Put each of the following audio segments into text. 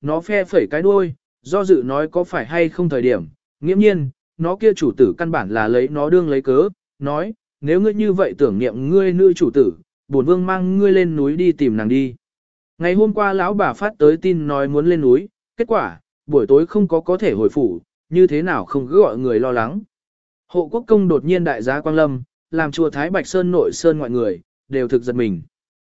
nó phe phẩy cái đuôi, do dự nói có phải hay không thời điểm, nghiễm nhiên, nó kia chủ tử căn bản là lấy nó đương lấy cớ, nói, nếu ngươi như vậy tưởng niệm ngươi nữ chủ tử, bổn vương mang ngươi lên núi đi tìm nàng đi. Ngày hôm qua lão bà phát tới tin nói muốn lên núi, kết quả, buổi tối không có có thể hồi phủ, như thế nào không cứ gọi người lo lắng. Hộ quốc công đột nhiên đại giá Quang Lâm, làm chùa Thái Bạch Sơn nội sơn ngoại người, đều thực giật mình.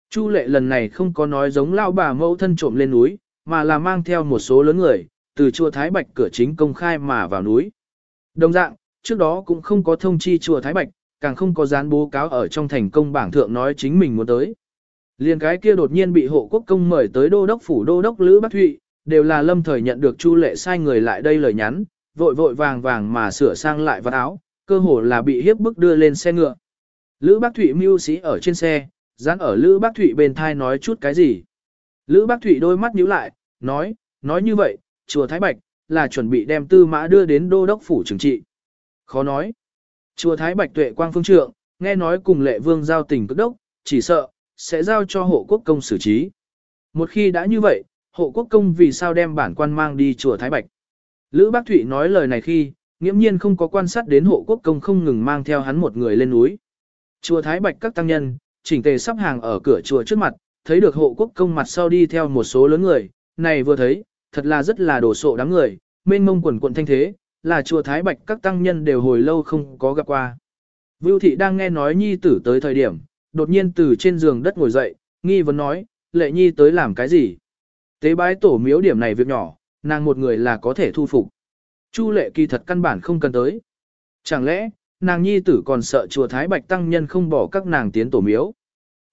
Chu lệ lần này không có nói giống lao bà mẫu thân trộm lên núi, mà là mang theo một số lớn người, từ chùa Thái Bạch cửa chính công khai mà vào núi. Đồng dạng, trước đó cũng không có thông chi chùa Thái Bạch, càng không có dán bố cáo ở trong thành công bảng thượng nói chính mình muốn tới. Liên cái kia đột nhiên bị hộ quốc công mời tới đô đốc phủ đô đốc Lữ Bắc Thụy, đều là lâm thời nhận được Chu lệ sai người lại đây lời nhắn, vội vội vàng vàng mà sửa sang lại vật áo, cơ hồ là bị hiếp bức đưa lên xe ngựa. Lữ Bắc Thụy mưu sĩ ở trên xe, dán ở Lữ Bắc Thụy bên thai nói chút cái gì. Lữ Bác Thụy đôi mắt nhíu lại, nói, nói như vậy, chùa Thái Bạch, là chuẩn bị đem tư mã đưa đến đô đốc phủ trừng trị. Khó nói. Chùa Thái Bạch tuệ quang phương trượng, nghe nói cùng lệ vương giao tình cực đốc, chỉ sợ, sẽ giao cho hộ quốc công xử trí. Một khi đã như vậy, hộ quốc công vì sao đem bản quan mang đi chùa Thái Bạch. Lữ Bác Thụy nói lời này khi, nghiễm nhiên không có quan sát đến hộ quốc công không ngừng mang theo hắn một người lên núi. Chùa Thái Bạch các tăng nhân, chỉnh tề sắp hàng ở cửa chùa trước mặt, thấy được hộ quốc công mặt sau đi theo một số lớn người, này vừa thấy, thật là rất là đổ sộ đám người, mênh mông quần quận thanh thế, là chùa Thái Bạch các tăng nhân đều hồi lâu không có gặp qua. Vưu thị đang nghe nói nhi tử tới thời điểm, đột nhiên từ trên giường đất ngồi dậy, nghi vấn nói, lệ nhi tới làm cái gì? Tế bái tổ miếu điểm này việc nhỏ, nàng một người là có thể thu phục. Chu lệ kỳ thật căn bản không cần tới. Chẳng lẽ, nàng nhi tử còn sợ chùa Thái Bạch tăng nhân không bỏ các nàng tiến tổ miếu.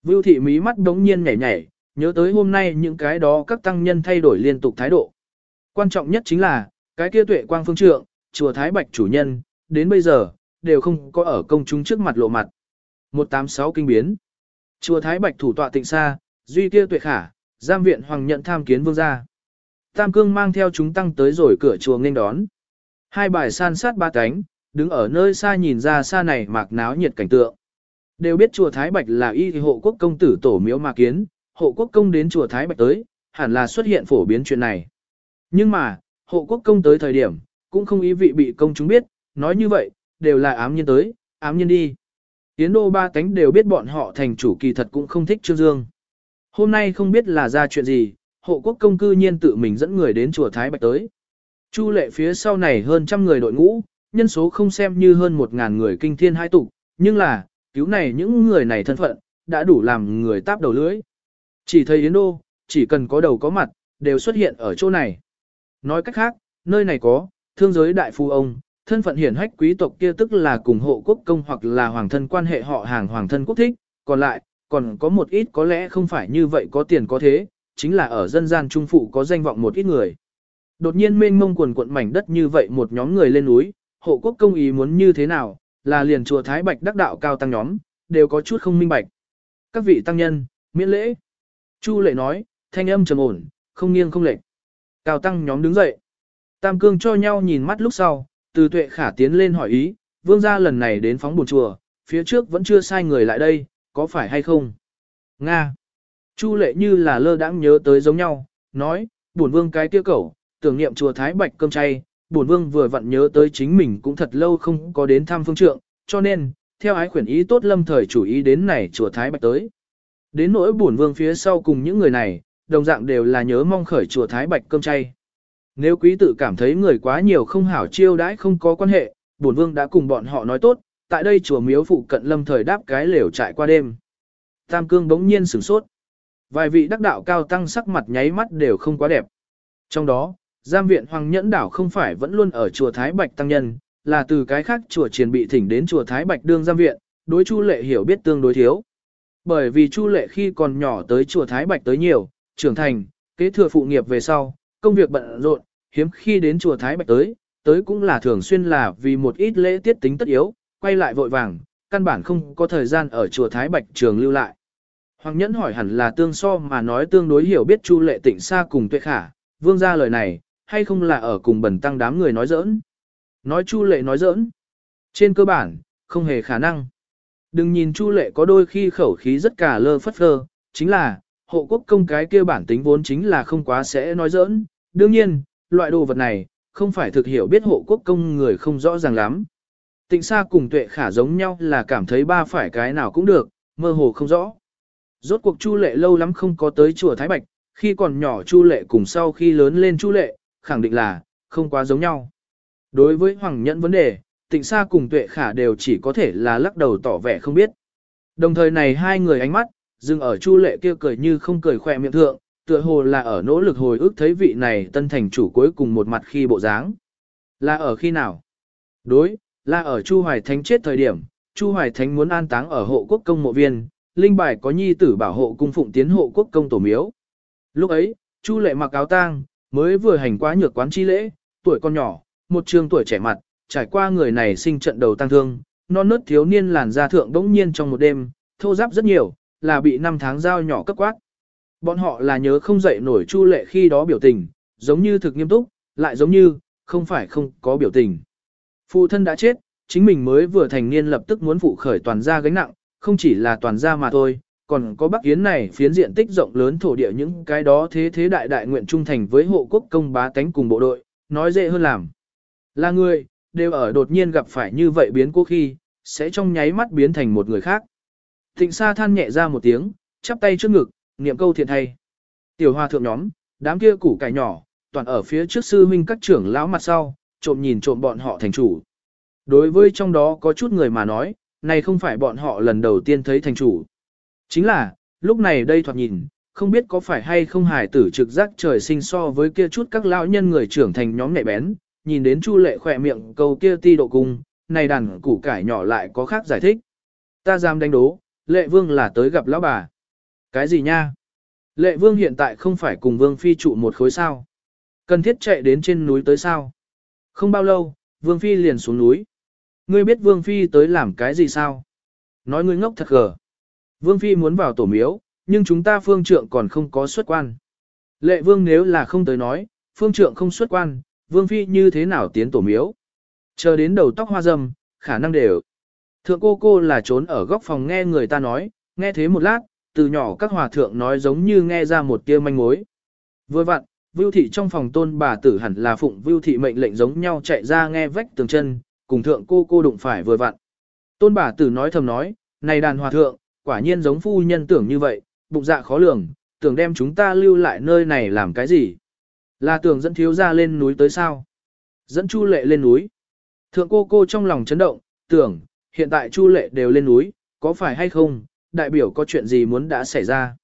Vưu thị mí mắt đống nhiên nhảy nhảy, nhớ tới hôm nay những cái đó các tăng nhân thay đổi liên tục thái độ. Quan trọng nhất chính là, cái kia tuệ quang phương trượng, chùa Thái Bạch chủ nhân, đến bây giờ, đều không có ở công chúng trước mặt lộ mặt. 186 kinh biến. Chùa Thái Bạch thủ tọa tịnh xa, duy kia tuệ khả, giam viện hoàng nhận tham kiến vương gia. Tam cương mang theo chúng tăng tới rồi cửa chùa nghênh đón. Hai bài san sát ba cánh, đứng ở nơi xa nhìn ra xa này mạc náo nhiệt cảnh tượng. Đều biết chùa Thái Bạch là y hộ quốc công tử tổ miếu mà kiến, hộ quốc công đến chùa Thái Bạch tới, hẳn là xuất hiện phổ biến chuyện này. Nhưng mà, hộ quốc công tới thời điểm, cũng không ý vị bị công chúng biết, nói như vậy, đều là ám nhân tới, ám nhân đi. Tiến đô ba cánh đều biết bọn họ thành chủ kỳ thật cũng không thích Trương Dương. Hôm nay không biết là ra chuyện gì, hộ quốc công cư nhiên tự mình dẫn người đến chùa Thái Bạch tới. Chu lệ phía sau này hơn trăm người đội ngũ, nhân số không xem như hơn một ngàn người kinh thiên hai tục, nhưng là, cứu này những người này thân phận, đã đủ làm người táp đầu lưỡi. Chỉ thấy Yến Đô, chỉ cần có đầu có mặt, đều xuất hiện ở chỗ này. Nói cách khác, nơi này có, thương giới đại phu ông, thân phận hiển hách quý tộc kia tức là cùng hộ quốc công hoặc là hoàng thân quan hệ họ hàng hoàng thân quốc thích, còn lại, còn có một ít có lẽ không phải như vậy có tiền có thế, chính là ở dân gian trung phụ có danh vọng một ít người. Đột nhiên mênh mông quần quận mảnh đất như vậy một nhóm người lên núi, hộ quốc công ý muốn như thế nào, là liền chùa Thái Bạch đắc đạo cao tăng nhóm, đều có chút không minh bạch. Các vị tăng nhân, miễn lễ. Chu lệ nói, thanh âm trầm ổn, không nghiêng không lệch. Cao tăng nhóm đứng dậy. Tam cương cho nhau nhìn mắt lúc sau, từ tuệ khả tiến lên hỏi ý, vương gia lần này đến phóng buồn chùa, phía trước vẫn chưa sai người lại đây, có phải hay không? Nga. Chu lệ như là lơ đãng nhớ tới giống nhau, nói, buồn vương cái tiêu cẩu, tưởng niệm chùa Thái Bạch cơm chay, bổn vương vừa vặn nhớ tới chính mình cũng thật lâu không có đến thăm phương trượng, cho nên, theo ái khuyển ý tốt lâm thời chủ ý đến này chùa Thái Bạch tới. Đến nỗi bổn vương phía sau cùng những người này, đồng dạng đều là nhớ mong khởi chùa Thái Bạch cơm chay. Nếu quý tử cảm thấy người quá nhiều không hảo chiêu đãi không có quan hệ, bổn vương đã cùng bọn họ nói tốt, tại đây chùa miếu phụ cận lâm thời đáp cái lều trại qua đêm. Tam cương bỗng nhiên sửng sốt. Vài vị đắc đạo cao tăng sắc mặt nháy mắt đều không quá đẹp. Trong đó, giam viện Hoàng Nhẫn Đảo không phải vẫn luôn ở chùa Thái Bạch Tăng Nhân, là từ cái khác chùa triền bị thỉnh đến chùa Thái Bạch đương giam viện, đối Chu Lệ hiểu biết tương đối thiếu. Bởi vì Chu Lệ khi còn nhỏ tới chùa Thái Bạch tới nhiều, trưởng thành, kế thừa phụ nghiệp về sau, công việc bận rộn, hiếm khi đến chùa Thái Bạch tới, tới cũng là thường xuyên là vì một ít lễ tiết tính tất yếu, quay lại vội vàng, căn bản không có thời gian ở chùa Thái Bạch trường lưu lại. Hoàng Nhẫn hỏi hẳn là tương so mà nói tương đối hiểu biết Chu Lệ Tịnh xa cùng Tuệ Khả, vương ra lời này, hay không là ở cùng bẩn tăng đám người nói giỡn. Nói Chu Lệ nói giỡn. Trên cơ bản, không hề khả năng. Đừng nhìn Chu Lệ có đôi khi khẩu khí rất cả lơ phất phơ, chính là, hộ quốc công cái kia bản tính vốn chính là không quá sẽ nói giỡn, Đương nhiên, loại đồ vật này, không phải thực hiểu biết hộ quốc công người không rõ ràng lắm. Tịnh xa cùng tuệ khả giống nhau là cảm thấy ba phải cái nào cũng được, mơ hồ không rõ. Rốt cuộc Chu Lệ lâu lắm không có tới chùa Thái Bạch, khi còn nhỏ Chu Lệ cùng sau khi lớn lên Chu Lệ, khẳng định là, không quá giống nhau. Đối với Hoàng Nhẫn vấn đề, tịnh sa cùng tuệ khả đều chỉ có thể là lắc đầu tỏ vẻ không biết. Đồng thời này hai người ánh mắt, dừng ở Chu Lệ kia cười như không cười khỏe miệng thượng, tựa hồ là ở nỗ lực hồi ức thấy vị này tân thành chủ cuối cùng một mặt khi bộ dáng. Là ở khi nào? Đối, là ở Chu Hoài Thánh chết thời điểm, Chu Hoài Thánh muốn an táng ở hộ quốc công mộ viên, linh bài có nhi tử bảo hộ cung phụng tiến hộ quốc công tổ miếu. Lúc ấy, Chu Lệ mặc áo tang, mới vừa hành quá nhược quán chi lễ, tuổi con nhỏ, một trường tuổi trẻ mặt, trải qua người này sinh trận đầu tăng thương, non nớt thiếu niên làn da thượng đống nhiên trong một đêm, thô giáp rất nhiều, là bị năm tháng giao nhỏ cấp quát. Bọn họ là nhớ không dậy nổi Chu Lệ khi đó biểu tình, giống như thực nghiêm túc, lại giống như, không phải không có biểu tình. Phụ thân đã chết, chính mình mới vừa thành niên lập tức muốn phụ khởi toàn gia gánh nặng, không chỉ là toàn gia mà thôi, còn có Bắc Yến này phiến diện tích rộng lớn thổ địa những cái đó thế thế đại đại nguyện trung thành với hộ quốc công bá tánh cùng bộ đội, nói dễ hơn làm. Là người, đều ở đột nhiên gặp phải như vậy biến cố khi, sẽ trong nháy mắt biến thành một người khác. Thịnh sa than nhẹ ra một tiếng, chắp tay trước ngực, niệm câu thiện thay. Tiểu hoa thượng nhóm, đám kia củ cải nhỏ, toàn ở phía trước sư huynh các trưởng lão mặt sau, trộm nhìn trộm bọn họ thành chủ. Đối với trong đó có chút người mà nói, này không phải bọn họ lần đầu tiên thấy thành chủ. Chính là, lúc này đây thoạt nhìn, không biết có phải hay không hài tử trực giác trời sinh so với kia chút các lão nhân người trưởng thành nhóm nhạy bén, nhìn đến Chu Lệ khỏe miệng câu kia ti độ cung, này đàn củ cải nhỏ lại có khác giải thích. Ta dám đánh đố, Lệ Vương là tới gặp lão bà. Cái gì nha? Lệ Vương hiện tại không phải cùng Vương Phi trụ một khối sao? Cần thiết chạy đến trên núi tới sao? Không bao lâu, Vương Phi liền xuống núi. Ngươi biết Vương Phi tới làm cái gì sao? Nói ngươi ngốc thật gờ. Vương Phi muốn vào tổ miếu, nhưng chúng ta phương trượng còn không có xuất quan. Lệ Vương nếu là không tới nói, phương trượng không xuất quan, Vương Phi như thế nào tiến tổ miếu? Chờ đến đầu tóc hoa râm, khả năng đều. Thượng cô cô là trốn ở góc phòng nghe người ta nói, nghe thế một lát, từ nhỏ các hòa thượng nói giống như nghe ra một tia manh mối. Vừa vặn, Vưu thị trong phòng tôn bà tử hẳn là phụng Vưu thị mệnh lệnh giống nhau chạy ra nghe vách tường chân, cùng thượng cô cô đụng phải vừa vặn. Tôn bà tử nói thầm nói, này đàn hòa thượng, quả nhiên giống phu nhân tưởng như vậy, bụng dạ khó lường, tưởng đem chúng ta lưu lại nơi này làm cái gì. Là tưởng dẫn thiếu ra lên núi tới sao? Dẫn Chu Lệ lên núi. Thượng cô cô trong lòng chấn động, tưởng, hiện tại Chu Lệ đều lên núi, có phải hay không, đại biểu có chuyện gì muốn đã xảy ra.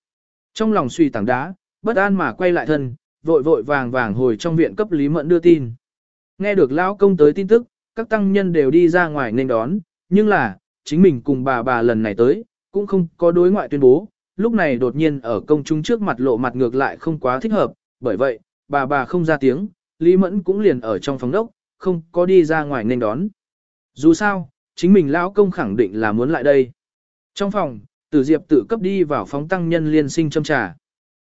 Trong lòng suy tảng đá, bất an mà quay lại thân, vội vội vàng vàng hồi trong viện cấp Lý Mẫn đưa tin. Nghe được lão công tới tin tức, các tăng nhân đều đi ra ngoài nên đón, nhưng là, chính mình cùng bà bà lần này tới, cũng không có đối ngoại tuyên bố, lúc này đột nhiên ở công chúng trước mặt lộ mặt ngược lại không quá thích hợp, bởi vậy, bà bà không ra tiếng, Lý Mẫn cũng liền ở trong phòng đốc, không có đi ra ngoài nên đón. Dù sao, chính mình lão công khẳng định là muốn lại đây. Trong phòng, Tử Diệp tự cấp đi vào phóng tăng nhân liên sinh châm trà.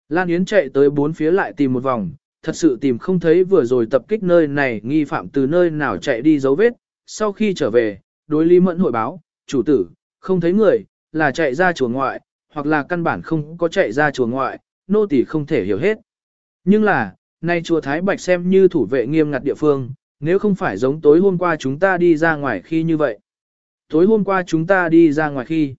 Lan Yến chạy tới bốn phía lại tìm một vòng, thật sự tìm không thấy vừa rồi tập kích nơi này nghi phạm từ nơi nào chạy đi dấu vết. Sau khi trở về, đối Lý Mẫn hội báo, chủ tử, không thấy người, là chạy ra chùa ngoại, hoặc là căn bản không có chạy ra chùa ngoại, nô tỳ không thể hiểu hết. Nhưng là, nay chùa Thái Bạch xem như thủ vệ nghiêm ngặt địa phương, nếu không phải giống tối hôm qua chúng ta đi ra ngoài khi như vậy. Tối hôm qua chúng ta đi ra ngoài khi.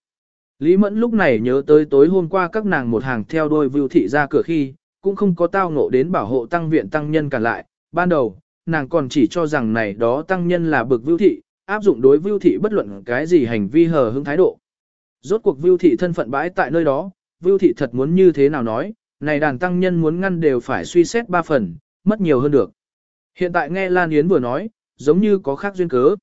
Lý Mẫn lúc này nhớ tới tối hôm qua các nàng một hàng theo đôi vưu thị ra cửa khi, cũng không có tao ngộ đến bảo hộ tăng viện tăng nhân cả lại. Ban đầu, nàng còn chỉ cho rằng này đó tăng nhân là bực vưu thị, áp dụng đối vưu thị bất luận cái gì hành vi hờ hững thái độ. Rốt cuộc vưu thị thân phận bãi tại nơi đó, vưu thị thật muốn như thế nào nói, này đàn tăng nhân muốn ngăn đều phải suy xét ba phần, mất nhiều hơn được. Hiện tại nghe Lan Yến vừa nói, giống như có khác duyên cớ.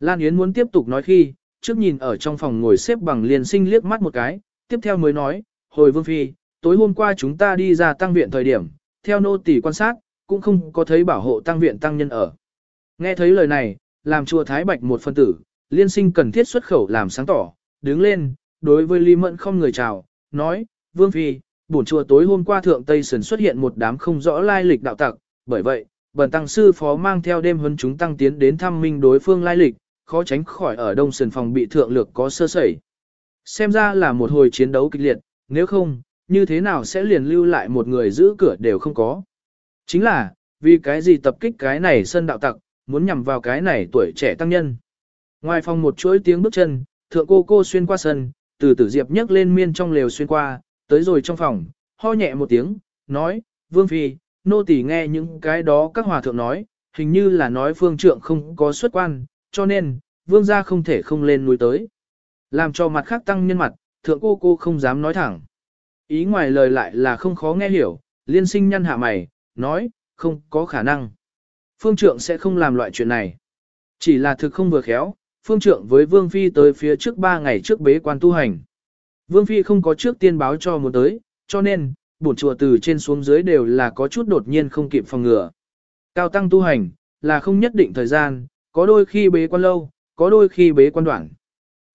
Lan Yến muốn tiếp tục nói khi, trước nhìn ở trong phòng ngồi xếp bằng liền sinh liếc mắt một cái, tiếp theo mới nói, hồi vương phi, tối hôm qua chúng ta đi ra tăng viện thời điểm, theo nô tỷ quan sát, cũng không có thấy bảo hộ tăng viện tăng nhân ở. Nghe thấy lời này, làm chùa Thái Bạch một phân tử, liên sinh cần thiết xuất khẩu làm sáng tỏ, đứng lên, đối với Lý Mẫn không người chào, nói, vương phi, bổn chùa tối hôm qua thượng Tây Sơn xuất hiện một đám không rõ lai lịch đạo tặc, bởi vậy, bần tăng sư phó mang theo đêm huấn chúng tăng tiến đến thăm minh đối phương lai lịch, khó tránh khỏi ở đông sườn phòng bị thượng lược có sơ sẩy. Xem ra là một hồi chiến đấu kịch liệt, nếu không, như thế nào sẽ liền lưu lại một người giữ cửa đều không có. Chính là, vì cái gì tập kích cái này sân đạo tặc, muốn nhằm vào cái này tuổi trẻ tăng nhân. Ngoài phòng một chuỗi tiếng bước chân, thượng cô cô xuyên qua sân, từ tử diệp nhấc lên miên trong lều xuyên qua, tới rồi trong phòng, ho nhẹ một tiếng, nói, Vương Phi, nô tỳ nghe những cái đó các hòa thượng nói, hình như là nói phương trượng không có xuất quan, cho nên, vương gia không thể không lên núi tới. Làm cho mặt khác tăng nhân mặt, thượng cô cô không dám nói thẳng. Ý ngoài lời lại là không khó nghe hiểu, liên sinh nhăn hạ mày, nói, không có khả năng. Phương trượng sẽ không làm loại chuyện này. Chỉ là thực không vừa khéo, phương trượng với Vương Phi tới phía trước ba ngày trước bế quan tu hành. Vương Phi không có trước tiên báo cho muốn tới, cho nên, bổn chùa từ trên xuống dưới đều là có chút đột nhiên không kịp phòng ngừa. Cao tăng tu hành, là không nhất định thời gian, có đôi khi bế quan lâu, có đôi khi bế quan đoạn.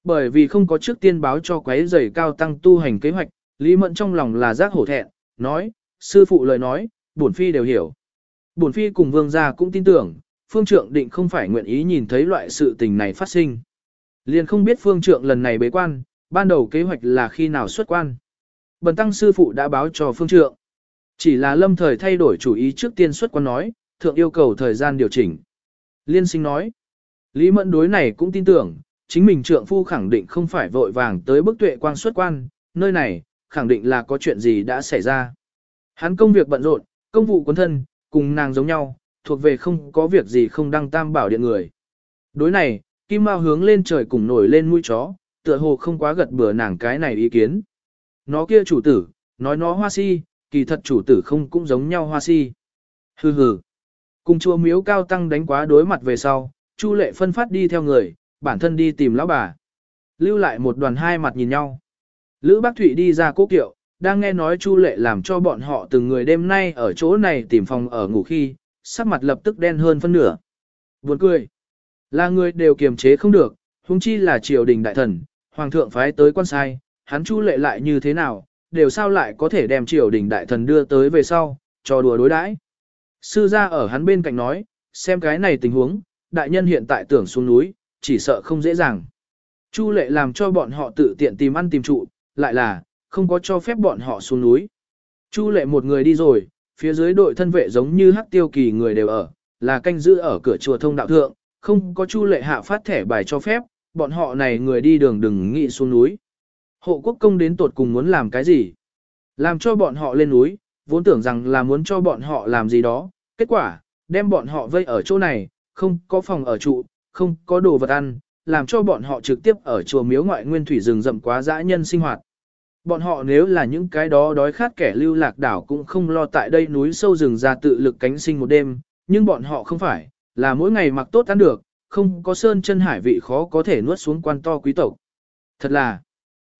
Bởi vì không có trước tiên báo cho quấy rầy cao tăng tu hành kế hoạch, Lý Mẫn trong lòng là giác hổ thẹn, nói, sư phụ lời nói, bổn phi đều hiểu. Bổn phi cùng vương gia cũng tin tưởng, phương trượng định không phải nguyện ý nhìn thấy loại sự tình này phát sinh. Liền không biết phương trượng lần này bế quan, ban đầu kế hoạch là khi nào xuất quan. Bần tăng sư phụ đã báo cho phương trượng. Chỉ là lâm thời thay đổi chủ ý trước tiên xuất quan nói, thượng yêu cầu thời gian điều chỉnh. Liên sinh nói, Lý Mẫn đối này cũng tin tưởng, chính mình trượng phu khẳng định không phải vội vàng tới bức tuệ quang xuất quan, nơi này, khẳng định là có chuyện gì đã xảy ra. Hắn công việc bận rộn, công vụ quân thân, cùng nàng giống nhau, thuộc về không có việc gì không đăng tam bảo điện người. Đối này, Kim Mao hướng lên trời cùng nổi lên mũi chó, tựa hồ không quá gật bừa nàng cái này ý kiến. Nó kia chủ tử, nói nó hoa si, kỳ thật chủ tử không cũng giống nhau hoa si. Hừ hừ. Cùng chùa miếu cao tăng đánh quá đối mặt về sau, Chu lệ phân phát đi theo người, bản thân đi tìm lão bà. Lưu lại một đoàn hai mặt nhìn nhau. Lữ Bác Thụy đi ra cố kiệu, đang nghe nói Chu lệ làm cho bọn họ từng người đêm nay ở chỗ này tìm phòng ở ngủ khi, sắc mặt lập tức đen hơn phân nửa. Buồn cười. Là người đều kiềm chế không được, huống chi là triều đình đại thần, hoàng thượng phái tới quan sai, hắn Chu lệ lại như thế nào, đều sao lại có thể đem triều đình đại thần đưa tới về sau, cho đùa đối đãi. Sư gia ở hắn bên cạnh nói, xem cái này tình huống, đại nhân hiện tại tưởng xuống núi, chỉ sợ không dễ dàng. Chu lệ làm cho bọn họ tự tiện tìm ăn tìm trụ, lại là, không có cho phép bọn họ xuống núi. Chu lệ một người đi rồi, phía dưới đội thân vệ giống như hắc tiêu kỳ người đều ở, là canh giữ ở cửa chùa thông đạo thượng, không có chu lệ hạ phát thẻ bài cho phép, bọn họ này người đi đường đừng nghĩ xuống núi. Hộ quốc công đến tột cùng muốn làm cái gì? Làm cho bọn họ lên núi, vốn tưởng rằng là muốn cho bọn họ làm gì đó, kết quả, đem bọn họ vây ở chỗ này, không có phòng ở trụ, không có đồ vật ăn, làm cho bọn họ trực tiếp ở chùa miếu ngoại nguyên thủy rừng rậm quá dã nhân sinh hoạt. Bọn họ nếu là những cái đó đói khát kẻ lưu lạc đảo cũng không lo tại đây núi sâu rừng ra tự lực cánh sinh một đêm, nhưng bọn họ không phải, là mỗi ngày mặc tốt ăn được, không có sơn chân hải vị khó có thể nuốt xuống quan to quý tộc. Thật là,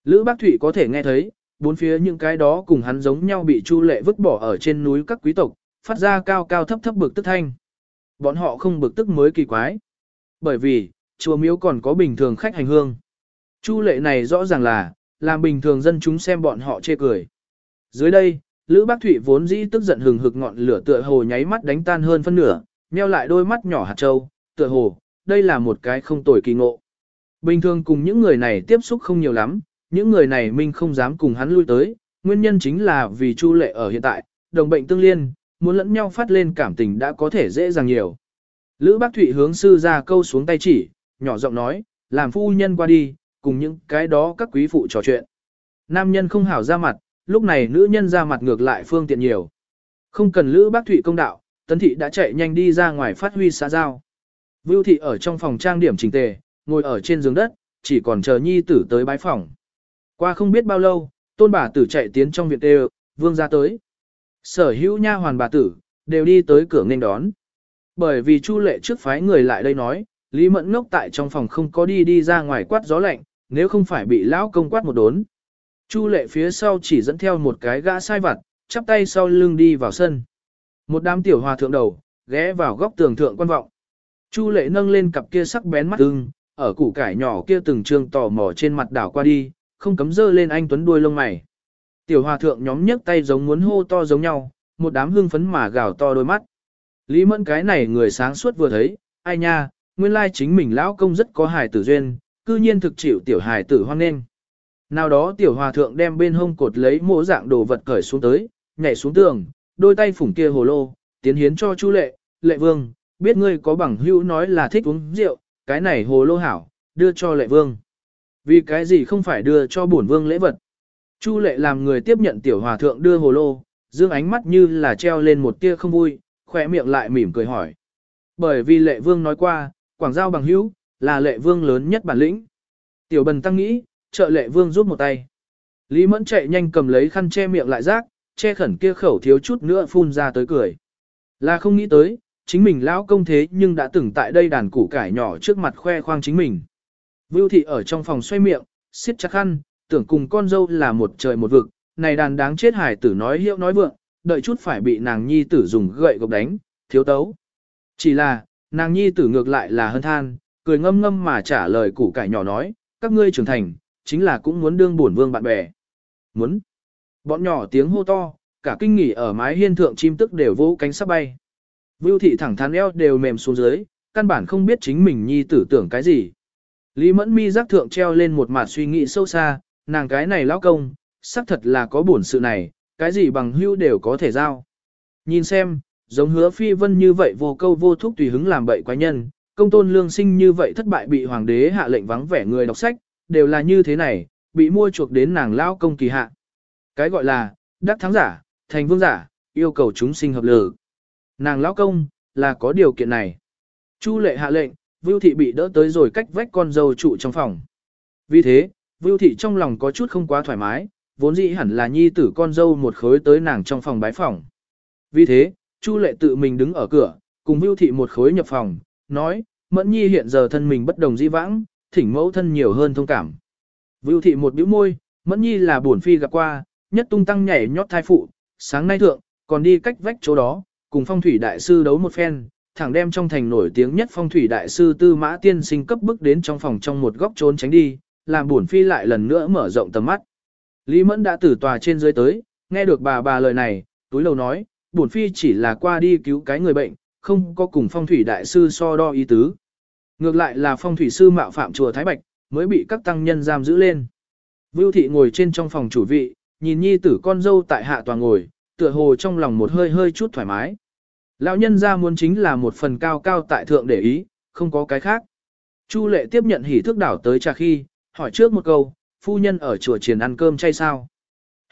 Lữ Bác Thụy có thể nghe thấy, bốn phía những cái đó cùng hắn giống nhau bị Chu Lệ vứt bỏ ở trên núi các quý tộc, phát ra cao cao thấp thấp bực tức thanh. Bọn họ không bực tức mới kỳ quái. Bởi vì, chùa miếu còn có bình thường khách hành hương. Chu Lệ này rõ ràng là, làm bình thường dân chúng xem bọn họ chê cười. Dưới đây, Lữ Bác Thụy vốn dĩ tức giận hừng hực ngọn lửa tựa hồ nháy mắt đánh tan hơn phân nửa, nheo lại đôi mắt nhỏ hạt châu, tựa hồ, đây là một cái không tồi kỳ ngộ. Bình thường cùng những người này tiếp xúc không nhiều lắm, những người này minh không dám cùng hắn lui tới, nguyên nhân chính là vì Chu Lệ ở hiện tại, đồng bệnh tương liên, muốn lẫn nhau phát lên cảm tình đã có thể dễ dàng nhiều. Lữ Bác Thụy hướng sư ra câu xuống tay chỉ, nhỏ giọng nói, làm phu nhân qua đi, cùng những cái đó các quý phụ trò chuyện. Nam nhân không hảo ra mặt, lúc này nữ nhân ra mặt ngược lại phương tiện nhiều. Không cần Lữ Bác Thụy công đạo, Tấn Thị đã chạy nhanh đi ra ngoài phát huy xã giao. Vưu Thị ở trong phòng trang điểm chỉnh tề, ngồi ở trên giường đất, chỉ còn chờ nhi tử tới bái phòng. Qua không biết bao lâu, tôn bà tử chạy tiến trong viện đều, vương ra tới. Sở hữu nha hoàn bà tử, đều đi tới cửa nghênh đón. Bởi vì Chu lệ trước phái người lại đây nói, Lý Mẫn ngốc tại trong phòng không có đi đi ra ngoài quát gió lạnh, nếu không phải bị lão công quát một đốn. Chu lệ phía sau chỉ dẫn theo một cái gã sai vặt, chắp tay sau lưng đi vào sân. Một đám tiểu hòa thượng đầu, ghé vào góc tường thượng quan vọng. Chu lệ nâng lên cặp kia sắc bén mắt ưng, ở củ cải nhỏ kia từng trường tò mò trên mặt đảo qua đi, không cấm dơ lên anh tuấn đuôi lông mày. Tiểu hòa thượng nhóm nhấc tay giống muốn hô to giống nhau, một đám hương phấn mà gào to đôi mắt. Lý mẫn cái này người sáng suốt vừa thấy, ai nha, nguyên lai chính mình lão công rất có hài tử duyên, cư nhiên thực chịu tiểu hài tử hoan nên. Nào đó tiểu hòa thượng đem bên hông cột lấy mỗ dạng đồ vật cởi xuống tới, nhảy xuống tường, đôi tay phủng kia hồ lô, tiến hiến cho Chu Lệ, Lệ Vương, biết ngươi có bằng hữu nói là thích uống rượu, cái này hồ lô hảo, đưa cho Lệ Vương. Vì cái gì không phải đưa cho bổn vương lễ vật. Chu Lệ làm người tiếp nhận tiểu hòa thượng đưa hồ lô, dương ánh mắt như là treo lên một tia không vui, khỏe miệng lại mỉm cười hỏi. Bởi vì Lệ Vương nói qua, Quảng Giao bằng hữu, là Lệ Vương lớn nhất bản lĩnh. Tiểu bần tăng nghĩ, trợ Lệ Vương giúp một tay. Lý Mẫn chạy nhanh cầm lấy khăn che miệng lại rác, che khẩn kia khẩu thiếu chút nữa phun ra tới cười. Là không nghĩ tới, chính mình lão công thế nhưng đã từng tại đây đàn củ cải nhỏ trước mặt khoe khoang chính mình. Vưu thị ở trong phòng xoay miệng, siết chặt khăn, tưởng cùng con dâu là một trời một vực, này đàn đáng chết hải tử nói hiệu nói vượng, đợi chút phải bị nàng nhi tử dùng gậy gộc đánh, thiếu tấu. Chỉ là, nàng nhi tử ngược lại là hơn than, cười ngâm ngâm mà trả lời củ cải nhỏ nói, các ngươi trưởng thành, chính là cũng muốn đương bổn vương bạn bè. Muốn. Bọn nhỏ tiếng hô to, cả kinh nghỉ ở mái hiên thượng chim tức đều vỗ cánh sắp bay. Vưu thị thẳng thắn eo đều mềm xuống dưới, căn bản không biết chính mình nhi tử tưởng cái gì. Lý mẫn mi giác thượng treo lên một mặt suy nghĩ sâu xa, nàng cái này lão công, xác thật là có bổn sự này, cái gì bằng hưu đều có thể giao. Nhìn xem, giống hứa phi vân như vậy vô câu vô thúc tùy hứng làm bậy quái nhân, công tôn lương sinh như vậy thất bại bị hoàng đế hạ lệnh vắng vẻ người đọc sách, đều là như thế này, bị mua chuộc đến nàng lão công kỳ hạ. Cái gọi là, đắc thắng giả, thành vương giả, yêu cầu chúng sinh hợp lực. Nàng lão công, là có điều kiện này. Chu lệ hạ lệnh, Vưu Thị bị đỡ tới rồi cách vách con dâu trụ trong phòng. Vì thế, Vưu Thị trong lòng có chút không quá thoải mái, vốn dĩ hẳn là nhi tử con dâu một khối tới nàng trong phòng bái phòng. Vì thế, Chu lệ tự mình đứng ở cửa, cùng Vưu Thị một khối nhập phòng, nói, Mẫn Nhi hiện giờ thân mình bất đồng di vãng, thỉnh mẫu thân nhiều hơn thông cảm. Vưu Thị một bĩu môi, Mẫn Nhi là bổn phi gặp qua, nhất tung tăng nhảy nhót thai phụ, sáng nay thượng, còn đi cách vách chỗ đó, cùng phong thủy đại sư đấu một phen, thẳng đem trong thành nổi tiếng nhất phong thủy đại sư tư mã tiên sinh cấp bức đến trong phòng trong một góc trốn tránh đi, làm buồn phi lại lần nữa mở rộng tầm mắt. Lý Mẫn đã từ tòa trên dưới tới, nghe được bà bà lời này, túi lầu nói, buồn phi chỉ là qua đi cứu cái người bệnh, không có cùng phong thủy đại sư so đo ý tứ. Ngược lại là phong thủy sư mạo phạm chùa Thái Bạch, mới bị các tăng nhân giam giữ lên. Vưu thị ngồi trên trong phòng chủ vị, nhìn nhi tử con dâu tại hạ tòa ngồi, tựa hồ trong lòng một hơi hơi chút thoải mái. Lão nhân ra muốn chính là một phần cao cao tại thượng để ý, không có cái khác. Chu lệ tiếp nhận hỉ thước đảo tới trà khi, hỏi trước một câu, phu nhân ở chùa triền ăn cơm chay sao?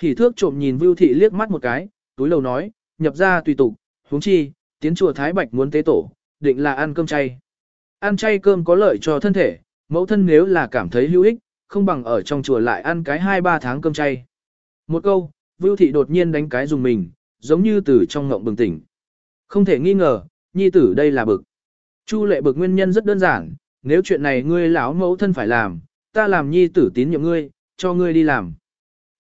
Hỉ thước trộm nhìn Vưu Thị liếc mắt một cái, túi lầu nói, nhập ra tùy tục, huống chi, tiến chùa Thái Bạch muốn tế tổ, định là ăn cơm chay. Ăn chay cơm có lợi cho thân thể, mẫu thân nếu là cảm thấy hữu ích, không bằng ở trong chùa lại ăn cái 2-3 tháng cơm chay. Một câu, Vưu Thị đột nhiên đánh cái dùng mình, giống như từ trong ngộng bừng tỉnh. Không thể nghi ngờ, nhi tử đây là bực. Chu lệ bực nguyên nhân rất đơn giản, nếu chuyện này ngươi lão mẫu thân phải làm, ta làm nhi tử tín nhiệm ngươi, cho ngươi đi làm.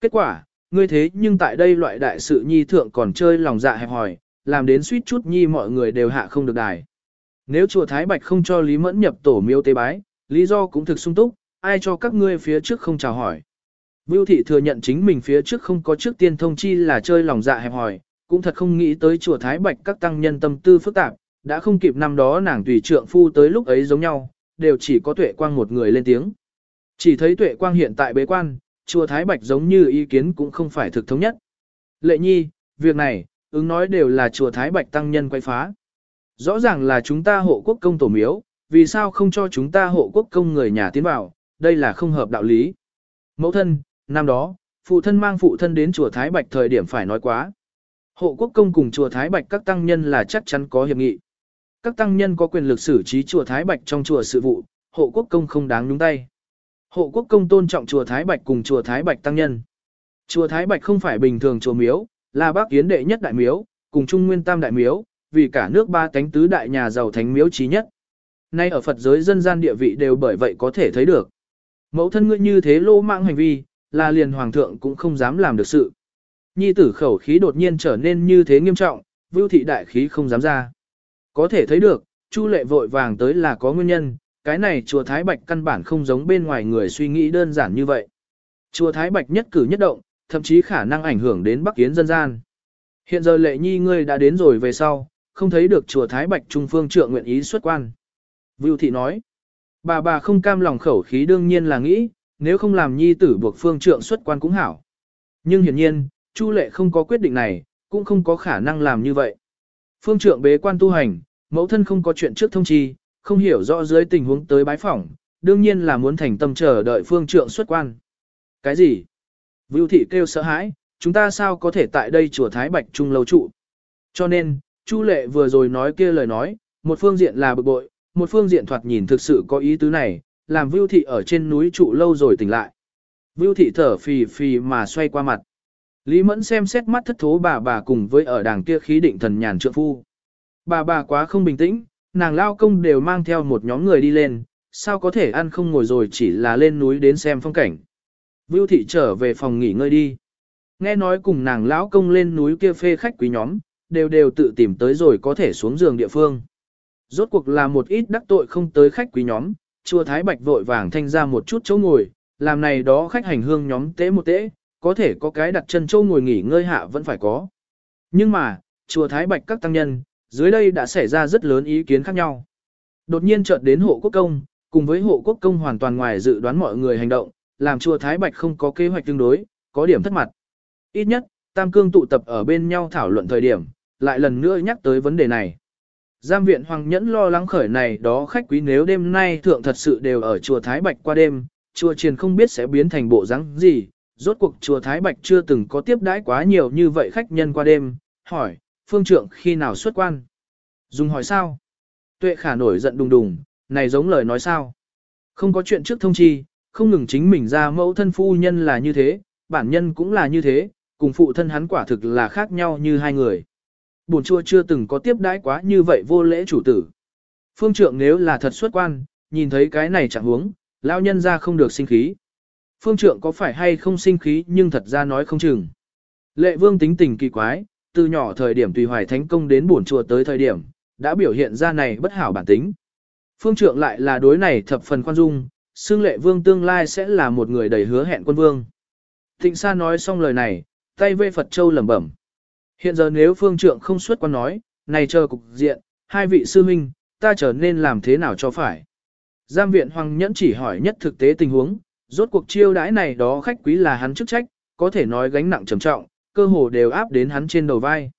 Kết quả, ngươi thế nhưng tại đây loại đại sự nhi thượng còn chơi lòng dạ hẹp hòi, làm đến suýt chút nhi mọi người đều hạ không được đài. Nếu chùa Thái Bạch không cho Lý Mẫn nhập tổ miếu tế bái, lý do cũng thực sung túc, ai cho các ngươi phía trước không chào hỏi. Vưu thị thừa nhận chính mình phía trước không có trước tiên thông chi là chơi lòng dạ hẹp hòi, cũng thật không nghĩ tới chùa Thái Bạch các tăng nhân tâm tư phức tạp, đã không kịp năm đó nàng tùy trượng phu tới lúc ấy giống nhau, đều chỉ có tuệ quang một người lên tiếng. Chỉ thấy tuệ quang hiện tại bế quan, chùa Thái Bạch giống như ý kiến cũng không phải thực thống nhất. Lệ nhi, việc này, ứng nói đều là chùa Thái Bạch tăng nhân quay phá. Rõ ràng là chúng ta hộ quốc công tổ miếu, vì sao không cho chúng ta hộ quốc công người nhà tiến vào, đây là không hợp đạo lý. Mẫu thân, năm đó, phụ thân mang phụ thân đến chùa Thái Bạch thời điểm phải nói quá. Hộ quốc công cùng chùa Thái Bạch các tăng nhân là chắc chắn có hiệp nghị. Các tăng nhân có quyền lực xử trí chùa Thái Bạch trong chùa sự vụ, hộ quốc công không đáng nhúng tay. Hộ quốc công tôn trọng chùa Thái Bạch cùng chùa Thái Bạch tăng nhân. Chùa Thái Bạch không phải bình thường chùa miếu, là bác kiến đệ nhất đại miếu, cùng trung nguyên tam đại miếu, vì cả nước ba cánh tứ đại nhà giàu thánh miếu trí nhất. Nay ở Phật giới dân gian địa vị đều bởi vậy có thể thấy được. Mẫu thân ngươi như thế lô mạng hành vi, là liền hoàng thượng cũng không dám làm được sự. Nhi tử khẩu khí đột nhiên trở nên như thế nghiêm trọng, vưu thị đại khí không dám ra. Có thể thấy được, Chu lệ vội vàng tới là có nguyên nhân, cái này chùa Thái Bạch căn bản không giống bên ngoài người suy nghĩ đơn giản như vậy. Chùa Thái Bạch nhất cử nhất động, thậm chí khả năng ảnh hưởng đến Bắc Kiến dân gian. Hiện giờ lệ nhi ngươi đã đến rồi về sau, không thấy được chùa Thái Bạch Trung Phương trượng nguyện ý xuất quan. Vưu thị nói, bà bà không cam lòng khẩu khí đương nhiên là nghĩ, nếu không làm nhi tử buộc phương trượng xuất quan cũng hảo. Nhưng hiển nhiên, Chu lệ không có quyết định này, cũng không có khả năng làm như vậy. Phương trượng bế quan tu hành, mẫu thân không có chuyện trước thông chi, không hiểu rõ dưới tình huống tới bái phỏng, đương nhiên là muốn thành tâm chờ đợi phương trượng xuất quan. Cái gì? Vưu thị kêu sợ hãi, chúng ta sao có thể tại đây chùa Thái Bạch Trung lâu trụ. Cho nên, Chu Lệ vừa rồi nói kia lời nói, một phương diện là bực bội, một phương diện thoạt nhìn thực sự có ý tứ này, làm Vưu thị ở trên núi trụ lâu rồi tỉnh lại. Vưu thị thở phì phì mà xoay qua mặt. Lý Mẫn xem xét mắt thất thố bà bà cùng với ở đàng kia khí định thần nhàn trượng phu. Bà bà quá không bình tĩnh, nàng lao công đều mang theo một nhóm người đi lên, sao có thể ăn không ngồi rồi chỉ là lên núi đến xem phong cảnh. Vưu thị trở về phòng nghỉ ngơi đi. Nghe nói cùng nàng lão công lên núi kia phê khách quý nhóm, đều đều tự tìm tới rồi có thể xuống giường địa phương. Rốt cuộc là một ít đắc tội không tới khách quý nhóm, chùa Thái Bạch vội vàng thanh ra một chút chỗ ngồi, làm này đó khách hành hương nhóm tế một tế, có thể có cái đặt chân châu ngồi nghỉ ngơi hạ vẫn phải có. Nhưng mà, chùa Thái Bạch các tăng nhân, dưới đây đã xảy ra rất lớn ý kiến khác nhau. Đột nhiên chợt đến hộ quốc công, cùng với hộ quốc công hoàn toàn ngoài dự đoán mọi người hành động, làm chùa Thái Bạch không có kế hoạch tương đối, có điểm thất mặt. Ít nhất, Tam Cương tụ tập ở bên nhau thảo luận thời điểm, lại lần nữa nhắc tới vấn đề này. Giam viện Hoàng Nhẫn lo lắng khởi này đó khách quý nếu đêm nay thượng thật sự đều ở chùa Thái Bạch qua đêm, chùa triền không biết sẽ biến thành bộ dáng gì, rốt cuộc chùa Thái Bạch chưa từng có tiếp đãi quá nhiều như vậy khách nhân qua đêm, hỏi, phương trượng khi nào xuất quan? Dùng hỏi sao? Tuệ khả nổi giận đùng đùng, này giống lời nói sao? Không có chuyện trước thông chi, không ngừng chính mình ra mẫu thân phu nhân là như thế, bản nhân cũng là như thế, cùng phụ thân hắn quả thực là khác nhau như hai người. bổn chua chưa từng có tiếp đãi quá như vậy vô lễ chủ tử. Phương trượng nếu là thật xuất quan, nhìn thấy cái này chẳng huống, lão nhân ra không được sinh khí. Phương trượng có phải hay không sinh khí nhưng thật ra nói không chừng. Lệ vương tính tình kỳ quái, từ nhỏ thời điểm tùy hoài thánh công đến bổn chùa tới thời điểm, đã biểu hiện ra này bất hảo bản tính. Phương trượng lại là đối này thập phần khoan dung, xương lệ vương tương lai sẽ là một người đầy hứa hẹn quân vương. Thịnh Sa nói xong lời này, tay vê Phật Châu lẩm bẩm. Hiện giờ nếu phương trượng không xuất quan nói, này chờ cục diện, hai vị sư huynh, ta trở nên làm thế nào cho phải. Giam viện Hoàng Nhẫn chỉ hỏi nhất thực tế tình huống, rốt cuộc chiêu đãi này đó khách quý là hắn chức trách, có thể nói gánh nặng trầm trọng, cơ hồ đều áp đến hắn trên đầu vai.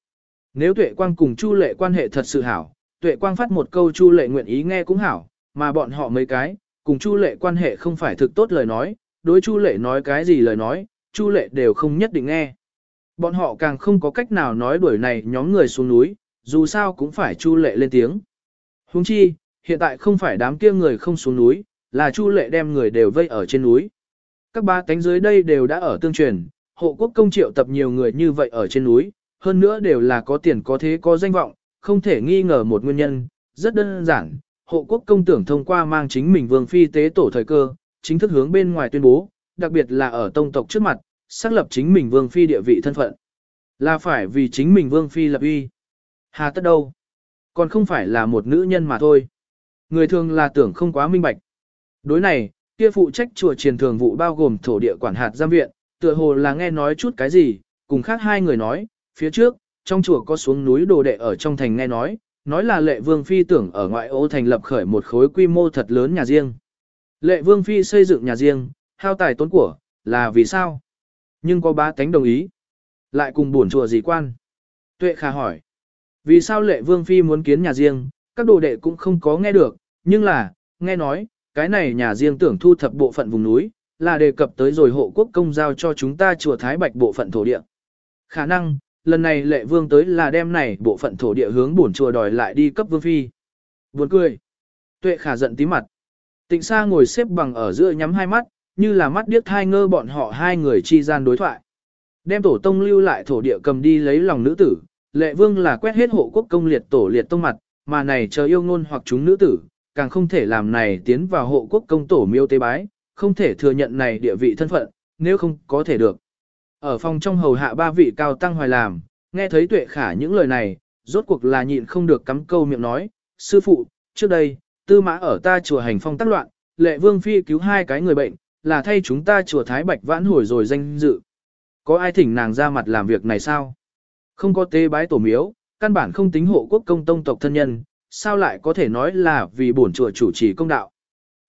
Nếu tuệ quang cùng Chu lệ quan hệ thật sự hảo, tuệ quang phát một câu Chu lệ nguyện ý nghe cũng hảo, mà bọn họ mấy cái, cùng Chu lệ quan hệ không phải thực tốt lời nói, đối Chu lệ nói cái gì lời nói, Chu lệ đều không nhất định nghe. Bọn họ càng không có cách nào nói đuổi này nhóm người xuống núi, dù sao cũng phải Chu lệ lên tiếng. Huống chi, hiện tại không phải đám kia người không xuống núi, là Chu lệ đem người đều vây ở trên núi. Các ba cánh dưới đây đều đã ở tương truyền, hộ quốc công triệu tập nhiều người như vậy ở trên núi, hơn nữa đều là có tiền có thế có danh vọng, không thể nghi ngờ một nguyên nhân, rất đơn giản, hộ quốc công tưởng thông qua mang chính mình vương phi tế tổ thời cơ, chính thức hướng bên ngoài tuyên bố, đặc biệt là ở tông tộc trước mặt, xác lập chính mình vương phi địa vị thân phận. Là phải vì chính mình vương phi lập uy. Hà tất đâu? Còn không phải là một nữ nhân mà thôi. Người thường là tưởng không quá minh bạch. Đối này, kia phụ trách chùa truyền thường vụ bao gồm thổ địa quản hạt giam viện, tựa hồ là nghe nói chút cái gì, cùng khác hai người nói, phía trước, trong chùa có xuống núi đồ đệ ở trong thành nghe nói, nói là lệ vương phi tưởng ở ngoại ô thành lập khởi một khối quy mô thật lớn nhà riêng. Lệ vương phi xây dựng nhà riêng, hao tài tốn của, là vì sao? Nhưng có ba tánh đồng ý. Lại cùng buồn chùa gì quan? Tuệ khả hỏi. Vì sao lệ vương phi muốn kiến nhà riêng, các đồ đệ cũng không có nghe được, nhưng là, nghe nói, cái này nhà riêng tưởng thu thập bộ phận vùng núi, là đề cập tới rồi hộ quốc công giao cho chúng ta chùa Thái Bạch bộ phận thổ địa. Khả năng, lần này lệ vương tới là đem này bộ phận thổ địa hướng bổn chùa đòi lại đi cấp vương phi. Buồn cười. Tuệ khả giận tí mặt. Tịnh xa ngồi xếp bằng ở giữa nhắm hai mắt, như là mắt điếc hai ngơ bọn họ hai người chi gian đối thoại. Đem tổ tông lưu lại thổ địa cầm đi lấy lòng nữ tử, lệ vương là quét hết hộ quốc công liệt tổ liệt tông mặt, mà này chờ yêu ngôn hoặc chúng nữ tử, càng không thể làm này tiến vào hộ quốc công tổ miêu tế bái, không thể thừa nhận này địa vị thân phận, nếu không có thể được. Ở phòng trong hầu hạ ba vị cao tăng hoài làm, nghe thấy tuệ khả những lời này, rốt cuộc là nhịn không được cắm câu miệng nói, sư phụ, trước đây, tư mã ở ta chùa hành phong tác loạn, lệ vương phi cứu hai cái người bệnh, là thay chúng ta chùa Thái Bạch vãn hồi rồi danh dự. Có ai thỉnh nàng ra mặt làm việc này sao? Không có tế bái tổ miếu, căn bản không tính hộ quốc công tông tộc thân nhân, sao lại có thể nói là vì bổn chùa chủ trì công đạo.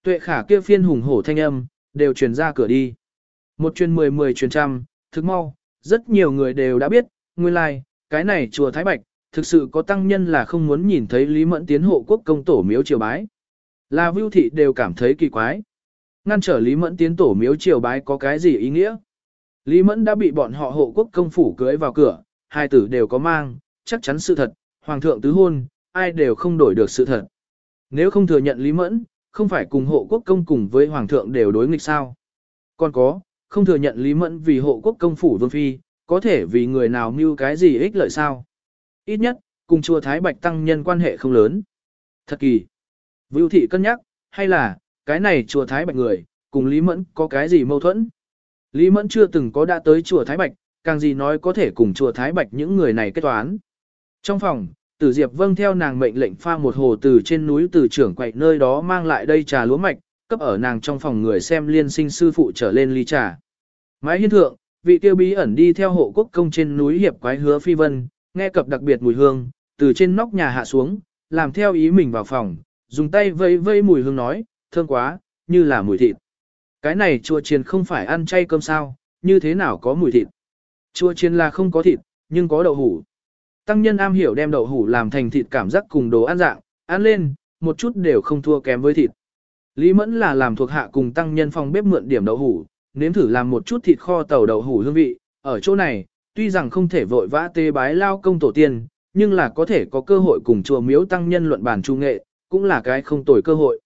Tuệ khả kia phiên hùng hổ thanh âm, đều truyền ra cửa đi. Một truyền mười mười truyền trăm, Thực mau, rất nhiều người đều đã biết, nguyên lai, like, cái này chùa Thái Bạch, thực sự có tăng nhân là không muốn nhìn thấy Lý Mẫn tiến hộ quốc công tổ miếu triều bái. Là vưu thị đều cảm thấy kỳ quái. Ngăn trở Lý Mẫn tiến tổ miếu triều bái có cái gì ý nghĩa? Lý Mẫn đã bị bọn họ hộ quốc công phủ cưới vào cửa, hai tử đều có mang, chắc chắn sự thật, hoàng thượng tứ hôn, ai đều không đổi được sự thật. Nếu không thừa nhận Lý Mẫn, không phải cùng hộ quốc công cùng với hoàng thượng đều đối nghịch sao? Còn có, không thừa nhận Lý Mẫn vì hộ quốc công phủ vương phi, có thể vì người nào mưu cái gì ích lợi sao? Ít nhất, cùng chùa Thái Bạch tăng nhân quan hệ không lớn. Thật kỳ. Vưu thị cân nhắc, hay là, cái này chùa Thái Bạch người, cùng Lý Mẫn có cái gì mâu thuẫn? Lý Mẫn chưa từng có đã tới chùa Thái Bạch, càng gì nói có thể cùng chùa Thái Bạch những người này kết toán. Trong phòng, Tử Diệp vâng theo nàng mệnh lệnh pha một hồ từ trên núi từ trưởng quậy nơi đó mang lại đây trà lúa mạch, cấp ở nàng trong phòng người xem liên sinh sư phụ trở lên ly trà. Mái hiên thượng, vị tiêu bí ẩn đi theo hộ quốc công trên núi hiệp quái hứa phi vân, nghe cập đặc biệt mùi hương, từ trên nóc nhà hạ xuống, làm theo ý mình vào phòng, dùng tay vây vây mùi hương nói, thơm quá, như là mùi thịt. Cái này chùa chiền không phải ăn chay cơm sao, như thế nào có mùi thịt. Chùa chiên là không có thịt, nhưng có đậu hủ. Tăng nhân am hiểu đem đậu hủ làm thành thịt cảm giác cùng đồ ăn dạng, ăn lên, một chút đều không thua kém với thịt. Lý Mẫn là làm thuộc hạ cùng tăng nhân phòng bếp mượn điểm đậu hủ, nếm thử làm một chút thịt kho tàu đậu hủ hương vị. Ở chỗ này, tuy rằng không thể vội vã tê bái lao công tổ tiên, nhưng là có thể có cơ hội cùng chùa miếu tăng nhân luận bản trung nghệ, cũng là cái không tồi cơ hội.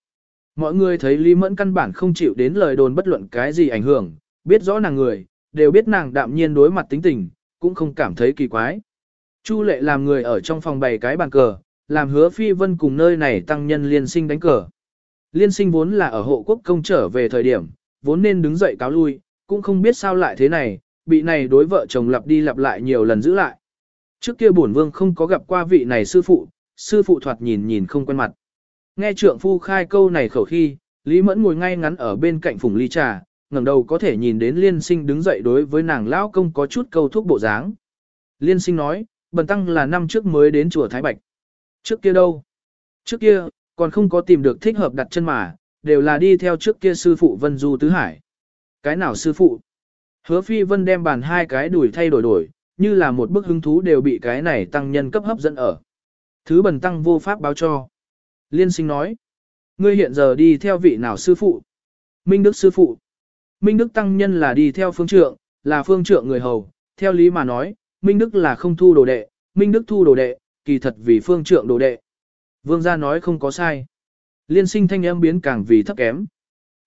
Mọi người thấy Lý Mẫn căn bản không chịu đến lời đồn bất luận cái gì ảnh hưởng, biết rõ nàng người, đều biết nàng đạm nhiên đối mặt tính tình, cũng không cảm thấy kỳ quái. Chu lệ làm người ở trong phòng bày cái bàn cờ, làm hứa phi vân cùng nơi này tăng nhân liên sinh đánh cờ. Liên sinh vốn là ở hộ quốc công trở về thời điểm, vốn nên đứng dậy cáo lui, cũng không biết sao lại thế này, bị này đối vợ chồng lặp đi lặp lại nhiều lần giữ lại. Trước kia bổn vương không có gặp qua vị này sư phụ, sư phụ thoạt nhìn nhìn không quen mặt. Nghe trượng phu khai câu này khẩu khi, Lý Mẫn ngồi ngay ngắn ở bên cạnh phùng ly trà, ngẩng đầu có thể nhìn đến liên sinh đứng dậy đối với nàng lão công có chút câu thúc bộ dáng. Liên sinh nói, bần tăng là năm trước mới đến chùa Thái Bạch. Trước kia đâu? Trước kia, còn không có tìm được thích hợp đặt chân mà, đều là đi theo trước kia sư phụ Vân Du Tứ Hải. Cái nào sư phụ? Hứa phi vân đem bàn hai cái đuổi thay đổi đổi, như là một bức hứng thú đều bị cái này tăng nhân cấp hấp dẫn ở. Thứ bần tăng vô pháp báo cho. Liên sinh nói, ngươi hiện giờ đi theo vị nào sư phụ? Minh Đức sư phụ. Minh Đức tăng nhân là đi theo phương trượng, là phương trượng người hầu, theo lý mà nói, Minh Đức là không thu đồ đệ, Minh Đức thu đồ đệ, kỳ thật vì phương trượng đồ đệ. Vương gia nói không có sai. Liên sinh thanh âm biến càng vì thấp kém.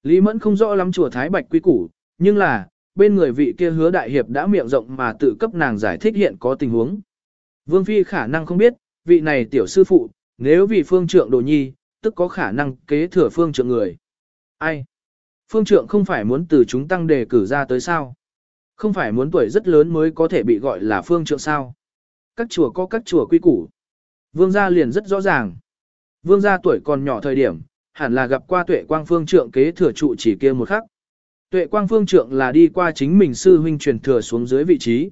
Lý Mẫn không rõ lắm chùa Thái Bạch quý củ, nhưng là, bên người vị kia hứa đại hiệp đã miệng rộng mà tự cấp nàng giải thích hiện có tình huống. Vương Phi khả năng không biết, vị này tiểu sư phụ, nếu vì phương trượng đồ nhi, tức có khả năng kế thừa phương trượng người. Ai? Phương trượng không phải muốn từ chúng tăng đề cử ra tới sao? Không phải muốn tuổi rất lớn mới có thể bị gọi là phương trượng sao? Các chùa có các chùa quy củ. Vương gia liền rất rõ ràng. Vương gia tuổi còn nhỏ thời điểm, hẳn là gặp qua tuệ quang phương trượng kế thừa trụ chỉ kia một khắc. Tuệ quang phương trượng là đi qua chính mình sư huynh truyền thừa xuống dưới vị trí.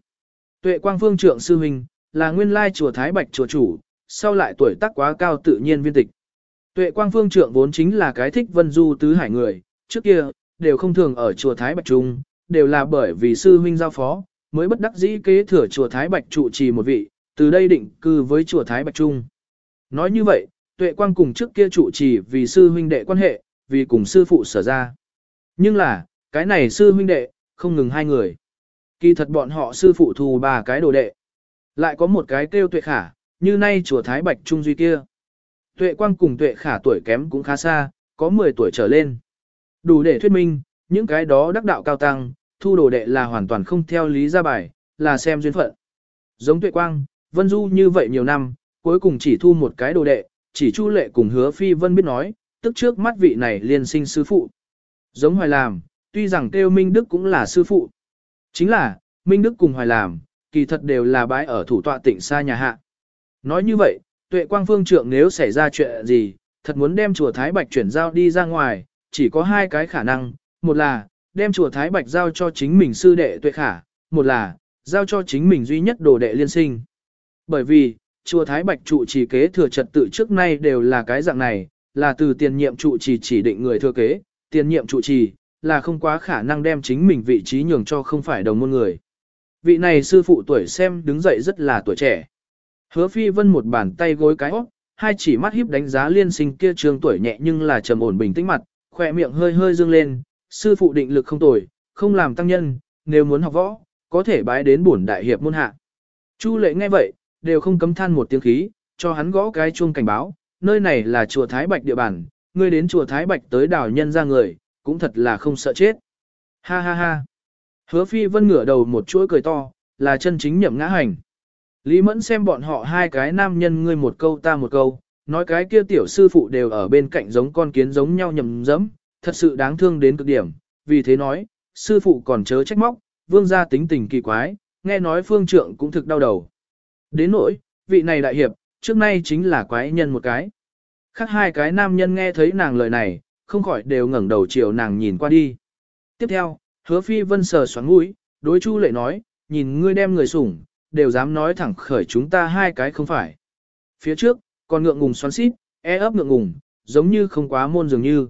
Tuệ quang phương trượng sư huynh, là nguyên lai chùa Thái Bạch chùa chủ, sau lại tuổi tác quá cao tự nhiên viên tịch. Tuệ quang phương trượng vốn chính là cái thích vân du tứ hải người, trước kia, đều không thường ở chùa Thái Bạch Trung, đều là bởi vì sư huynh giao phó, mới bất đắc dĩ kế thừa chùa Thái Bạch trụ trì một vị, từ đây định cư với chùa Thái Bạch Trung. Nói như vậy, tuệ quang cùng trước kia trụ trì vì sư huynh đệ quan hệ, vì cùng sư phụ sở ra. Nhưng là, cái này sư huynh đệ, không ngừng hai người. Kỳ thật bọn họ sư phụ thù ba cái đồ đệ. Lại có một cái kêu tuệ khả, như nay chùa Thái Bạch Trung Duy kia. Tuệ quang cùng tuệ khả tuổi kém cũng khá xa, có 10 tuổi trở lên. Đủ để thuyết minh, những cái đó đắc đạo cao tăng, thu đồ đệ là hoàn toàn không theo lý ra bài, là xem duyên phận. Giống tuệ quang, vân du như vậy nhiều năm, cuối cùng chỉ thu một cái đồ đệ, chỉ chu lệ cùng hứa phi vân biết nói, tức trước mắt vị này liên sinh sư phụ. Giống hoài làm, tuy rằng kêu Minh Đức cũng là sư phụ. Chính là, Minh Đức cùng hoài làm, kỳ thật đều là bái ở thủ tọa tỉnh xa nhà hạ. Nói như vậy, tuệ quang phương trượng nếu xảy ra chuyện gì, thật muốn đem chùa Thái Bạch chuyển giao đi ra ngoài, chỉ có hai cái khả năng, một là, đem chùa Thái Bạch giao cho chính mình sư đệ tuệ khả, một là, giao cho chính mình duy nhất đồ đệ liên sinh. Bởi vì, chùa Thái Bạch trụ trì kế thừa trật tự trước nay đều là cái dạng này, là từ tiền nhiệm trụ trì chỉ định người thừa kế, tiền nhiệm trụ trì, là không quá khả năng đem chính mình vị trí nhường cho không phải đồng môn người. Vị này sư phụ tuổi xem đứng dậy rất là tuổi trẻ. Hứa phi vân một bàn tay gối cái óc, hai chỉ mắt híp đánh giá liên sinh kia trường tuổi nhẹ nhưng là trầm ổn bình tĩnh mặt, khỏe miệng hơi hơi dương lên, sư phụ định lực không tồi, không làm tăng nhân, nếu muốn học võ, có thể bái đến bổn đại hiệp môn hạ. Chu lệ nghe vậy, đều không cấm than một tiếng khí, cho hắn gõ cái chuông cảnh báo, nơi này là chùa Thái Bạch địa bàn, ngươi đến chùa Thái Bạch tới đảo nhân ra người, cũng thật là không sợ chết. Ha ha ha. Hứa phi vân ngửa đầu một chuỗi cười to, là chân chính nhậm ngã hành. Lý Mẫn xem bọn họ hai cái nam nhân ngươi một câu ta một câu, nói cái kia tiểu sư phụ đều ở bên cạnh giống con kiến giống nhau nhầm dẫm, thật sự đáng thương đến cực điểm, vì thế nói, sư phụ còn chớ trách móc, vương gia tính tình kỳ quái, nghe nói phương trượng cũng thực đau đầu. Đến nỗi, vị này đại hiệp, trước nay chính là quái nhân một cái. Khác hai cái nam nhân nghe thấy nàng lời này, không khỏi đều ngẩng đầu chiều nàng nhìn qua đi. Tiếp theo, hứa phi vân sờ xoắn mũi, đối chu lệ nói, nhìn ngươi đem người sủng, đều dám nói thẳng khởi chúng ta hai cái không phải. Phía trước, còn ngượng ngùng xoắn xít, e ấp ngượng ngùng, giống như không quá môn dường như.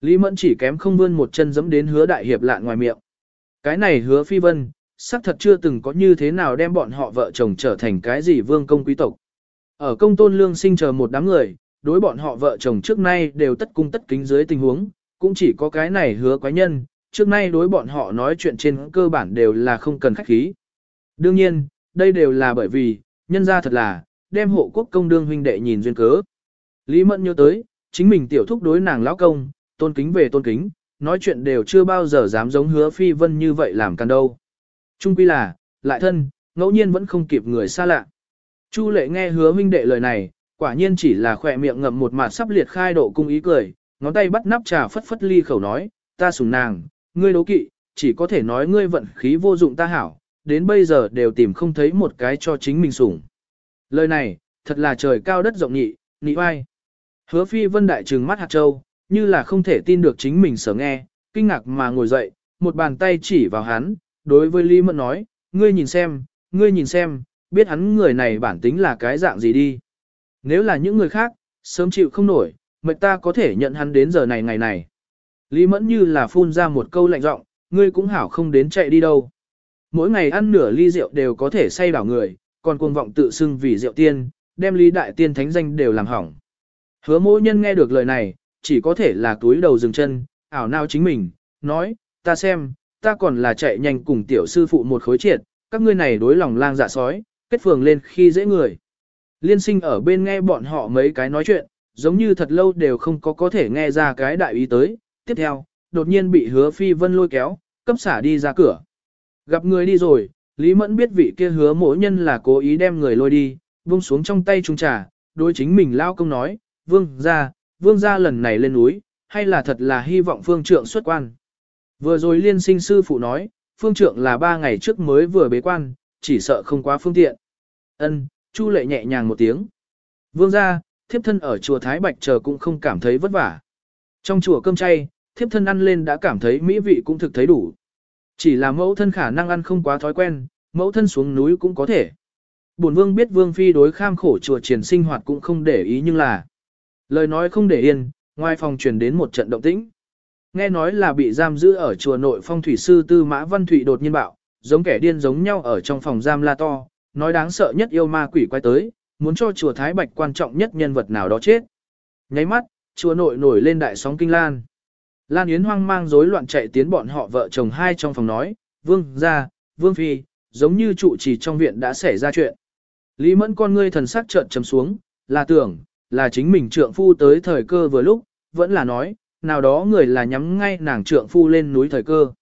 Lý Mẫn chỉ kém không vươn một chân dẫm đến hứa đại hiệp lạn ngoài miệng. Cái này hứa phi vân, xác thật chưa từng có như thế nào đem bọn họ vợ chồng trở thành cái gì vương công quý tộc. Ở công tôn lương sinh chờ một đám người, đối bọn họ vợ chồng trước nay đều tất cung tất kính dưới tình huống, cũng chỉ có cái này hứa quái nhân, trước nay đối bọn họ nói chuyện trên cơ bản đều là không cần khách khí. Đương nhiên, đây đều là bởi vì, nhân ra thật là, đem hộ quốc công đương huynh đệ nhìn duyên cớ. Lý Mẫn nhớ tới, chính mình tiểu thúc đối nàng lão công, tôn kính về tôn kính, nói chuyện đều chưa bao giờ dám giống hứa phi vân như vậy làm can đâu. Trung quy là, lại thân, ngẫu nhiên vẫn không kịp người xa lạ. Chu lệ nghe hứa huynh đệ lời này, quả nhiên chỉ là khỏe miệng ngậm một mặt sắp liệt khai độ cung ý cười, ngón tay bắt nắp trà phất phất ly khẩu nói, ta sủng nàng, ngươi đố kỵ, chỉ có thể nói ngươi vận khí vô dụng ta hảo, đến bây giờ đều tìm không thấy một cái cho chính mình sủng. Lời này, thật là trời cao đất rộng nhị, nị vai. Hứa phi vân đại trừng mắt hạt châu, như là không thể tin được chính mình sở nghe, kinh ngạc mà ngồi dậy, một bàn tay chỉ vào hắn, đối với Lý Mẫn nói, ngươi nhìn xem, ngươi nhìn xem, biết hắn người này bản tính là cái dạng gì đi. Nếu là những người khác, sớm chịu không nổi, mệnh ta có thể nhận hắn đến giờ này ngày này. Lý Mẫn như là phun ra một câu lạnh giọng, ngươi cũng hảo không đến chạy đi đâu. Mỗi ngày ăn nửa ly rượu đều có thể say đảo người, còn cuồng vọng tự xưng vì rượu tiên, đem lý đại tiên thánh danh đều làm hỏng. Hứa mỗi nhân nghe được lời này, chỉ có thể là túi đầu dừng chân, ảo nào chính mình, nói, ta xem, ta còn là chạy nhanh cùng tiểu sư phụ một khối triệt, các ngươi này đối lòng lang dạ sói, kết phường lên khi dễ người. Liên sinh ở bên nghe bọn họ mấy cái nói chuyện, giống như thật lâu đều không có có thể nghe ra cái đại ý tới. Tiếp theo, đột nhiên bị hứa phi vân lôi kéo, cấp xả đi ra cửa. Gặp người đi rồi, Lý Mẫn biết vị kia hứa mỗi nhân là cố ý đem người lôi đi, buông xuống trong tay trung trà, đối chính mình lao công nói, vương ra, vương ra lần này lên núi, hay là thật là hy vọng phương trượng xuất quan. Vừa rồi liên sinh sư phụ nói, phương trượng là ba ngày trước mới vừa bế quan, chỉ sợ không quá phương tiện. Ân, Chu lệ nhẹ nhàng một tiếng. Vương ra, thiếp thân ở chùa Thái Bạch chờ cũng không cảm thấy vất vả. Trong chùa cơm chay, thiếp thân ăn lên đã cảm thấy mỹ vị cũng thực thấy đủ. Chỉ là mẫu thân khả năng ăn không quá thói quen, mẫu thân xuống núi cũng có thể. Bổn vương biết vương phi đối kham khổ chùa triển sinh hoạt cũng không để ý nhưng là lời nói không để yên, ngoài phòng truyền đến một trận động tĩnh. Nghe nói là bị giam giữ ở chùa nội phong thủy sư tư mã văn thủy đột nhiên bạo, giống kẻ điên giống nhau ở trong phòng giam la to, nói đáng sợ nhất yêu ma quỷ quay tới, muốn cho chùa Thái Bạch quan trọng nhất nhân vật nào đó chết. Nháy mắt, chùa nội nổi lên đại sóng kinh lan. Lan Yến hoang mang rối loạn chạy tiến bọn họ vợ chồng hai trong phòng nói, vương gia, vương phi, giống như trụ trì trong viện đã xảy ra chuyện. Lý mẫn con ngươi thần sắc trợn trầm xuống, là tưởng, là chính mình trượng phu tới thời cơ vừa lúc, vẫn là nói, nào đó người là nhắm ngay nàng trượng phu lên núi thời cơ.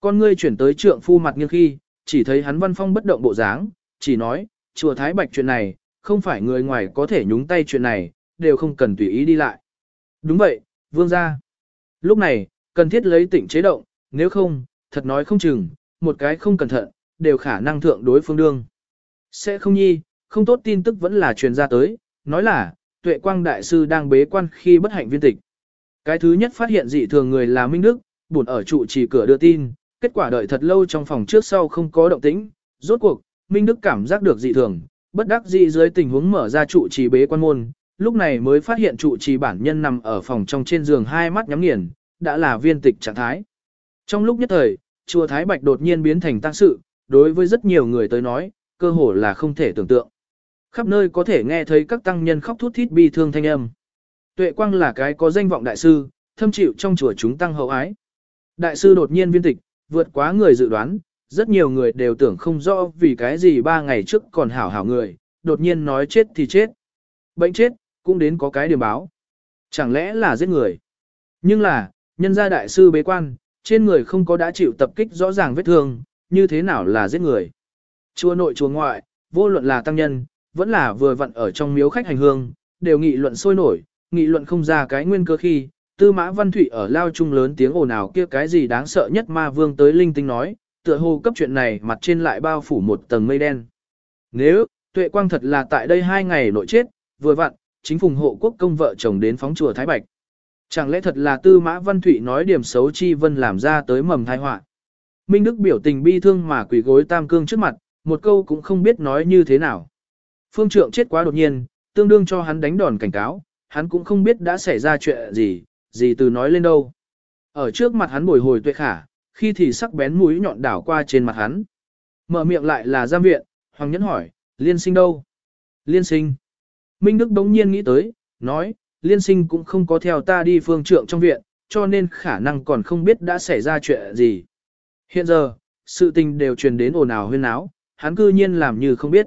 Con ngươi chuyển tới trượng phu mặt nghiêng khi, chỉ thấy hắn văn phong bất động bộ dáng, chỉ nói, chùa Thái Bạch chuyện này, không phải người ngoài có thể nhúng tay chuyện này, đều không cần tùy ý đi lại. Đúng vậy, vương gia. Lúc này, cần thiết lấy tỉnh chế động, nếu không, thật nói không chừng, một cái không cẩn thận, đều khả năng thượng đối phương đương. Sẽ không nhi, không tốt tin tức vẫn là truyền ra tới, nói là, tuệ quang đại sư đang bế quan khi bất hạnh viên tịch. Cái thứ nhất phát hiện dị thường người là Minh Đức, buồn ở trụ trì cửa đưa tin, kết quả đợi thật lâu trong phòng trước sau không có động tĩnh, rốt cuộc, Minh Đức cảm giác được dị thường, bất đắc dĩ dưới tình huống mở ra trụ trì bế quan môn, lúc này mới phát hiện trụ trì bản nhân nằm ở phòng trong trên giường hai mắt nhắm nghiền, đã là viên tịch trạng thái. Trong lúc nhất thời, chùa Thái Bạch đột nhiên biến thành tăng sự, đối với rất nhiều người tới nói, cơ hồ là không thể tưởng tượng. Khắp nơi có thể nghe thấy các tăng nhân khóc thút thít bi thương thanh âm. Tuệ quang là cái có danh vọng đại sư, thâm chịu trong chùa chúng tăng hậu ái. Đại sư đột nhiên viên tịch, vượt quá người dự đoán, rất nhiều người đều tưởng không rõ vì cái gì ba ngày trước còn hảo hảo người, đột nhiên nói chết thì chết. Bệnh chết, cũng đến có cái điểm báo. Chẳng lẽ là giết người? Nhưng là, nhân gia đại sư bế quan, trên người không có đã chịu tập kích rõ ràng vết thương, như thế nào là giết người? Chùa nội chùa ngoại, vô luận là tăng nhân, vẫn là vừa vặn ở trong miếu khách hành hương, đều nghị luận sôi nổi, nghị luận không ra cái nguyên cơ khi, tư mã văn thủy ở lao trung lớn tiếng ồn ào kia cái gì đáng sợ nhất ma vương tới linh tinh nói, tựa hồ cấp chuyện này mặt trên lại bao phủ một tầng mây đen. Nếu, tuệ quang thật là tại đây hai ngày nội chết, vừa vặn, chính phùng hộ quốc công vợ chồng đến phóng chùa Thái Bạch. Chẳng lẽ thật là tư mã văn thủy nói điểm xấu chi vân làm ra tới mầm thai họa Minh Đức biểu tình bi thương mà quỳ gối tam cương trước mặt, một câu cũng không biết nói như thế nào. Phương trượng chết quá đột nhiên, tương đương cho hắn đánh đòn cảnh cáo, hắn cũng không biết đã xảy ra chuyện gì, gì từ nói lên đâu. Ở trước mặt hắn bồi hồi tuệ khả, khi thì sắc bén mũi nhọn đảo qua trên mặt hắn. Mở miệng lại là giam viện, Hoàng Nhẫn hỏi, liên sinh đâu? Liên sinh. Minh Đức đống nhiên nghĩ tới, nói, liên sinh cũng không có theo ta đi phương trượng trong viện, cho nên khả năng còn không biết đã xảy ra chuyện gì. Hiện giờ, sự tình đều truyền đến ồn ào huyên áo, hắn cư nhiên làm như không biết.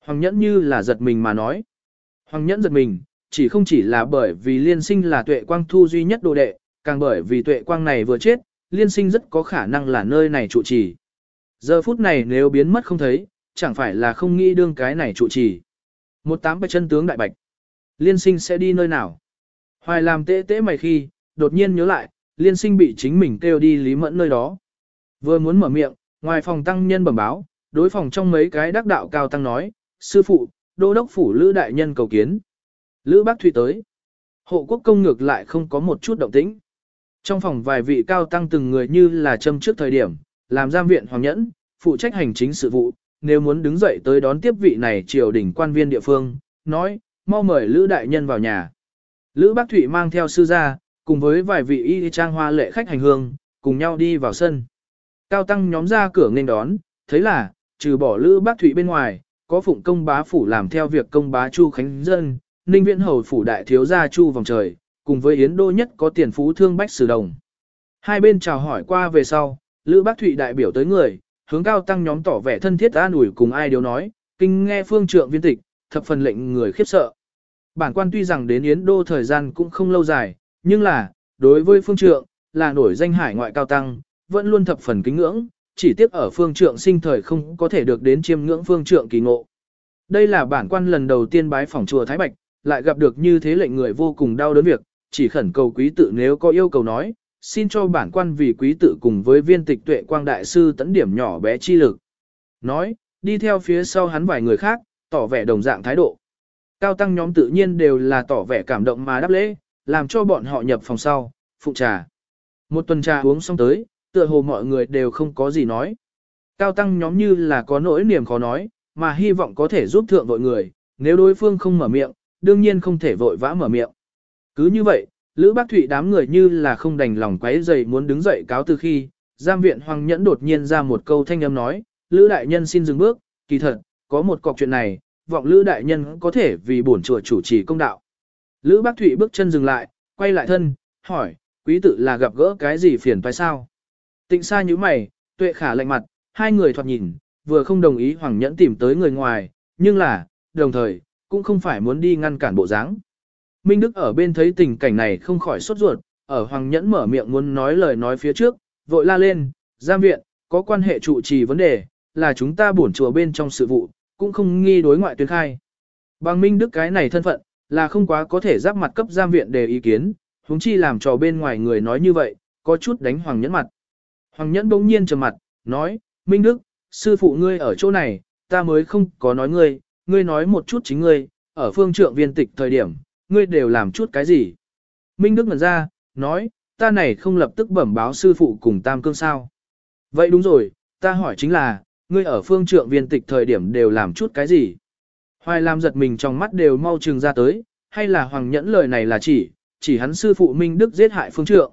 Hoàng Nhẫn như là giật mình mà nói. Hoàng Nhẫn giật mình, chỉ không chỉ là bởi vì liên sinh là tuệ quang thu duy nhất đồ đệ, càng bởi vì tuệ quang này vừa chết, liên sinh rất có khả năng là nơi này trụ trì. Giờ phút này nếu biến mất không thấy, chẳng phải là không nghĩ đương cái này trụ trì. Một tám bạch chân tướng đại bạch. Liên sinh sẽ đi nơi nào? Hoài làm tê tê mày khi, đột nhiên nhớ lại, liên sinh bị chính mình kêu đi lý mẫn nơi đó. Vừa muốn mở miệng, ngoài phòng tăng nhân bẩm báo, đối phòng trong mấy cái đắc đạo cao tăng nói, sư phụ, đô đốc phủ lữ đại nhân cầu kiến. Lữ bác Thụy tới. Hộ quốc công ngược lại không có một chút động tĩnh. Trong phòng vài vị cao tăng từng người như là châm trước thời điểm, làm giam viện hoàng nhẫn, phụ trách hành chính sự vụ, nếu muốn đứng dậy tới đón tiếp vị này triều đình quan viên địa phương, nói, mau mời Lữ đại nhân vào nhà. Lữ Bác Thụy mang theo sư gia, cùng với vài vị y trang hoa lệ khách hành hương, cùng nhau đi vào sân. Cao tăng nhóm ra cửa nên đón, thấy là, trừ bỏ Lữ Bác Thụy bên ngoài, có phụng công bá phủ làm theo việc công bá Chu Khánh Dân, Ninh Viễn Hầu phủ đại thiếu gia Chu vòng trời, cùng với Yến Đô nhất có tiền phú thương bách sử đồng. Hai bên chào hỏi qua về sau, Lữ Bác Thụy đại biểu tới người, hướng cao tăng nhóm tỏ vẻ thân thiết an ủi cùng ai điều nói, kinh nghe phương trượng viên tịch, thập phần lệnh người khiếp sợ. Bản quan tuy rằng đến Yến Đô thời gian cũng không lâu dài, nhưng là, đối với phương trượng, là nổi danh hải ngoại cao tăng, vẫn luôn thập phần kính ngưỡng, chỉ tiếc ở phương trượng sinh thời không có thể được đến chiêm ngưỡng phương trượng kỳ ngộ. Đây là bản quan lần đầu tiên bái phỏng chùa Thái Bạch, lại gặp được như thế lệnh người vô cùng đau đớn việc, chỉ khẩn cầu quý tự nếu có yêu cầu nói, xin cho bản quan vì quý tự cùng với viên tịch tuệ quang đại sư tấn điểm nhỏ bé chi lực. Nói, đi theo phía sau hắn vài người khác, tỏ vẻ đồng dạng thái độ. Cao tăng nhóm tự nhiên đều là tỏ vẻ cảm động mà đáp lễ, làm cho bọn họ nhập phòng sau, phụ trà. Một tuần trà uống xong tới, tựa hồ mọi người đều không có gì nói. Cao tăng nhóm như là có nỗi niềm khó nói, mà hy vọng có thể giúp thượng vội người, nếu đối phương không mở miệng, đương nhiên không thể vội vã mở miệng. Cứ như vậy, Lữ Bác Thụy đám người như là không đành lòng quấy dậy muốn đứng dậy cáo từ khi, giam viện Hoàng Nhẫn đột nhiên ra một câu thanh âm nói, Lữ Đại Nhân xin dừng bước, kỳ thật, có một cọc chuyện này, vọng Lữ Đại Nhân có thể vì bổn chùa chủ trì công đạo. Lữ Bác Thụy bước chân dừng lại, quay lại thân, hỏi, quý tử là gặp gỡ cái gì phiền phải sao? Tịnh xa như mày, tuệ khả lạnh mặt, hai người thoạt nhìn, vừa không đồng ý Hoàng Nhẫn tìm tới người ngoài, nhưng là, đồng thời, cũng không phải muốn đi ngăn cản bộ dáng. Minh Đức ở bên thấy tình cảnh này không khỏi sốt ruột, ở Hoàng Nhẫn mở miệng muốn nói lời nói phía trước, vội la lên, giam viện, có quan hệ trụ trì vấn đề, là chúng ta bổn chùa bên trong sự vụ, cũng không nghi đối ngoại tuyên khai. Bằng Minh Đức cái này thân phận, là không quá có thể giáp mặt cấp giam viện đề ý kiến, huống chi làm trò bên ngoài người nói như vậy, có chút đánh Hoàng Nhẫn mặt. Hoàng Nhẫn bỗng nhiên trầm mặt, nói, Minh Đức, sư phụ ngươi ở chỗ này, ta mới không có nói ngươi, ngươi nói một chút chính ngươi, ở phương trượng viên tịch thời điểm, ngươi đều làm chút cái gì? Minh Đức ngẩn ra, nói, ta này không lập tức bẩm báo sư phụ cùng tam cương sao. Vậy đúng rồi, ta hỏi chính là, ngươi ở phương trượng viên tịch thời điểm đều làm chút cái gì? Hoài Lam giật mình trong mắt đều mau trừng ra tới, hay là Hoàng Nhẫn lời này là chỉ, chỉ hắn sư phụ Minh Đức giết hại phương trượng.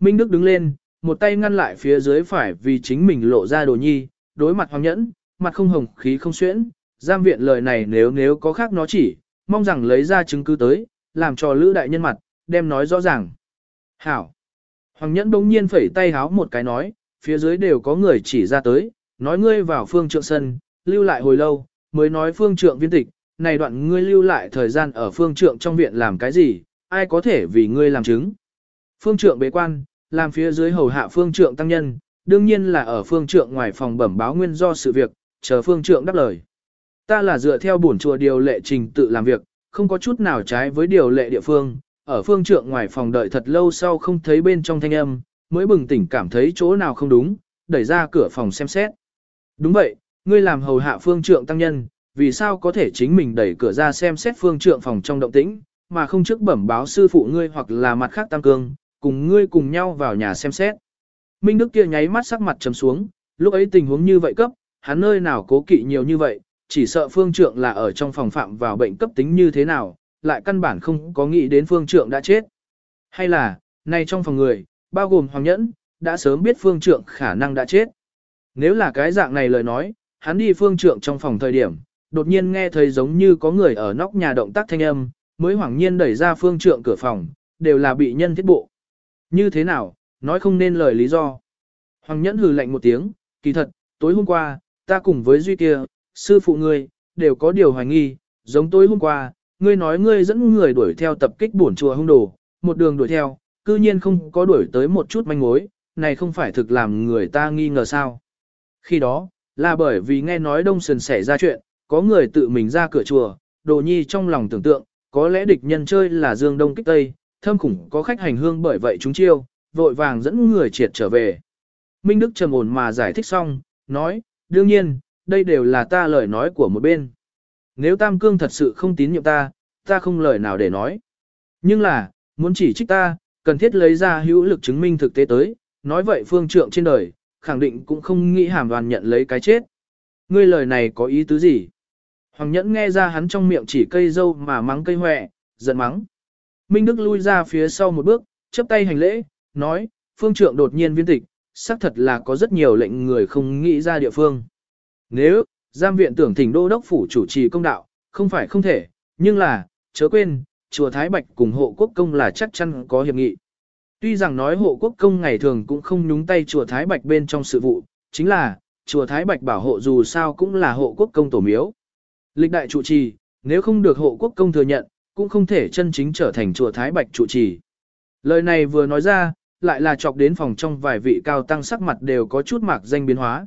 Minh Đức đứng lên, một tay ngăn lại phía dưới phải vì chính mình lộ ra đồ nhi, đối mặt Hoàng Nhẫn, mặt không hồng khí không xuyễn, giam viện lời này nếu nếu có khác nó chỉ, mong rằng lấy ra chứng cứ tới, làm cho lữ đại nhân mặt, đem nói rõ ràng. Hảo. Hoàng nhẫn bỗng nhiên phẩy tay háo một cái nói, phía dưới đều có người chỉ ra tới, nói ngươi vào phương trượng sân, lưu lại hồi lâu, mới nói phương trượng viên tịch, này đoạn ngươi lưu lại thời gian ở phương trượng trong viện làm cái gì, ai có thể vì ngươi làm chứng. Phương trượng bế quan, làm phía dưới hầu hạ phương trượng tăng nhân, đương nhiên là ở phương trượng ngoài phòng bẩm báo nguyên do sự việc, chờ phương trượng đáp lời. Ta là dựa theo bổn chùa điều lệ trình tự làm việc, không có chút nào trái với điều lệ địa phương, ở phương trượng ngoài phòng đợi thật lâu sau không thấy bên trong thanh âm, mới bừng tỉnh cảm thấy chỗ nào không đúng, đẩy ra cửa phòng xem xét. Đúng vậy, ngươi làm hầu hạ phương trượng tăng nhân, vì sao có thể chính mình đẩy cửa ra xem xét phương trượng phòng trong động tĩnh, mà không trước bẩm báo sư phụ ngươi hoặc là mặt khác tam cương, cùng ngươi cùng nhau vào nhà xem xét. Minh Đức kia nháy mắt sắc mặt trầm xuống, lúc ấy tình huống như vậy cấp, hắn nơi nào cố kỵ nhiều như vậy, chỉ sợ phương trượng là ở trong phòng phạm vào bệnh cấp tính như thế nào, lại căn bản không có nghĩ đến phương trượng đã chết. Hay là, nay trong phòng người, bao gồm Hoàng Nhẫn, đã sớm biết phương trượng khả năng đã chết. Nếu là cái dạng này lời nói, hắn đi phương trượng trong phòng thời điểm, đột nhiên nghe thấy giống như có người ở nóc nhà động tác thanh âm, mới hoảng nhiên đẩy ra phương trượng cửa phòng, đều là bị nhân thiết bộ. Như thế nào, nói không nên lời lý do. Hoàng Nhẫn hừ lạnh một tiếng, kỳ thật, tối hôm qua, ta cùng với Duy kia, sư phụ ngươi, đều có điều hoài nghi, giống tối hôm qua, ngươi nói ngươi dẫn người đuổi theo tập kích bổn chùa hung đồ, một đường đuổi theo, cư nhiên không có đuổi tới một chút manh mối, này không phải thực làm người ta nghi ngờ sao. Khi đó, là bởi vì nghe nói đông sườn xảy ra chuyện, có người tự mình ra cửa chùa, đồ nhi trong lòng tưởng tượng, có lẽ địch nhân chơi là dương đông kích tây, thâm khủng có khách hành hương bởi vậy chúng chiêu, vội vàng dẫn người triệt trở về. Minh Đức trầm ổn mà giải thích xong, nói, đương nhiên, đây đều là ta lời nói của một bên. Nếu Tam Cương thật sự không tín nhiệm ta, ta không lời nào để nói. Nhưng là, muốn chỉ trích ta, cần thiết lấy ra hữu lực chứng minh thực tế tới, nói vậy phương trượng trên đời, khẳng định cũng không nghĩ hàm đoàn nhận lấy cái chết. Ngươi lời này có ý tứ gì? Hoàng Nhẫn nghe ra hắn trong miệng chỉ cây dâu mà mắng cây hoẹ, giận mắng. Minh Đức lui ra phía sau một bước, chấp tay hành lễ, nói, phương trượng đột nhiên viên tịch, xác thật là có rất nhiều lệnh người không nghĩ ra địa phương. Nếu, giam viện tưởng thỉnh đô đốc phủ chủ trì công đạo, không phải không thể, nhưng là, chớ quên, chùa Thái Bạch cùng hộ quốc công là chắc chắn có hiệp nghị. Tuy rằng nói hộ quốc công ngày thường cũng không nhúng tay chùa Thái Bạch bên trong sự vụ, chính là, chùa Thái Bạch bảo hộ dù sao cũng là hộ quốc công tổ miếu. Lịch đại trụ trì, nếu không được hộ quốc công thừa nhận, cũng không thể chân chính trở thành chùa Thái Bạch trụ trì. Lời này vừa nói ra, lại là chọc đến phòng trong vài vị cao tăng sắc mặt đều có chút mạc danh biến hóa.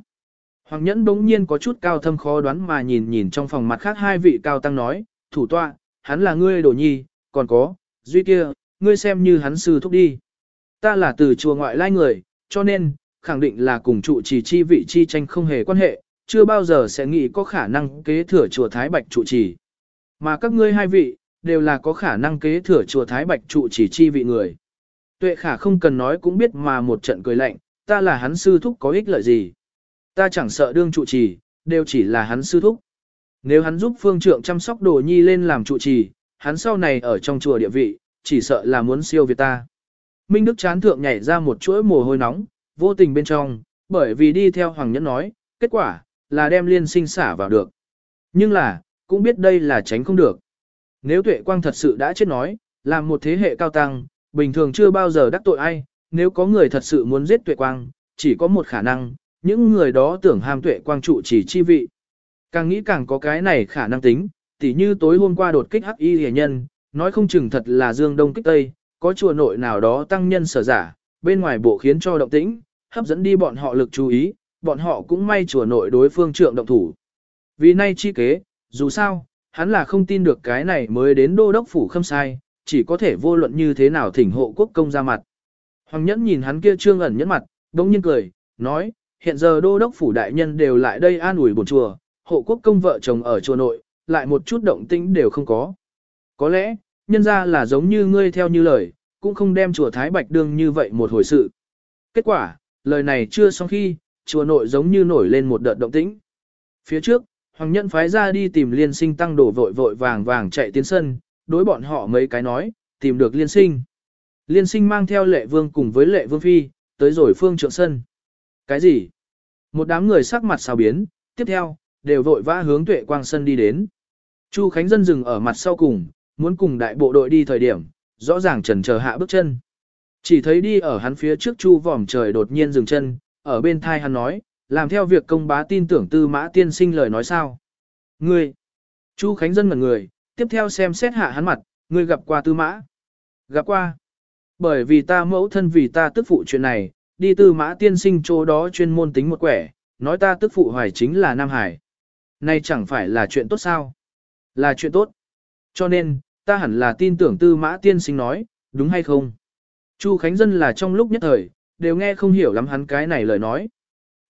Hoàng nhẫn bỗng nhiên có chút cao thâm khó đoán mà nhìn nhìn trong phòng mặt khác hai vị cao tăng nói, thủ tọa, hắn là ngươi đồ nhi, còn có, duy kia, ngươi xem như hắn sư thúc đi. Ta là từ chùa ngoại lai người, cho nên, khẳng định là cùng trụ trì chi vị chi tranh không hề quan hệ, chưa bao giờ sẽ nghĩ có khả năng kế thừa chùa Thái Bạch trụ trì. Mà các ngươi hai vị, đều là có khả năng kế thừa chùa Thái Bạch trụ trì chi vị người. Tuệ khả không cần nói cũng biết mà một trận cười lạnh, ta là hắn sư thúc có ích lợi gì. Ta chẳng sợ đương trụ trì, đều chỉ là hắn sư thúc. Nếu hắn giúp phương trượng chăm sóc đồ nhi lên làm trụ trì, hắn sau này ở trong chùa địa vị, chỉ sợ là muốn siêu việt ta. Minh Đức chán thượng nhảy ra một chuỗi mồ hôi nóng, vô tình bên trong, bởi vì đi theo Hoàng Nhẫn nói, kết quả, là đem liên sinh xả vào được. Nhưng là, cũng biết đây là tránh không được. Nếu tuệ quang thật sự đã chết nói, làm một thế hệ cao tăng, bình thường chưa bao giờ đắc tội ai, nếu có người thật sự muốn giết tuệ quang, chỉ có một khả năng, những người đó tưởng ham tuệ quang trụ chỉ chi vị. Càng nghĩ càng có cái này khả năng tính, tỉ như tối hôm qua đột kích hắc y hề nhân, nói không chừng thật là dương đông kích tây, có chùa nội nào đó tăng nhân sở giả, bên ngoài bộ khiến cho động tĩnh, hấp dẫn đi bọn họ lực chú ý, bọn họ cũng may chùa nội đối phương trượng động thủ. Vì nay chi kế, dù sao, hắn là không tin được cái này mới đến đô đốc phủ khâm sai, chỉ có thể vô luận như thế nào thỉnh hộ quốc công ra mặt. Hoàng nhẫn nhìn hắn kia trương ẩn nhẫn mặt, đống nhiên cười, nói, hiện giờ đô đốc phủ đại nhân đều lại đây an ủi bổn chùa, hộ quốc công vợ chồng ở chùa nội, lại một chút động tĩnh đều không có. Có lẽ, nhân ra là giống như ngươi theo như lời, cũng không đem chùa Thái Bạch đương như vậy một hồi sự. Kết quả, lời này chưa xong khi, chùa nội giống như nổi lên một đợt động tĩnh. Phía trước, Hoàng Nhân phái ra đi tìm liên sinh tăng đổ vội vội vàng vàng chạy tiến sân, đối bọn họ mấy cái nói, tìm được liên sinh. Liên sinh mang theo lệ vương cùng với lệ vương phi, tới rồi phương trượng sân. Cái gì? Một đám người sắc mặt xào biến, tiếp theo, đều vội vã hướng tuệ quang sân đi đến. Chu Khánh Dân dừng ở mặt sau cùng, muốn cùng đại bộ đội đi thời điểm, rõ ràng trần chờ hạ bước chân. Chỉ thấy đi ở hắn phía trước chu vòm trời đột nhiên dừng chân, ở bên thai hắn nói, làm theo việc công bá tin tưởng tư mã tiên sinh lời nói sao. Ngươi, Chu Khánh Dân ngẩn người, tiếp theo xem xét hạ hắn mặt, ngươi gặp qua tư mã. Gặp qua. Bởi vì ta mẫu thân vì ta tức phụ chuyện này, đi tư mã tiên sinh chỗ đó chuyên môn tính một quẻ, nói ta tức phụ hoài chính là Nam Hải. nay chẳng phải là chuyện tốt sao? Là chuyện tốt. Cho nên, ta hẳn là tin tưởng tư mã tiên sinh nói, đúng hay không? Chu Khánh Dân là trong lúc nhất thời, đều nghe không hiểu lắm hắn cái này lời nói.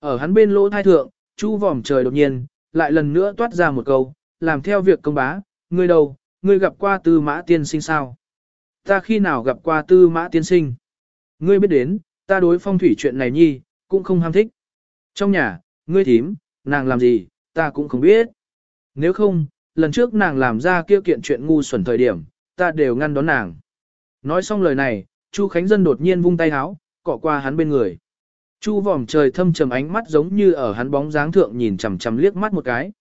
Ở hắn bên lỗ thai thượng, chu vòm trời đột nhiên, lại lần nữa toát ra một câu, làm theo việc công bá, ngươi đâu, ngươi gặp qua tư mã tiên sinh sao? Ta khi nào gặp qua tư mã tiên sinh? Ngươi biết đến, ta đối phong thủy chuyện này nhi, cũng không ham thích. Trong nhà, ngươi thím, nàng làm gì, ta cũng không biết. Nếu không, lần trước nàng làm ra kia kiện chuyện ngu xuẩn thời điểm, ta đều ngăn đón nàng. Nói xong lời này, Chu Khánh Dân đột nhiên vung tay háo, cọ qua hắn bên người. Chu vòm trời thâm trầm ánh mắt giống như ở hắn bóng dáng thượng nhìn chằm chằm liếc mắt một cái.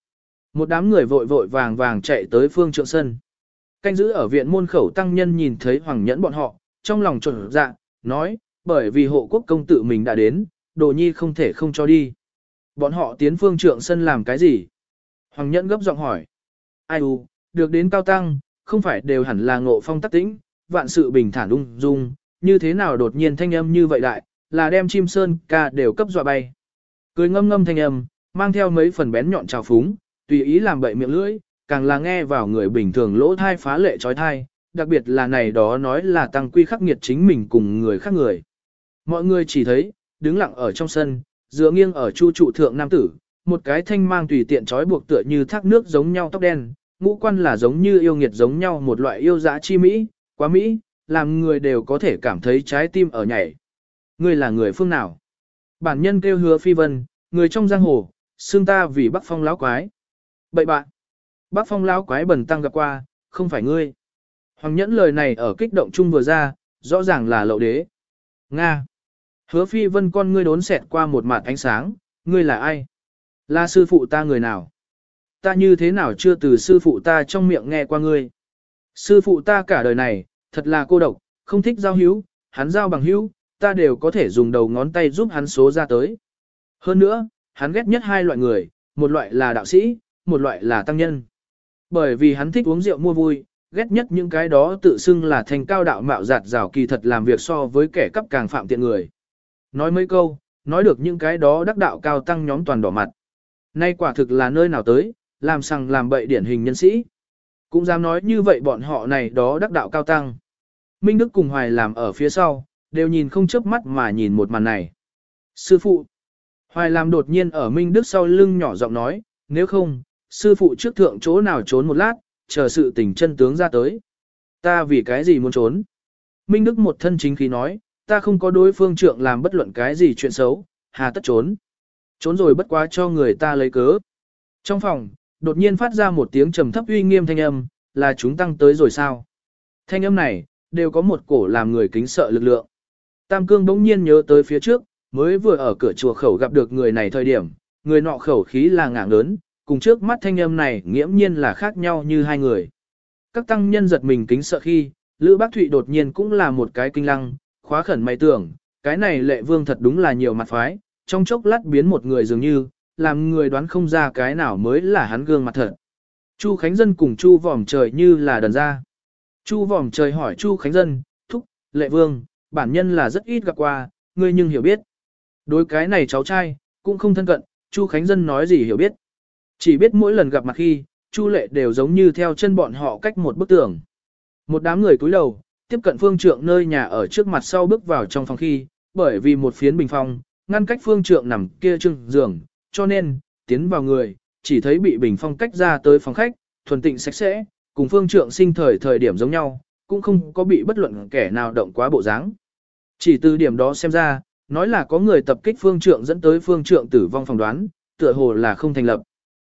Một đám người vội vội vàng vàng chạy tới phương trượng sân. Canh giữ ở viện môn khẩu tăng nhân nhìn thấy hoàng nhẫn bọn họ, trong lòng trộn dạ, nói, bởi vì hộ quốc công tự mình đã đến, đồ nhi không thể không cho đi. Bọn họ tiến phương trượng sân làm cái gì? Hoàng nhẫn gấp giọng hỏi. Ai u, được đến cao tăng, không phải đều hẳn là ngộ phong tắc tĩnh, vạn sự bình thản ung dung, như thế nào đột nhiên thanh âm như vậy đại, là đem chim sơn ca đều cấp dọa bay. Cười ngâm ngâm thanh âm, mang theo mấy phần bén nhọn trào phúng, tùy ý làm bậy miệng lưỡi, càng là nghe vào người bình thường lỗ thai phá lệ trói thai, đặc biệt là này đó nói là tăng quy khắc nghiệt chính mình cùng người khác người. Mọi người chỉ thấy, đứng lặng ở trong sân, dựa nghiêng ở chu trụ thượng nam tử, một cái thanh mang tùy tiện trói buộc tựa như thác nước giống nhau tóc đen, ngũ quan là giống như yêu nghiệt giống nhau một loại yêu dã chi mỹ, quá mỹ, làm người đều có thể cảm thấy trái tim ở nhảy. Ngươi là người phương nào? Bản nhân kêu hứa phi vân, người trong giang hồ, xương ta vì bắc phong lão quái. Bậy bạn, bắc phong lão quái bẩn tăng gặp qua, không phải ngươi. Hoàng nhẫn lời này ở kích động chung vừa ra, rõ ràng là lậu đế. Nga. Hứa phi vân con ngươi đốn xẹt qua một mặt ánh sáng, ngươi là ai? Là sư phụ ta người nào? Ta như thế nào chưa từ sư phụ ta trong miệng nghe qua ngươi? Sư phụ ta cả đời này, thật là cô độc, không thích giao hữu, hắn giao bằng hữu, ta đều có thể dùng đầu ngón tay giúp hắn số ra tới. Hơn nữa, hắn ghét nhất hai loại người, một loại là đạo sĩ, một loại là tăng nhân. Bởi vì hắn thích uống rượu mua vui, ghét nhất những cái đó tự xưng là thành cao đạo mạo giạt rào kỳ thật làm việc so với kẻ cấp càng phạm tiện người. Nói mấy câu, nói được những cái đó đắc đạo cao tăng nhóm toàn đỏ mặt. Nay quả thực là nơi nào tới, làm sằng làm bậy điển hình nhân sĩ. Cũng dám nói như vậy bọn họ này đó đắc đạo cao tăng. Minh Đức cùng Hoài làm ở phía sau, đều nhìn không chớp mắt mà nhìn một màn này. Sư phụ. Hoài làm đột nhiên ở Minh Đức sau lưng nhỏ giọng nói, nếu không, sư phụ trước thượng chỗ nào trốn một lát, chờ sự tình chân tướng ra tới. Ta vì cái gì muốn trốn? Minh Đức một thân chính khí nói, ta không có đối phương trượng làm bất luận cái gì chuyện xấu, hà tất trốn. Trốn rồi bất quá cho người ta lấy cớ. Trong phòng, đột nhiên phát ra một tiếng trầm thấp uy nghiêm thanh âm, là chúng tăng tới rồi sao? Thanh âm này, đều có một cổ làm người kính sợ lực lượng. Tam cương bỗng nhiên nhớ tới phía trước, mới vừa ở cửa chùa khẩu gặp được người này thời điểm, người nọ khẩu khí là ngạng lớn, cùng trước mắt thanh âm này nghiễm nhiên là khác nhau như hai người. Các tăng nhân giật mình kính sợ khi, Lữ Bác Thụy đột nhiên cũng là một cái kinh lăng, khóa khẩn mày tưởng, cái này lệ vương thật đúng là nhiều mặt phái, trong chốc lát biến một người dường như, làm người đoán không ra cái nào mới là hắn gương mặt thật. Chu Khánh Dân cùng Chu Vòm Trời như là đần ra. Chu Vòm Trời hỏi Chu Khánh Dân, thúc, lệ vương, bản nhân là rất ít gặp qua, ngươi nhưng hiểu biết. Đối cái này cháu trai, cũng không thân cận, Chu Khánh Dân nói gì hiểu biết. Chỉ biết mỗi lần gặp mặt khi, Chu lệ đều giống như theo chân bọn họ cách một bức tường. Một đám người cúi đầu, tiếp cận phương trượng nơi nhà ở trước mặt sau bước vào trong phòng khi, bởi vì một phiến bình phong, ngăn cách phương trượng nằm kia trưng giường, cho nên, tiến vào người, chỉ thấy bị bình phong cách ra tới phòng khách, thuần tịnh sạch sẽ, cùng phương trượng sinh thời thời điểm giống nhau, cũng không có bị bất luận kẻ nào động quá bộ dáng. Chỉ từ điểm đó xem ra, nói là có người tập kích phương trượng dẫn tới phương trượng tử vong phỏng đoán, tựa hồ là không thành lập.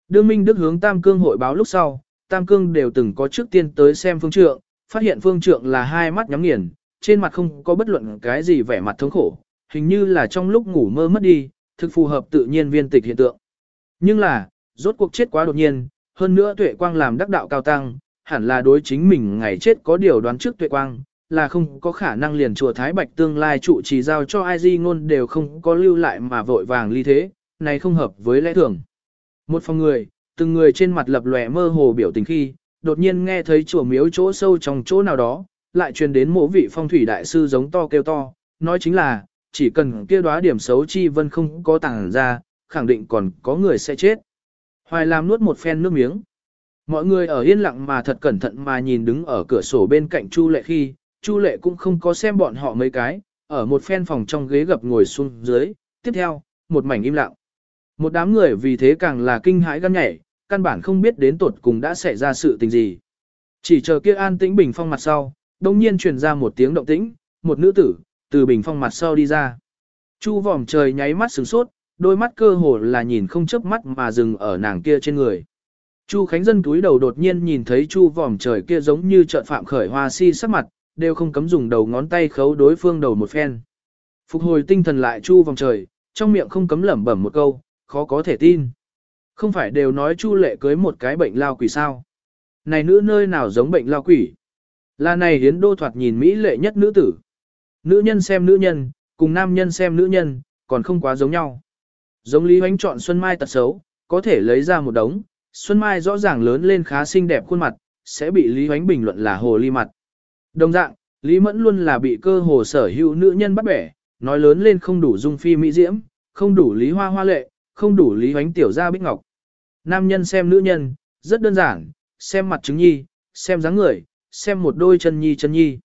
Đương Minh Đức hướng Tam Cương hội báo lúc sau, Tam Cương đều từng có trước tiên tới xem phương trượng, phát hiện phương trượng là hai mắt nhắm nghiền, trên mặt không có bất luận cái gì vẻ mặt thống khổ, hình như là trong lúc ngủ mơ mất đi, thực phù hợp tự nhiên viên tịch hiện tượng. Nhưng là, rốt cuộc chết quá đột nhiên, hơn nữa tuệ quang làm đắc đạo cao tăng, hẳn là đối chính mình ngày chết có điều đoán trước tuệ quang, là không có khả năng liền chùa Thái Bạch tương lai trụ trì giao cho ai di ngôn đều không có lưu lại mà vội vàng ly thế, này không hợp với lẽ thường. Một phòng người, từng người trên mặt lập lòe mơ hồ biểu tình khi, đột nhiên nghe thấy chùa miếu chỗ sâu trong chỗ nào đó, lại truyền đến mộ vị phong thủy đại sư giống to kêu to, nói chính là, chỉ cần kia đóa điểm xấu chi vân không có tàng ra, khẳng định còn có người sẽ chết. Hoài làm nuốt một phen nước miếng. Mọi người ở yên lặng mà thật cẩn thận mà nhìn đứng ở cửa sổ bên cạnh Chu Lệ khi, Chu Lệ cũng không có xem bọn họ mấy cái, ở một phen phòng trong ghế gập ngồi xuống dưới, tiếp theo, một mảnh im lặng. Một đám người vì thế càng là kinh hãi gan nhảy, căn bản không biết đến tột cùng đã xảy ra sự tình gì. Chỉ chờ kia an tĩnh bình phong mặt sau, đồng nhiên truyền ra một tiếng động tĩnh, một nữ tử, từ bình phong mặt sau đi ra. Chu vòm trời nháy mắt sửng sốt, đôi mắt cơ hồ là nhìn không chớp mắt mà dừng ở nàng kia trên người. Chu Khánh Dân túi đầu đột nhiên nhìn thấy Chu vòm trời kia giống như trợn phạm khởi hoa si sắc mặt, đều không cấm dùng đầu ngón tay khấu đối phương đầu một phen. Phục hồi tinh thần lại Chu vòm trời, trong miệng không cấm lẩm bẩm một câu, khó có thể tin. Không phải đều nói Chu lệ cưới một cái bệnh lao quỷ sao? Này nữ nơi nào giống bệnh lao quỷ? Là này hiến đô thoạt nhìn mỹ lệ nhất nữ tử. Nữ nhân xem nữ nhân, cùng nam nhân xem nữ nhân, còn không quá giống nhau. Giống Lý Hoánh chọn Xuân Mai tật xấu, có thể lấy ra một đống, Xuân Mai rõ ràng lớn lên khá xinh đẹp khuôn mặt, sẽ bị Lý Hoánh bình luận là hồ ly mặt. Đồng dạng, Lý Mẫn luôn là bị cơ hồ sở hữu nữ nhân bắt bẻ, nói lớn lên không đủ dung phi mỹ diễm, không đủ Lý Hoa hoa lệ, không đủ Lý Hoánh tiểu ra bích ngọc. Nam nhân xem nữ nhân, rất đơn giản, xem mặt trứng nhi, xem dáng người, xem một đôi chân nhi chân nhi.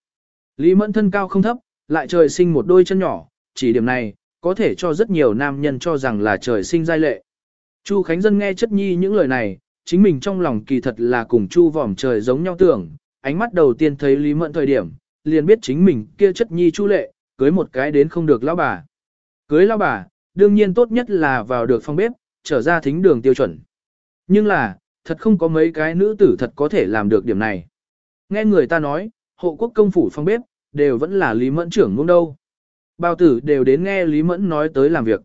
Lý Mẫn thân cao không thấp, lại trời sinh một đôi chân nhỏ, chỉ điểm này, có thể cho rất nhiều nam nhân cho rằng là trời sinh giai lệ. Chu Khánh Dân nghe chất nhi những lời này, chính mình trong lòng kỳ thật là cùng Chu vòm trời giống nhau tưởng, ánh mắt đầu tiên thấy Lý Mẫn thời điểm, liền biết chính mình kia chất nhi Chu lệ, cưới một cái đến không được lão bà. Cưới lão bà, đương nhiên tốt nhất là vào được phòng bếp, trở ra thính đường tiêu chuẩn. Nhưng là, thật không có mấy cái nữ tử thật có thể làm được điểm này. Nghe người ta nói, hộ quốc công phủ phòng bếp, đều vẫn là Lý Mẫn trưởng ngôn đâu. Bao tử đều đến nghe Lý Mẫn nói tới làm việc.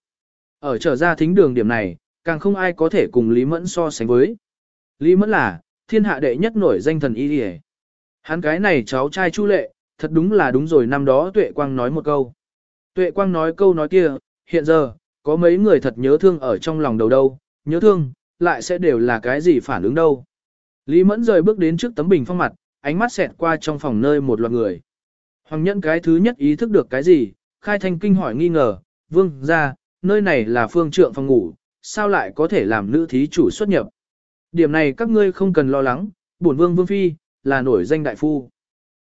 Ở trở ra thính đường điểm này, càng không ai có thể cùng Lý Mẫn so sánh với. Lý Mẫn là, thiên hạ đệ nhất nổi danh thần y đi Hắn cái này cháu trai chu lệ, thật đúng là đúng rồi năm đó Tuệ Quang nói một câu. Tuệ Quang nói câu nói kia, hiện giờ, có mấy người thật nhớ thương ở trong lòng đầu đâu, nhớ thương, lại sẽ đều là cái gì phản ứng đâu. Lý Mẫn rời bước đến trước tấm bình phong mặt, ánh mắt xẹt qua trong phòng nơi một loạt người. Hoàng nhẫn cái thứ nhất ý thức được cái gì, khai thanh kinh hỏi nghi ngờ, vương ra, nơi này là phương trượng phòng ngủ, sao lại có thể làm nữ thí chủ xuất nhập. Điểm này các ngươi không cần lo lắng, bổn vương vương phi, là nổi danh đại phu.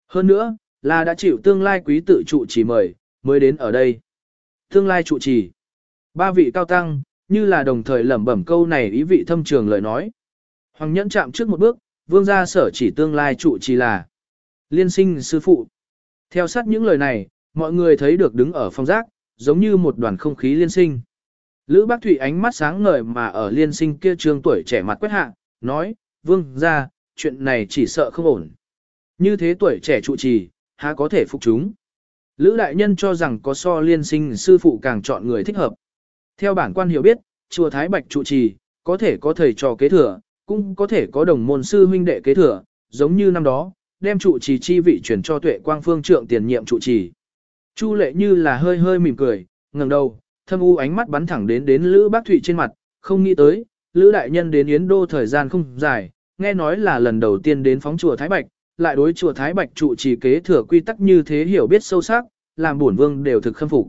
Hơn nữa, là đã chịu tương lai quý tự trụ chỉ mời, mới đến ở đây. Tương lai trụ trì. Ba vị cao tăng, như là đồng thời lẩm bẩm câu này ý vị thâm trường lời nói. Hoàng nhẫn chạm trước một bước, vương gia sở chỉ tương lai trụ trì là liên sinh sư phụ. Theo sát những lời này, mọi người thấy được đứng ở phòng giác, giống như một đoàn không khí liên sinh. Lữ bác Thụy ánh mắt sáng ngời mà ở liên sinh kia trương tuổi trẻ mặt quét hạ, nói, vương gia chuyện này chỉ sợ không ổn. Như thế tuổi trẻ trụ trì, há có thể phục chúng. Lữ đại nhân cho rằng có so liên sinh sư phụ càng chọn người thích hợp. Theo bản quan hiểu biết, chùa Thái Bạch trụ trì, có thể có thầy trò kế thừa, cũng có thể có đồng môn sư huynh đệ kế thừa, giống như năm đó, đem trụ trì chi vị chuyển cho tuệ quang phương trượng tiền nhiệm trụ trì. Chu lệ như là hơi hơi mỉm cười, ngẩng đầu, thâm u ánh mắt bắn thẳng đến đến Lữ Bác Thụy trên mặt, không nghĩ tới, Lữ đại nhân đến Yến Đô thời gian không dài, nghe nói là lần đầu tiên đến phóng chùa Thái Bạch, lại đối chùa Thái Bạch trụ trì kế thừa quy tắc như thế hiểu biết sâu sắc, làm bổn vương đều thực khâm phục.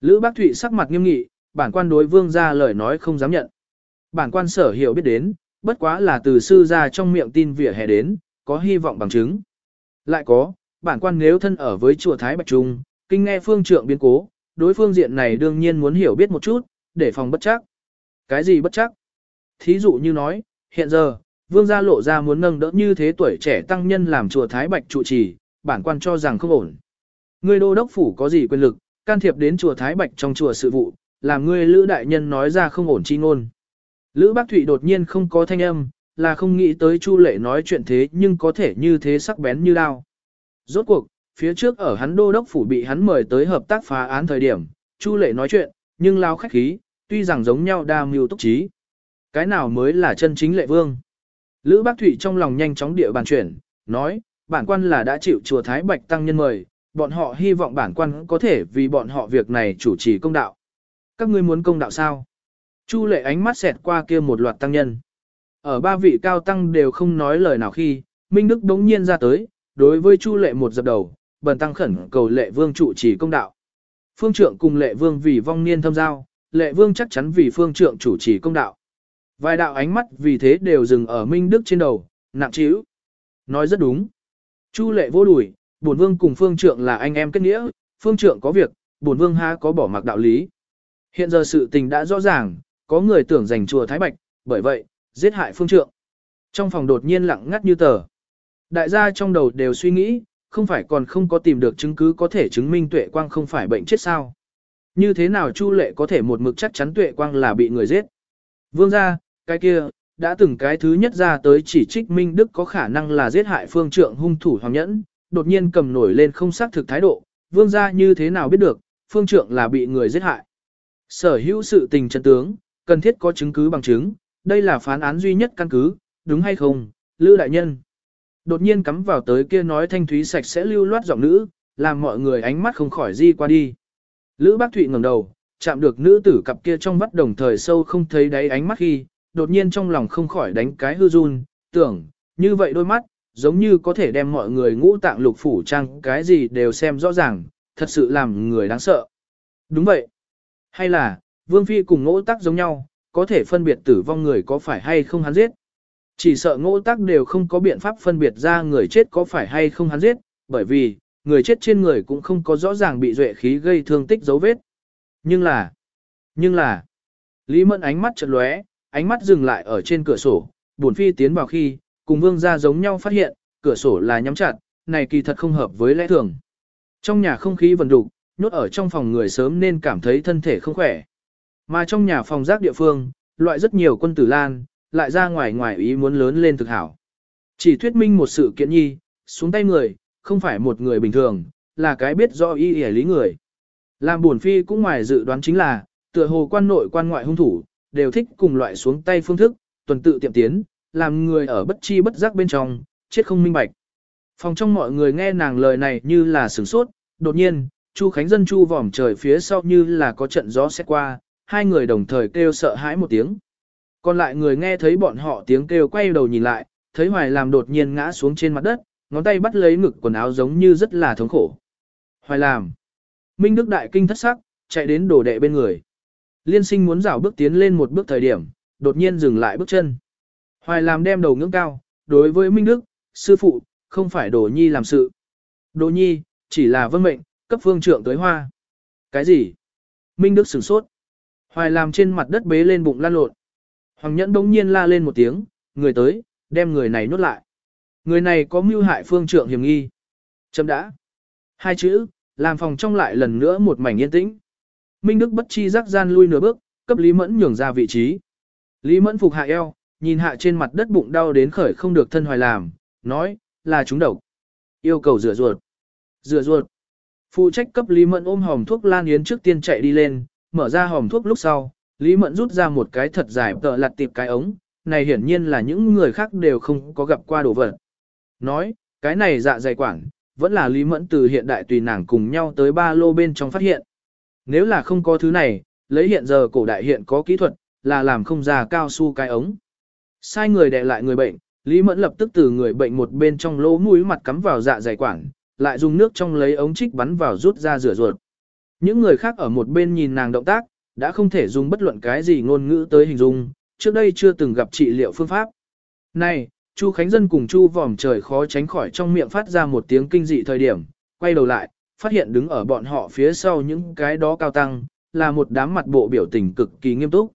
Lữ Bác Thụy sắc mặt nghiêm nghị, bản quan đối vương ra lời nói không dám nhận. Bản quan sở hiểu biết đến, bất quá là từ sư ra trong miệng tin vỉa hè đến, có hy vọng bằng chứng. Lại có, bản quan nếu thân ở với chùa Thái Bạch Trung, kinh nghe phương trượng biến cố, đối phương diện này đương nhiên muốn hiểu biết một chút, để phòng bất chắc. Cái gì bất chắc? Thí dụ như nói, hiện giờ, vương gia lộ ra muốn nâng đỡ như thế tuổi trẻ tăng nhân làm chùa Thái Bạch trụ trì, bản quan cho rằng không ổn. Ngươi đô đốc phủ có gì quyền lực, can thiệp đến chùa Thái Bạch trong chùa sự vụ, làm ngươi lữ đại nhân nói ra không ổn chi ngôn. Lữ Bác Thụy đột nhiên không có thanh âm, là không nghĩ tới Chu Lệ nói chuyện thế nhưng có thể như thế sắc bén như đao. Rốt cuộc, phía trước ở hắn đô đốc phủ bị hắn mời tới hợp tác phá án thời điểm, Chu Lệ nói chuyện, nhưng lao khách khí, tuy rằng giống nhau đa mưu túc trí. Cái nào mới là chân chính lệ vương? Lữ Bác Thụy trong lòng nhanh chóng địa bàn chuyển, nói, bản quan là đã chịu chùa Thái Bạch Tăng nhân mời, bọn họ hy vọng bản quan có thể vì bọn họ việc này chủ trì công đạo. Các ngươi muốn công đạo sao? Chu lệ ánh mắt xẹt qua kia một loạt tăng nhân. Ở ba vị cao tăng đều không nói lời nào khi, Minh Đức đống nhiên ra tới, đối với Chu lệ một dập đầu, bần tăng khẩn cầu lệ vương chủ trì công đạo. Phương trượng cùng lệ vương vì vong niên thâm giao, lệ vương chắc chắn vì phương trượng chủ trì công đạo. Vài đạo ánh mắt vì thế đều dừng ở Minh Đức trên đầu, nặng trĩu. Nói rất đúng. Chu lệ vô đùi, bổn vương cùng phương trượng là anh em kết nghĩa, phương trượng có việc, bổn vương ha có bỏ mặc đạo lý. Hiện giờ sự tình đã rõ ràng, có người tưởng giành chùa Thái Bạch, bởi vậy, giết hại phương trượng. Trong phòng đột nhiên lặng ngắt như tờ. Đại gia trong đầu đều suy nghĩ, không phải còn không có tìm được chứng cứ có thể chứng minh tuệ quang không phải bệnh chết sao. Như thế nào Chu lệ có thể một mực chắc chắn tuệ quang là bị người giết. Vương gia, cái kia, đã từng cái thứ nhất ra tới chỉ trích Minh Đức có khả năng là giết hại phương trượng hung thủ hoàng nhẫn, đột nhiên cầm nổi lên không xác thực thái độ, vương gia như thế nào biết được, phương trượng là bị người giết hại. Sở hữu sự tình chân tướng, cần thiết có chứng cứ bằng chứng, đây là phán án duy nhất căn cứ, đúng hay không, Lữ đại nhân. Đột nhiên cắm vào tới kia nói thanh thúy sạch sẽ lưu loát giọng nữ, làm mọi người ánh mắt không khỏi di qua đi. Lữ bác Thụy ngẩng đầu, chạm được nữ tử cặp kia trong mắt đồng thời sâu không thấy đáy ánh mắt khi, đột nhiên trong lòng không khỏi đánh cái hư run, tưởng, như vậy đôi mắt, giống như có thể đem mọi người ngũ tạng lục phủ trang cái gì đều xem rõ ràng, thật sự làm người đáng sợ. Đúng vậy. Hay là, Vương Phi cùng ngỗ tắc giống nhau, có thể phân biệt tử vong người có phải hay không hắn giết. Chỉ sợ ngỗ tắc đều không có biện pháp phân biệt ra người chết có phải hay không hắn giết, bởi vì, người chết trên người cũng không có rõ ràng bị duệ khí gây thương tích dấu vết. Nhưng là, nhưng là, Lý Mẫn ánh mắt chợt lóe, ánh mắt dừng lại ở trên cửa sổ, buồn phi tiến vào khi, cùng vương gia giống nhau phát hiện, cửa sổ là nhắm chặt, này kỳ thật không hợp với lẽ thường. Trong nhà không khí vần đục, nhốt ở trong phòng người sớm nên cảm thấy thân thể không khỏe. Mà trong nhà phòng rác địa phương, loại rất nhiều quân tử lan, lại ra ngoài ngoài ý muốn lớn lên thực hảo. Chỉ thuyết minh một sự kiện nhi, xuống tay người, không phải một người bình thường, là cái biết do y y lý người. Làm buồn phi cũng ngoài dự đoán chính là, tựa hồ quan nội quan ngoại hung thủ, đều thích cùng loại xuống tay phương thức, tuần tự tiệm tiến, làm người ở bất chi bất giác bên trong, chết không minh bạch. Phòng trong mọi người nghe nàng lời này như là sửng sốt, đột nhiên, Chu Khánh Dân chu vòm trời phía sau như là có trận gió xét qua, hai người đồng thời kêu sợ hãi một tiếng. Còn lại người nghe thấy bọn họ tiếng kêu quay đầu nhìn lại, thấy Hoài làm đột nhiên ngã xuống trên mặt đất, ngón tay bắt lấy ngực quần áo giống như rất là thống khổ. Hoài làm. Minh Đức Đại Kinh thất sắc, chạy đến đổ đệ bên người. Liên sinh muốn rảo bước tiến lên một bước thời điểm, đột nhiên dừng lại bước chân. Hoài làm đem đầu ngưỡng cao, đối với Minh Đức, sư phụ, không phải đồ nhi làm sự. Đồ nhi, chỉ là vân mệnh, cấp phương trượng tới hoa. Cái gì? Minh Đức sửng sốt. Hoài làm trên mặt đất bế lên bụng lan lộn. Hoàng nhẫn đống nhiên la lên một tiếng, người tới, đem người này nốt lại. Người này có mưu hại phương trượng hiểm nghi. Chấm đã. Hai chữ, làm phòng trong lại lần nữa một mảnh yên tĩnh. Minh Đức bất chi rắc gian lui nửa bước, cấp Lý Mẫn nhường ra vị trí. Lý Mẫn phục hạ eo, nhìn hạ trên mặt đất bụng đau đến khởi không được thân hoài làm, nói, là chúng độc. Yêu cầu rửa ruột. Rửa ruột. Phụ trách cấp Lý Mẫn ôm hòm thuốc lan yến trước tiên chạy đi lên, mở ra hòm thuốc lúc sau, Lý Mẫn rút ra một cái thật dài tợ lặt tiệp cái ống, này hiển nhiên là những người khác đều không có gặp qua đồ vật. Nói, cái này dạ dày quản, vẫn là Lý Mẫn từ hiện đại tùy nàng cùng nhau tới ba lô bên trong phát hiện. Nếu là không có thứ này, lấy hiện giờ cổ đại hiện có kỹ thuật, là làm không ra cao su cái ống. Sai người đè lại người bệnh, Lý Mẫn lập tức từ người bệnh một bên trong lỗ mũi mặt cắm vào dạ dày quản, lại dùng nước trong lấy ống trích bắn vào rút ra rửa ruột. Những người khác ở một bên nhìn nàng động tác, đã không thể dùng bất luận cái gì ngôn ngữ tới hình dung, trước đây chưa từng gặp trị liệu phương pháp. Này, Chu Khánh Dân cùng Chu vòm trời khó tránh khỏi trong miệng phát ra một tiếng kinh dị thời điểm, quay đầu lại, phát hiện đứng ở bọn họ phía sau những cái đó cao tăng, là một đám mặt bộ biểu tình cực kỳ nghiêm túc.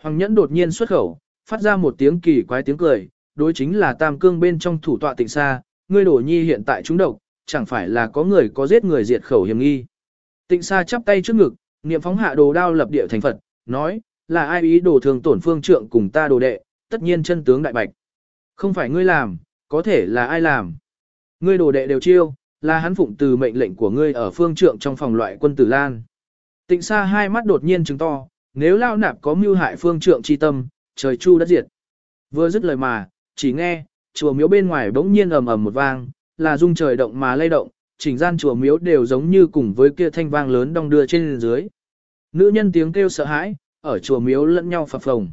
Hoàng Nhẫn đột nhiên xuất khẩu, phát ra một tiếng kỳ quái tiếng cười, đối chính là tam cương bên trong thủ tọa tịnh xa, ngươi đổ nhi hiện tại chúng độc, chẳng phải là có người có giết người diệt khẩu hiểm nghi. Tịnh xa chắp tay trước ngực, niệm phóng hạ đồ đao lập địa thành Phật, nói, là ai ý đồ thường tổn phương trượng cùng ta đồ đệ, tất nhiên chân tướng đại bạch. Không phải ngươi làm, có thể là ai làm. Ngươi đồ đệ đều chiêu, là hắn phụng từ mệnh lệnh của ngươi ở phương trượng trong phòng loại quân tử lan. Tịnh xa hai mắt đột nhiên chứng to, nếu lao nạp có mưu hại phương trượng chi tâm, trời chu đất diệt. Vừa dứt lời mà, chỉ nghe, chùa miếu bên ngoài bỗng nhiên ầm ầm một vang, là rung trời động mà lay động, chỉnh gian chùa miếu đều giống như cùng với kia thanh vang lớn đong đưa trên dưới. Nữ nhân tiếng kêu sợ hãi, ở chùa miếu lẫn nhau phập phồng.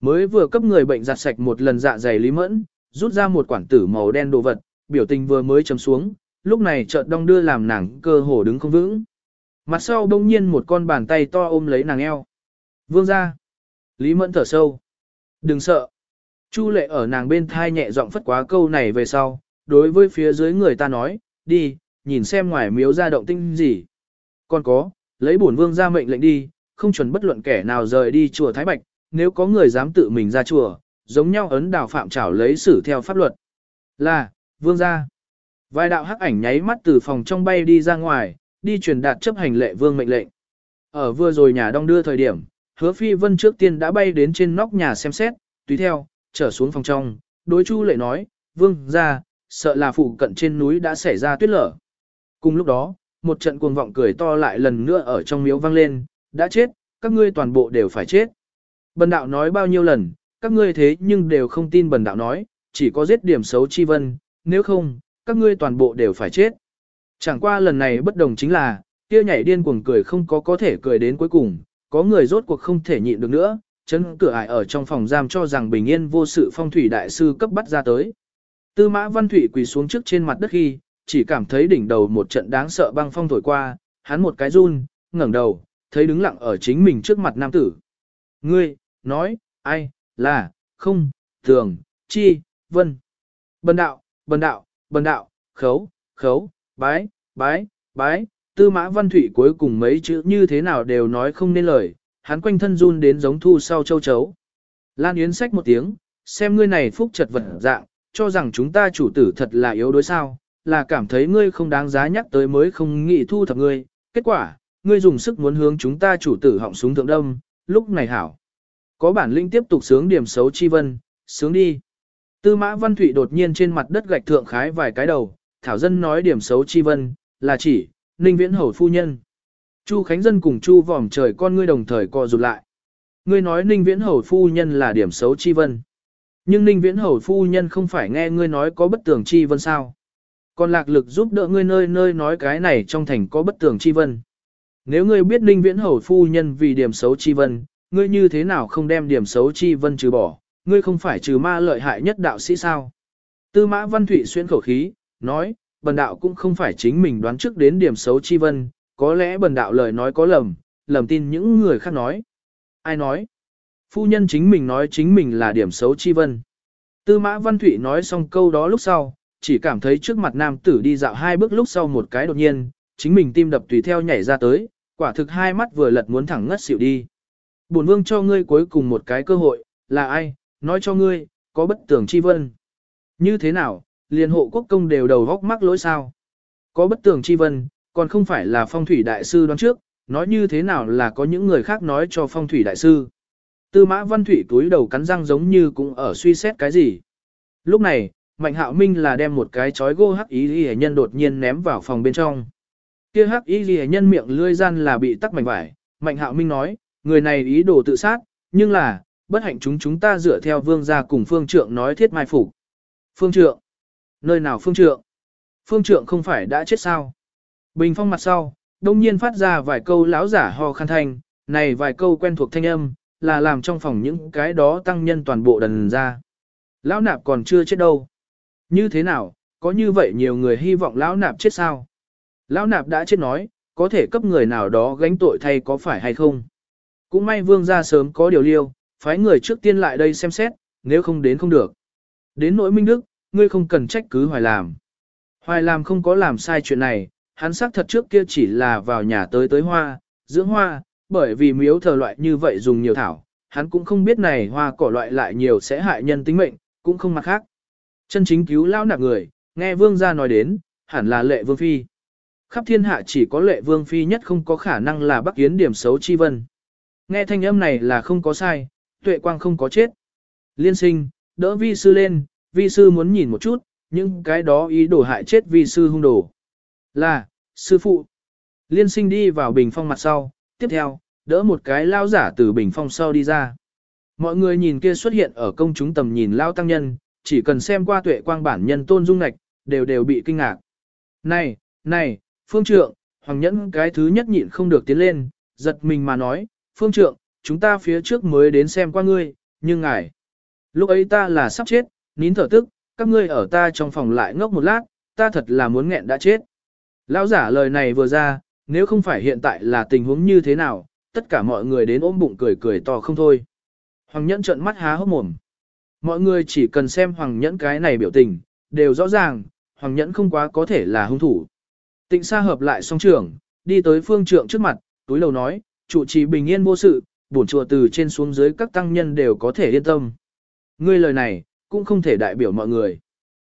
Mới vừa cấp người bệnh giặt sạch một lần dạ dày lý mẫn, rút ra một quản tử màu đen đồ vật, biểu tình vừa mới chấm xuống, lúc này chợt đong đưa làm nàng cơ hồ đứng không vững. Mặt sau đông nhiên một con bàn tay to ôm lấy nàng eo. Vương ra. Lý mẫn thở sâu. Đừng sợ. Chu lệ ở nàng bên thai nhẹ giọng phất quá câu này về sau, đối với phía dưới người ta nói, đi, nhìn xem ngoài miếu ra động tinh gì. Còn có, lấy bổn vương ra mệnh lệnh đi, không chuẩn bất luận kẻ nào rời đi chùa Thái Bạch, nếu có người dám tự mình ra chùa, giống nhau ấn đào phạm trảo lấy xử theo pháp luật. Là, vương gia Vài đạo hắc ảnh nháy mắt từ phòng trong bay đi ra ngoài, đi truyền đạt chấp hành lệ vương mệnh lệnh. Ở vừa rồi nhà đông đưa thời điểm, hứa phi vân trước tiên đã bay đến trên nóc nhà xem xét, tùy theo, trở xuống phòng trong, đối chu lệ nói, vương ra, sợ là phụ cận trên núi đã xảy ra tuyết lở. Cùng lúc đó, một trận cuồng vọng cười to lại lần nữa ở trong miếu vang lên, đã chết, các ngươi toàn bộ đều phải chết. Bần đạo nói bao nhiêu lần, các ngươi thế nhưng đều không tin bần đạo nói, chỉ có giết điểm xấu chi vân, nếu không, các ngươi toàn bộ đều phải chết. Chẳng qua lần này bất đồng chính là, kia nhảy điên cuồng cười không có có thể cười đến cuối cùng, có người rốt cuộc không thể nhịn được nữa, chấn cửa ải ở trong phòng giam cho rằng bình yên vô sự phong thủy đại sư cấp bắt ra tới. Tư mã văn thủy quỳ xuống trước trên mặt đất khi, chỉ cảm thấy đỉnh đầu một trận đáng sợ băng phong thổi qua, hắn một cái run, ngẩng đầu, thấy đứng lặng ở chính mình trước mặt nam tử. Ngươi, nói, ai, là, không, thường, chi, vân. Bần đạo, bần đạo, bần đạo, khấu, khấu, bái, bái, bái, tư mã văn thủy cuối cùng mấy chữ như thế nào đều nói không nên lời, hắn quanh thân run đến giống thu sau châu chấu. Lan Yến sách một tiếng, xem ngươi này phúc chật vật dạng, cho rằng chúng ta chủ tử thật là yếu đối sao, là cảm thấy ngươi không đáng giá nhắc tới mới không nghĩ thu thập ngươi, kết quả, ngươi dùng sức muốn hướng chúng ta chủ tử họng súng thượng đông, lúc này hảo. Có bản linh tiếp tục sướng điểm xấu chi vân, sướng đi. Tư mã văn thủy đột nhiên trên mặt đất gạch thượng khái vài cái đầu, thảo dân nói điểm xấu chi vân, là chỉ, ninh viễn hầu phu nhân. Chu Khánh Dân cùng Chu vòm trời con ngươi đồng thời co rụt lại. Ngươi nói ninh viễn hầu phu nhân là điểm xấu chi vân. Nhưng ninh viễn hầu phu nhân không phải nghe ngươi nói có bất tường chi vân sao. Còn lạc lực giúp đỡ ngươi nơi nơi nói cái này trong thành có bất tường chi vân. Nếu ngươi biết ninh viễn hầu phu nhân vì điểm xấu chi vân, ngươi như thế nào không đem điểm xấu chi vân trừ bỏ, ngươi không phải trừ ma lợi hại nhất đạo sĩ sao. Tư mã văn thụy xuyên khẩu khí, nói, bần đạo cũng không phải chính mình đoán trước đến điểm xấu chi vân, có lẽ bần đạo lời nói có lầm, lầm tin những người khác nói. Ai nói? Phu nhân chính mình nói chính mình là điểm xấu chi vân. Tư mã văn thụy nói xong câu đó lúc sau, chỉ cảm thấy trước mặt nam tử đi dạo hai bước lúc sau một cái đột nhiên, chính mình tim đập tùy theo nhảy ra tới, quả thực hai mắt vừa lật muốn thẳng ngất xỉu đi. Bổn vương cho ngươi cuối cùng một cái cơ hội, là ai, nói cho ngươi, có bất tường chi vân. Như thế nào, liền hộ quốc công đều đầu góc mắc lỗi sao? Có bất tường chi vân, còn không phải là phong thủy đại sư đoán trước, nói như thế nào là có những người khác nói cho phong thủy đại sư. Tư mã văn thủy túi đầu cắn răng giống như cũng ở suy xét cái gì. Lúc này, Mạnh Hạo Minh là đem một cái chói gô hắc ý ghi nhân đột nhiên ném vào phòng bên trong. Kia hắc ý ghi nhân miệng lươi gian là bị tắc mảnh vải. Mạnh Hạo Minh nói, người này ý đồ tự sát, nhưng là, bất hạnh chúng chúng ta dựa theo vương gia cùng phương trượng nói thiết mai phục. Phương trượng? Nơi nào phương trượng? Phương trượng không phải đã chết sao? Bình phong mặt sau, đông nhiên phát ra vài câu láo giả ho khăn thanh, này vài câu quen thuộc thanh âm, là làm trong phòng những cái đó tăng nhân toàn bộ đần ra. Lão nạp còn chưa chết đâu. Như thế nào, có như vậy nhiều người hy vọng lão nạp chết sao? Lão nạp đã chết nói, có thể cấp người nào đó gánh tội thay có phải hay không? Cũng may vương gia sớm có điều liêu, phái người trước tiên lại đây xem xét, nếu không đến không được. Đến nỗi minh đức, ngươi không cần trách cứ hoài làm. Hoài làm không có làm sai chuyện này, hắn xác thật trước kia chỉ là vào nhà tới tới hoa, dưỡng hoa, bởi vì miếu thờ loại như vậy dùng nhiều thảo, hắn cũng không biết này hoa cỏ loại lại nhiều sẽ hại nhân tính mệnh, cũng không mặt khác. Chân chính cứu lao nạp người, nghe vương gia nói đến, hẳn là lệ vương phi. Khắp thiên hạ chỉ có lệ vương phi nhất không có khả năng là bắc yến điểm xấu chi vân. Nghe thanh âm này là không có sai, tuệ quang không có chết. Liên sinh, đỡ vi sư lên, vi sư muốn nhìn một chút, những cái đó ý đồ hại chết vi sư hung đồ. Là, sư phụ. Liên sinh đi vào bình phong mặt sau, tiếp theo, đỡ một cái lao giả từ bình phong sau đi ra. Mọi người nhìn kia xuất hiện ở công chúng tầm nhìn lao tăng nhân, chỉ cần xem qua tuệ quang bản nhân tôn dung ngạch, đều đều bị kinh ngạc. Này, này, phương trượng, hoàng nhẫn cái thứ nhất nhịn không được tiến lên, giật mình mà nói, phương trượng, chúng ta phía trước mới đến xem qua ngươi, nhưng ngài, lúc ấy ta là sắp chết, nín thở tức, các ngươi ở ta trong phòng lại ngốc một lát, ta thật là muốn nghẹn đã chết. Lão giả lời này vừa ra, nếu không phải hiện tại là tình huống như thế nào, tất cả mọi người đến ôm bụng cười cười to không thôi. Hoàng nhẫn trợn mắt há hốc mồm. Mọi người chỉ cần xem Hoàng nhẫn cái này biểu tình, đều rõ ràng, Hoàng nhẫn không quá có thể là hung thủ. Tịnh xa hợp lại song trưởng, đi tới phương trượng trước mặt, túi lầu nói, chủ trì bình yên vô sự, bổn chùa từ trên xuống dưới các tăng nhân đều có thể yên tâm. Ngươi lời này, cũng không thể đại biểu mọi người.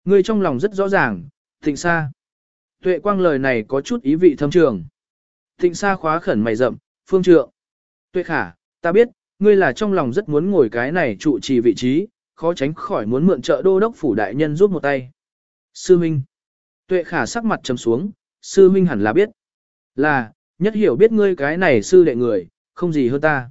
Ngươi trong lòng rất rõ ràng, Thịnh xa. Tuệ quang lời này có chút ý vị thâm trường. Thịnh xa khóa khẩn mày rậm, phương trượng. Tuệ khả, ta biết, ngươi là trong lòng rất muốn ngồi cái này trụ trì vị trí, khó tránh khỏi muốn mượn trợ đô đốc phủ đại nhân giúp một tay. Sư Minh. Tuệ khả sắc mặt trầm xuống, sư Minh hẳn là biết. Là, nhất hiểu biết ngươi cái này sư đệ người, không gì hơn ta.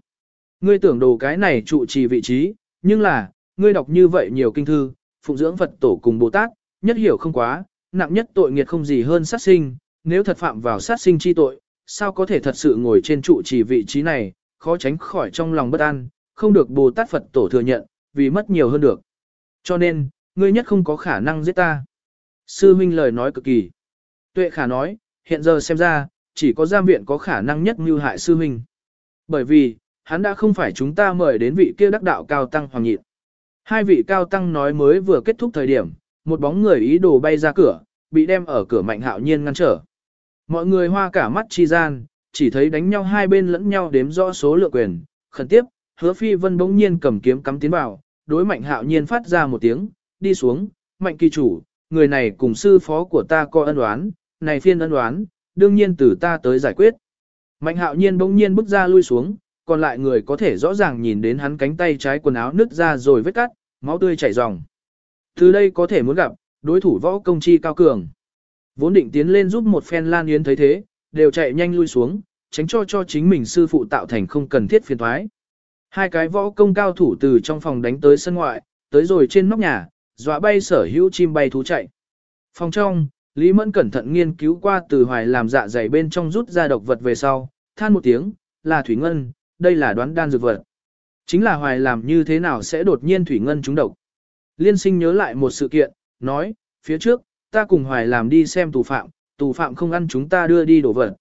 Ngươi tưởng đồ cái này trụ trì vị trí, nhưng là, ngươi đọc như vậy nhiều kinh thư, phụng dưỡng Phật tổ cùng Bồ Tát, nhất hiểu không quá, nặng nhất tội nghiệt không gì hơn sát sinh, nếu thật phạm vào sát sinh chi tội, sao có thể thật sự ngồi trên trụ trì vị trí này, khó tránh khỏi trong lòng bất an, không được Bồ Tát Phật tổ thừa nhận, vì mất nhiều hơn được. Cho nên, ngươi nhất không có khả năng giết ta. Sư huynh lời nói cực kỳ. Tuệ khả nói, hiện giờ xem ra, chỉ có giam viện có khả năng nhất mưu hại sư huynh. Bởi vì, hắn đã không phải chúng ta mời đến vị kia đắc đạo cao tăng hoàng nhịn. Hai vị cao tăng nói mới vừa kết thúc thời điểm, một bóng người ý đồ bay ra cửa, bị đem ở cửa mạnh hạo nhiên ngăn trở. Mọi người hoa cả mắt chi gian, chỉ thấy đánh nhau hai bên lẫn nhau đếm rõ số lượng quyền, khẩn tiếp, hứa phi vân bỗng nhiên cầm kiếm cắm tiến vào, đối mạnh hạo nhiên phát ra một tiếng, đi xuống, mạnh kỳ chủ, người này cùng sư phó của ta có ân oán, này phiên ân oán, đương nhiên từ ta tới giải quyết. Mạnh hạo nhiên bỗng nhiên bước ra lui xuống, còn lại người có thể rõ ràng nhìn đến hắn cánh tay trái quần áo nứt ra rồi vết cắt, máu tươi chảy ròng. Từ đây có thể muốn gặp, đối thủ võ công chi cao cường. Vốn định tiến lên giúp một phen Lan Yến thấy thế, đều chạy nhanh lui xuống, tránh cho cho chính mình sư phụ tạo thành không cần thiết phiền thoái. Hai cái võ công cao thủ từ trong phòng đánh tới sân ngoại, tới rồi trên nóc nhà, dọa bay sở hữu chim bay thú chạy. Phòng trong, Lý Mẫn cẩn thận nghiên cứu qua từ hoài làm dạ dày bên trong rút ra độc vật về sau, than một tiếng, là thủy ngân, đây là đoán đan dược vật. Chính là hoài làm như thế nào sẽ đột nhiên thủy ngân trúng độc. Liên sinh nhớ lại một sự kiện, nói, phía trước, ta cùng hoài làm đi xem tù phạm, tù phạm không ăn chúng ta đưa đi đổ vật.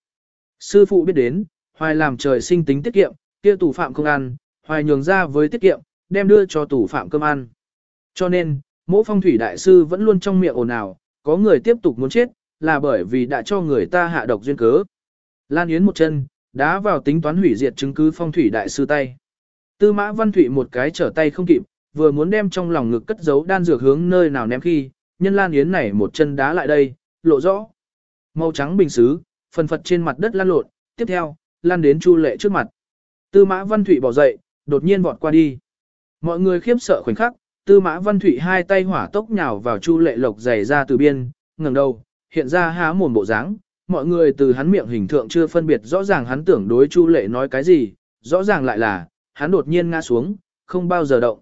Sư phụ biết đến, hoài làm trời sinh tính tiết kiệm, kia tù phạm không ăn, hoài nhường ra với tiết kiệm, đem đưa cho tù phạm cơm ăn. Cho nên, mỗi phong thủy đại sư vẫn luôn trong miệng ồn ào, có người tiếp tục muốn chết, là bởi vì đã cho người ta hạ độc duyên cớ. Lan Yến một chân, đá vào tính toán hủy diệt chứng cứ phong thủy đại sư tay. Tư mã văn thủy một cái trở tay không kịp, vừa muốn đem trong lòng ngực cất giấu đan dược hướng nơi nào ném khi, nhân Lan Yến này một chân đá lại đây, lộ rõ. Màu trắng bình xứ, phần phật trên mặt đất lan lộn, tiếp theo, lan đến Chu Lệ trước mặt. Tư Mã Văn thủy bỏ dậy, đột nhiên vọt qua đi. Mọi người khiếp sợ khoảnh khắc, Tư Mã Văn thủy hai tay hỏa tốc nhào vào Chu Lệ Lộc dày ra từ biên, ngẩng đầu, hiện ra há mồm bộ dáng. Mọi người từ hắn miệng hình tượng chưa phân biệt rõ ràng hắn tưởng đối Chu Lệ nói cái gì, rõ ràng lại là, hắn đột nhiên ngã xuống, không bao giờ động.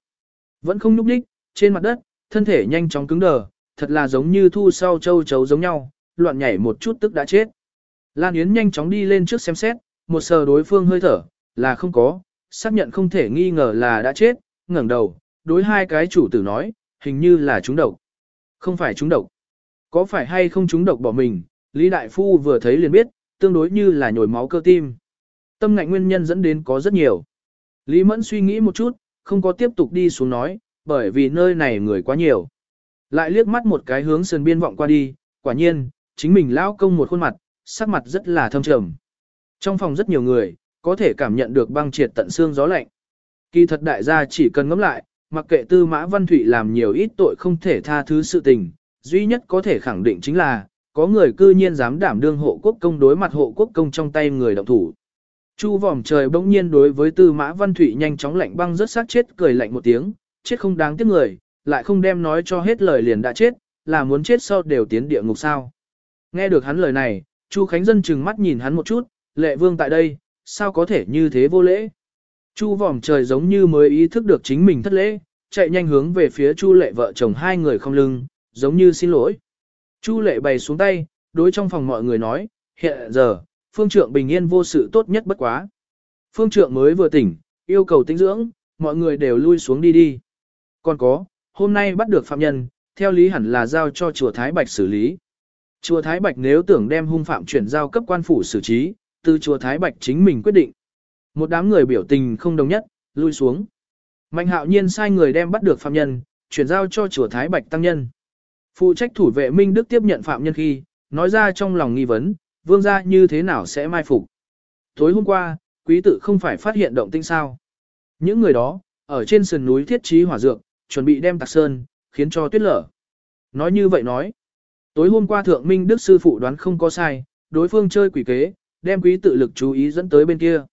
Vẫn không nhúc nhích, trên mặt đất, thân thể nhanh chóng cứng đờ, thật là giống như thu sau châu chấu giống nhau, loạn nhảy một chút tức đã chết. Lan Yến nhanh chóng đi lên trước xem xét, một sờ đối phương hơi thở, là không có, xác nhận không thể nghi ngờ là đã chết, ngẩng đầu, đối hai cái chủ tử nói, hình như là chúng độc. Không phải chúng độc. Có phải hay không chúng độc bỏ mình, Lý Đại Phu vừa thấy liền biết, tương đối như là nhồi máu cơ tim. Tâm ngạnh nguyên nhân dẫn đến có rất nhiều. Lý Mẫn suy nghĩ một chút, không có tiếp tục đi xuống nói, bởi vì nơi này người quá nhiều. Lại liếc mắt một cái hướng sườn biên vọng qua đi, quả nhiên, chính mình lão công một khuôn mặt, sắc mặt rất là thâm trầm. Trong phòng rất nhiều người, có thể cảm nhận được băng triệt tận xương gió lạnh. Kỳ thật đại gia chỉ cần ngẫm lại, mặc kệ tư mã văn thủy làm nhiều ít tội không thể tha thứ sự tình, duy nhất có thể khẳng định chính là, có người cư nhiên dám đảm đương hộ quốc công đối mặt hộ quốc công trong tay người động thủ. Chu vòm trời bỗng nhiên đối với tư mã văn thủy nhanh chóng lạnh băng rất sát chết cười lạnh một tiếng, chết không đáng tiếc người, lại không đem nói cho hết lời liền đã chết, là muốn chết sau đều tiến địa ngục sao. Nghe được hắn lời này, Chu Khánh Dân chừng mắt nhìn hắn một chút, lệ vương tại đây, sao có thể như thế vô lễ. Chu vòm trời giống như mới ý thức được chính mình thất lễ, chạy nhanh hướng về phía Chu lệ vợ chồng hai người không lưng, giống như xin lỗi. Chu lệ bày xuống tay, đối trong phòng mọi người nói, hiện giờ, phương trượng bình yên vô sự tốt nhất bất quá. Phương trượng mới vừa tỉnh, yêu cầu tĩnh dưỡng, mọi người đều lui xuống đi đi. Còn có, hôm nay bắt được phạm nhân, theo lý hẳn là giao cho chùa Thái Bạch xử lý. Chùa Thái Bạch nếu tưởng đem hung phạm chuyển giao cấp quan phủ xử trí, từ chùa Thái Bạch chính mình quyết định. Một đám người biểu tình không đồng nhất, lui xuống. Mạnh hạo nhiên sai người đem bắt được phạm nhân, chuyển giao cho chùa Thái Bạch tăng nhân. Phụ trách thủ vệ Minh Đức tiếp nhận phạm nhân khi, nói ra trong lòng nghi vấn, vương gia như thế nào sẽ mai phục. Tối hôm qua, quý tự không phải phát hiện động tinh sao. Những người đó, ở trên sườn núi thiết trí hỏa dược, chuẩn bị đem tạc sơn, khiến cho tuyết lở. Nói như vậy nói, tối hôm qua thượng minh đức sư phụ đoán không có sai, đối phương chơi quỷ kế, đem quý tự lực chú ý dẫn tới bên kia.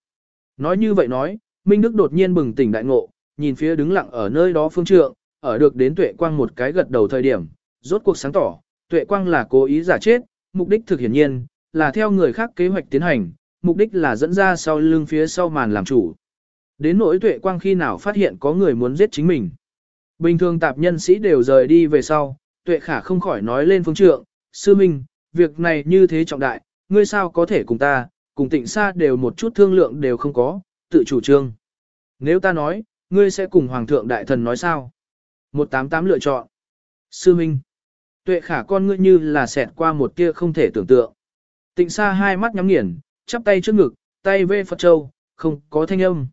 Nói như vậy nói, minh đức đột nhiên bừng tỉnh đại ngộ, nhìn phía đứng lặng ở nơi đó phương trượng, ở được đến tuệ quang một cái gật đầu thời điểm, rốt cuộc sáng tỏ, tuệ quang là cố ý giả chết, mục đích thực hiển nhiên, là theo người khác kế hoạch tiến hành, mục đích là dẫn ra sau lưng phía sau màn làm chủ. Đến nỗi tuệ quang khi nào phát hiện có người muốn giết chính mình. Bình thường tạp nhân sĩ đều rời đi về sau, tuệ khả không khỏi nói lên phương trượng, sư minh, việc này như thế trọng đại, ngươi sao có thể cùng ta, cùng tịnh xa đều một chút thương lượng đều không có, tự chủ trương. Nếu ta nói, ngươi sẽ cùng hoàng thượng đại thần nói sao? 188 lựa chọn. Sư minh, tuệ khả con ngươi như là xẹt qua một tia không thể tưởng tượng. Tịnh xa hai mắt nhắm nghiền, chắp tay trước ngực, tay vê Phật Châu, không có thanh âm.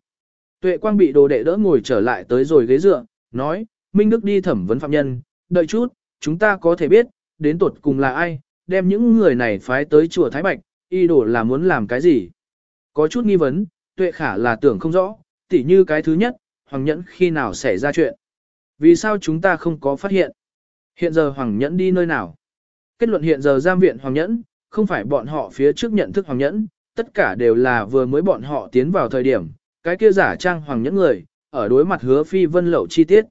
Tuệ quang bị đồ đệ đỡ ngồi trở lại tới rồi ghế dựa, nói, Minh Đức đi thẩm vấn phạm nhân, đợi chút, chúng ta có thể biết, đến tột cùng là ai, đem những người này phái tới chùa Thái Bạch, y đổ là muốn làm cái gì. Có chút nghi vấn, tuệ khả là tưởng không rõ, tỉ như cái thứ nhất, Hoàng Nhẫn khi nào xảy ra chuyện. Vì sao chúng ta không có phát hiện? Hiện giờ Hoàng Nhẫn đi nơi nào? Kết luận hiện giờ giam viện Hoàng Nhẫn, không phải bọn họ phía trước nhận thức Hoàng Nhẫn, tất cả đều là vừa mới bọn họ tiến vào thời điểm, cái kia giả trang Hoàng Nhẫn người, ở đối mặt hứa phi vân lậu chi tiết.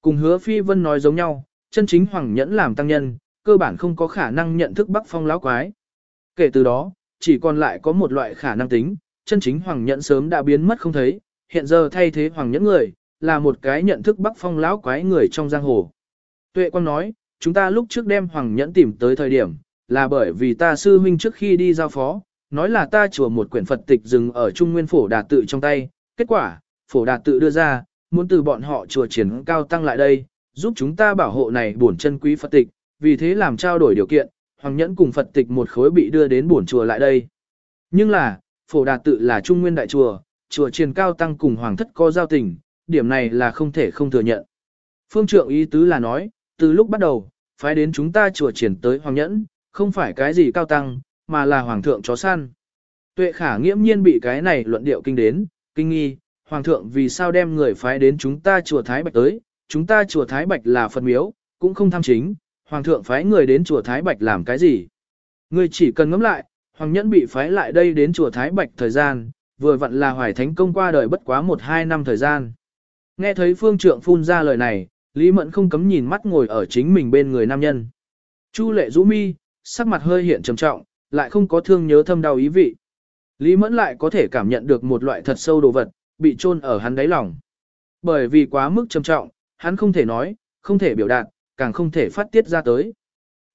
Cùng hứa phi vân nói giống nhau, chân chính Hoàng Nhẫn làm tăng nhân, cơ bản không có khả năng nhận thức Bắc Phong lão quái. Kể từ đó, chỉ còn lại có một loại khả năng tính, chân chính Hoàng Nhẫn sớm đã biến mất không thấy, hiện giờ thay thế Hoàng Nhẫn người, là một cái nhận thức Bắc Phong lão quái người trong giang hồ. Tuệ Quang nói, chúng ta lúc trước đem Hoàng Nhẫn tìm tới thời điểm, là bởi vì ta sư huynh trước khi đi giao phó, nói là ta chùa một quyển Phật tịch dừng ở Trung Nguyên Phổ đà Tự trong tay, kết quả, Phổ đà Tự đưa ra, muốn từ bọn họ chùa triển cao tăng lại đây, giúp chúng ta bảo hộ này bổn chân quý Phật tịch, vì thế làm trao đổi điều kiện, Hoàng Nhẫn cùng Phật tịch một khối bị đưa đến bổn chùa lại đây. Nhưng là, Phổ đà Tự là Trung Nguyên Đại Chùa, chùa triển cao tăng cùng Hoàng Thất có giao tình, điểm này là không thể không thừa nhận. Phương trượng ý tứ là nói, từ lúc bắt đầu, phái đến chúng ta chùa triển tới Hoàng Nhẫn, không phải cái gì cao tăng, mà là Hoàng thượng chó săn. Tuệ khả nghiễm nhiên bị cái này luận điệu kinh đến, kinh nghi, Hoàng thượng vì sao đem người phái đến chúng ta chùa Thái Bạch tới, chúng ta chùa Thái Bạch là Phật miếu, cũng không tham chính, Hoàng thượng phái người đến chùa Thái Bạch làm cái gì. Người chỉ cần ngẫm lại, Hoàng nhẫn bị phái lại đây đến chùa Thái Bạch thời gian, vừa vặn là hoài thánh công qua đời bất quá một hai năm thời gian. Nghe thấy phương trượng phun ra lời này, Lý Mẫn không cấm nhìn mắt ngồi ở chính mình bên người nam nhân. Chu lệ rũ mi, sắc mặt hơi hiện trầm trọng, lại không có thương nhớ thâm đau ý vị. Lý Mẫn lại có thể cảm nhận được một loại thật sâu đồ vật, bị chôn ở hắn đáy lòng. Bởi vì quá mức trầm trọng, hắn không thể nói, không thể biểu đạt, càng không thể phát tiết ra tới.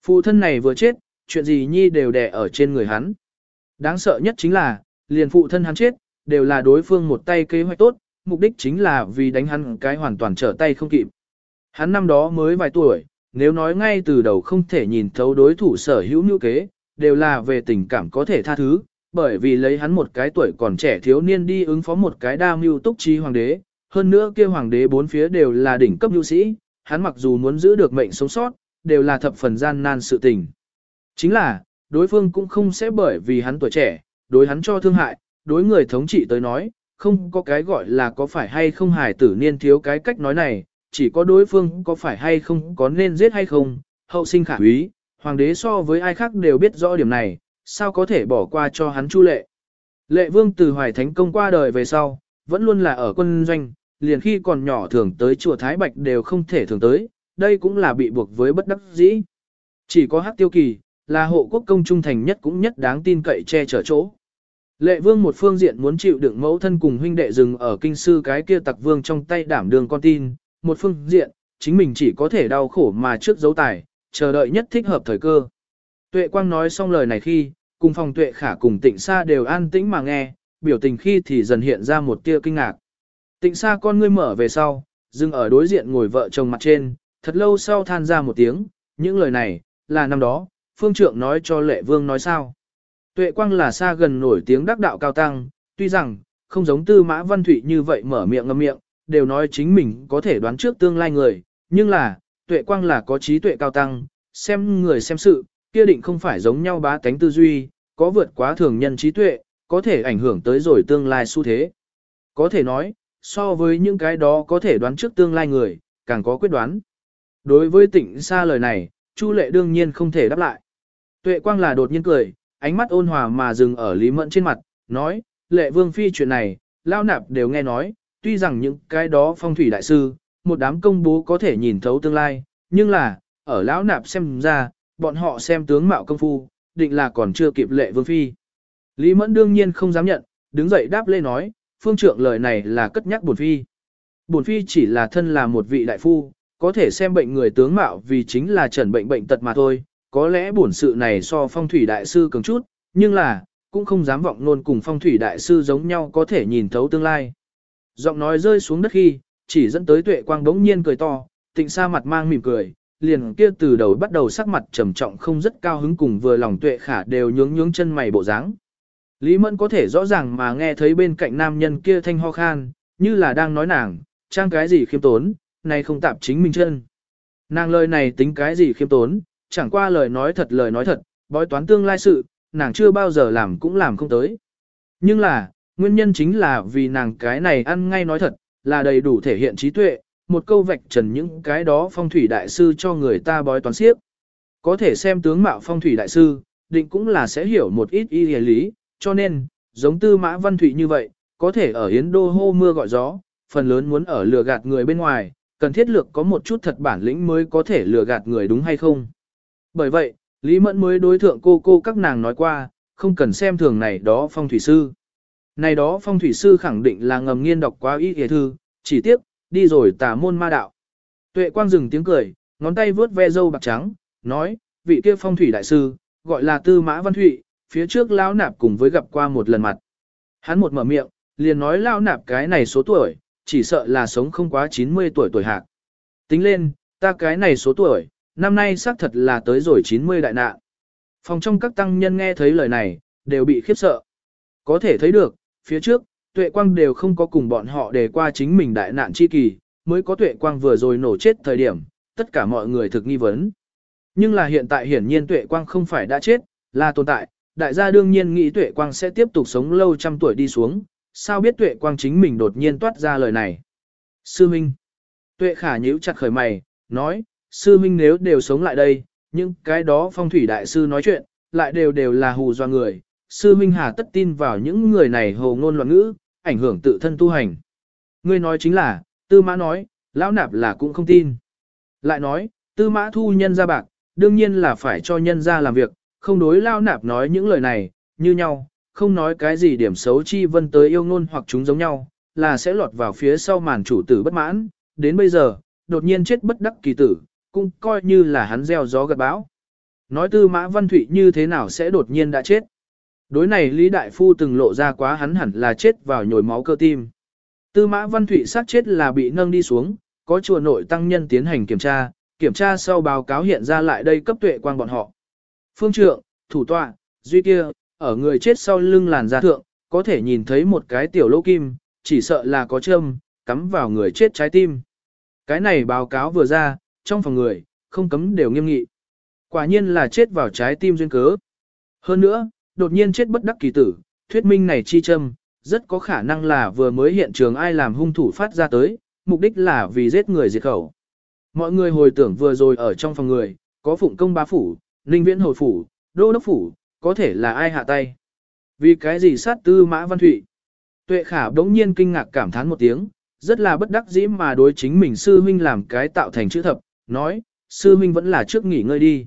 Phụ thân này vừa chết, chuyện gì nhi đều đè ở trên người hắn. Đáng sợ nhất chính là, liền phụ thân hắn chết, đều là đối phương một tay kế hoạch tốt, mục đích chính là vì đánh hắn cái hoàn toàn trở tay không kịp. Hắn năm đó mới vài tuổi, nếu nói ngay từ đầu không thể nhìn thấu đối thủ sở hữu nữ kế, đều là về tình cảm có thể tha thứ, bởi vì lấy hắn một cái tuổi còn trẻ thiếu niên đi ứng phó một cái đa mưu túc trí hoàng đế, hơn nữa kia hoàng đế bốn phía đều là đỉnh cấp nhu sĩ, hắn mặc dù muốn giữ được mệnh sống sót, đều là thập phần gian nan sự tình. Chính là, đối phương cũng không sẽ bởi vì hắn tuổi trẻ, đối hắn cho thương hại, đối người thống trị tới nói, không có cái gọi là có phải hay không hài tử niên thiếu cái cách nói này, chỉ có đối phương có phải hay không có nên giết hay không, hậu sinh khả quý, hoàng đế so với ai khác đều biết rõ điểm này, sao có thể bỏ qua cho hắn chu lệ. Lệ vương từ hoài thánh công qua đời về sau, vẫn luôn là ở quân doanh, liền khi còn nhỏ thường tới chùa Thái Bạch đều không thể thường tới, đây cũng là bị buộc với bất đắc dĩ. Chỉ có hắc tiêu kỳ, là hộ quốc công trung thành nhất cũng nhất đáng tin cậy che chở chỗ. Lệ vương một phương diện muốn chịu đựng mẫu thân cùng huynh đệ dừng ở kinh sư cái kia tặc vương trong tay đảm đường con tin, một phương diện, chính mình chỉ có thể đau khổ mà trước dấu tài, chờ đợi nhất thích hợp thời cơ. Tuệ quang nói xong lời này khi, cùng phòng tuệ khả cùng tịnh sa đều an tĩnh mà nghe, biểu tình khi thì dần hiện ra một tia kinh ngạc. Tịnh sa con ngươi mở về sau, dừng ở đối diện ngồi vợ chồng mặt trên, thật lâu sau than ra một tiếng, những lời này, là năm đó, phương trượng nói cho lệ vương nói sao. Tuệ quang là xa gần nổi tiếng đắc đạo cao tăng, tuy rằng, không giống tư mã văn thụy như vậy mở miệng ngâm miệng, đều nói chính mình có thể đoán trước tương lai người, nhưng là, tuệ quang là có trí tuệ cao tăng, xem người xem sự, kia định không phải giống nhau bá tánh tư duy, có vượt quá thường nhân trí tuệ, có thể ảnh hưởng tới rồi tương lai xu thế. Có thể nói, so với những cái đó có thể đoán trước tương lai người, càng có quyết đoán. Đối với tỉnh xa lời này, Chu lệ đương nhiên không thể đáp lại. Tuệ quang là đột nhiên cười, ánh mắt ôn hòa mà dừng ở Lý Mẫn trên mặt, nói, lệ vương phi chuyện này, lao nạp đều nghe nói, tuy rằng những cái đó phong thủy đại sư, một đám công bố có thể nhìn thấu tương lai, nhưng là, ở lão nạp xem ra, bọn họ xem tướng mạo công phu, định là còn chưa kịp lệ vương phi. Lý Mẫn đương nhiên không dám nhận, đứng dậy đáp lê nói, phương trượng lời này là cất nhắc bổn phi. Bổn phi chỉ là thân là một vị đại phu, có thể xem bệnh người tướng mạo vì chính là trần bệnh bệnh tật mà thôi, có lẽ bổn sự này so phong thủy đại sư cường chút, nhưng là, cũng không dám vọng luôn cùng phong thủy đại sư giống nhau có thể nhìn thấu tương lai. Giọng nói rơi xuống đất khi, chỉ dẫn tới tuệ quang đống nhiên cười to, tịnh xa mặt mang mỉm cười, liền kia từ đầu bắt đầu sắc mặt trầm trọng không rất cao hứng cùng vừa lòng tuệ khả đều nhướng nhướng chân mày bộ dáng. Lý Mẫn có thể rõ ràng mà nghe thấy bên cạnh nam nhân kia thanh ho khan, như là đang nói nàng, trang cái gì khiêm tốn, này không tạp chính mình chân. Nàng lời này tính cái gì khiêm tốn, chẳng qua lời nói thật lời nói thật, bói toán tương lai sự, nàng chưa bao giờ làm cũng làm không tới. Nhưng là, nguyên nhân chính là vì nàng cái này ăn ngay nói thật, là đầy đủ thể hiện trí tuệ, một câu vạch trần những cái đó phong thủy đại sư cho người ta bói toán xiếc. Có thể xem tướng mạo phong thủy đại sư, định cũng là sẽ hiểu một ít y lý, cho nên, giống tư mã văn thủy như vậy, có thể ở hiến Đô hô mưa gọi gió, phần lớn muốn ở lừa gạt người bên ngoài, cần thiết lược có một chút thật bản lĩnh mới có thể lừa gạt người đúng hay không. Bởi vậy, Lý Mẫn mới đối thượng cô cô các nàng nói qua, không cần xem thường này đó phong thủy sư. Này đó phong thủy sư khẳng định là ngầm nghiên đọc quá ý hề thư, chỉ tiếc, đi rồi tà môn ma đạo. Tuệ quang dừng tiếng cười, ngón tay vướt ve dâu bạc trắng, nói, vị kia phong thủy đại sư, gọi là tư mã văn thụy, phía trước lão nạp cùng với gặp qua một lần mặt. Hắn một mở miệng, liền nói lão nạp cái này số tuổi, chỉ sợ là sống không quá 90 tuổi tuổi hạc. Tính lên, ta cái này số tuổi, năm nay xác thật là tới rồi 90 đại nạn. Phòng trong các tăng nhân nghe thấy lời này, đều bị khiếp sợ. Có thể thấy được, phía trước, tuệ quang đều không có cùng bọn họ để qua chính mình đại nạn chi kỳ, mới có tuệ quang vừa rồi nổ chết thời điểm, tất cả mọi người thực nghi vấn. Nhưng là hiện tại hiển nhiên tuệ quang không phải đã chết, là tồn tại, đại gia đương nhiên nghĩ tuệ quang sẽ tiếp tục sống lâu trăm tuổi đi xuống, sao biết tuệ quang chính mình đột nhiên toát ra lời này. Sư Minh Tuệ khả nhíu chặt khởi mày, nói, sư Minh nếu đều sống lại đây, những cái đó phong thủy đại sư nói chuyện, lại đều đều là hù do người, sư Minh hà tất tin vào những người này hồ ngôn loạn ngữ, ảnh hưởng tự thân tu hành. Ngươi nói chính là, tư mã nói, lão nạp là cũng không tin. Lại nói, tư mã thu nhân ra bạc, đương nhiên là phải cho nhân ra làm việc, không đối lao nạp nói những lời này, như nhau, không nói cái gì điểm xấu chi vân tới yêu ngôn hoặc chúng giống nhau, là sẽ lọt vào phía sau màn chủ tử bất mãn, đến bây giờ, đột nhiên chết bất đắc kỳ tử, cũng coi như là hắn gieo gió gặt bão. Nói tư mã văn thụy như thế nào sẽ đột nhiên đã chết. Đối này Lý Đại Phu từng lộ ra quá hắn hẳn là chết vào nhồi máu cơ tim. Tư mã văn thụy sát chết là bị nâng đi xuống, có chùa nội tăng nhân tiến hành kiểm tra, kiểm tra sau báo cáo hiện ra lại đây cấp tuệ quang bọn họ. Phương trượng, thủ tọa, duy kia, ở người chết sau lưng làn da thượng, có thể nhìn thấy một cái tiểu lỗ kim, chỉ sợ là có châm, cắm vào người chết trái tim. Cái này báo cáo vừa ra, trong phòng người, không cấm đều nghiêm nghị. Quả nhiên là chết vào trái tim duyên cớ. Hơn nữa, đột nhiên chết bất đắc kỳ tử, thuyết minh này chi châm, rất có khả năng là vừa mới hiện trường ai làm hung thủ phát ra tới, mục đích là vì giết người diệt khẩu. Mọi người hồi tưởng vừa rồi ở trong phòng người, có phụng công bá phủ, ninh viễn hồi phủ, đô đốc phủ, có thể là ai hạ tay. Vì cái gì sát tư mã văn thụy? Tuệ khả đống nhiên kinh ngạc cảm thán một tiếng, rất là bất đắc dĩ mà đối chính mình sư huynh làm cái tạo thành chữ thập, nói, sư huynh vẫn là trước nghỉ ngơi đi.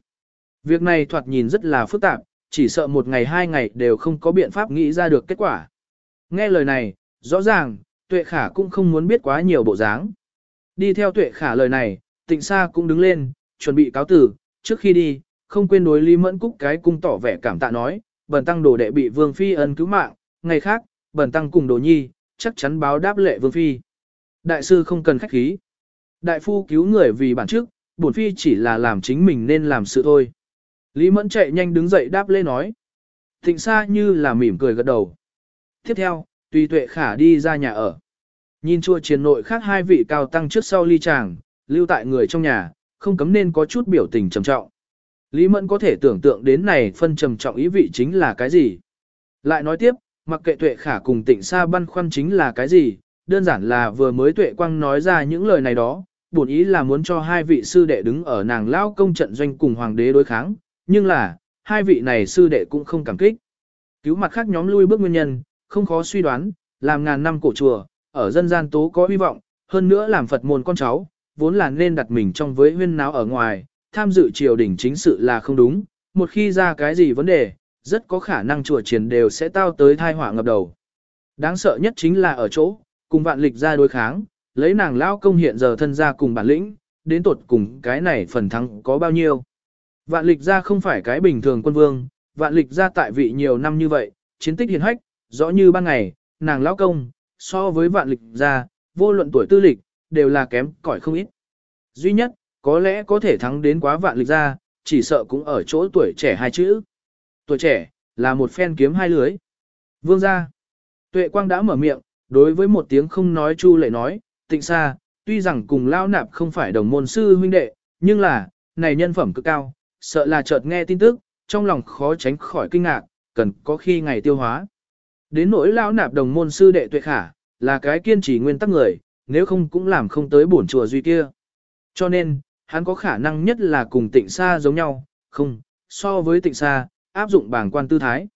Việc này thoạt nhìn rất là phức tạp, chỉ sợ một ngày hai ngày đều không có biện pháp nghĩ ra được kết quả. Nghe lời này, rõ ràng, tuệ khả cũng không muốn biết quá nhiều bộ dáng. Đi theo tuệ khả lời này, tịnh sa cũng đứng lên, chuẩn bị cáo tử, trước khi đi, không quên đối Lý Mẫn Cúc cái cung tỏ vẻ cảm tạ nói, bần tăng đồ đệ bị Vương Phi ân cứu mạng, ngày khác, bần tăng cùng đồ nhi, chắc chắn báo đáp lệ Vương Phi. Đại sư không cần khách khí. Đại phu cứu người vì bản chức, bổn Phi chỉ là làm chính mình nên làm sự thôi. Lý Mẫn chạy nhanh đứng dậy đáp lê nói. Thịnh xa như là mỉm cười gật đầu. Tiếp theo, tùy tuệ khả đi ra nhà ở. Nhìn chua chiến nội khác hai vị cao tăng trước sau ly tràng, lưu tại người trong nhà, không cấm nên có chút biểu tình trầm trọng. Lý Mẫn có thể tưởng tượng đến này phân trầm trọng ý vị chính là cái gì. Lại nói tiếp, mặc kệ tuệ khả cùng tịnh xa băn khoăn chính là cái gì, đơn giản là vừa mới tuệ quang nói ra những lời này đó, bổn ý là muốn cho hai vị sư đệ đứng ở nàng lao công trận doanh cùng hoàng đế đối kháng, nhưng là, hai vị này sư đệ cũng không cảm kích. Cứu mặt khác nhóm lui bước nguyên nhân, không khó suy đoán, làm ngàn năm cổ chùa, ở dân gian tố có hy vọng, hơn nữa làm Phật môn con cháu, vốn là nên đặt mình trong với huyên náo ở ngoài, tham dự triều đình chính sự là không đúng, một khi ra cái gì vấn đề, rất có khả năng chùa triển đều sẽ tao tới thai họa ngập đầu. Đáng sợ nhất chính là ở chỗ, cùng vạn lịch ra đối kháng, lấy nàng lao công hiện giờ thân ra cùng bản lĩnh, đến tột cùng cái này phần thắng có bao nhiêu. Vạn lịch ra không phải cái bình thường quân vương, vạn lịch ra tại vị nhiều năm như vậy, chiến tích hiền hách, rõ như ban ngày, nàng lão công, so với vạn lịch ra, vô luận tuổi tư lịch, đều là kém cỏi không ít. Duy nhất, có lẽ có thể thắng đến quá vạn lịch ra, chỉ sợ cũng ở chỗ tuổi trẻ hai chữ. Tuổi trẻ, là một phen kiếm hai lưới. Vương gia. Tuệ quang đã mở miệng, đối với một tiếng không nói chu lệ nói, tịnh xa, tuy rằng cùng lao nạp không phải đồng môn sư huynh đệ, nhưng là, này nhân phẩm cực cao, sợ là chợt nghe tin tức, trong lòng khó tránh khỏi kinh ngạc, cần có khi ngày tiêu hóa. Đến nỗi lão nạp đồng môn sư đệ tuệ khả, là cái kiên trì nguyên tắc người, nếu không cũng làm không tới bổn chùa duy kia. Cho nên, hắn có khả năng nhất là cùng tịnh xa giống nhau, không, so với tịnh xa, áp dụng bảng quan tư thái.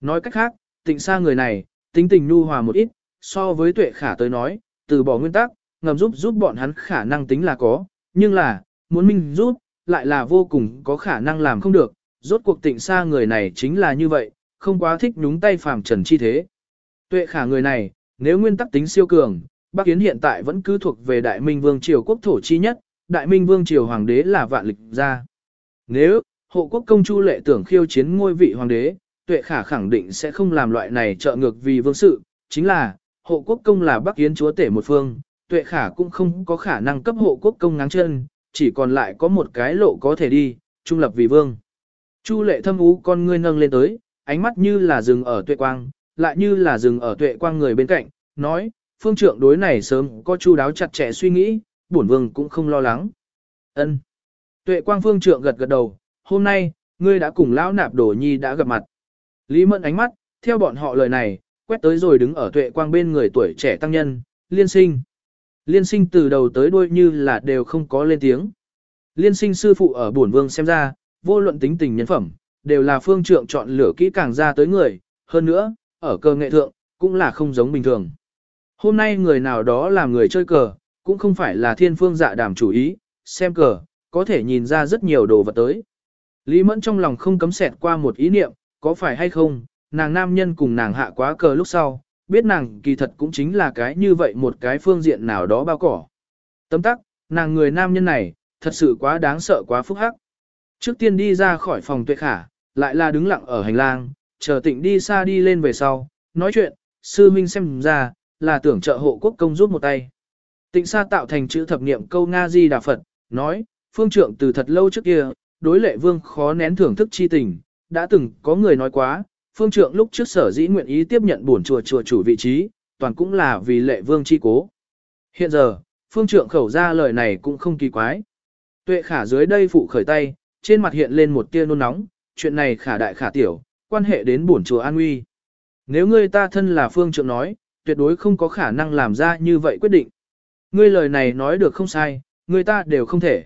Nói cách khác, tịnh xa người này, tính tình nhu hòa một ít, so với tuệ khả tới nói, từ bỏ nguyên tắc, ngầm giúp giúp bọn hắn khả năng tính là có, nhưng là, muốn minh giúp, lại là vô cùng có khả năng làm không được, rốt cuộc tịnh xa người này chính là như vậy, không quá thích nhúng tay phàm trần chi thế. Tuệ khả người này, nếu nguyên tắc tính siêu cường, Bắc kiến hiện tại vẫn cứ thuộc về Đại Minh Vương Triều quốc thổ chi nhất, Đại Minh Vương Triều Hoàng đế là vạn lịch gia. Nếu, hộ quốc công chu lệ tưởng khiêu chiến ngôi vị Hoàng đế, tuệ khả khẳng định sẽ không làm loại này trợ ngược vì vương sự, chính là, hộ quốc công là Bắc kiến chúa tể một phương, tuệ khả cũng không có khả năng cấp hộ quốc công ngáng chân, chỉ còn lại có một cái lộ có thể đi, trung lập vì vương. Chu lệ thâm ú con ngươi nâng lên tới, ánh mắt như là dừng ở tuệ quang, lại như là dừng ở tuệ quang người bên cạnh, nói, phương trượng đối này sớm có chu đáo chặt chẽ suy nghĩ, bổn vương cũng không lo lắng. Ân. Tuệ quang phương trượng gật gật đầu, hôm nay, ngươi đã cùng lão nạp đổ nhi đã gặp mặt. Lý mẫn ánh mắt, theo bọn họ lời này, quét tới rồi đứng ở tuệ quang bên người tuổi trẻ tăng nhân, liên sinh. Liên sinh từ đầu tới đuôi như là đều không có lên tiếng. Liên sinh sư phụ ở bổn vương xem ra, vô luận tính tình nhân phẩm, đều là phương trượng chọn lựa kỹ càng ra tới người, hơn nữa, ở cơ nghệ thượng, cũng là không giống bình thường. Hôm nay người nào đó làm người chơi cờ, cũng không phải là thiên phương dạ đảm chủ ý, xem cờ, có thể nhìn ra rất nhiều đồ vật tới. Lý Mẫn trong lòng không cấm xẹt qua một ý niệm, có phải hay không, nàng nam nhân cùng nàng hạ quá cờ lúc sau, biết nàng kỳ thật cũng chính là cái như vậy một cái phương diện nào đó bao cỏ. Tấm tắc, nàng người nam nhân này, thật sự quá đáng sợ quá phúc hắc. Trước tiên đi ra khỏi phòng tuệ khả, lại là đứng lặng ở hành lang, chờ tịnh đi xa đi lên về sau, nói chuyện, sư minh xem ra, là tưởng trợ hộ quốc công giúp một tay. Tịnh xa tạo thành chữ thập niệm câu Nga Di Đà Phật, nói, phương trượng từ thật lâu trước kia, đối lệ vương khó nén thưởng thức chi tình, đã từng có người nói quá, phương trượng lúc trước sở dĩ nguyện ý tiếp nhận bổn chùa chùa chủ vị trí, toàn cũng là vì lệ vương chi cố. Hiện giờ, phương trượng khẩu ra lời này cũng không kỳ quái. Tuệ khả dưới đây phụ khởi tay, trên mặt hiện lên một tia nôn nóng, chuyện này khả đại khả tiểu, quan hệ đến bổn chùa an nguy. Nếu ngươi ta thân là phương trượng nói, tuyệt đối không có khả năng làm ra như vậy quyết định. Ngươi lời này nói được không sai, người ta đều không thể.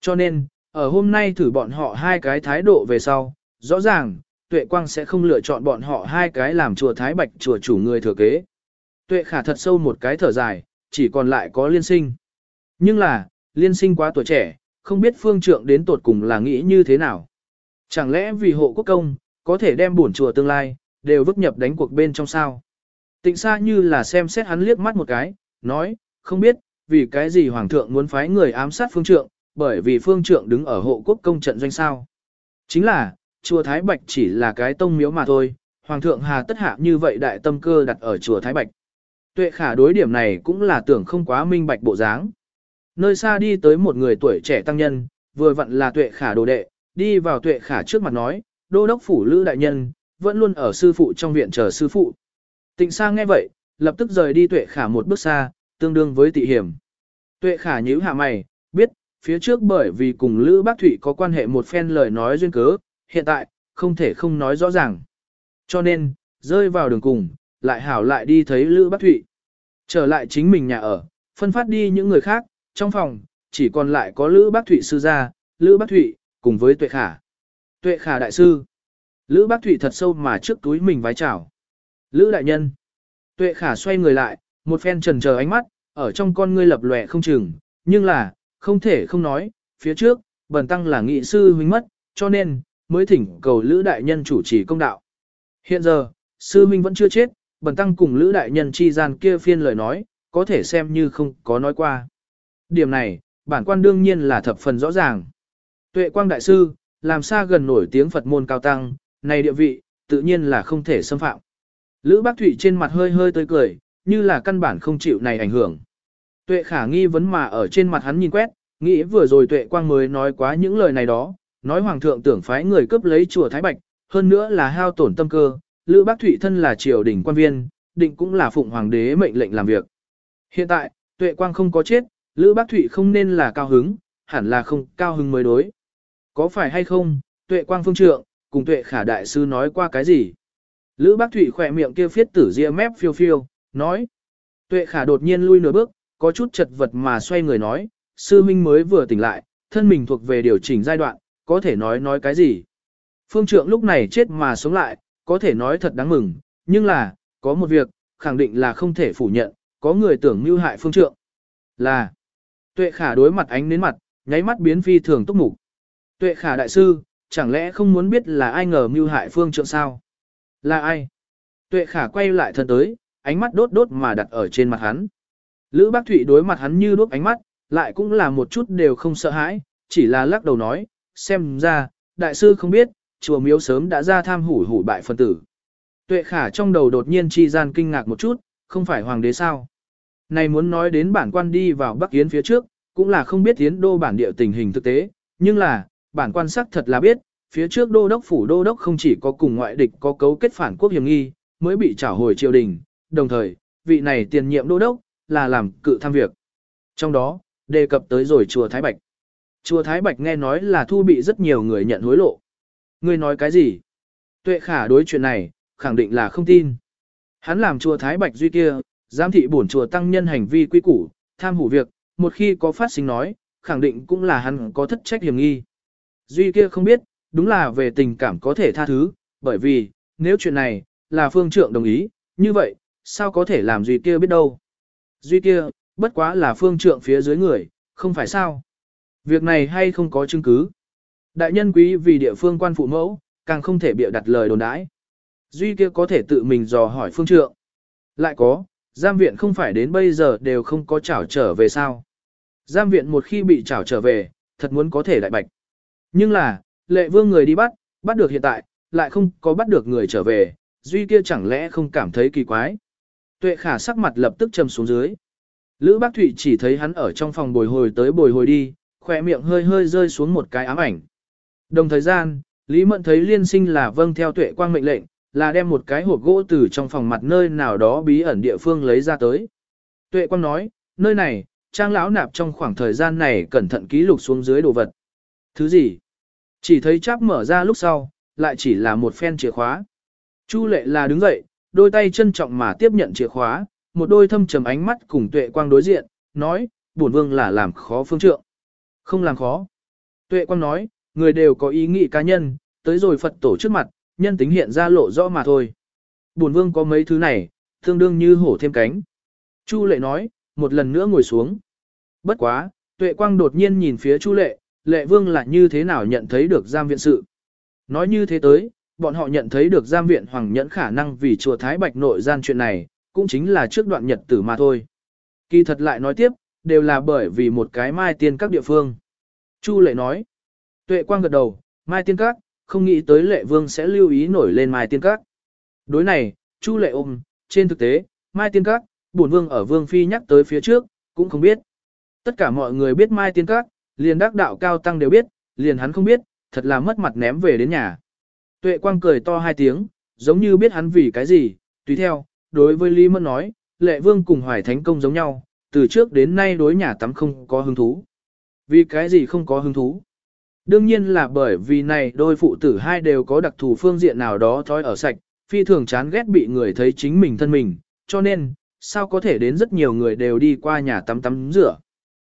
Cho nên, ở hôm nay thử bọn họ hai cái thái độ về sau, rõ ràng, tuệ quang sẽ không lựa chọn bọn họ hai cái làm chùa thái bạch chùa chủ người thừa kế. Tuệ khả thật sâu một cái thở dài, chỉ còn lại có liên sinh. Nhưng là, liên sinh quá tuổi trẻ, không biết phương trượng đến tột cùng là nghĩ như thế nào. Chẳng lẽ vì hộ quốc công, có thể đem bổn chùa tương lai, đều vứt nhập đánh cuộc bên trong sao. Tịnh xa như là xem xét hắn liếc mắt một cái, nói, không biết, vì cái gì hoàng thượng muốn phái người ám sát phương trượng, bởi vì phương trượng đứng ở hộ quốc công trận doanh sao. Chính là, chùa Thái Bạch chỉ là cái tông miếu mà thôi, hoàng thượng hà tất hạ như vậy đại tâm cơ đặt ở chùa Thái Bạch. Tuệ khả đối điểm này cũng là tưởng không quá minh bạch bộ dáng. Nơi xa đi tới một người tuổi trẻ tăng nhân, vừa vặn là tuệ khả đồ đệ, đi vào tuệ khả trước mặt nói, đô đốc phủ lữ đại nhân, vẫn luôn ở sư phụ trong viện chờ sư phụ. Tịnh sang nghe vậy, lập tức rời đi tuệ khả một bước xa, tương đương với tị hiểm. Tuệ khả nhíu hạ mày, biết, phía trước bởi vì cùng Lữ Bác thủy có quan hệ một phen lời nói duyên cớ, hiện tại, không thể không nói rõ ràng. Cho nên, rơi vào đường cùng, lại hảo lại đi thấy Lữ Bác Thụy. Trở lại chính mình nhà ở, phân phát đi những người khác, trong phòng, chỉ còn lại có Lữ Bác Thụy sư gia, Lữ Bác Thụy, cùng với Tuệ Khả. Tuệ Khả đại sư. Lữ Bác Thụy thật sâu mà trước túi mình vái chào. Lữ đại nhân. Tuệ Khả xoay người lại, một phen trần chờ ánh mắt, ở trong con ngươi lập lòe không chừng, nhưng là, không thể không nói, phía trước, bần tăng là nghị sư huynh mất, cho nên, mới thỉnh cầu Lữ đại nhân chủ trì công đạo. Hiện giờ, sư minh vẫn chưa chết, bần tăng cùng Lữ đại nhân chi gian kia phiên lời nói, có thể xem như không có nói qua. Điểm này, bản quan đương nhiên là thập phần rõ ràng. Tuệ quang đại sư, làm xa gần nổi tiếng Phật môn cao tăng, này địa vị, tự nhiên là không thể xâm phạm. Lữ bác thụy trên mặt hơi hơi tươi cười, như là căn bản không chịu này ảnh hưởng. Tuệ khả nghi vấn mà ở trên mặt hắn nhìn quét, nghĩ vừa rồi tuệ quang mới nói quá những lời này đó, nói hoàng thượng tưởng phái người cướp lấy chùa Thái Bạch, hơn nữa là hao tổn tâm cơ, Lữ Bác Thụy thân là triều đình quan viên, định cũng là phụng hoàng đế mệnh lệnh làm việc. Hiện tại, tuệ quang không có chết, Lữ Bác Thụy không nên là cao hứng, hẳn là không cao hứng mới đối. Có phải hay không, tuệ quang phương trượng, cùng tuệ khả đại sư nói qua cái gì? Lữ Bác Thụy khỏe miệng kia phiết tử ria mép phiêu phiêu, nói. Tuệ khả đột nhiên lui nửa bước, có chút chật vật mà xoay người nói, sư minh mới vừa tỉnh lại, thân mình thuộc về điều chỉnh giai đoạn, có thể nói nói cái gì. Phương trượng lúc này chết mà sống lại, có thể nói thật đáng mừng, nhưng là, có một việc, khẳng định là không thể phủ nhận, có người tưởng mưu hại phương trượng. Là, tuệ khả đối mặt ánh đến mặt, nháy mắt biến phi thường túc mục. Tuệ khả đại sư, chẳng lẽ không muốn biết là ai ngờ mưu hại phương trượng sao? Là ai? Tuệ khả quay lại thân tới, ánh mắt đốt đốt mà đặt ở trên mặt hắn. Lữ bác thụy đối mặt hắn như đốt ánh mắt, lại cũng là một chút đều không sợ hãi, chỉ là lắc đầu nói, xem ra, đại sư không biết, chùa miếu sớm đã ra tham hủ hủ bại phân tử. Tuệ khả trong đầu đột nhiên chi gian kinh ngạc một chút, không phải hoàng đế sao. Này muốn nói đến bản quan đi vào Bắc Yến phía trước, cũng là không biết tiến đô bản địa tình hình thực tế, nhưng là, bản quan sắc thật là biết, phía trước đô đốc phủ đô đốc không chỉ có cùng ngoại địch có cấu kết phản quốc hiểm nghi, mới bị trả hồi triều đình, đồng thời, vị này tiền nhiệm đô đốc, là làm cự tham việc. Trong đó, đề cập tới rồi chùa Thái Bạch. Chùa Thái Bạch nghe nói là thu bị rất nhiều người nhận hối lộ. Ngươi nói cái gì? Tuệ khả đối chuyện này, khẳng định là không tin. Hắn làm chùa Thái Bạch duy kia, giám thị bổn chùa tăng nhân hành vi quy củ, tham hủ việc, một khi có phát sinh nói, khẳng định cũng là hắn có thất trách hiểm nghi. Duy kia không biết, đúng là về tình cảm có thể tha thứ, bởi vì, nếu chuyện này, là phương trượng đồng ý, như vậy, sao có thể làm Duy kia biết đâu. Duy kia, bất quá là phương trượng phía dưới người, không phải sao. Việc này hay không có chứng cứ. Đại nhân quý vì địa phương quan phụ mẫu, càng không thể bịa đặt lời đồn đãi. Duy kia có thể tự mình dò hỏi phương trượng. Lại có, giam viện không phải đến bây giờ đều không có trảo trở về sao. Giam viện một khi bị trảo trở về, thật muốn có thể đại bạch. Nhưng là, lệ vương người đi bắt, bắt được hiện tại, lại không có bắt được người trở về, Duy kia chẳng lẽ không cảm thấy kỳ quái. Tuệ khả sắc mặt lập tức trầm xuống dưới. Lữ bác Thụy chỉ thấy hắn ở trong phòng bồi hồi tới bồi hồi đi, khỏe miệng hơi hơi rơi xuống một cái ám ảnh. Đồng thời gian, Lý Mận thấy liên sinh là vâng theo tuệ quang mệnh lệnh, là đem một cái hộp gỗ từ trong phòng mặt nơi nào đó bí ẩn địa phương lấy ra tới. Tuệ quang nói, nơi này, trang lão nạp trong khoảng thời gian này cẩn thận ký lục xuống dưới đồ vật. Thứ gì? Chỉ thấy cháp mở ra lúc sau, lại chỉ là một phen chìa khóa. Chu lệ là đứng dậy, đôi tay trân trọng mà tiếp nhận chìa khóa, một đôi thâm trầm ánh mắt cùng tuệ quang đối diện, nói, bổn vương là làm khó phương trượng. Không làm khó. Tuệ quang nói, người đều có ý nghĩ cá nhân, tới rồi Phật tổ trước mặt, nhân tính hiện ra lộ rõ mà thôi. Bổn vương có mấy thứ này, tương đương như hổ thêm cánh. Chu lệ nói, một lần nữa ngồi xuống. Bất quá, tuệ quang đột nhiên nhìn phía chu lệ, lệ vương là như thế nào nhận thấy được giam viện sự. Nói như thế tới, bọn họ nhận thấy được giam viện hoàng nhẫn khả năng vì chùa Thái Bạch nội gian chuyện này, cũng chính là trước đoạn nhật tử mà thôi. Kỳ thật lại nói tiếp, đều là bởi vì một cái mai tiên các địa phương. Chu lệ nói, tuệ quang gật đầu, mai tiên các, không nghĩ tới lệ vương sẽ lưu ý nổi lên mai tiên các. Đối này, chu lệ ôm, trên thực tế, mai tiên các, bổn vương ở vương phi nhắc tới phía trước, cũng không biết. Tất cả mọi người biết mai tiên các, liền đắc đạo cao tăng đều biết, liền hắn không biết, thật là mất mặt ném về đến nhà. Tuệ quang cười to hai tiếng, giống như biết hắn vì cái gì, tùy theo, đối với Lý Mẫn nói, lệ vương cùng hoài thánh công giống nhau, từ trước đến nay đối nhà tắm không có hứng thú. Vì cái gì không có hứng thú? Đương nhiên là bởi vì này đôi phụ tử hai đều có đặc thù phương diện nào đó thói ở sạch, phi thường chán ghét bị người thấy chính mình thân mình, cho nên, sao có thể đến rất nhiều người đều đi qua nhà tắm tắm rửa.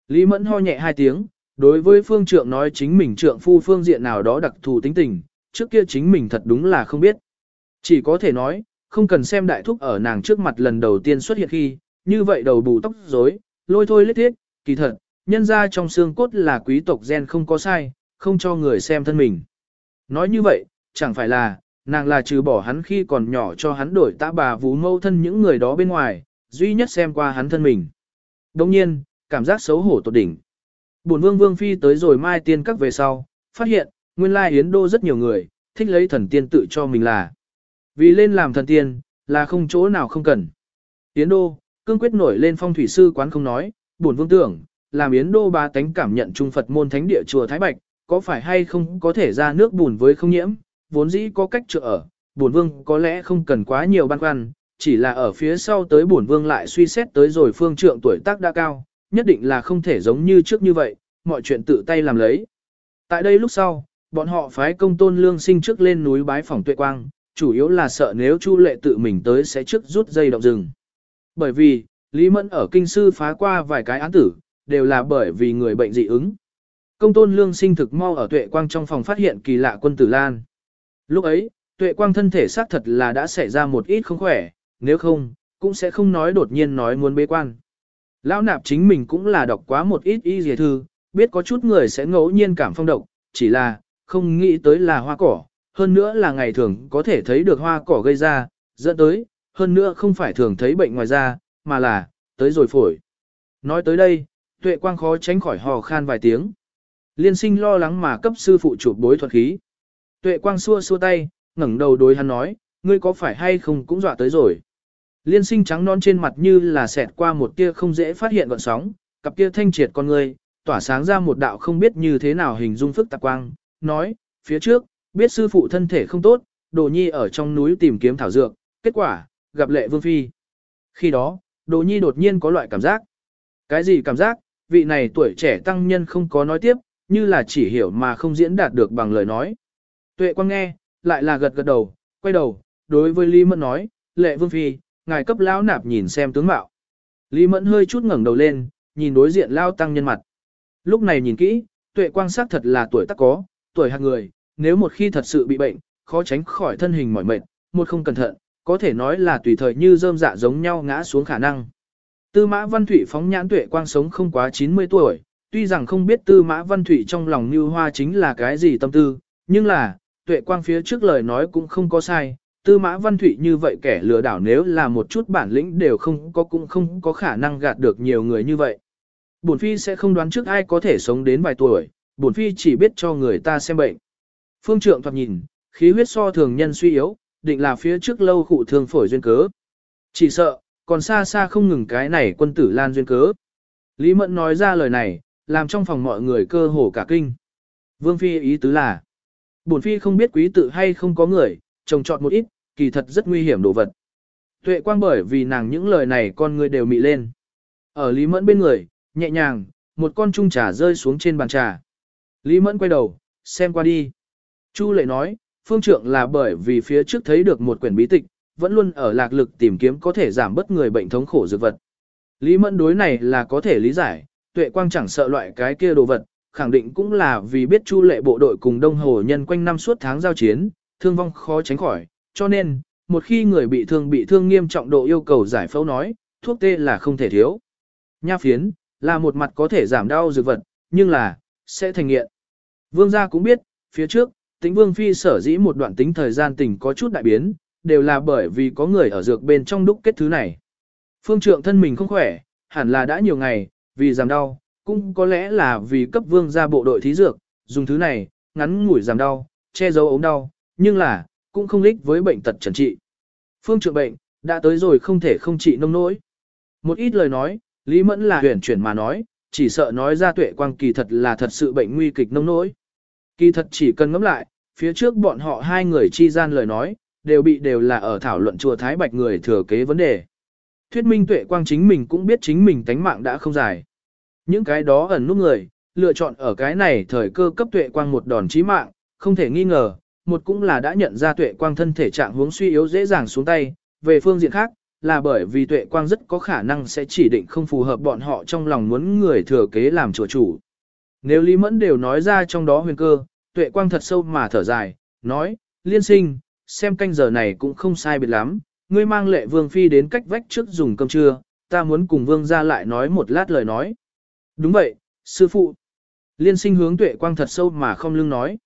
Lý Mẫn ho nhẹ hai tiếng, đối với phương trượng nói chính mình trượng phu phương diện nào đó đặc thù tính tình, trước kia chính mình thật đúng là không biết. Chỉ có thể nói, không cần xem đại thúc ở nàng trước mặt lần đầu tiên xuất hiện khi, như vậy đầu bù tóc rối, lôi thôi lết thiết, kỳ thật, nhân ra trong xương cốt là quý tộc gen không có sai, không cho người xem thân mình. Nói như vậy, chẳng phải là, nàng là trừ bỏ hắn khi còn nhỏ cho hắn đổi tã bà vú mâu thân những người đó bên ngoài, duy nhất xem qua hắn thân mình. Đồng nhiên, cảm giác xấu hổ tột đỉnh. Bổn vương vương phi tới rồi mai tiên các về sau, phát hiện, nguyên lai yến đô rất nhiều người, thích lấy thần tiên tự cho mình là. Vì lên làm thần tiên, là không chỗ nào không cần. Yến đô, cương quyết nổi lên phong thủy sư quán không nói, buồn vương tưởng, làm yến đô ba tánh cảm nhận trung Phật môn thánh địa chùa Thái Bạch, có phải hay không có thể ra nước bùn với không nhiễm, vốn dĩ có cách chữa ở, buồn vương có lẽ không cần quá nhiều băn khoăn, chỉ là ở phía sau tới buồn vương lại suy xét tới rồi phương trượng tuổi tác đã cao, nhất định là không thể giống như trước như vậy, mọi chuyện tự tay làm lấy. Tại đây lúc sau, bọn họ phái công tôn lương sinh trước lên núi bái phòng tuệ quang, chủ yếu là sợ nếu Chu lệ tự mình tới sẽ trước rút dây động rừng. Bởi vì, Lý Mẫn ở kinh sư phá qua vài cái án tử, đều là bởi vì người bệnh dị ứng. Công tôn lương sinh thực mau ở tuệ quang trong phòng phát hiện kỳ lạ quân tử lan. Lúc ấy, tuệ quang thân thể xác thật là đã xảy ra một ít không khỏe, nếu không, cũng sẽ không nói đột nhiên nói muốn bế quan. Lão nạp chính mình cũng là đọc quá một ít y dề thư, biết có chút người sẽ ngẫu nhiên cảm phong độc, chỉ là, không nghĩ tới là hoa cỏ, hơn nữa là ngày thường có thể thấy được hoa cỏ gây ra, dẫn tới, hơn nữa không phải thường thấy bệnh ngoài da, mà là, tới rồi phổi. Nói tới đây, tuệ quang khó tránh khỏi hò khan vài tiếng. Liên sinh lo lắng mà cấp sư phụ chụp bối thuật khí. Tuệ quang xua xua tay, ngẩng đầu đối hắn nói, ngươi có phải hay không cũng dọa tới rồi. Liên sinh trắng non trên mặt như là xẹt qua một tia không dễ phát hiện gọn sóng, cặp kia thanh triệt con ngươi, tỏa sáng ra một đạo không biết như thế nào hình dung phức tạp quang, nói, phía trước, biết sư phụ thân thể không tốt, đồ nhi ở trong núi tìm kiếm thảo dược, kết quả, gặp lệ vương phi. Khi đó, đồ nhi đột nhiên có loại cảm giác. Cái gì cảm giác, vị này tuổi trẻ tăng nhân không có nói tiếp, như là chỉ hiểu mà không diễn đạt được bằng lời nói. Tuệ quang nghe, lại là gật gật đầu, quay đầu, đối với Lý Mẫn nói, lệ vương phi, ngài cấp lão nạp nhìn xem tướng mạo. Lý Mẫn hơi chút ngẩng đầu lên, nhìn đối diện lao tăng nhân mặt. Lúc này nhìn kỹ, tuệ quang sắc thật là tuổi tác có, tuổi hạt người, nếu một khi thật sự bị bệnh, khó tránh khỏi thân hình mỏi mệt, một không cẩn thận, có thể nói là tùy thời như rơm dạ giống nhau ngã xuống khả năng. Tư mã văn thủy phóng nhãn tuệ quang sống không quá 90 tuổi, tuy rằng không biết tư mã văn thủy trong lòng như hoa chính là cái gì tâm tư, nhưng là, tuệ quang phía trước lời nói cũng không có sai, tư mã văn thủy như vậy kẻ lừa đảo nếu là một chút bản lĩnh đều không có cũng không có khả năng gạt được nhiều người như vậy. Bổn phi sẽ không đoán trước ai có thể sống đến vài tuổi, bổn phi chỉ biết cho người ta xem bệnh. Phương trượng thoạt nhìn, khí huyết so thường nhân suy yếu, định là phía trước lâu khụ thương phổi duyên cớ. Chỉ sợ, còn xa xa không ngừng cái này quân tử lan duyên cớ. Lý Mẫn nói ra lời này, làm trong phòng mọi người cơ hồ cả kinh. Vương Phi ý tứ là, bổn Phi không biết quý tự hay không có người, trồng trọt một ít, kỳ thật rất nguy hiểm đồ vật. Tuệ quang bởi vì nàng những lời này con người đều mị lên. Ở Lý Mẫn bên người, nhẹ nhàng, một con trung trà rơi xuống trên bàn trà. Lý Mẫn quay đầu, xem qua đi. Chu lệ nói, phương trượng là bởi vì phía trước thấy được một quyển bí tịch, vẫn luôn ở lạc lực tìm kiếm có thể giảm bớt người bệnh thống khổ dược vật. Lý Mẫn đối này là có thể lý giải, tuệ quang chẳng sợ loại cái kia đồ vật, khẳng định cũng là vì biết chu lệ bộ đội cùng đông hồ nhân quanh năm suốt tháng giao chiến, thương vong khó tránh khỏi, cho nên, một khi người bị thương bị thương nghiêm trọng độ yêu cầu giải phẫu nói, thuốc tê là không thể thiếu. Nha phiến, là một mặt có thể giảm đau dược vật, nhưng là, sẽ thành nghiện. Vương gia cũng biết, phía trước, Tĩnh vương phi sở dĩ một đoạn tính thời gian tình có chút đại biến, đều là bởi vì có người ở dược bên trong đúc kết thứ này. Phương trượng thân mình không khỏe, hẳn là đã nhiều ngày, vì giảm đau, cũng có lẽ là vì cấp vương ra bộ đội thí dược, dùng thứ này, ngắn ngủi giảm đau, che giấu ống đau, nhưng là, cũng không lích với bệnh tật trần trị. Phương trượng bệnh, đã tới rồi không thể không trị nông nỗi. Một ít lời nói, Lý Mẫn là huyền chuyển mà nói, chỉ sợ nói ra tuệ quang kỳ thật là thật sự bệnh nguy kịch nông nỗi. Kỳ thật chỉ cần ngẫm lại, phía trước bọn họ hai người chi gian lời nói, đều bị đều là ở thảo luận chùa Thái Bạch người thừa kế vấn đề. Thuyết minh tuệ quang chính mình cũng biết chính mình tánh mạng đã không dài. Những cái đó ẩn nút người, lựa chọn ở cái này thời cơ cấp tuệ quang một đòn chí mạng, không thể nghi ngờ, một cũng là đã nhận ra tuệ quang thân thể trạng hướng suy yếu dễ dàng xuống tay, về phương diện khác, là bởi vì tuệ quang rất có khả năng sẽ chỉ định không phù hợp bọn họ trong lòng muốn người thừa kế làm chùa chủ. Nếu Lý Mẫn đều nói ra trong đó huyền cơ, tuệ quang thật sâu mà thở dài, nói, liên sinh, xem canh giờ này cũng không sai biệt lắm, ngươi mang lệ vương phi đến cách vách trước dùng cơm trưa, ta muốn cùng vương ra lại nói một lát lời nói. Đúng vậy, sư phụ. Liên sinh hướng tuệ quang thật sâu mà không lưng nói.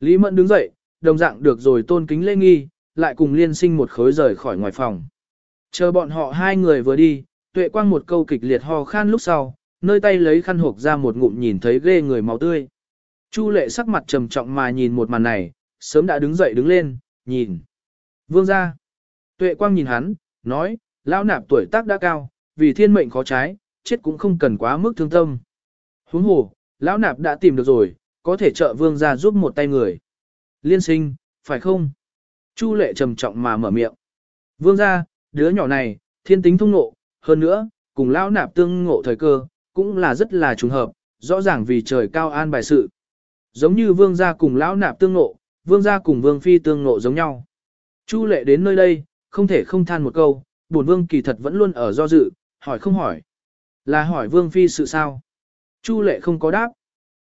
Lý Mẫn đứng dậy, đồng dạng được rồi tôn kính lễ nghi, lại cùng liên sinh một khối rời khỏi ngoài phòng. Chờ bọn họ hai người vừa đi, tuệ quang một câu kịch liệt ho khan lúc sau, nơi tay lấy khăn hộp ra một ngụm nhìn thấy ghê người máu tươi. Chu lệ sắc mặt trầm trọng mà nhìn một màn này, sớm đã đứng dậy đứng lên, nhìn. Vương ra. Tuệ quang nhìn hắn, nói, lão nạp tuổi tác đã cao, vì thiên mệnh khó trái, chết cũng không cần quá mức thương tâm. Huống hồ, lão nạp đã tìm được rồi, có thể trợ vương ra giúp một tay người. Liên sinh, phải không? Chu lệ trầm trọng mà mở miệng. Vương ra, đứa nhỏ này, thiên tính thông nộ, hơn nữa, cùng lão nạp tương ngộ thời cơ, cũng là rất là trùng hợp, rõ ràng vì trời cao an bài sự. Giống như vương gia cùng lão nạp tương nộ, vương gia cùng vương phi tương nộ giống nhau. Chu lệ đến nơi đây, không thể không than một câu, bổn vương kỳ thật vẫn luôn ở do dự, hỏi không hỏi. Là hỏi vương phi sự sao? Chu lệ không có đáp.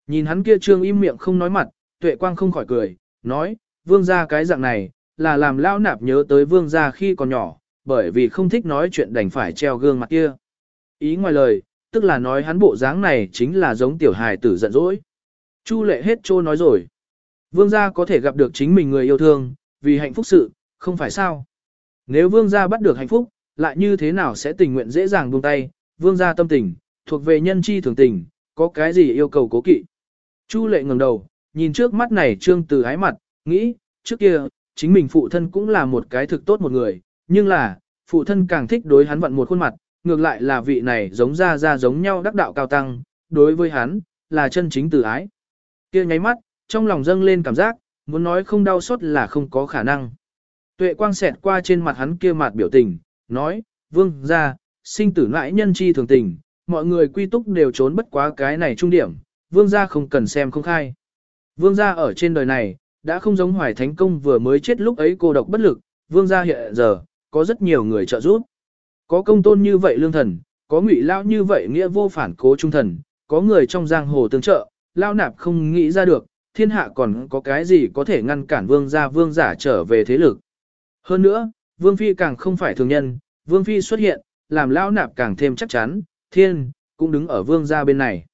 Nhìn hắn kia trương im miệng không nói mặt, tuệ quang không khỏi cười, nói, vương gia cái dạng này, là làm lão nạp nhớ tới vương gia khi còn nhỏ, bởi vì không thích nói chuyện đành phải treo gương mặt kia. Ý ngoài lời, tức là nói hắn bộ dáng này chính là giống tiểu hài tử giận dỗi. Chu lệ hết trô nói rồi. Vương gia có thể gặp được chính mình người yêu thương, vì hạnh phúc sự, không phải sao. Nếu vương gia bắt được hạnh phúc, lại như thế nào sẽ tình nguyện dễ dàng buông tay, vương gia tâm tình, thuộc về nhân chi thường tình, có cái gì yêu cầu cố kỵ. Chu lệ ngẩng đầu, nhìn trước mắt này trương từ ái mặt, nghĩ, trước kia, chính mình phụ thân cũng là một cái thực tốt một người, nhưng là, phụ thân càng thích đối hắn vận một khuôn mặt, ngược lại là vị này giống ra ra giống nhau đắc đạo cao tăng, đối với hắn, là chân chính từ ái. kia nháy mắt, trong lòng dâng lên cảm giác, muốn nói không đau xót là không có khả năng. Tuệ quang xẹt qua trên mặt hắn kia mặt biểu tình, nói, vương ra, sinh tử nãi nhân chi thường tình, mọi người quy túc đều trốn bất quá cái này trung điểm, vương gia không cần xem không khai. Vương gia ở trên đời này, đã không giống hoài thánh công vừa mới chết lúc ấy cô độc bất lực, vương gia hiện giờ, có rất nhiều người trợ giúp. Có công tôn như vậy lương thần, có ngụy lao như vậy nghĩa vô phản cố trung thần, có người trong giang hồ tương trợ, lao nạp không nghĩ ra được, thiên hạ còn có cái gì có thể ngăn cản vương gia vương giả trở về thế lực. Hơn nữa, vương phi càng không phải thường nhân, vương phi xuất hiện, làm lao nạp càng thêm chắc chắn, thiên, cũng đứng ở vương gia bên này.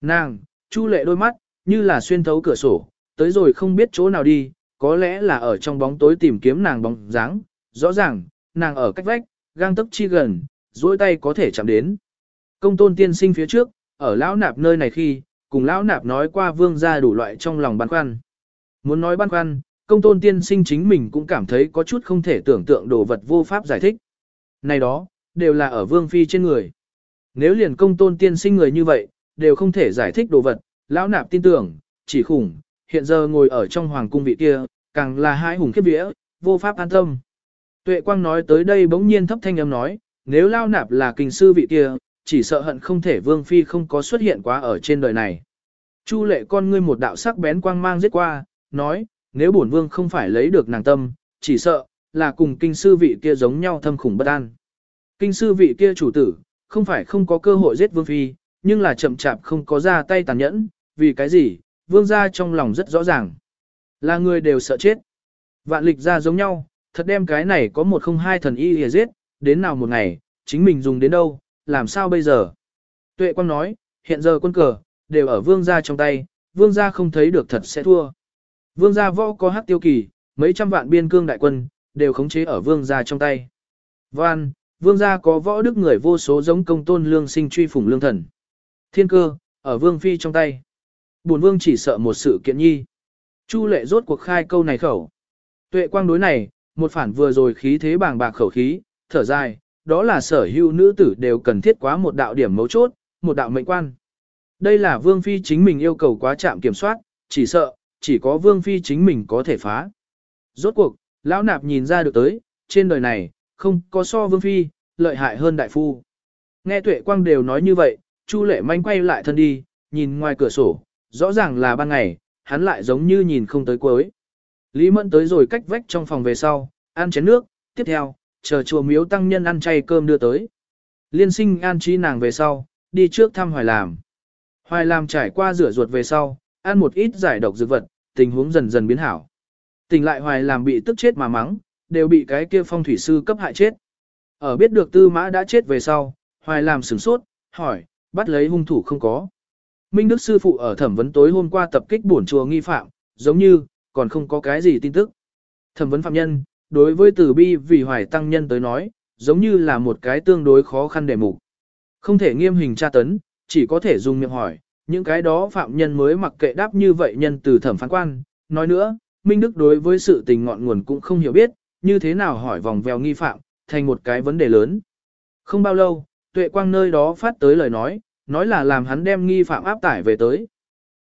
Nàng, chu lệ đôi mắt, như là xuyên thấu cửa sổ, tới rồi không biết chỗ nào đi, có lẽ là ở trong bóng tối tìm kiếm nàng bóng dáng, rõ ràng, nàng ở cách vách, gang tấc chi gần, duỗi tay có thể chạm đến. Công tôn tiên sinh phía trước, ở lão nạp nơi này khi, cùng lão nạp nói qua vương gia đủ loại trong lòng băn khoăn. Muốn nói băn khoăn, công tôn tiên sinh chính mình cũng cảm thấy có chút không thể tưởng tượng đồ vật vô pháp giải thích. Này đó, đều là ở vương phi trên người. Nếu liền công tôn tiên sinh người như vậy, đều không thể giải thích đồ vật, lão nạp tin tưởng, chỉ khủng, hiện giờ ngồi ở trong hoàng cung vị kia, càng là hai hùng khiếp vía, vô pháp an tâm. Tuệ quang nói tới đây bỗng nhiên thấp thanh âm nói, nếu lao nạp là kinh sư vị kia, chỉ sợ hận không thể vương phi không có xuất hiện quá ở trên đời này. Chu lệ con ngươi một đạo sắc bén quang mang giết qua, nói, nếu bổn vương không phải lấy được nàng tâm, chỉ sợ, là cùng kinh sư vị kia giống nhau thâm khủng bất an. Kinh sư vị kia chủ tử, không phải không có cơ hội giết vương phi, nhưng là chậm chạp không có ra tay tàn nhẫn, vì cái gì, vương gia trong lòng rất rõ ràng. Là người đều sợ chết. Vạn lịch ra giống nhau, thật đem cái này có một không hai thần y hề giết, đến nào một ngày, chính mình dùng đến đâu, làm sao bây giờ? Tuệ Quang nói, hiện giờ quân cờ, đều ở vương gia trong tay, vương gia không thấy được thật sẽ thua. Vương gia võ có hắc tiêu kỳ, mấy trăm vạn biên cương đại quân, đều khống chế ở vương gia trong tay. Văn, vương gia có võ đức người vô số giống công tôn lương sinh truy phủng lương thần. Thiên cơ, ở vương phi trong tay. Bổn vương chỉ sợ một sự kiện nhi. Chu lệ rốt cuộc khai câu này khẩu. Tuệ quang đối này, một phản vừa rồi khí thế bàng bạc khẩu khí, thở dài, đó là sở hữu nữ tử đều cần thiết quá một đạo điểm mấu chốt, một đạo mệnh quan. Đây là vương phi chính mình yêu cầu quá chạm kiểm soát, chỉ sợ, chỉ có vương phi chính mình có thể phá. Rốt cuộc, lão nạp nhìn ra được tới, trên đời này, không có so vương phi, lợi hại hơn đại phu. Nghe tuệ quang đều nói như vậy, Chu lệ manh quay lại thân đi, nhìn ngoài cửa sổ, rõ ràng là ban ngày, hắn lại giống như nhìn không tới cuối. Lý Mẫn tới rồi cách vách trong phòng về sau, ăn chén nước, tiếp theo, chờ chùa miếu tăng nhân ăn chay cơm đưa tới. Liên sinh an trí nàng về sau, đi trước thăm Hoài Làm. Hoài Làm trải qua rửa ruột về sau, ăn một ít giải độc dược vật, tình huống dần dần biến hảo. Tỉnh lại Hoài Làm bị tức chết mà mắng, đều bị cái kia phong thủy sư cấp hại chết. Ở biết được tư mã đã chết về sau, Hoài Làm sửng sốt, hỏi, bắt lấy hung thủ không có. Minh Đức sư phụ ở thẩm vấn tối hôm qua tập kích bổn chùa nghi phạm, giống như, còn không có cái gì tin tức. Thẩm vấn phạm nhân, đối với tử bi vì hoài tăng nhân tới nói, giống như là một cái tương đối khó khăn để mục. Không thể nghiêm hình tra tấn, chỉ có thể dùng miệng hỏi, những cái đó phạm nhân mới mặc kệ đáp như vậy nhân từ thẩm phán quan. Nói nữa, Minh Đức đối với sự tình ngọn nguồn cũng không hiểu biết, như thế nào hỏi vòng vèo nghi phạm, thành một cái vấn đề lớn. Không bao lâu, tuệ quang nơi đó phát tới lời nói, nói là làm hắn đem nghi phạm áp tải về tới.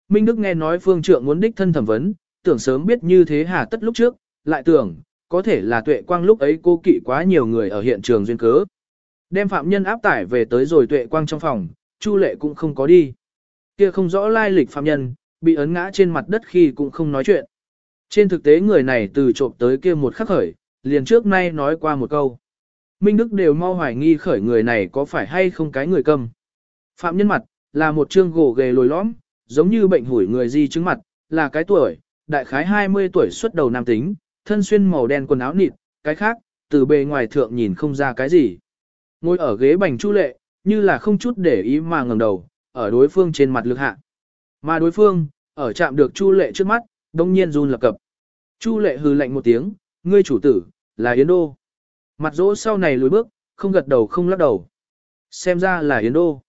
Minh Đức nghe nói phương trượng muốn đích thân thẩm vấn, tưởng sớm biết như thế hà tất lúc trước, lại tưởng, có thể là tuệ quang lúc ấy cô kỵ quá nhiều người ở hiện trường duyên cớ. Đem phạm nhân áp tải về tới rồi tuệ quang trong phòng, Chu lệ cũng không có đi. Kia không rõ lai lịch phạm nhân, bị ấn ngã trên mặt đất khi cũng không nói chuyện. Trên thực tế người này từ trộm tới kia một khắc khởi, liền trước nay nói qua một câu. Minh Đức đều mau hoài nghi khởi người này có phải hay không cái người cầm Phạm nhân mặt, là một trương gỗ ghề lồi lõm, giống như bệnh hủi người di chứng mặt, là cái tuổi, đại khái 20 tuổi xuất đầu nam tính, thân xuyên màu đen quần áo nịt, cái khác, từ bề ngoài thượng nhìn không ra cái gì. Ngồi ở ghế bành chu lệ, như là không chút để ý mà ngẩng đầu, ở đối phương trên mặt lực hạ. Mà đối phương, ở chạm được chu lệ trước mắt, đông nhiên run lập cập. Chu lệ hừ lạnh một tiếng, ngươi chủ tử, là Yến Đô. Mặt dỗ sau này lùi bước, không gật đầu không lắc đầu. Xem ra là Yến Đô.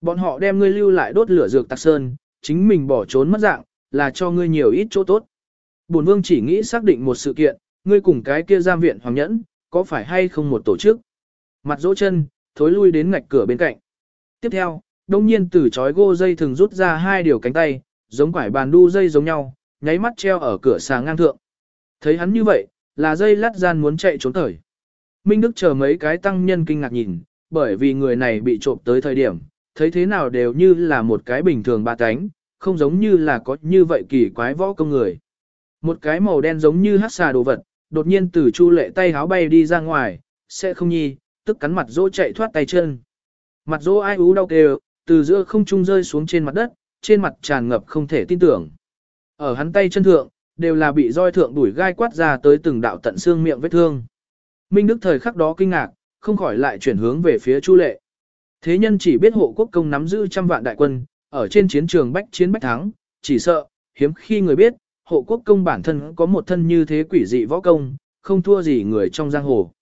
Bọn họ đem ngươi lưu lại đốt lửa dược tạc sơn, chính mình bỏ trốn mất dạng, là cho ngươi nhiều ít chỗ tốt. Bổn vương chỉ nghĩ xác định một sự kiện, ngươi cùng cái kia giam viện hoàng nhẫn, có phải hay không một tổ chức. Mặt dỗ chân, thối lui đến ngạch cửa bên cạnh. Tiếp theo, đông nhiên từ chói gô dây thường rút ra hai điều cánh tay, giống quải bàn đu dây giống nhau, nháy mắt treo ở cửa sàng ngang thượng. Thấy hắn như vậy, là dây lát gian muốn chạy trốn thời. Minh Đức chờ mấy cái tăng nhân kinh ngạc nhìn, bởi vì người này bị trộm tới thời điểm, thấy thế nào đều như là một cái bình thường ba cánh, không giống như là có như vậy kỳ quái võ công người. Một cái màu đen giống như hát xà đồ vật, đột nhiên từ chu lệ tay háo bay đi ra ngoài, sẽ không nhi, tức cắn mặt dỗ chạy thoát tay chân. Mặt dỗ ai ú đau kêu, từ giữa không trung rơi xuống trên mặt đất, trên mặt tràn ngập không thể tin tưởng. Ở hắn tay chân thượng, đều là bị roi thượng đuổi gai quát ra tới từng đạo tận xương miệng vết thương. Minh Đức thời khắc đó kinh ngạc, không khỏi lại chuyển hướng về phía Chu Lệ. Thế nhân chỉ biết hộ quốc công nắm giữ trăm vạn đại quân, ở trên chiến trường bách chiến bách thắng, chỉ sợ, hiếm khi người biết, hộ quốc công bản thân có một thân như thế quỷ dị võ công, không thua gì người trong giang hồ.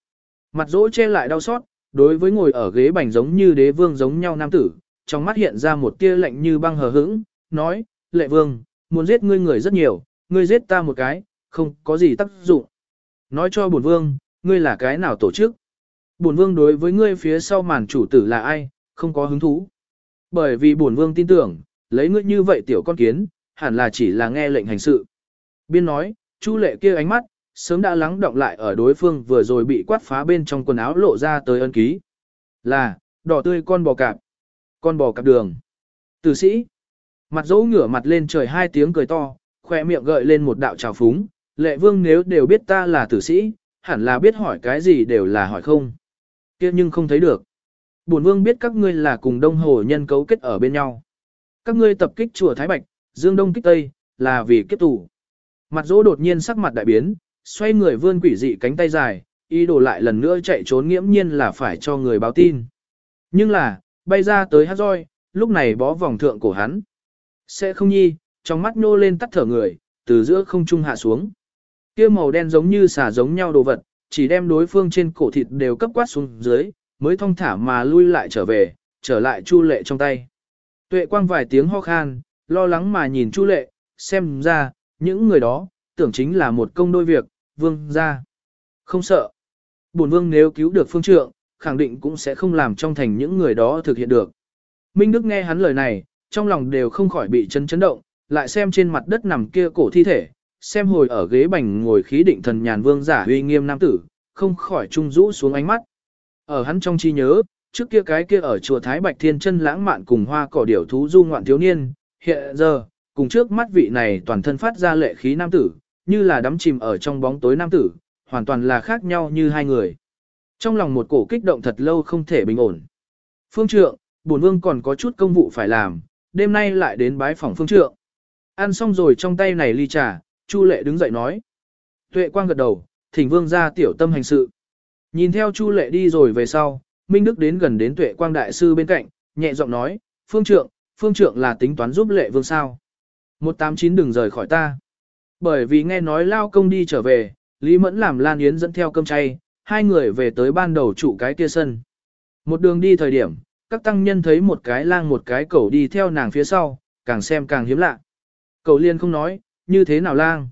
Mặt dỗ che lại đau xót, đối với ngồi ở ghế bành giống như đế vương giống nhau nam tử, trong mắt hiện ra một tia lạnh như băng hờ hững, nói, lệ vương, muốn giết ngươi người rất nhiều, ngươi giết ta một cái, không có gì tác dụng. Nói cho bổn vương, ngươi là cái nào tổ chức? Bổn vương đối với ngươi phía sau màn chủ tử là ai, không có hứng thú. Bởi vì bổn vương tin tưởng, lấy ngươi như vậy tiểu con kiến, hẳn là chỉ là nghe lệnh hành sự. Biên nói, Chu lệ kia ánh mắt, sớm đã lắng động lại ở đối phương vừa rồi bị quát phá bên trong quần áo lộ ra tới ân ký. Là, đỏ tươi con bò cạp. Con bò cạp đường. Tử sĩ. Mặt dỗ ngửa mặt lên trời hai tiếng cười to, khoe miệng gợi lên một đạo trào phúng. Lệ vương nếu đều biết ta là tử sĩ, hẳn là biết hỏi cái gì đều là hỏi không. kia nhưng không thấy được. Bổn vương biết các ngươi là cùng đông hồ nhân cấu kết ở bên nhau. Các ngươi tập kích chùa Thái Bạch, Dương Đông kích Tây, là vì kiếp tù. Mặt dỗ đột nhiên sắc mặt đại biến, xoay người vươn quỷ dị cánh tay dài, ý đồ lại lần nữa chạy trốn nghiễm nhiên là phải cho người báo tin. Nhưng là, bay ra tới hát roi, lúc này bó vòng thượng cổ hắn. Sẽ không nhi, trong mắt nô lên tắt thở người, từ giữa không trung hạ xuống. Kia màu đen giống như xả giống nhau đồ vật, chỉ đem đối phương trên cổ thịt đều cấp quát xuống dưới, mới thong thả mà lui lại trở về, trở lại Chu Lệ trong tay. Tuệ quang vài tiếng ho khan, lo lắng mà nhìn Chu Lệ, xem ra, những người đó, tưởng chính là một công đôi việc, vương ra. Không sợ. Bổn vương nếu cứu được phương trượng, khẳng định cũng sẽ không làm trong thành những người đó thực hiện được. Minh Đức nghe hắn lời này, trong lòng đều không khỏi bị chấn chấn động, lại xem trên mặt đất nằm kia cổ thi thể, xem hồi ở ghế bành ngồi khí định thần nhàn vương giả uy nghiêm nam tử, không khỏi trung rũ xuống ánh mắt. Ở hắn trong chi nhớ, trước kia cái kia ở chùa Thái Bạch Thiên chân lãng mạn cùng hoa cỏ điểu thú du ngoạn thiếu niên, hiện giờ, cùng trước mắt vị này toàn thân phát ra lệ khí nam tử, như là đắm chìm ở trong bóng tối nam tử, hoàn toàn là khác nhau như hai người. Trong lòng một cổ kích động thật lâu không thể bình ổn. Phương trượng, bổn vương còn có chút công vụ phải làm, đêm nay lại đến bái phòng phương trượng. Ăn xong rồi trong tay này ly trà, Chu lệ đứng dậy nói. Tuệ quang gật đầu, thỉnh vương ra tiểu tâm hành sự. Nhìn theo Chu lệ đi rồi về sau, Minh Đức đến gần đến tuệ quang đại sư bên cạnh, nhẹ giọng nói, phương trượng, phương trượng là tính toán giúp lệ vương sao. 189 đừng rời khỏi ta. Bởi vì nghe nói lao công đi trở về, Lý Mẫn làm Lan Yến dẫn theo cơm chay, hai người về tới ban đầu trụ cái kia sân. Một đường đi thời điểm, các tăng nhân thấy một cái lang một cái cẩu đi theo nàng phía sau, càng xem càng hiếm lạ. Cẩu liên không nói, như thế nào lang?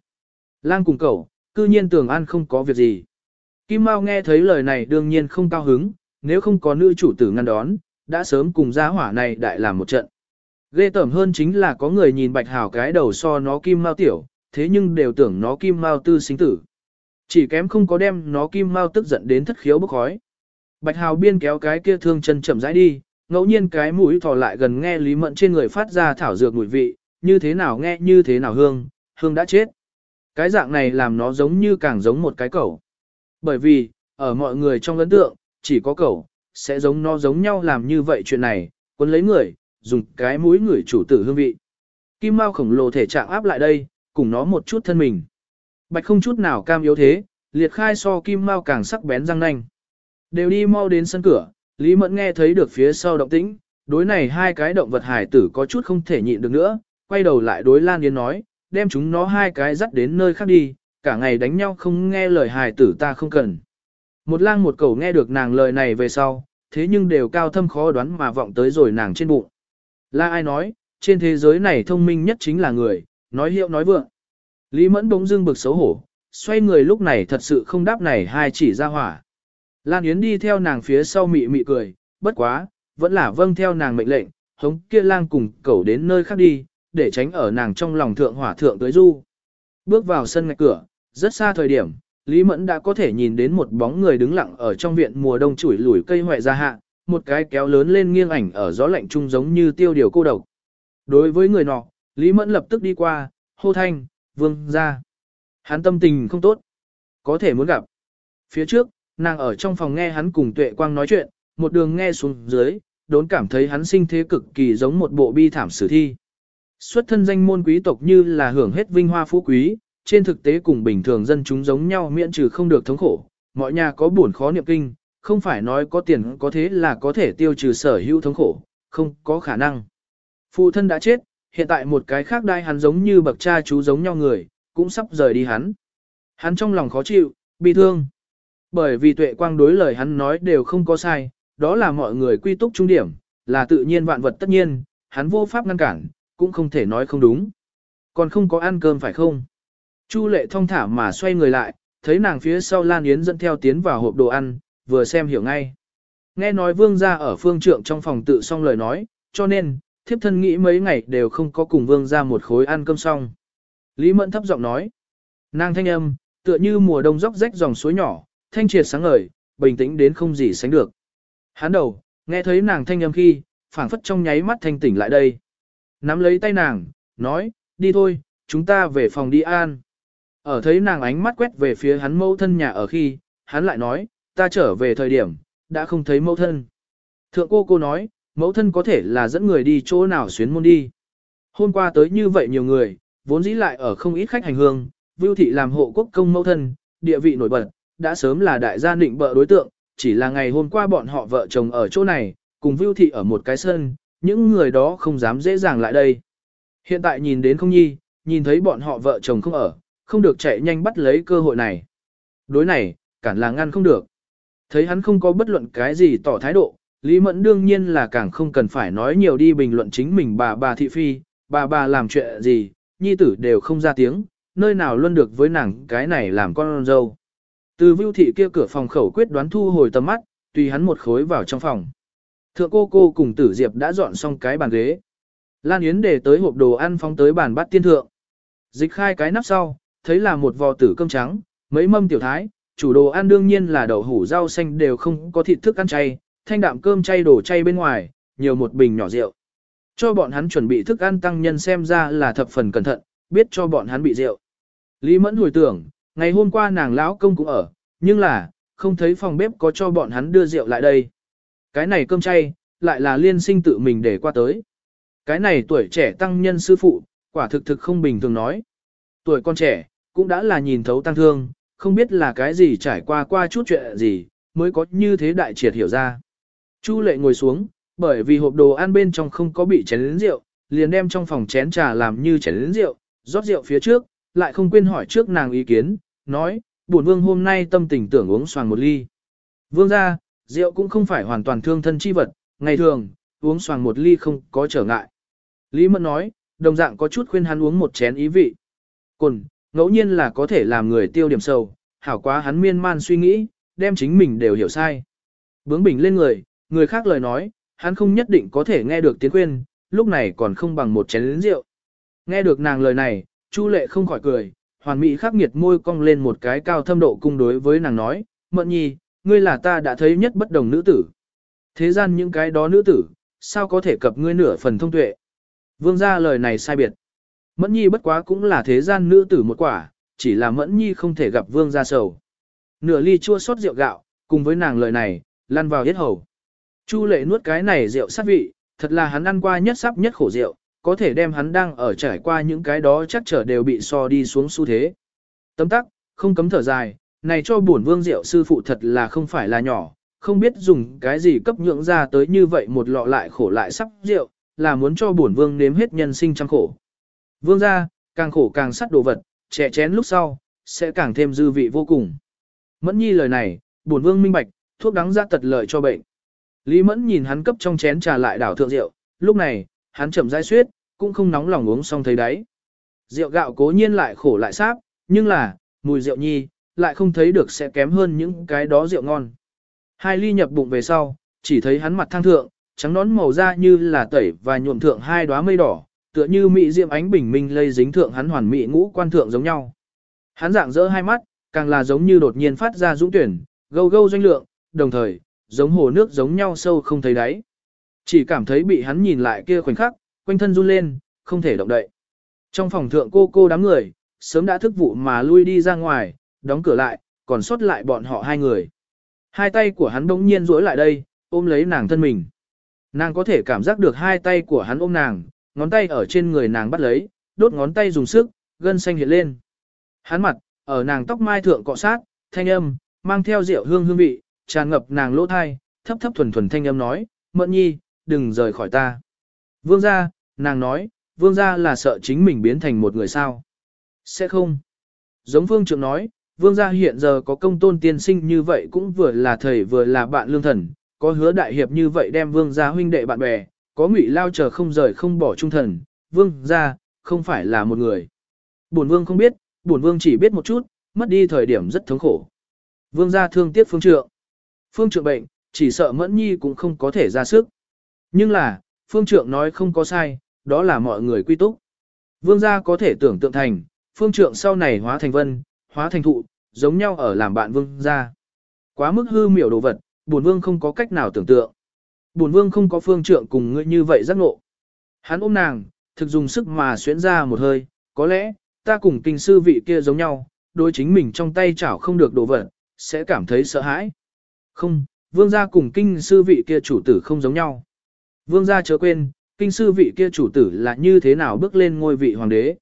Lang cùng cẩu cư nhiên tưởng ăn không có việc gì. Kim Mao nghe thấy lời này đương nhiên không cao hứng, nếu không có nữ chủ tử ngăn đón, đã sớm cùng gia hỏa này đại làm một trận. Ghê tởm hơn chính là có người nhìn bạch Hảo cái đầu so nó Kim Mao tiểu, thế nhưng đều tưởng nó Kim Mao tư sinh tử. Chỉ kém không có đem nó Kim Mao tức giận đến thất khiếu bốc khói. Bạch hào biên kéo cái kia thương chân chậm rãi đi, ngẫu nhiên cái mũi thò lại gần nghe Lý Mẫn trên người phát ra thảo dược mùi vị, như thế nào nghe như thế nào hương, hương đã chết. Cái dạng này làm nó giống như càng giống một cái cẩu. Bởi vì, ở mọi người trong ấn tượng, chỉ có cậu sẽ giống nó giống nhau làm như vậy chuyện này, quân lấy người, dùng cái mũi người chủ tử hương vị. Kim Mao khổng lồ thể trạng áp lại đây, cùng nó một chút thân mình. Bạch không chút nào cam yếu thế, liệt khai so Kim Mao càng sắc bén răng nanh. Đều đi mau đến sân cửa, Lý Mẫn nghe thấy được phía sau động tĩnh, đối này hai cái động vật hải tử có chút không thể nhịn được nữa, quay đầu lại đối Lan Yến nói, đem chúng nó hai cái dắt đến nơi khác đi, cả ngày đánh nhau không nghe lời hài tử ta không cần. Một lang một cầu nghe được nàng lời này về sau, thế nhưng đều cao thâm khó đoán mà vọng tới rồi nàng trên bụng. Là ai nói, trên thế giới này thông minh nhất chính là người, nói hiệu nói vượng. Lý Mẫn bỗng dưng bực xấu hổ, xoay người lúc này thật sự không đáp này hai chỉ ra hỏa. Lan Yến đi theo nàng phía sau mị mị cười, bất quá, vẫn là vâng theo nàng mệnh lệnh, hống kia lang cùng cẩu đến nơi khác đi, để tránh ở nàng trong lòng thượng hỏa thượng tới du. Bước vào sân ngạch cửa, rất xa thời điểm, Lý Mẫn đã có thể nhìn đến một bóng người đứng lặng ở trong viện mùa đông chủi lủi cây hoại ra hạ, một cái kéo lớn lên nghiêng ảnh ở gió lạnh trung giống như tiêu điều cô độc. Đối với người nọ, Lý Mẫn lập tức đi qua, hô thanh, vương ra. Hắn tâm tình không tốt, có thể muốn gặp. Phía trước, nàng ở trong phòng nghe hắn cùng tuệ quang nói chuyện, một đường nghe xuống dưới, đốn cảm thấy hắn sinh thế cực kỳ giống một bộ bi thảm sử thi. Xuất thân danh môn quý tộc như là hưởng hết vinh hoa phú quý, trên thực tế cùng bình thường dân chúng giống nhau miễn trừ không được thống khổ, mọi nhà có buồn khó niệm kinh, không phải nói có tiền có thế là có thể tiêu trừ sở hữu thống khổ, không có khả năng. Phụ thân đã chết, hiện tại một cái khác đai hắn giống như bậc cha chú giống nhau người, cũng sắp rời đi hắn. Hắn trong lòng khó chịu, bi thương. Bởi vì tuệ quang đối lời hắn nói đều không có sai, đó là mọi người quy túc trung điểm, là tự nhiên vạn vật tất nhiên, hắn vô pháp ngăn cản, cũng không thể nói không đúng. Còn không có ăn cơm phải không? Chu lệ thong thả mà xoay người lại, thấy nàng phía sau Lan Yến dẫn theo tiến vào hộp đồ ăn, vừa xem hiểu ngay. Nghe nói vương gia ở phương trượng trong phòng tự xong lời nói, cho nên, thiếp thân nghĩ mấy ngày đều không có cùng vương gia một khối ăn cơm xong. Lý Mẫn thấp giọng nói, nàng thanh âm, tựa như mùa đông róc rách dòng suối nhỏ, thanh triệt sáng ngời, bình tĩnh đến không gì sánh được. Hán đầu, nghe thấy nàng thanh âm khi, phảng phất trong nháy mắt thanh tỉnh lại đây. Nắm lấy tay nàng, nói, đi thôi, chúng ta về phòng đi an. Ở thấy nàng ánh mắt quét về phía hắn mẫu thân nhà ở khi, hắn lại nói, ta trở về thời điểm, đã không thấy mẫu thân. Thượng cô cô nói, mẫu thân có thể là dẫn người đi chỗ nào xuyến môn đi. Hôm qua tới như vậy nhiều người, vốn dĩ lại ở không ít khách hành hương, Vưu thị làm hộ quốc công mẫu thân, địa vị nổi bật, đã sớm là đại gia định bợ đối tượng, chỉ là ngày hôm qua bọn họ vợ chồng ở chỗ này, cùng Vưu thị ở một cái sân, những người đó không dám dễ dàng lại đây. Hiện tại nhìn đến không nhi, nhìn thấy bọn họ vợ chồng không ở, không được chạy nhanh bắt lấy cơ hội này. Đối này, cản là ngăn không được. Thấy hắn không có bất luận cái gì tỏ thái độ, Lý Mẫn đương nhiên là càng không cần phải nói nhiều đi bình luận chính mình bà bà thị phi, bà bà làm chuyện gì, nhi tử đều không ra tiếng, nơi nào luôn được với nàng cái này làm con dâu. Từ vưu thị kia cửa phòng khẩu quyết đoán thu hồi tầm mắt, tùy hắn một khối vào trong phòng. Thượng cô cô cùng tử diệp đã dọn xong cái bàn ghế. Lan Yến để tới hộp đồ ăn phóng tới bàn bát tiên thượng. Dịch khai cái nắp sau, thấy là một vò tử cơm trắng, mấy mâm tiểu thái, chủ đồ ăn đương nhiên là đậu hủ rau xanh đều không có thịt thức ăn chay, thanh đạm cơm chay đổ chay bên ngoài, nhiều một bình nhỏ rượu. Cho bọn hắn chuẩn bị thức ăn tăng nhân xem ra là thập phần cẩn thận, biết cho bọn hắn bị rượu. Lý Mẫn hồi tưởng, ngày hôm qua nàng lão công cũng ở, nhưng là, không thấy phòng bếp có cho bọn hắn đưa rượu lại đây. Cái này cơm chay, lại là liên sinh tự mình để qua tới. Cái này tuổi trẻ tăng nhân sư phụ, quả thực thực không bình thường nói. Tuổi con trẻ, cũng đã là nhìn thấu tăng thương, không biết là cái gì trải qua qua chút chuyện gì, mới có như thế đại triệt hiểu ra. Chu lệ ngồi xuống, bởi vì hộp đồ ăn bên trong không có bị chén lĩnh rượu, liền đem trong phòng chén trà làm như chén lĩnh rượu, rót rượu phía trước, lại không quên hỏi trước nàng ý kiến, nói, bổn vương hôm nay tâm tình tưởng uống xoàng một ly. Vương ra, rượu cũng không phải hoàn toàn thương thân chi vật, ngày thường, uống xoàng một ly không có trở ngại. Lý Mẫn nói, đồng dạng có chút khuyên hắn uống một chén ý vị. Cồn, ngẫu nhiên là có thể làm người tiêu điểm sầu, hảo quá hắn miên man suy nghĩ, đem chính mình đều hiểu sai. Bướng bỉnh lên người, người khác lời nói, hắn không nhất định có thể nghe được tiếng khuyên, lúc này còn không bằng một chén lĩnh rượu. Nghe được nàng lời này, Chu lệ không khỏi cười, hoàn mỹ khắc nghiệt môi cong lên một cái cao thâm độ cung đối với nàng nói, mận nhi, ngươi là ta đã thấy nhất bất đồng nữ tử. Thế gian những cái đó nữ tử, sao có thể cập ngươi nửa phần thông tuệ. Vương gia lời này sai biệt. Mẫn nhi bất quá cũng là thế gian nữ tử một quả, chỉ là mẫn nhi không thể gặp vương gia sầu. Nửa ly chua sót rượu gạo, cùng với nàng lời này, lăn vào hết hầu. Chu lệ nuốt cái này rượu sát vị, thật là hắn ăn qua nhất sắp nhất khổ rượu, có thể đem hắn đang ở trải qua những cái đó chắc trở đều bị so đi xuống xu thế. Tấm tắc, không cấm thở dài, này cho bổn vương rượu sư phụ thật là không phải là nhỏ, không biết dùng cái gì cấp nhượng ra tới như vậy một lọ lại khổ lại sắp rượu, là muốn cho bổn vương nếm hết nhân sinh trăm khổ. Vương ra, càng khổ càng sắt đồ vật, trẻ chén lúc sau, sẽ càng thêm dư vị vô cùng. Mẫn nhi lời này, bổn vương minh bạch, thuốc đắng ra tật lợi cho bệnh. Lý mẫn nhìn hắn cấp trong chén trà lại đảo thượng rượu, lúc này, hắn chậm rãi suyết, cũng không nóng lòng uống xong thấy đấy. Rượu gạo cố nhiên lại khổ lại sáp, nhưng là, mùi rượu nhi, lại không thấy được sẽ kém hơn những cái đó rượu ngon. Hai ly nhập bụng về sau, chỉ thấy hắn mặt thang thượng, trắng nón màu da như là tẩy và nhuộm thượng hai đóa mây đỏ, tựa như mỹ diệm ánh bình minh lây dính thượng hắn hoàn mỹ ngũ quan thượng giống nhau. Hắn dạng dỡ hai mắt, càng là giống như đột nhiên phát ra dũng tuyển, gâu gâu doanh lượng, đồng thời, giống hồ nước giống nhau sâu không thấy đáy. Chỉ cảm thấy bị hắn nhìn lại kia khoảnh khắc, quanh thân run lên, không thể động đậy. Trong phòng thượng cô cô đám người, sớm đã thức vụ mà lui đi ra ngoài, đóng cửa lại, còn sót lại bọn họ hai người. Hai tay của hắn bỗng nhiên duỗi lại đây, ôm lấy nàng thân mình. Nàng có thể cảm giác được hai tay của hắn ôm nàng, ngón tay ở trên người nàng bắt lấy, đốt ngón tay dùng sức, gân xanh hiện lên. Hắn mặt, ở nàng tóc mai thượng cọ sát, thanh âm, mang theo rượu hương hương vị, tràn ngập nàng lỗ thai, thấp thấp thuần thuần thanh âm nói, mận nhi, đừng rời khỏi ta. Vương gia, nàng nói, vương gia là sợ chính mình biến thành một người sao. Sẽ không. Giống vương trượng nói, vương gia hiện giờ có công tôn tiên sinh như vậy cũng vừa là thầy vừa là bạn lương thần, có hứa đại hiệp như vậy đem vương gia huynh đệ bạn bè, có ngụy lao chờ không rời không bỏ trung thần, vương gia, không phải là một người. Bổn vương không biết, bổn vương chỉ biết một chút, mất đi thời điểm rất thống khổ. Vương gia thương tiếc phương trượng. Phương trượng bệnh, chỉ sợ mẫn nhi cũng không có thể ra sức. Nhưng là, phương trượng nói không có sai, đó là mọi người quy túc. Vương gia có thể tưởng tượng thành, phương trượng sau này hóa thành vân, hóa thành thụ, giống nhau ở làm bạn vương gia. Quá mức hư miểu đồ vật, bổn vương không có cách nào tưởng tượng. Bổn vương không có phương trượng cùng ngươi như vậy giác ngộ. Hắn ôm nàng, thực dùng sức mà xuyến ra một hơi, có lẽ, ta cùng kinh sư vị kia giống nhau, đối chính mình trong tay chảo không được đồ vật, sẽ cảm thấy sợ hãi. Không, vương gia cùng kinh sư vị kia chủ tử không giống nhau. Vương gia chớ quên, kinh sư vị kia chủ tử là như thế nào bước lên ngôi vị hoàng đế.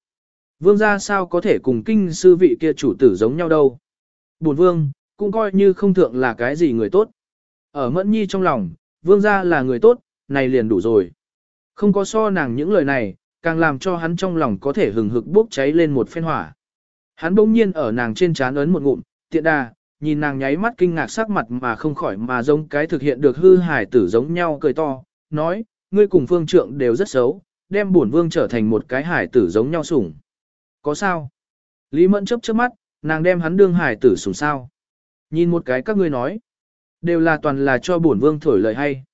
Vương gia sao có thể cùng kinh sư vị kia chủ tử giống nhau đâu. Bổn vương, cũng coi như không thượng là cái gì người tốt. Ở mẫn nhi trong lòng, vương gia là người tốt, này liền đủ rồi. Không có so nàng những lời này, càng làm cho hắn trong lòng có thể hừng hực bốc cháy lên một phen hỏa. Hắn bỗng nhiên ở nàng trên trán ấn một ngụm, tiện đà, nhìn nàng nháy mắt kinh ngạc sắc mặt mà không khỏi mà giống cái thực hiện được hư hải tử giống nhau cười to, nói, ngươi cùng phương trượng đều rất xấu, đem bổn vương trở thành một cái hải tử giống nhau sủng. Có sao? Lý Mẫn chấp chớp mắt, nàng đem hắn đương hải tử sủng sao? Nhìn một cái các ngươi nói, đều là toàn là cho bổn vương thổi lời hay.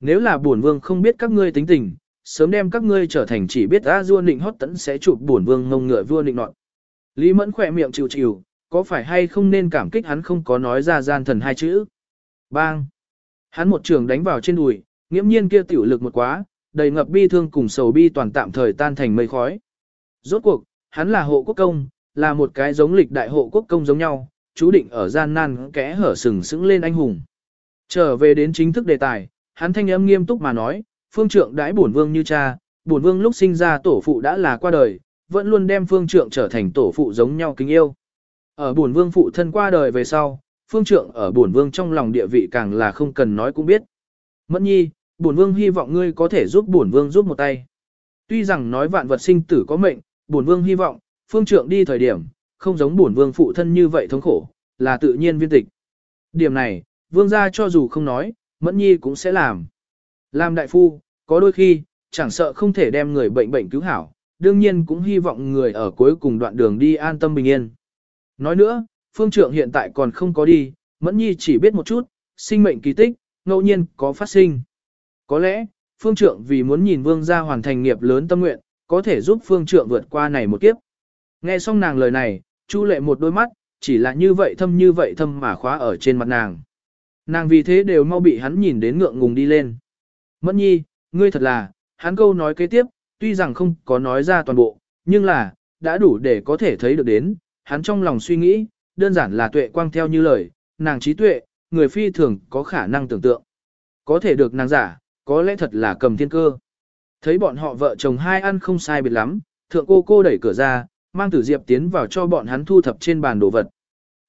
Nếu là bổn vương không biết các ngươi tính tình, sớm đem các ngươi trở thành chỉ biết a vua nịnh hót tẫn sẽ chụp bổn vương ngông ngựa vua nịnh nọt. Lý Mẫn khỏe miệng chịu chịu, có phải hay không nên cảm kích hắn không có nói ra gian thần hai chữ. Bang! Hắn một trường đánh vào trên đùi, nghiễm nhiên kia tiểu lực một quá, đầy ngập bi thương cùng sầu bi toàn tạm thời tan thành mây khói. Rốt cuộc, hắn là hộ quốc công, là một cái giống lịch đại hộ quốc công giống nhau, chú định ở gian nan kẽ hở sừng sững lên anh hùng. Trở về đến chính thức đề tài, hắn thanh âm nghiêm túc mà nói, phương trượng đãi bổn vương như cha, bổn vương lúc sinh ra tổ phụ đã là qua đời, vẫn luôn đem phương trượng trở thành tổ phụ giống nhau kính yêu. Ở bổn vương phụ thân qua đời về sau, phương trượng ở bổn vương trong lòng địa vị càng là không cần nói cũng biết. Mẫn nhi, bổn vương hy vọng ngươi có thể giúp bổn vương giúp một tay. Tuy rằng nói vạn vật sinh tử có mệnh, bổn vương hy vọng, phương trượng đi thời điểm, không giống bổn vương phụ thân như vậy thống khổ, là tự nhiên viên tịch. Điểm này, vương gia cho dù không nói, mẫn nhi cũng sẽ làm. Làm đại phu, có đôi khi, chẳng sợ không thể đem người bệnh bệnh cứu hảo, đương nhiên cũng hy vọng người ở cuối cùng đoạn đường đi an tâm bình yên. Nói nữa, phương trượng hiện tại còn không có đi, mẫn nhi chỉ biết một chút, sinh mệnh kỳ tích, ngẫu nhiên có phát sinh. Có lẽ, phương trượng vì muốn nhìn vương gia hoàn thành nghiệp lớn tâm nguyện, có thể giúp phương trượng vượt qua này một kiếp. Nghe xong nàng lời này, chu lệ một đôi mắt, chỉ là như vậy thâm như vậy thâm mà khóa ở trên mặt nàng. Nàng vì thế đều mau bị hắn nhìn đến ngượng ngùng đi lên. Mẫn nhi, ngươi thật là, hắn câu nói kế tiếp, tuy rằng không có nói ra toàn bộ, nhưng là, đã đủ để có thể thấy được đến, hắn trong lòng suy nghĩ, đơn giản là tuệ quang theo như lời, nàng trí tuệ, người phi thường có khả năng tưởng tượng. Có thể được nàng giả, có lẽ thật là cầm thiên cơ. Thấy bọn họ vợ chồng hai ăn không sai biệt lắm, thượng cô cô đẩy cửa ra, mang tử diệp tiến vào cho bọn hắn thu thập trên bàn đồ vật.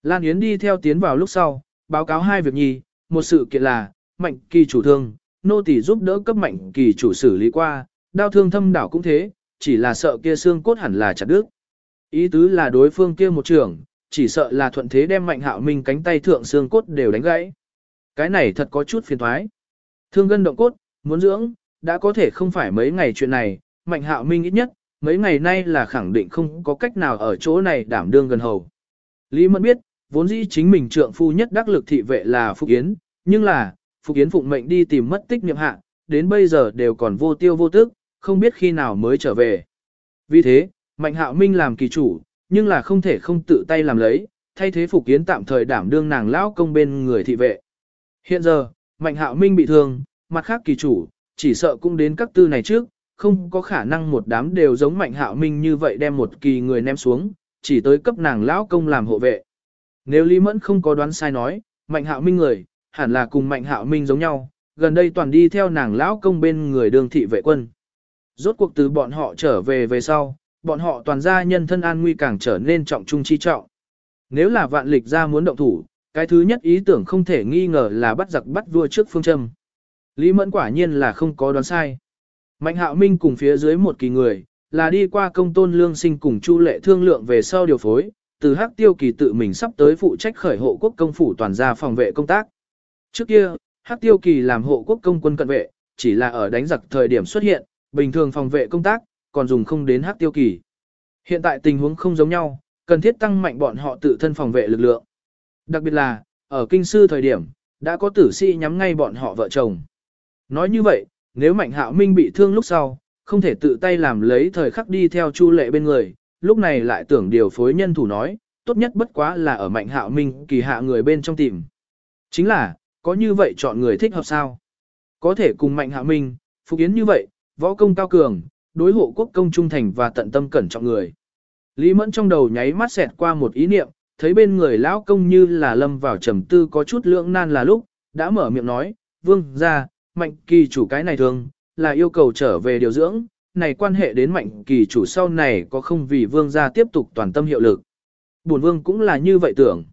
Lan Yến đi theo tiến vào lúc sau, báo cáo hai việc nhi, một sự kiện là, mạnh kỳ chủ thương, nô tỳ giúp đỡ cấp mạnh kỳ chủ xử lý qua, đau thương thâm đảo cũng thế, chỉ là sợ kia xương cốt hẳn là chặt đứt. Ý tứ là đối phương kia một trưởng, chỉ sợ là thuận thế đem mạnh hạo minh cánh tay thượng xương cốt đều đánh gãy. Cái này thật có chút phiền thoái. Thương gân động cốt, muốn dưỡng, đã có thể không phải mấy ngày chuyện này, mạnh hạo minh ít nhất, mấy ngày nay là khẳng định không có cách nào ở chỗ này đảm đương gần hầu. Lý Mẫn biết, vốn dĩ chính mình trượng phu nhất đắc lực thị vệ là Phục Yến, nhưng là, Phục Yến phụng mệnh đi tìm mất tích niệm hạ, đến bây giờ đều còn vô tiêu vô tức, không biết khi nào mới trở về. Vì thế, Mạnh Hạo Minh làm kỳ chủ, nhưng là không thể không tự tay làm lấy, thay thế Phục Yến tạm thời đảm đương nàng lão công bên người thị vệ. Hiện giờ, Mạnh Hạo Minh bị thương, mặt khác kỳ chủ, chỉ sợ cũng đến các tư này trước, không có khả năng một đám đều giống Mạnh Hạo Minh như vậy đem một kỳ người ném xuống, chỉ tới cấp nàng lão công làm hộ vệ. Nếu Lý Mẫn không có đoán sai nói, Mạnh Hạo Minh người, hẳn là cùng Mạnh Hạo Minh giống nhau, gần đây toàn đi theo nàng lão công bên người đường thị vệ quân. Rốt cuộc từ bọn họ trở về về sau, bọn họ toàn gia nhân thân an nguy càng trở nên trọng trung chi trọng. Nếu là vạn lịch gia muốn động thủ, cái thứ nhất ý tưởng không thể nghi ngờ là bắt giặc bắt vua trước phương châm. Lý Mẫn quả nhiên là không có đoán sai. Mạnh hạo minh cùng phía dưới một kỳ người, là đi qua công tôn lương sinh cùng chu lệ thương lượng về sau điều phối, từ hắc tiêu kỳ tự mình sắp tới phụ trách khởi hộ quốc công phủ toàn gia phòng vệ công tác. Trước kia, hắc tiêu kỳ làm hộ quốc công quân cận vệ, chỉ là ở đánh giặc thời điểm xuất hiện, bình thường phòng vệ công tác, còn dùng không đến hắc tiêu kỳ. Hiện tại tình huống không giống nhau, cần thiết tăng mạnh bọn họ tự thân phòng vệ lực lượng. Đặc biệt là, ở kinh sư thời điểm, đã có tử sĩ nhắm ngay bọn họ vợ chồng. Nói như vậy, nếu Mạnh Hạo Minh bị thương lúc sau, không thể tự tay làm lấy thời khắc đi theo Chu Lệ bên người, lúc này lại tưởng điều phối nhân thủ nói, tốt nhất bất quá là ở Mạnh Hạo Minh kỳ hạ người bên trong tìm. Chính là, có như vậy chọn người thích hợp sao? Có thể cùng Mạnh Hạo Minh, Phục Yến như vậy, võ công cao cường, đối hộ quốc công trung thành và tận tâm cẩn trọng người. Lý Mẫn trong đầu nháy mắt xẹt qua một ý niệm, thấy bên người lão công như là lâm vào trầm tư có chút lưỡng nan là lúc, đã mở miệng nói, vương ra, mạnh kỳ chủ cái này thường, là yêu cầu trở về điều dưỡng, này quan hệ đến mạnh kỳ chủ sau này có không vì vương gia tiếp tục toàn tâm hiệu lực. Bổn vương cũng là như vậy tưởng.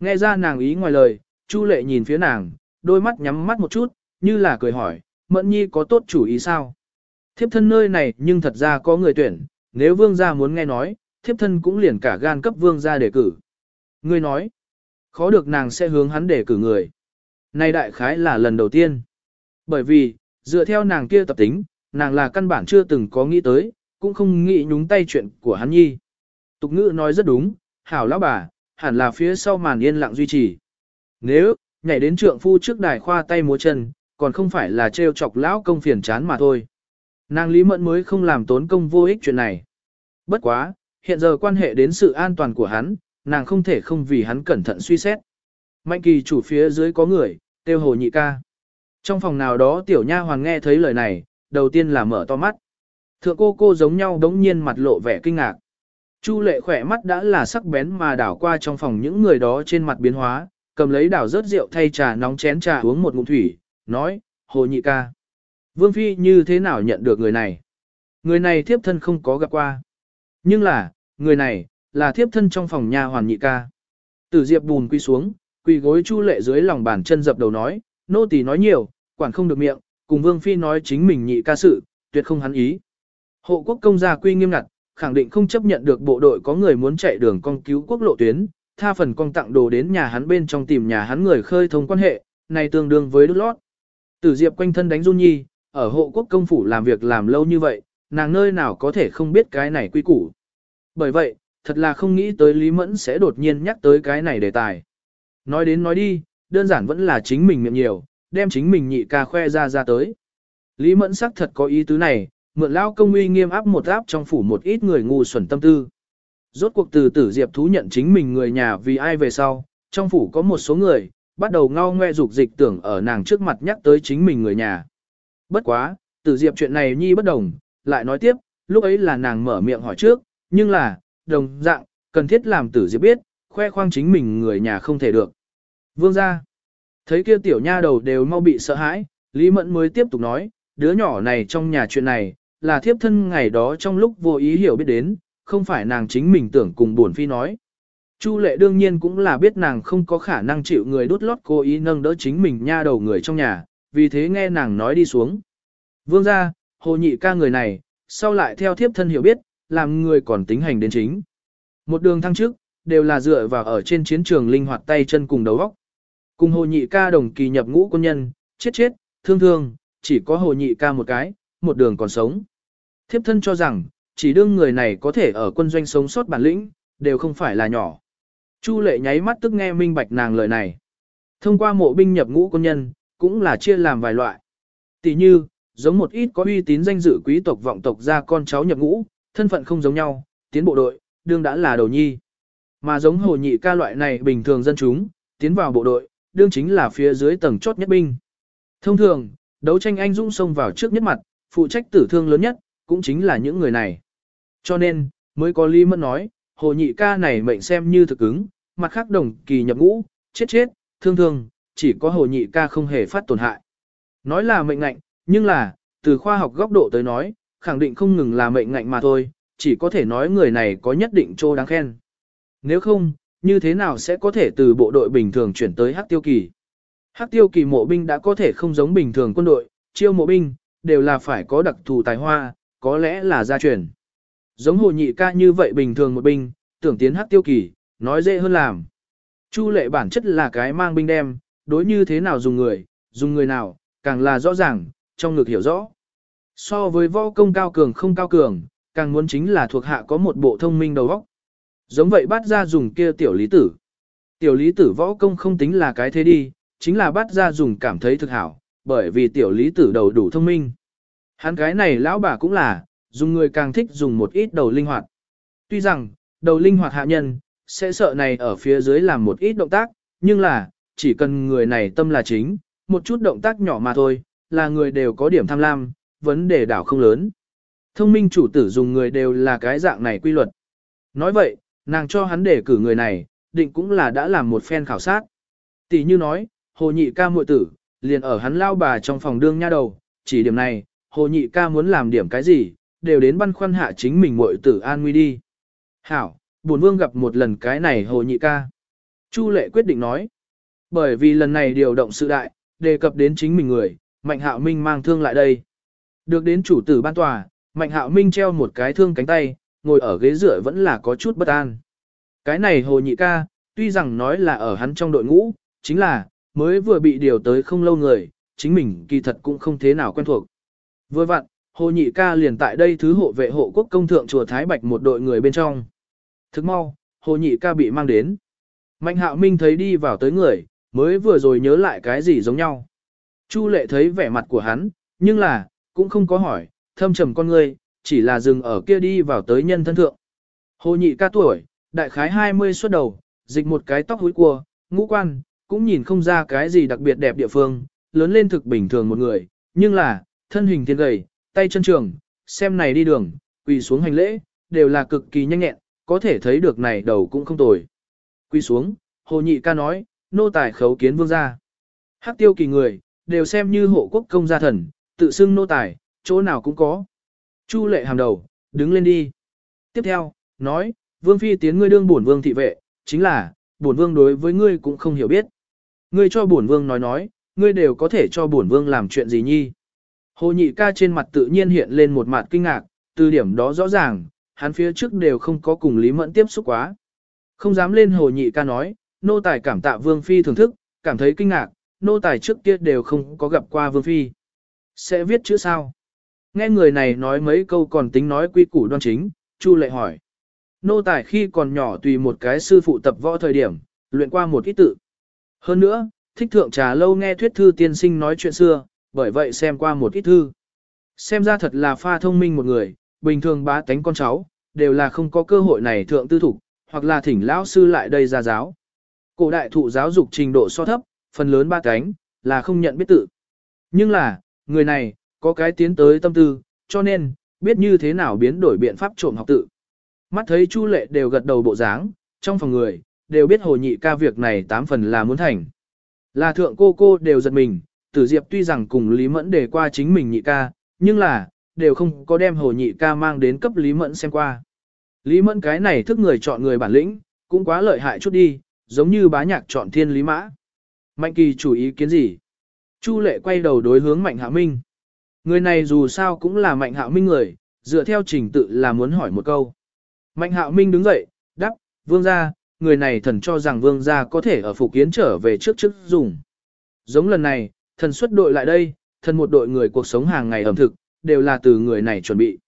Nghe ra nàng ý ngoài lời, Chu lệ nhìn phía nàng, đôi mắt nhắm mắt một chút, như là cười hỏi, mẫn nhi có tốt chủ ý sao? Thiếp thân nơi này nhưng thật ra có người tuyển, nếu vương gia muốn nghe nói, thiếp thân cũng liền cả gan cấp vương gia đề cử. Ngươi nói, khó được nàng sẽ hướng hắn đề cử người. Này đại khái là lần đầu tiên. Bởi vì, dựa theo nàng kia tập tính, nàng là căn bản chưa từng có nghĩ tới, cũng không nghĩ nhúng tay chuyện của hắn nhi. Tục ngữ nói rất đúng, hảo lão bà, hẳn là phía sau màn yên lặng duy trì. Nếu, nhảy đến trượng phu trước đài khoa tay múa chân, còn không phải là trêu chọc lão công phiền chán mà thôi. Nàng Lý Mẫn mới không làm tốn công vô ích chuyện này. Bất quá, hiện giờ quan hệ đến sự an toàn của hắn, nàng không thể không vì hắn cẩn thận suy xét. Mạnh kỳ chủ phía dưới có người, tiêu hồ nhị ca. Trong phòng nào đó tiểu nha hoàng nghe thấy lời này, đầu tiên là mở to mắt. Thượng cô cô giống nhau đống nhiên mặt lộ vẻ kinh ngạc. Chu lệ khỏe mắt đã là sắc bén mà đảo qua trong phòng những người đó trên mặt biến hóa, cầm lấy đảo rớt rượu thay trà nóng chén trà uống một ngụm thủy, nói, hồ nhị ca. Vương Phi như thế nào nhận được người này? Người này thiếp thân không có gặp qua. Nhưng là, người này, là thiếp thân trong phòng nhà hoàn nhị ca. Tử Diệp bùn quy xuống, quỳ gối chu lệ dưới lòng bàn chân dập đầu nói, nô tỳ nói nhiều, quản không được miệng, cùng Vương Phi nói chính mình nhị ca sự, tuyệt không hắn ý. Hộ quốc công gia quy nghiêm ngặt, khẳng định không chấp nhận được bộ đội có người muốn chạy đường con cứu quốc lộ tuyến, tha phần con tặng đồ đến nhà hắn bên trong tìm nhà hắn người khơi thông quan hệ, này tương đương với đốt lót. Tử Diệp quanh thân đánh run nhi, ở hộ quốc công phủ làm việc làm lâu như vậy, nàng nơi nào có thể không biết cái này quy củ. Bởi vậy, thật là không nghĩ tới Lý Mẫn sẽ đột nhiên nhắc tới cái này đề tài. Nói đến nói đi, đơn giản vẫn là chính mình miệng nhiều, đem chính mình nhị ca khoe ra ra tới. Lý Mẫn sắc thật có ý tứ này, mượn lao công uy nghiêm áp một áp trong phủ một ít người ngu xuẩn tâm tư. Rốt cuộc từ tử diệp thú nhận chính mình người nhà vì ai về sau, trong phủ có một số người, bắt đầu ngao ngoe dục dịch tưởng ở nàng trước mặt nhắc tới chính mình người nhà. Bất quá, tử diệp chuyện này nhi bất đồng, lại nói tiếp, lúc ấy là nàng mở miệng hỏi trước, nhưng là, đồng dạng, cần thiết làm tử diệp biết, khoe khoang chính mình người nhà không thể được. Vương gia thấy kia tiểu nha đầu đều mau bị sợ hãi, Lý Mẫn mới tiếp tục nói, đứa nhỏ này trong nhà chuyện này, là thiếp thân ngày đó trong lúc vô ý hiểu biết đến, không phải nàng chính mình tưởng cùng buồn phi nói. Chu lệ đương nhiên cũng là biết nàng không có khả năng chịu người đút lót cố ý nâng đỡ chính mình nha đầu người trong nhà, vì thế nghe nàng nói đi xuống. Vương ra, hồ nhị ca người này, sau lại theo thiếp thân hiểu biết, làm người còn tính hành đến chính. Một đường thăng trước, đều là dựa vào ở trên chiến trường linh hoạt tay chân cùng đầu óc. Cùng hồ nhị ca đồng kỳ nhập ngũ quân nhân, chết chết, thương thương, chỉ có hồ nhị ca một cái, một đường còn sống. Thiếp thân cho rằng, chỉ đương người này có thể ở quân doanh sống sót bản lĩnh, đều không phải là nhỏ. Chu lệ nháy mắt tức nghe minh bạch nàng lời này. Thông qua mộ binh nhập ngũ quân nhân, cũng là chia làm vài loại. Tỷ như, giống một ít có uy tín danh dự quý tộc vọng tộc ra con cháu nhập ngũ, thân phận không giống nhau, tiến bộ đội, đương đã là đầu nhi. Mà giống hồ nhị ca loại này bình thường dân chúng, tiến vào bộ đội, đương chính là phía dưới tầng chốt nhất binh. Thông thường, đấu tranh anh dũng xông vào trước nhất mặt, phụ trách tử thương lớn nhất, cũng chính là những người này. Cho nên, mới có Lý Mẫn nói, hồ nhị ca này mệnh xem như thực ứng, mặt khác đồng kỳ nhập ngũ, chết chết, thương thương, chỉ có hồ nhị ca không hề phát tổn hại. Nói là mệnh ngạnh, nhưng là, từ khoa học góc độ tới nói, khẳng định không ngừng là mệnh ngạnh mà thôi, chỉ có thể nói người này có nhất định chỗ đáng khen. Nếu không, như thế nào sẽ có thể từ bộ đội bình thường chuyển tới hắc tiêu kỳ? Hắc tiêu kỳ mộ binh đã có thể không giống bình thường quân đội, chiêu mộ binh, đều là phải có đặc thù tài hoa, có lẽ là gia truyền. Giống hồ nhị ca như vậy bình thường một binh, tưởng tiến hắc tiêu kỳ, nói dễ hơn làm. Chu lệ bản chất là cái mang binh đem, đối như thế nào dùng người, dùng người nào, càng là rõ ràng, trong ngực hiểu rõ. So với võ công cao cường không cao cường, càng muốn chính là thuộc hạ có một bộ thông minh đầu óc. Giống vậy bắt ra dùng kia tiểu lý tử. Tiểu lý tử võ công không tính là cái thế đi, chính là bắt ra dùng cảm thấy thực hảo, bởi vì tiểu lý tử đầu đủ thông minh. Hắn cái này lão bà cũng là, dùng người càng thích dùng một ít đầu linh hoạt. Tuy rằng, đầu linh hoạt hạ nhân, sẽ sợ này ở phía dưới làm một ít động tác, nhưng là, chỉ cần người này tâm là chính, một chút động tác nhỏ mà thôi, là người đều có điểm tham lam, vấn đề đảo không lớn. Thông minh chủ tử dùng người đều là cái dạng này quy luật. Nói vậy, nàng cho hắn để cử người này, định cũng là đã làm một phen khảo sát. Tỷ như nói, hồ nhị ca muội tử, liền ở hắn lao bà trong phòng đương nha đầu, chỉ điểm này, hồ nhị ca muốn làm điểm cái gì, đều đến băn khoăn hạ chính mình muội tử an nguy đi. Hảo, buồn vương gặp một lần cái này hồ nhị ca. Chu lệ quyết định nói. Bởi vì lần này điều động sự đại, đề cập đến chính mình người, mạnh hạo minh mang thương lại đây. Được đến chủ tử ban tòa, Mạnh Hạo Minh treo một cái thương cánh tay, ngồi ở ghế dựa vẫn là có chút bất an. Cái này hồ nhị ca, tuy rằng nói là ở hắn trong đội ngũ, chính là, mới vừa bị điều tới không lâu người, chính mình kỳ thật cũng không thế nào quen thuộc. Vừa vặn, hồ nhị ca liền tại đây thứ hộ vệ hộ quốc công thượng chùa Thái Bạch một đội người bên trong. Thức mau, hồ nhị ca bị mang đến. Mạnh hạo minh thấy đi vào tới người, mới vừa rồi nhớ lại cái gì giống nhau. Chu lệ thấy vẻ mặt của hắn, nhưng là, cũng không có hỏi, thâm trầm con ngươi, chỉ là dừng ở kia đi vào tới nhân thân thượng. Hồ nhị ca tuổi, đại khái 20 xuất đầu, dịch một cái tóc húi cua, ngũ quan, cũng nhìn không ra cái gì đặc biệt đẹp địa phương, lớn lên thực bình thường một người, nhưng là, thân hình thiên gầy, tay chân trường, xem này đi đường, quỳ xuống hành lễ, đều là cực kỳ nhanh nhẹn, có thể thấy được này đầu cũng không tồi. Quỳ xuống, hồ nhị ca nói, nô tài khấu kiến vương gia. Hắc tiêu kỳ người, đều xem như hộ quốc công gia thần, tự xưng nô tài, chỗ nào cũng có. Chu lệ hàm đầu, đứng lên đi. Tiếp theo, nói, vương phi tiến ngươi đương bổn vương thị vệ, chính là, bổn vương đối với ngươi cũng không hiểu biết. Ngươi cho bổn vương nói nói, ngươi đều có thể cho bổn vương làm chuyện gì nhi. Hồ nhị ca trên mặt tự nhiên hiện lên một mặt kinh ngạc, từ điểm đó rõ ràng, hắn phía trước đều không có cùng Lý Mẫn tiếp xúc quá. Không dám lên hồ nhị ca nói, nô tài cảm tạ vương phi thưởng thức, cảm thấy kinh ngạc, nô tài trước kia đều không có gặp qua vương phi. Sẽ viết chữ sao? Nghe người này nói mấy câu còn tính nói quy củ đoan chính, Chu lệ hỏi. Nô tài khi còn nhỏ tùy một cái sư phụ tập võ thời điểm, luyện qua một ít tự. Hơn nữa, thích thượng trà lâu nghe thuyết thư tiên sinh nói chuyện xưa, bởi vậy xem qua một ít thư. Xem ra thật là pha thông minh một người, bình thường bá tánh con cháu, đều là không có cơ hội này thượng tư thủ, hoặc là thỉnh lão sư lại đây ra giáo. Cổ đại thụ giáo dục trình độ so thấp, phần lớn ba cánh, là không nhận biết tự. Nhưng là, người này, có cái tiến tới tâm tư, cho nên, biết như thế nào biến đổi biện pháp trộm học tự. Mắt thấy Chu Lệ đều gật đầu bộ dáng, trong phòng người, đều biết hồ nhị ca việc này tám phần là muốn thành. Là thượng cô cô đều giật mình, tử diệp tuy rằng cùng Lý Mẫn đề qua chính mình nhị ca, nhưng là, đều không có đem hồ nhị ca mang đến cấp Lý Mẫn xem qua. Lý Mẫn cái này thức người chọn người bản lĩnh, cũng quá lợi hại chút đi, giống như bá nhạc chọn thiên lý mã. Mạnh kỳ chủ ý kiến gì? Chu lệ quay đầu đối hướng Mạnh Hạ Minh. Người này dù sao cũng là Mạnh hạo Minh người, dựa theo trình tự là muốn hỏi một câu. Mạnh hạo Minh đứng dậy, đáp, vương gia, người này thần cho rằng vương gia có thể ở phục kiến trở về trước trước dùng. Giống lần này, thần xuất đội lại đây, thần một đội người cuộc sống hàng ngày ẩm thực, đều là từ người này chuẩn bị.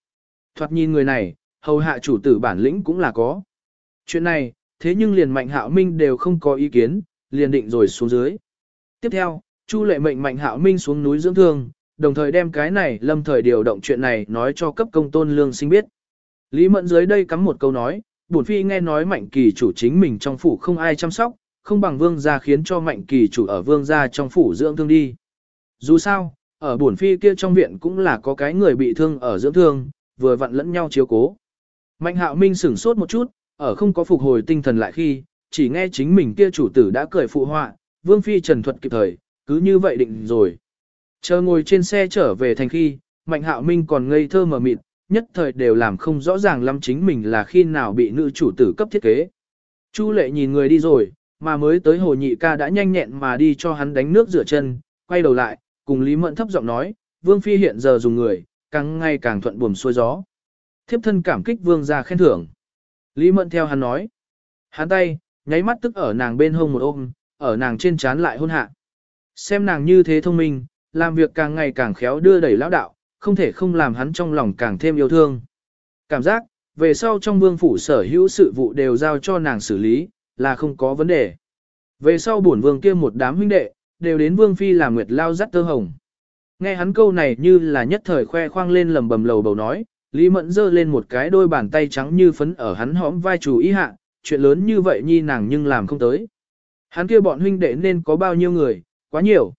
Thoạt nhìn người này, hầu hạ chủ tử bản lĩnh cũng là có. Chuyện này, thế nhưng liền mạnh hạo minh đều không có ý kiến, liền định rồi xuống dưới. Tiếp theo, Chu lệ mệnh mạnh hạo minh xuống núi dưỡng thương, đồng thời đem cái này lâm thời điều động chuyện này nói cho cấp công tôn lương sinh biết. Lý mẫn dưới đây cắm một câu nói, bổn phi nghe nói mạnh kỳ chủ chính mình trong phủ không ai chăm sóc, không bằng vương gia khiến cho mạnh kỳ chủ ở vương gia trong phủ dưỡng thương đi. Dù sao, ở bổn phi kia trong viện cũng là có cái người bị thương ở dưỡng thương, vừa vặn lẫn nhau chiếu cố. Mạnh hạo minh sửng sốt một chút, ở không có phục hồi tinh thần lại khi, chỉ nghe chính mình kia chủ tử đã cười phụ họa, vương phi trần thuật kịp thời, cứ như vậy định rồi. Chờ ngồi trên xe trở về thành khi, mạnh hạo minh còn ngây thơ mờ mịt, nhất thời đều làm không rõ ràng lắm chính mình là khi nào bị nữ chủ tử cấp thiết kế. Chu lệ nhìn người đi rồi, mà mới tới hồ nhị ca đã nhanh nhẹn mà đi cho hắn đánh nước rửa chân, quay đầu lại, cùng Lý Mẫn thấp giọng nói, Vương Phi hiện giờ dùng người, càng ngày càng thuận buồm xuôi gió. Thiếp thân cảm kích Vương ra khen thưởng. Lý Mẫn theo hắn nói, hắn tay, nháy mắt tức ở nàng bên hông một ôm, ở nàng trên trán lại hôn hạ. Xem nàng như thế thông minh, làm việc càng ngày càng khéo đưa đẩy lão đạo, không thể không làm hắn trong lòng càng thêm yêu thương. Cảm giác, về sau trong vương phủ sở hữu sự vụ đều giao cho nàng xử lý, là không có vấn đề. Về sau bổn vương kia một đám huynh đệ, đều đến vương phi làm nguyệt lao dắt tơ hồng. Nghe hắn câu này như là nhất thời khoe khoang lên lầm bầm lầu bầu nói, Lý Mẫn giơ lên một cái đôi bàn tay trắng như phấn ở hắn hõm vai chủ ý hạ, chuyện lớn như vậy nhi nàng nhưng làm không tới. Hắn kia bọn huynh đệ nên có bao nhiêu người, quá nhiều.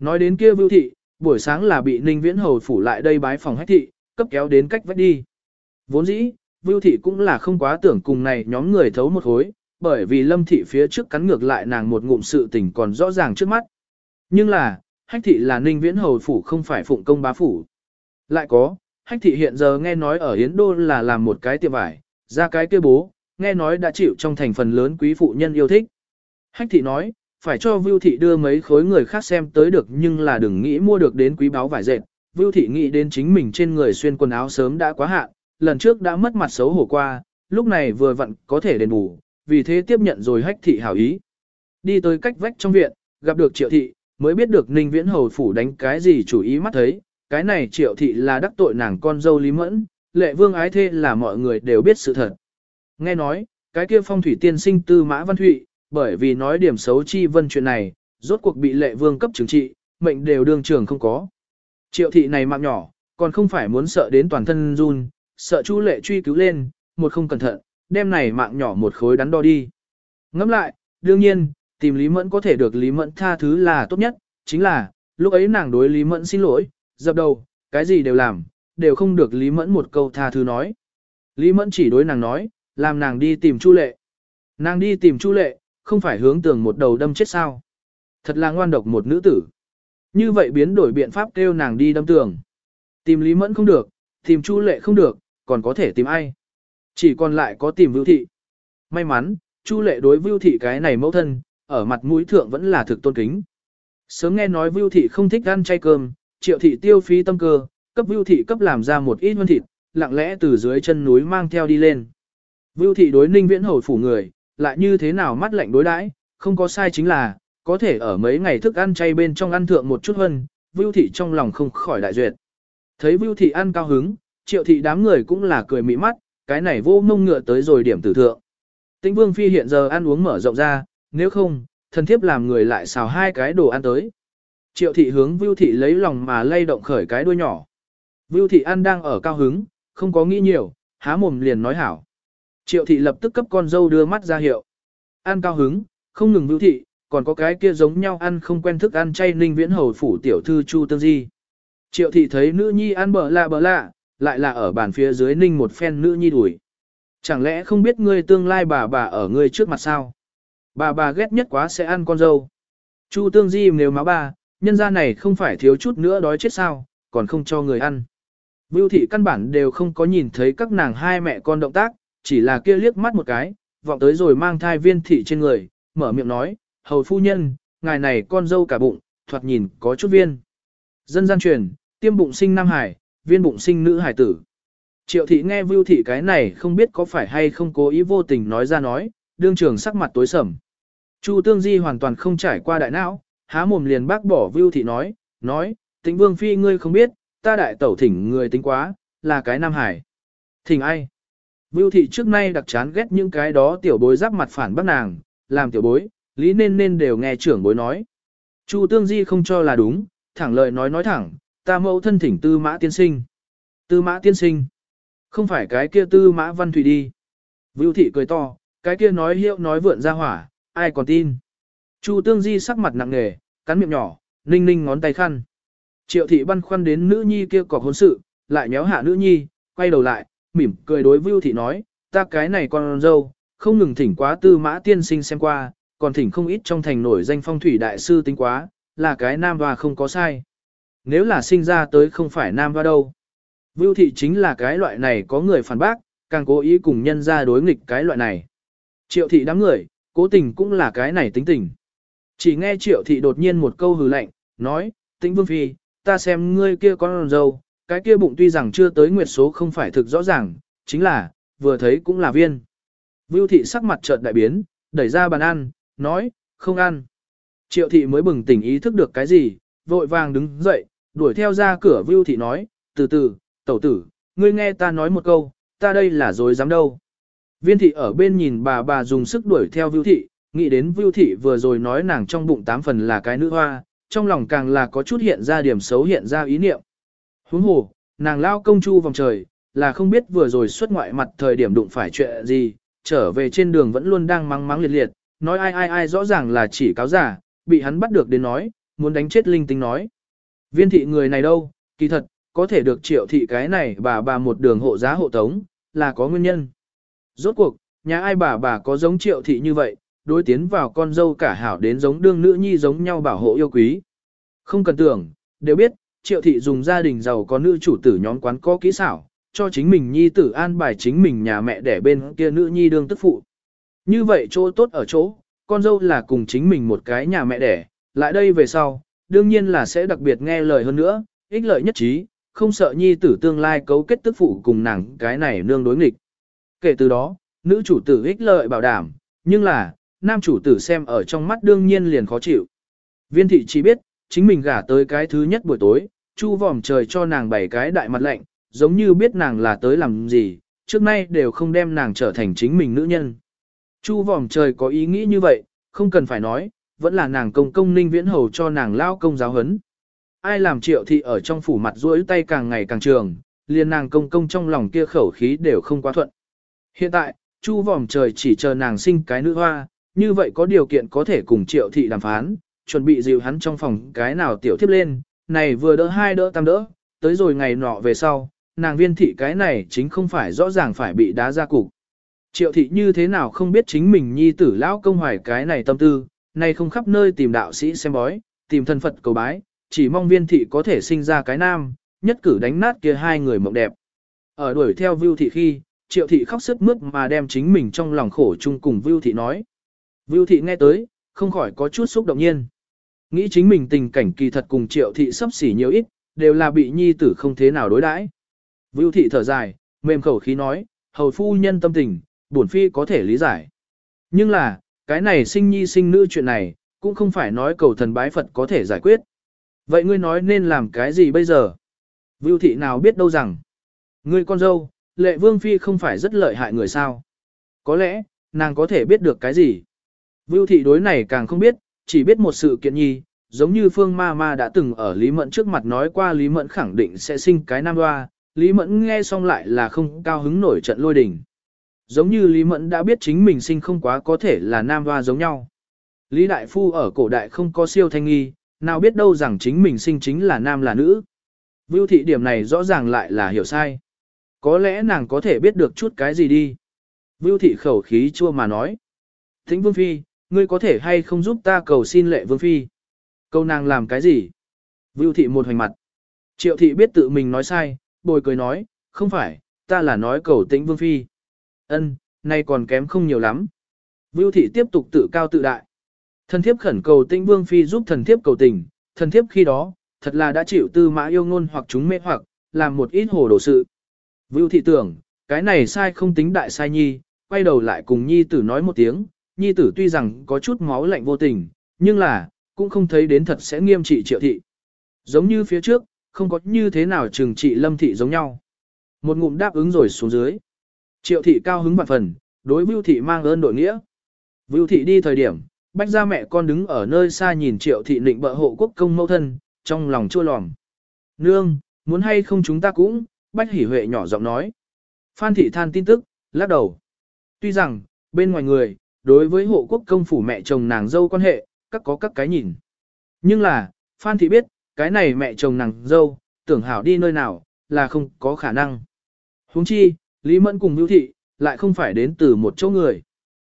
Nói đến kia vưu thị, buổi sáng là bị Ninh Viễn Hầu phủ lại đây bái phòng hách thị, cấp kéo đến cách vách đi. Vốn dĩ, vưu thị cũng là không quá tưởng cùng này nhóm người thấu một hối, bởi vì lâm thị phía trước cắn ngược lại nàng một ngụm sự tình còn rõ ràng trước mắt. Nhưng là, hách thị là ninh viễn hầu phủ không phải phụng công bá phủ. Lại có, hách thị hiện giờ nghe nói ở Yến Đô là làm một cái tiệm vải, ra cái kia bố, nghe nói đã chịu trong thành phần lớn quý phụ nhân yêu thích. Hách thị nói, phải cho Vưu thị đưa mấy khối người khác xem tới được nhưng là đừng nghĩ mua được đến quý báo vải dệt, Vưu Thị nghĩ đến chính mình trên người xuyên quần áo sớm đã quá hạn, lần trước đã mất mặt xấu hổ qua, lúc này vừa vặn có thể đền bù, vì thế tiếp nhận rồi hách thị hảo ý. Đi tới cách vách trong viện, gặp được triệu thị, mới biết được Ninh Viễn Hầu phủ đánh cái gì chủ ý mắt thấy, cái này triệu thị là đắc tội nàng con dâu Lý Mẫn, lệ vương ái thê là mọi người đều biết sự thật. Nghe nói, cái kia phong thủy tiên sinh tư mã văn thụy, bởi vì nói điểm xấu chi vân chuyện này, rốt cuộc bị lệ vương cấp chứng trị, mệnh đều đương trường không có. Triệu thị này mạng nhỏ, còn không phải muốn sợ đến toàn thân run, sợ chu lệ truy cứu lên, một không cẩn thận, đem này mạng nhỏ một khối đắn đo đi. Ngẫm lại, đương nhiên, tìm Lý Mẫn có thể được Lý Mẫn tha thứ là tốt nhất, chính là, lúc ấy nàng đối Lý Mẫn xin lỗi, dập đầu, cái gì đều làm, đều không được Lý Mẫn một câu tha thứ nói. Lý Mẫn chỉ đối nàng nói, làm nàng đi tìm Chu Lệ. Nàng đi tìm Chu Lệ, không phải hướng tường một đầu đâm chết sao. Thật là ngoan độc một nữ tử. Như vậy biến đổi biện pháp kêu nàng đi đâm tường. Tìm Lý Mẫn không được, tìm Chu Lệ không được, còn có thể tìm ai. Chỉ còn lại có tìm Vưu Thị. May mắn, Chu Lệ đối Vưu Thị cái này mẫu thân, ở mặt mũi thượng vẫn là thực tôn kính. Sớm nghe nói Vưu Thị không thích ăn chay cơm, triệu thị tiêu phí tâm cơ, cấp Vưu Thị cấp làm ra một ít hơn thịt, lặng lẽ từ dưới chân núi mang theo đi lên. Vưu Thị đối ninh viễn hầu phủ người, lại như thế nào mắt lạnh đối đãi, không có sai chính là, có thể ở mấy ngày thức ăn chay bên trong ăn thượng một chút hơn, Vưu Thị trong lòng không khỏi đại duyệt. Thấy Vưu Thị ăn cao hứng, triệu thị đám người cũng là cười mỹ mắt, cái này vô mông ngựa tới rồi điểm tử thượng. Tĩnh Vương Phi hiện giờ ăn uống mở rộng ra, nếu không, thần thiếp làm người lại xào hai cái đồ ăn tới. Triệu thị hướng Vưu thị lấy lòng mà lay động khởi cái đuôi nhỏ. Vưu thị ăn đang ở cao hứng, không có nghĩ nhiều, há mồm liền nói hảo. Triệu thị lập tức cấp con dâu đưa mắt ra hiệu. Ăn cao hứng, không ngừng Vưu thị, còn có cái kia giống nhau ăn không quen thức ăn chay ninh viễn hầu phủ tiểu thư Chu Tương Di. Triệu thị thấy nữ nhi ăn bở lạ bở lạ, lại là ở bàn phía dưới ninh một phen nữ nhi đuổi. Chẳng lẽ không biết ngươi tương lai bà bà ở ngươi trước mặt sao? Bà bà ghét nhất quá sẽ ăn con dâu. Chu tương di nếu má bà, nhân gia này không phải thiếu chút nữa đói chết sao, còn không cho người ăn. Vưu thị căn bản đều không có nhìn thấy các nàng hai mẹ con động tác, chỉ là kia liếc mắt một cái, vọng tới rồi mang thai viên thị trên người, mở miệng nói, hầu phu nhân, ngài này con dâu cả bụng, thoạt nhìn có chút viên. Dân gian truyền, tiêm bụng sinh nam hải, viên bụng sinh nữ hải tử. Triệu thị nghe Vưu thị cái này không biết có phải hay không cố ý vô tình nói ra nói, đương trường sắc mặt tối sầm. Chu Tương Di hoàn toàn không trải qua đại não, há mồm liền bác bỏ Vưu Thị nói, nói, tĩnh vương phi ngươi không biết, ta đại tẩu thỉnh người tính quá, là cái Nam Hải. Thỉnh ai? Vưu Thị trước nay đặc chán ghét những cái đó tiểu bối giáp mặt phản bác nàng, làm tiểu bối, lý nên nên đều nghe trưởng bối nói. Chu Tương Di không cho là đúng, thẳng lời nói nói thẳng, ta mẫu thân thỉnh tư mã tiên sinh. Tư mã tiên sinh. Không phải cái kia tư mã văn thủy đi. Vưu Thị cười to, cái kia nói hiệu nói vượn ra hỏa, ai còn tin. Chu Tương Di sắc mặt nặng nề, cắn miệng nhỏ, ninh ninh ngón tay khăn. Triệu thị băn khoăn đến nữ nhi kia cọc hôn sự, lại nhéo hạ nữ nhi, quay đầu lại, mỉm cười đối Vưu thị nói, ta cái này con dâu, không ngừng thỉnh quá tư mã tiên sinh xem qua, còn thỉnh không ít trong thành nổi danh phong thủy đại sư tính quá, là cái nam hoa không có sai. Nếu là sinh ra tới không phải nam hoa đâu. Vưu thị chính là cái loại này có người phản bác, càng cố ý cùng nhân ra đối nghịch cái loại này. Triệu thị đám người, cố tình cũng là cái này tính tình. Chỉ nghe triệu thị đột nhiên một câu hừ lạnh, nói, tĩnh vương phi, ta xem ngươi kia con dâu, cái kia bụng tuy rằng chưa tới nguyệt số không phải thực rõ ràng, chính là, vừa thấy cũng là viên. Vưu thị sắc mặt chợt đại biến, đẩy ra bàn ăn, nói, không ăn. Triệu thị mới bừng tỉnh ý thức được cái gì, vội vàng đứng dậy, đuổi theo ra cửa Vưu thị nói, từ từ, tẩu tử, ngươi nghe ta nói một câu, ta đây là dối dám đâu. Viên thị ở bên nhìn bà bà dùng sức đuổi theo Vưu thị, nghĩ đến Vưu thị vừa rồi nói nàng trong bụng tám phần là cái nữ hoa, trong lòng càng là có chút hiện ra điểm xấu hiện ra ý niệm. Huống hồ, nàng lao công chu vòng trời, là không biết vừa rồi xuất ngoại mặt thời điểm đụng phải chuyện gì, trở về trên đường vẫn luôn đang mắng mắng liệt liệt, nói ai ai ai rõ ràng là chỉ cáo giả, bị hắn bắt được đến nói, muốn đánh chết linh tinh nói. Viên thị người này đâu, kỳ thật, có thể được triệu thị cái này bà bà một đường hộ giá hộ tống, là có nguyên nhân. Rốt cuộc, nhà ai bà bà có giống triệu thị như vậy, đối tiến vào con dâu cả hảo đến giống đương nữ nhi giống nhau bảo hộ yêu quý. Không cần tưởng, đều biết, triệu thị dùng gia đình giàu có nữ chủ tử nhóm quán có kỹ xảo, cho chính mình nhi tử an bài chính mình nhà mẹ để bên kia nữ nhi đương tức phụ. Như vậy chỗ tốt ở chỗ, con dâu là cùng chính mình một cái nhà mẹ đẻ, lại đây về sau, đương nhiên là sẽ đặc biệt nghe lời hơn nữa, ích lợi nhất trí, không sợ nhi tử tương lai cấu kết tức phụ cùng nàng cái này nương đối nghịch. Kể từ đó, nữ chủ tử ích lợi bảo đảm, nhưng là, nam chủ tử xem ở trong mắt đương nhiên liền khó chịu. Viên thị chỉ biết, chính mình gả tới cái thứ nhất buổi tối, chu vòm trời cho nàng bảy cái đại mặt lạnh, giống như biết nàng là tới làm gì, trước nay đều không đem nàng trở thành chính mình nữ nhân. Chu vòm trời có ý nghĩ như vậy, không cần phải nói, vẫn là nàng công công ninh viễn hầu cho nàng lao công giáo hấn. Ai làm triệu thị ở trong phủ mặt ruỗi tay càng ngày càng trường, liền nàng công công trong lòng kia khẩu khí đều không quá thuận. Hiện tại, chu vòm trời chỉ chờ nàng sinh cái nữ hoa, như vậy có điều kiện có thể cùng triệu thị đàm phán, chuẩn bị dìu hắn trong phòng cái nào tiểu thiếp lên, này vừa đỡ hai đỡ tam đỡ, tới rồi ngày nọ về sau, nàng viên thị cái này chính không phải rõ ràng phải bị đá ra cục. Triệu thị như thế nào không biết chính mình nhi tử lão công hoài cái này tâm tư, này không khắp nơi tìm đạo sĩ xem bói, tìm thân Phật cầu bái, chỉ mong viên thị có thể sinh ra cái nam, nhất cử đánh nát kia hai người mộng đẹp. Ở đuổi theo Vưu thị khi, triệu thị khóc sức mướt mà đem chính mình trong lòng khổ chung cùng Vưu thị nói. Vưu thị nghe tới, không khỏi có chút xúc động nhiên. Nghĩ chính mình tình cảnh kỳ thật cùng triệu thị sắp xỉ nhiều ít, đều là bị nhi tử không thế nào đối đãi. Vưu thị thở dài, mềm khẩu khí nói, hầu phu nhân tâm tình, bổn phi có thể lý giải. Nhưng là, cái này sinh nhi sinh nữ chuyện này, cũng không phải nói cầu thần bái Phật có thể giải quyết. Vậy ngươi nói nên làm cái gì bây giờ? Vưu thị nào biết đâu rằng, ngươi con dâu, lệ vương phi không phải rất lợi hại người sao? Có lẽ, nàng có thể biết được cái gì? Vưu thị đối này càng không biết, chỉ biết một sự kiện nhi, giống như Phương Ma Ma đã từng ở Lý Mẫn trước mặt nói qua Lý Mẫn khẳng định sẽ sinh cái nam hoa, Lý Mẫn nghe xong lại là không cao hứng nổi trận lôi đình. Giống như Lý Mẫn đã biết chính mình sinh không quá có thể là nam hoa giống nhau. Lý Đại Phu ở cổ đại không có siêu thanh nghi, nào biết đâu rằng chính mình sinh chính là nam là nữ. Vưu thị điểm này rõ ràng lại là hiểu sai. Có lẽ nàng có thể biết được chút cái gì đi. Vưu thị khẩu khí chua mà nói. Thính Vương Phi, ngươi có thể hay không giúp ta cầu xin lệ Vương Phi. Câu nàng làm cái gì? Vưu thị một hoành mặt. Triệu thị biết tự mình nói sai, bồi cười nói, không phải, ta là nói cầu tĩnh Vương Phi. Ân, nay còn kém không nhiều lắm. Vưu thị tiếp tục tự cao tự đại. Thần thiếp khẩn cầu tĩnh Vương Phi giúp thần thiếp cầu tình, thần thiếp khi đó, thật là đã chịu tư mã yêu ngôn hoặc chúng mê hoặc, làm một ít hồ đồ sự. Vưu thị tưởng, cái này sai không tính đại sai nhi, quay đầu lại cùng nhi tử nói một tiếng, nhi tử tuy rằng có chút máu lạnh vô tình, nhưng là, cũng không thấy đến thật sẽ nghiêm trị triệu thị. Giống như phía trước, không có như thế nào trừng trị lâm thị giống nhau. Một ngụm đáp ứng rồi xuống dưới. Triệu thị cao hứng vạn phần, đối Vưu thị mang ơn đội nghĩa. Vưu thị đi thời điểm, bách ra mẹ con đứng ở nơi xa nhìn triệu thị định bợ hộ quốc công mẫu thân, trong lòng chua lòm. Nương, muốn hay không chúng ta cũng, bách hỉ huệ nhỏ giọng nói. Phan thị than tin tức, lắc đầu. Tuy rằng, bên ngoài người, đối với hộ quốc công phủ mẹ chồng nàng dâu quan hệ, các có các cái nhìn. Nhưng là, Phan thị biết, cái này mẹ chồng nàng dâu, tưởng hảo đi nơi nào, là không có khả năng. huống chi, Lý Mẫn cùng Hữu Thị, lại không phải đến từ một chỗ người.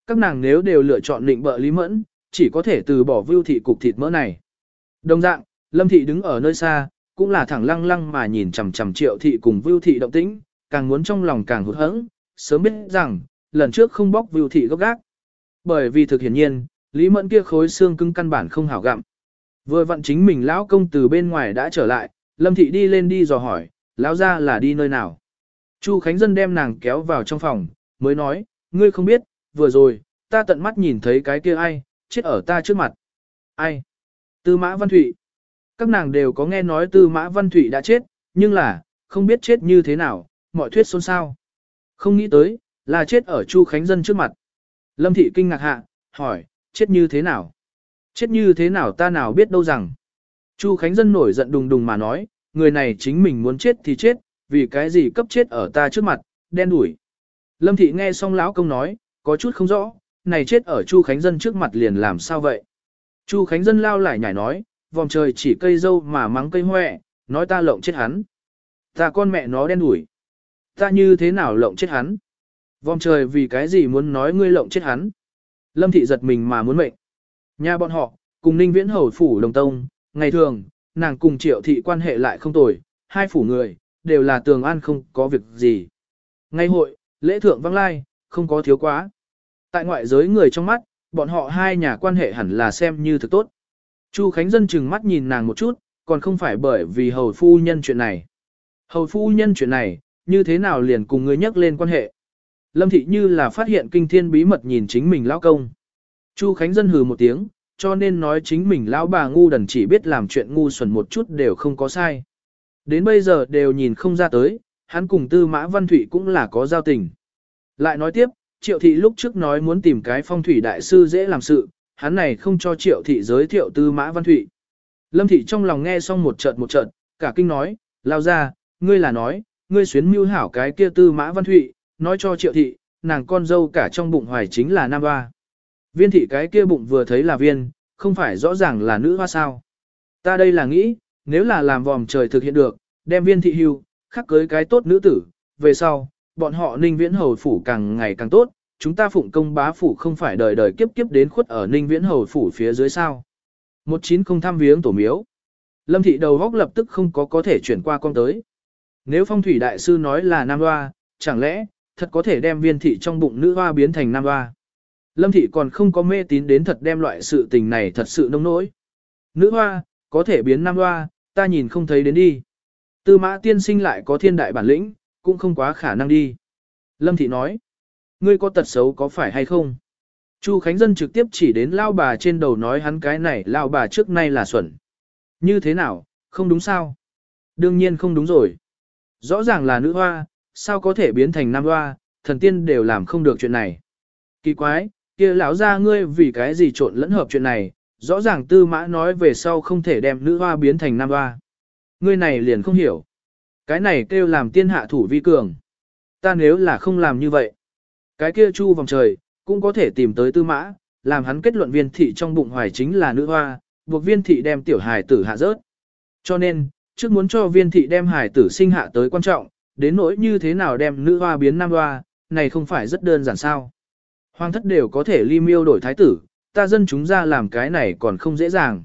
Các nàng nếu đều lựa chọn định bợ Lý Mẫn, chỉ có thể từ bỏ Vưu Thị cục thịt mỡ này. Đồng dạng, Lâm Thị đứng ở nơi xa, cũng là thẳng lăng lăng mà nhìn chằm chằm Triệu Thị cùng Vưu Thị động tĩnh, càng muốn trong lòng càng hụt hẫng, sớm biết rằng, lần trước không bóc Vưu Thị gốc gác. Bởi vì thực hiển nhiên, Lý Mẫn kia khối xương cứng căn bản không hảo gặm. Vừa vặn chính mình lão công từ bên ngoài đã trở lại, Lâm Thị đi lên đi dò hỏi, lão ra là đi nơi nào. Chu Khánh Dân đem nàng kéo vào trong phòng, mới nói, ngươi không biết, vừa rồi, ta tận mắt nhìn thấy cái kia ai, chết ở ta trước mặt. Ai? Tư Mã Văn Thụy. Các nàng đều có nghe nói Tư Mã Văn Thụy đã chết, nhưng là, không biết chết như thế nào, mọi thuyết xôn xao. Không nghĩ tới, là chết ở Chu Khánh Dân trước mặt. Lâm Thị kinh ngạc hạ, hỏi, chết như thế nào? Chết như thế nào ta nào biết đâu rằng. Chu Khánh Dân nổi giận đùng đùng mà nói, người này chính mình muốn chết thì chết, vì cái gì cấp chết ở ta trước mặt, đen đủi. Lâm Thị nghe xong lão công nói, có chút không rõ, này chết ở Chu Khánh Dân trước mặt liền làm sao vậy? Chu Khánh Dân lao lại nhảy nói, vòng trời chỉ cây dâu mà mắng cây hoẹ, nói ta lộng chết hắn. Ta con mẹ nó đen đủi. Ta như thế nào lộng chết hắn? Vòng trời vì cái gì muốn nói ngươi lộng chết hắn? Lâm Thị giật mình mà muốn mệnh. Nhà bọn họ, cùng Ninh Viễn Hầu Phủ Đồng Tông, ngày thường, nàng cùng Triệu Thị quan hệ lại không tồi, hai phủ người, đều là tường an không có việc gì. Ngày hội, lễ thượng văng lai, không có thiếu quá. Tại ngoại giới người trong mắt, bọn họ hai nhà quan hệ hẳn là xem như thực tốt. Chu Khánh Dân chừng mắt nhìn nàng một chút, còn không phải bởi vì hầu phu nhân chuyện này. Hầu phu nhân chuyện này, như thế nào liền cùng ngươi nhắc lên quan hệ. Lâm thị như là phát hiện kinh thiên bí mật nhìn chính mình lão công. Chu Khánh Dân hừ một tiếng, cho nên nói chính mình lão bà ngu đần chỉ biết làm chuyện ngu xuẩn một chút đều không có sai. Đến bây giờ đều nhìn không ra tới, hắn cùng tư mã văn Thụy cũng là có giao tình. Lại nói tiếp, triệu thị lúc trước nói muốn tìm cái phong thủy đại sư dễ làm sự, hắn này không cho triệu thị giới thiệu tư mã văn Thụy, Lâm thị trong lòng nghe xong một trận một trận, cả kinh nói, lao ra, ngươi là nói, ngươi xuyến mưu hảo cái kia tư mã văn thụy, nói cho triệu thị, nàng con dâu cả trong bụng hoài chính là nam hoa. Viên thị cái kia bụng vừa thấy là viên, không phải rõ ràng là nữ hoa sao. Ta đây là nghĩ, nếu là làm vòm trời thực hiện được, đem viên thị hưu, khắc cưới cái tốt nữ tử, về sau, bọn họ ninh viễn hầu phủ càng ngày càng tốt, chúng ta phụng công bá phủ không phải đời đời kiếp kiếp đến khuất ở ninh viễn hầu phủ phía dưới sao. Một chín không tham viếng tổ miếu. Lâm thị đầu góc lập tức không có có thể chuyển qua con tới. Nếu phong thủy đại sư nói là nam hoa, chẳng lẽ, thật có thể đem viên thị trong bụng nữ hoa biến thành nam hoa. Lâm thị còn không có mê tín đến thật đem loại sự tình này thật sự nông nỗi. Nữ hoa, có thể biến nam hoa, ta nhìn không thấy đến đi. Tư mã tiên sinh lại có thiên đại bản lĩnh, cũng không quá khả năng đi. Lâm thị nói, ngươi có tật xấu có phải hay không? Chu Khánh Dân trực tiếp chỉ đến lao bà trên đầu nói hắn cái này lao bà trước nay là xuẩn. Như thế nào, không đúng sao? Đương nhiên không đúng rồi. Rõ ràng là nữ hoa, sao có thể biến thành nam hoa, thần tiên đều làm không được chuyện này. Kỳ quái, kia lão ra ngươi vì cái gì trộn lẫn hợp chuyện này, rõ ràng tư mã nói về sau không thể đem nữ hoa biến thành nam hoa. Ngươi này liền không hiểu. Cái này kêu làm tiên hạ thủ vi cường. Ta nếu là không làm như vậy, cái kia chu vòng trời, cũng có thể tìm tới tư mã, làm hắn kết luận viên thị trong bụng hoài chính là nữ hoa, buộc viên thị đem tiểu hài tử hạ rớt. Cho nên, trước muốn cho viên thị đem hài tử sinh hạ tới quan trọng, đến nỗi như thế nào đem nữ hoa biến nam hoa, này không phải rất đơn giản sao. Hoàng thất đều có thể ly miêu đổi thái tử, ta dân chúng ra làm cái này còn không dễ dàng.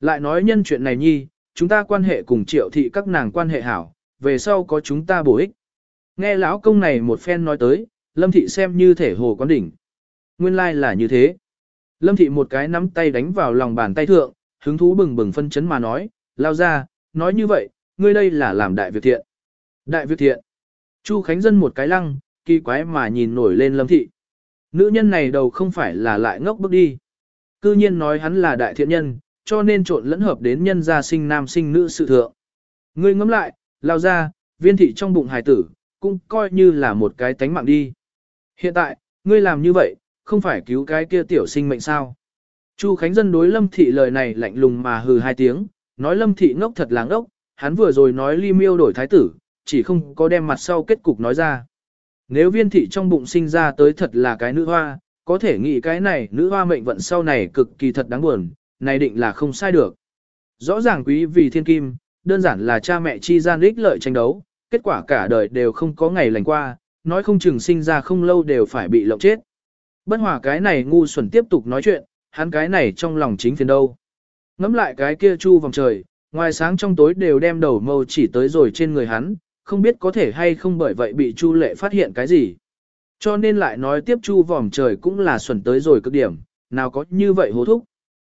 Lại nói nhân chuyện này nhi, chúng ta quan hệ cùng triệu thị các nàng quan hệ hảo, về sau có chúng ta bổ ích. Nghe lão công này một phen nói tới, lâm thị xem như thể hồ quán đỉnh. Nguyên lai like là như thế. Lâm thị một cái nắm tay đánh vào lòng bàn tay thượng, hứng thú bừng bừng phân chấn mà nói, lao ra, nói như vậy, ngươi đây là làm đại việc thiện. Đại việc thiện. Chu Khánh Dân một cái lăng, kỳ quái mà nhìn nổi lên lâm thị. Nữ nhân này đầu không phải là lại ngốc bước đi. Cư nhiên nói hắn là đại thiện nhân, cho nên trộn lẫn hợp đến nhân gia sinh nam sinh nữ sự thượng. Ngươi ngẫm lại, lao ra, viên thị trong bụng hài tử, cũng coi như là một cái tánh mạng đi. Hiện tại, ngươi làm như vậy, không phải cứu cái kia tiểu sinh mệnh sao. Chu Khánh Dân đối Lâm Thị lời này lạnh lùng mà hừ hai tiếng, nói Lâm Thị ngốc thật láng ốc, hắn vừa rồi nói ly miêu đổi thái tử, chỉ không có đem mặt sau kết cục nói ra. Nếu viên thị trong bụng sinh ra tới thật là cái nữ hoa, có thể nghĩ cái này nữ hoa mệnh vận sau này cực kỳ thật đáng buồn, này định là không sai được. Rõ ràng quý vì thiên kim, đơn giản là cha mẹ chi gian ích lợi tranh đấu, kết quả cả đời đều không có ngày lành qua, nói không chừng sinh ra không lâu đều phải bị lộng chết. Bất hòa cái này ngu xuẩn tiếp tục nói chuyện, hắn cái này trong lòng chính phiền đâu. Ngắm lại cái kia chu vòng trời, ngoài sáng trong tối đều đem đầu mâu chỉ tới rồi trên người hắn, không biết có thể hay không bởi vậy bị chu lệ phát hiện cái gì. Cho nên lại nói tiếp chu vòng trời cũng là xuẩn tới rồi cực điểm, nào có như vậy hố thúc.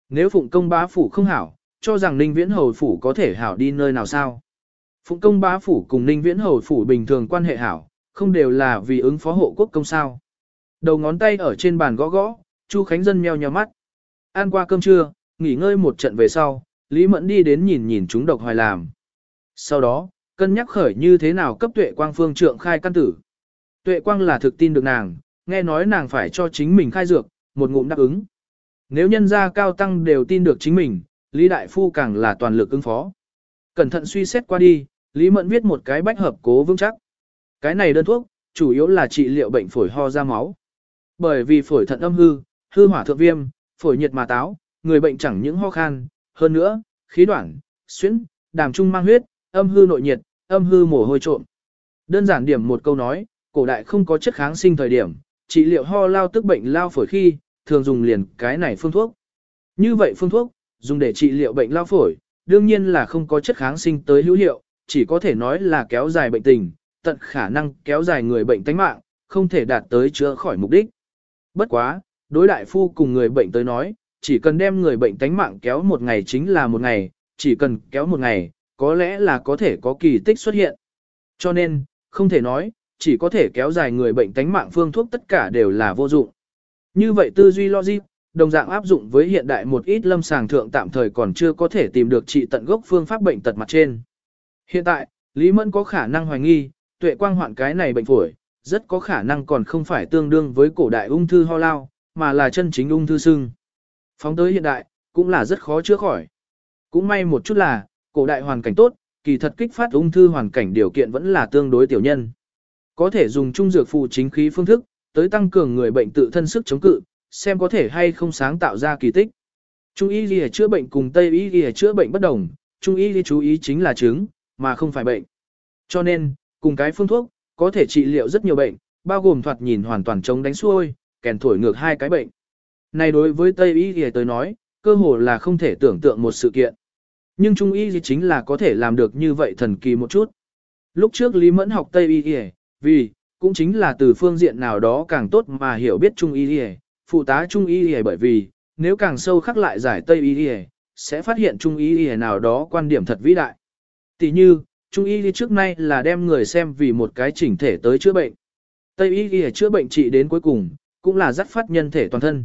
Nếu phụng công bá phủ không hảo, cho rằng ninh viễn hầu phủ có thể hảo đi nơi nào sao. Phụng công bá phủ cùng ninh viễn hầu phủ bình thường quan hệ hảo, không đều là vì ứng phó hộ quốc công sao. Đầu ngón tay ở trên bàn gõ gõ, Chu Khánh Dân meo nheo mắt. Ăn qua cơm trưa, nghỉ ngơi một trận về sau, Lý Mẫn đi đến nhìn nhìn chúng độc hoài làm. Sau đó, cân nhắc khởi như thế nào cấp tuệ quang phương trượng khai căn tử. Tuệ quang là thực tin được nàng, nghe nói nàng phải cho chính mình khai dược, một ngụm đáp ứng. Nếu nhân gia cao tăng đều tin được chính mình, Lý Đại Phu càng là toàn lực ứng phó. Cẩn thận suy xét qua đi, Lý Mẫn viết một cái bách hợp cố vững chắc. Cái này đơn thuốc, chủ yếu là trị liệu bệnh phổi ho ra máu. Bởi vì phổi thận âm hư, hư hỏa thượng viêm, phổi nhiệt mà táo, người bệnh chẳng những ho khan, hơn nữa, khí đoạn, xuyễn, đàm trung mang huyết, âm hư nội nhiệt, âm hư mồ hôi trộn. Đơn giản điểm một câu nói, cổ đại không có chất kháng sinh thời điểm, trị liệu ho lao tức bệnh lao phổi khi, thường dùng liền cái này phương thuốc. Như vậy phương thuốc, dùng để trị liệu bệnh lao phổi, đương nhiên là không có chất kháng sinh tới hữu hiệu, chỉ có thể nói là kéo dài bệnh tình, tận khả năng kéo dài người bệnh tánh mạng, không thể đạt tới chữa khỏi mục đích. Bất quá, đối đại phu cùng người bệnh tới nói, chỉ cần đem người bệnh tánh mạng kéo một ngày chính là một ngày, chỉ cần kéo một ngày, có lẽ là có thể có kỳ tích xuất hiện. Cho nên, không thể nói, chỉ có thể kéo dài người bệnh tánh mạng phương thuốc tất cả đều là vô dụng. Như vậy tư duy logic, đồng dạng áp dụng với hiện đại một ít lâm sàng thượng tạm thời còn chưa có thể tìm được trị tận gốc phương pháp bệnh tật mặt trên. Hiện tại, Lý Mẫn có khả năng hoài nghi, tuệ quang hoạn cái này bệnh phổi, rất có khả năng còn không phải tương đương với cổ đại ung thư ho lao, mà là chân chính ung thư sưng. Phóng tới hiện đại, cũng là rất khó chữa khỏi. Cũng may một chút là, cổ đại hoàn cảnh tốt, kỳ thật kích phát ung thư hoàn cảnh điều kiện vẫn là tương đối tiểu nhân. Có thể dùng trung dược phụ chính khí phương thức, tới tăng cường người bệnh tự thân sức chống cự, xem có thể hay không sáng tạo ra kỳ tích. Trung y lìa chữa bệnh cùng Tây y lìa chữa bệnh bất đồng, Trung y ghi chú ý chính là chứng, mà không phải bệnh. Cho nên, cùng cái phương thuốc, có thể trị liệu rất nhiều bệnh, bao gồm thoạt nhìn hoàn toàn chống đánh xuôi, kèn thổi ngược hai cái bệnh. Này đối với Tây y lìa tới nói, cơ hồ là không thể tưởng tượng một sự kiện. Nhưng Trung y thì chính là có thể làm được như vậy thần kỳ một chút. Lúc trước Lý Mẫn học Tây y vì, cũng chính là từ phương diện nào đó càng tốt mà hiểu biết Trung y phụ tá Trung y y bởi vì, nếu càng sâu khắc lại giải Tây y y, sẽ phát hiện Trung y y nào đó quan điểm thật vĩ đại. Tỷ như, Trung y y trước nay là đem người xem vì một cái chỉnh thể tới chữa bệnh. Tây y y chữa bệnh trị đến cuối cùng, cũng là dắt phát nhân thể toàn thân.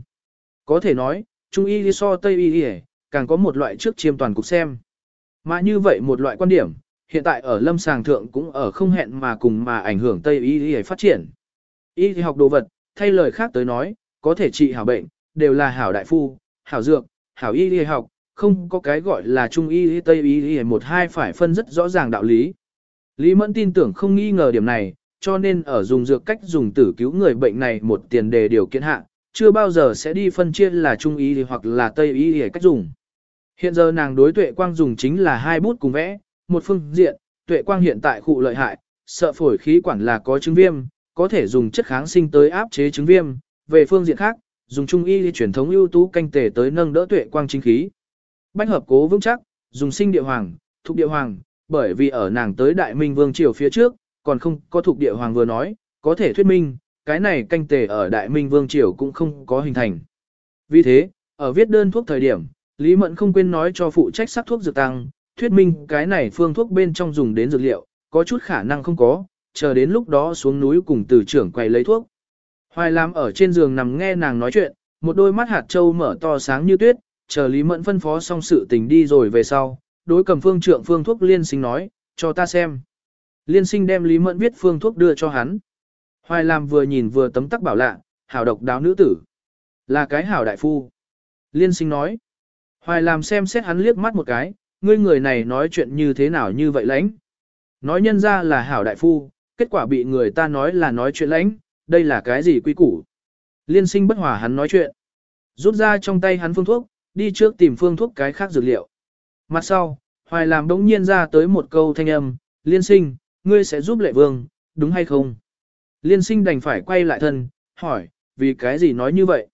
Có thể nói, Trung y y so Tây y y, càng có một loại trước chiêm toàn cục xem. Mà như vậy một loại quan điểm, hiện tại ở lâm sàng thượng cũng ở không hẹn mà cùng mà ảnh hưởng Tây y y phát triển. Y học đồ vật, thay lời khác tới nói, có thể trị hảo bệnh, đều là hảo đại phu, hảo dược, hảo y y học, không có cái gọi là trung y tây y y một hai phải phân rất rõ ràng đạo lý. Lý Mẫn tin tưởng không nghi ngờ điểm này, cho nên ở dùng dược cách dùng tử cứu người bệnh này một tiền đề điều kiện hạ, chưa bao giờ sẽ đi phân chia là trung y hoặc là tây y y cách dùng. Hiện giờ nàng đối tuệ quang dùng chính là hai bút cùng vẽ, một phương diện, tuệ quang hiện tại khụ lợi hại, sợ phổi khí quản là có chứng viêm, có thể dùng chất kháng sinh tới áp chế chứng viêm, về phương diện khác, dùng trung y truyền thống ưu tú canh tề tới nâng đỡ tuệ quang chính khí. Bách hợp cố vững chắc, dùng sinh địa hoàng, thuộc địa hoàng, bởi vì ở nàng tới đại minh vương triều phía trước, còn không có thuộc địa hoàng vừa nói, có thể thuyết minh, cái này canh tề ở đại minh vương triều cũng không có hình thành. Vì thế, ở viết đơn thuốc thời điểm, Lý Mẫn không quên nói cho phụ trách sắc thuốc dược tăng, thuyết minh cái này phương thuốc bên trong dùng đến dược liệu, có chút khả năng không có, chờ đến lúc đó xuống núi cùng từ trưởng quay lấy thuốc. Hoài Lam ở trên giường nằm nghe nàng nói chuyện, một đôi mắt hạt trâu mở to sáng như tuyết, chờ Lý Mẫn phân phó xong sự tình đi rồi về sau, đối cầm phương Trưởng phương thuốc liên sinh nói, cho ta xem. Liên sinh đem Lý Mẫn viết phương thuốc đưa cho hắn. Hoài Lam vừa nhìn vừa tấm tắc bảo lạ, hảo độc đáo nữ tử. Là cái hảo đại phu. Liên sinh nói. Hoài làm xem xét hắn liếc mắt một cái, ngươi người này nói chuyện như thế nào như vậy lãnh. Nói nhân ra là hảo đại phu, kết quả bị người ta nói là nói chuyện lãnh, đây là cái gì quy củ? Liên sinh bất hòa hắn nói chuyện. Rút ra trong tay hắn phương thuốc, đi trước tìm phương thuốc cái khác dược liệu. Mặt sau, hoài làm đống nhiên ra tới một câu thanh âm, liên sinh, ngươi sẽ giúp lệ vương, đúng hay không? Liên sinh đành phải quay lại thân, hỏi, vì cái gì nói như vậy?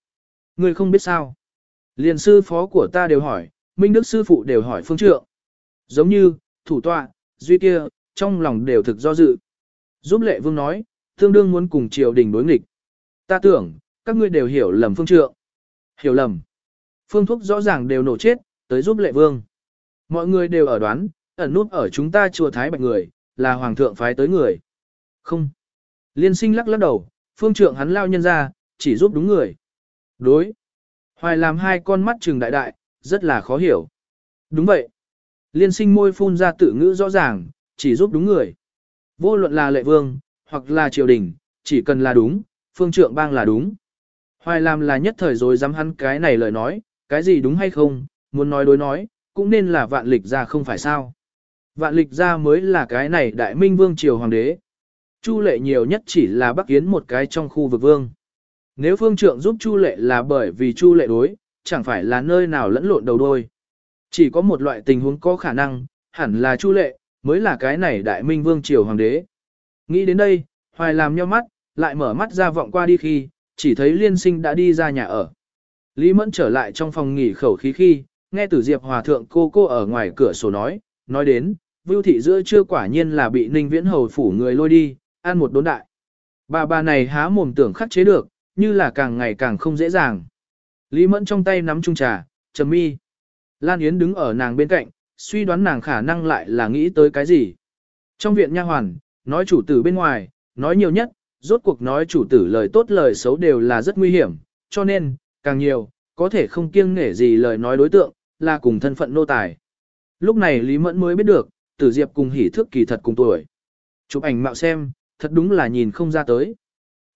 Ngươi không biết sao? Liền sư phó của ta đều hỏi, Minh Đức sư phụ đều hỏi phương trượng. Giống như, thủ tọa, duy kia, trong lòng đều thực do dự. Giúp lệ vương nói, tương đương muốn cùng triều đình đối nghịch. Ta tưởng, các ngươi đều hiểu lầm phương trượng. Hiểu lầm. Phương thuốc rõ ràng đều nổ chết, tới giúp lệ vương. Mọi người đều ở đoán, ẩn nút ở chúng ta chùa Thái Bạch người, là hoàng thượng phái tới người. Không. Liên sinh lắc lắc đầu, phương trượng hắn lao nhân ra, chỉ giúp đúng người. Đối. Hoài làm hai con mắt trừng đại đại, rất là khó hiểu. Đúng vậy. Liên sinh môi phun ra tự ngữ rõ ràng, chỉ giúp đúng người. Vô luận là lệ vương, hoặc là triều đình, chỉ cần là đúng, phương trượng bang là đúng. Hoài làm là nhất thời rồi dám hắn cái này lời nói, cái gì đúng hay không, muốn nói đối nói, cũng nên là vạn lịch ra không phải sao. Vạn lịch ra mới là cái này đại minh vương triều hoàng đế. Chu lệ nhiều nhất chỉ là bắc yến một cái trong khu vực vương. Nếu phương trượng giúp Chu lệ là bởi vì Chu lệ đối, chẳng phải là nơi nào lẫn lộn đầu đôi. Chỉ có một loại tình huống có khả năng, hẳn là Chu lệ, mới là cái này đại minh vương triều hoàng đế. Nghĩ đến đây, hoài làm nhau mắt, lại mở mắt ra vọng qua đi khi, chỉ thấy liên sinh đã đi ra nhà ở. Lý Mẫn trở lại trong phòng nghỉ khẩu khí khi, nghe tử diệp hòa thượng cô cô ở ngoài cửa sổ nói, nói đến, vưu thị giữa chưa quả nhiên là bị ninh viễn hầu phủ người lôi đi, ăn một đốn đại. Bà bà này há mồm tưởng khắc chế được, như là càng ngày càng không dễ dàng. Lý Mẫn trong tay nắm chung trà, trầm mi. Lan Yến đứng ở nàng bên cạnh, suy đoán nàng khả năng lại là nghĩ tới cái gì. Trong viện nha hoàn, nói chủ tử bên ngoài, nói nhiều nhất, rốt cuộc nói chủ tử lời tốt lời xấu đều là rất nguy hiểm, cho nên, càng nhiều, có thể không kiêng nể gì lời nói đối tượng, là cùng thân phận nô tài. Lúc này Lý Mẫn mới biết được, tử diệp cùng hỉ thước kỳ thật cùng tuổi. Chụp ảnh mạo xem, thật đúng là nhìn không ra tới.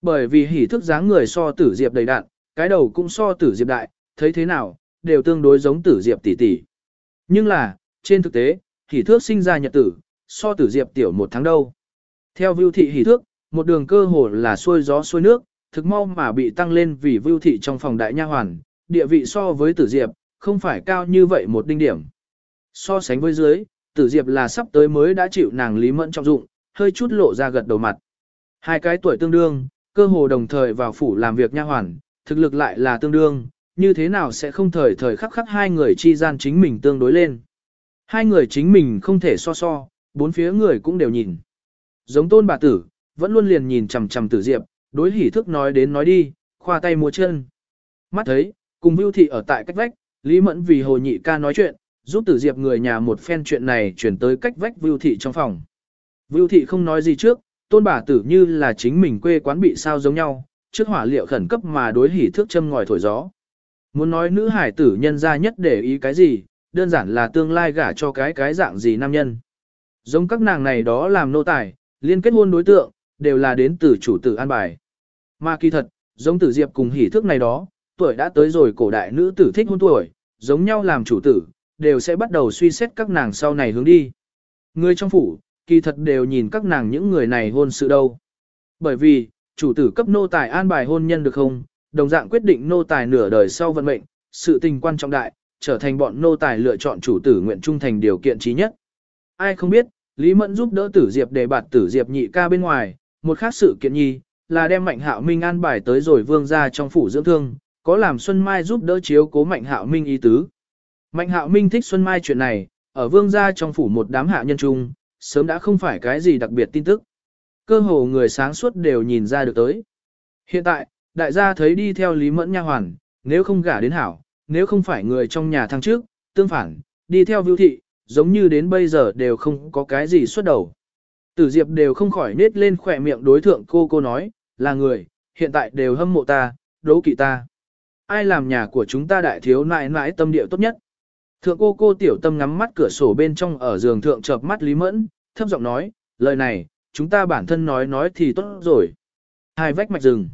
Bởi vì hỉ thước dáng người so tử diệp đầy đạn, cái đầu cũng so tử diệp đại, thấy thế nào, đều tương đối giống tử diệp tỷ tỷ. Nhưng là, trên thực tế, hỉ thước sinh ra nhật tử, so tử diệp tiểu một tháng đâu. Theo vưu thị hỉ thước, một đường cơ hồ là xuôi gió xuôi nước, thực mau mà bị tăng lên vì vưu thị trong phòng đại nha hoàn, địa vị so với tử diệp, không phải cao như vậy một đinh điểm. So sánh với dưới, tử diệp là sắp tới mới đã chịu nàng lý mẫn trọng dụng, hơi chút lộ ra gật đầu mặt. Hai cái tuổi tương đương, cơ hồ đồng thời vào phủ làm việc nha hoàn, thực lực lại là tương đương, như thế nào sẽ không thời thời khắc khắc hai người chi gian chính mình tương đối lên. Hai người chính mình không thể so so, bốn phía người cũng đều nhìn. Giống tôn bà tử, vẫn luôn liền nhìn chằm chằm tử diệp, đối hỉ thức nói đến nói đi, khoa tay múa chân. Mắt thấy, cùng Vưu Thị ở tại cách vách, Lý Mẫn vì hồ nhị ca nói chuyện, giúp tử diệp người nhà một phen chuyện này chuyển tới cách vách Vưu Thị trong phòng. Vưu Thị không nói gì trước, tôn bà tử như là chính mình quê quán bị sao giống nhau, trước hỏa liệu khẩn cấp mà đối hỉ thước châm ngòi thổi gió. Muốn nói nữ hải tử nhân ra nhất để ý cái gì, đơn giản là tương lai gả cho cái cái dạng gì nam nhân. Giống các nàng này đó làm nô tài, liên kết hôn đối tượng, đều là đến từ chủ tử an bài. Mà kỳ thật, giống tử diệp cùng hỉ thước này đó, tuổi đã tới rồi cổ đại nữ tử thích hôn tuổi, giống nhau làm chủ tử, đều sẽ bắt đầu suy xét các nàng sau này hướng đi. Người trong phủ, kỳ thật đều nhìn các nàng những người này hôn sự đâu. Bởi vì, chủ tử cấp nô tài an bài hôn nhân được không, đồng dạng quyết định nô tài nửa đời sau vận mệnh, sự tình quan trọng đại, trở thành bọn nô tài lựa chọn chủ tử nguyện trung thành điều kiện trí nhất. Ai không biết, Lý Mẫn giúp đỡ tử diệp để bạt tử diệp nhị ca bên ngoài, một khác sự kiện nhi, là đem Mạnh Hạo Minh an bài tới rồi vương ra trong phủ dưỡng thương, có làm Xuân Mai giúp đỡ chiếu cố Mạnh Hạo Minh ý tứ. Mạnh Hạo Minh thích Xuân Mai chuyện này, ở vương gia trong phủ một đám hạ nhân trung, sớm đã không phải cái gì đặc biệt tin tức. Cơ hồ người sáng suốt đều nhìn ra được tới. Hiện tại, đại gia thấy đi theo Lý Mẫn nha hoàn, nếu không gả đến hảo, nếu không phải người trong nhà thăng trước, tương phản, đi theo vưu thị, giống như đến bây giờ đều không có cái gì xuất đầu. Tử Diệp đều không khỏi nết lên khỏe miệng đối thượng cô cô nói, là người, hiện tại đều hâm mộ ta, đấu kỵ ta. Ai làm nhà của chúng ta đại thiếu nại nãi tâm địa tốt nhất. Thượng cô cô tiểu tâm ngắm mắt cửa sổ bên trong ở giường thượng chợp mắt Lý Mẫn, thấp giọng nói, lời này, chúng ta bản thân nói nói thì tốt rồi. Hai vách mạch rừng.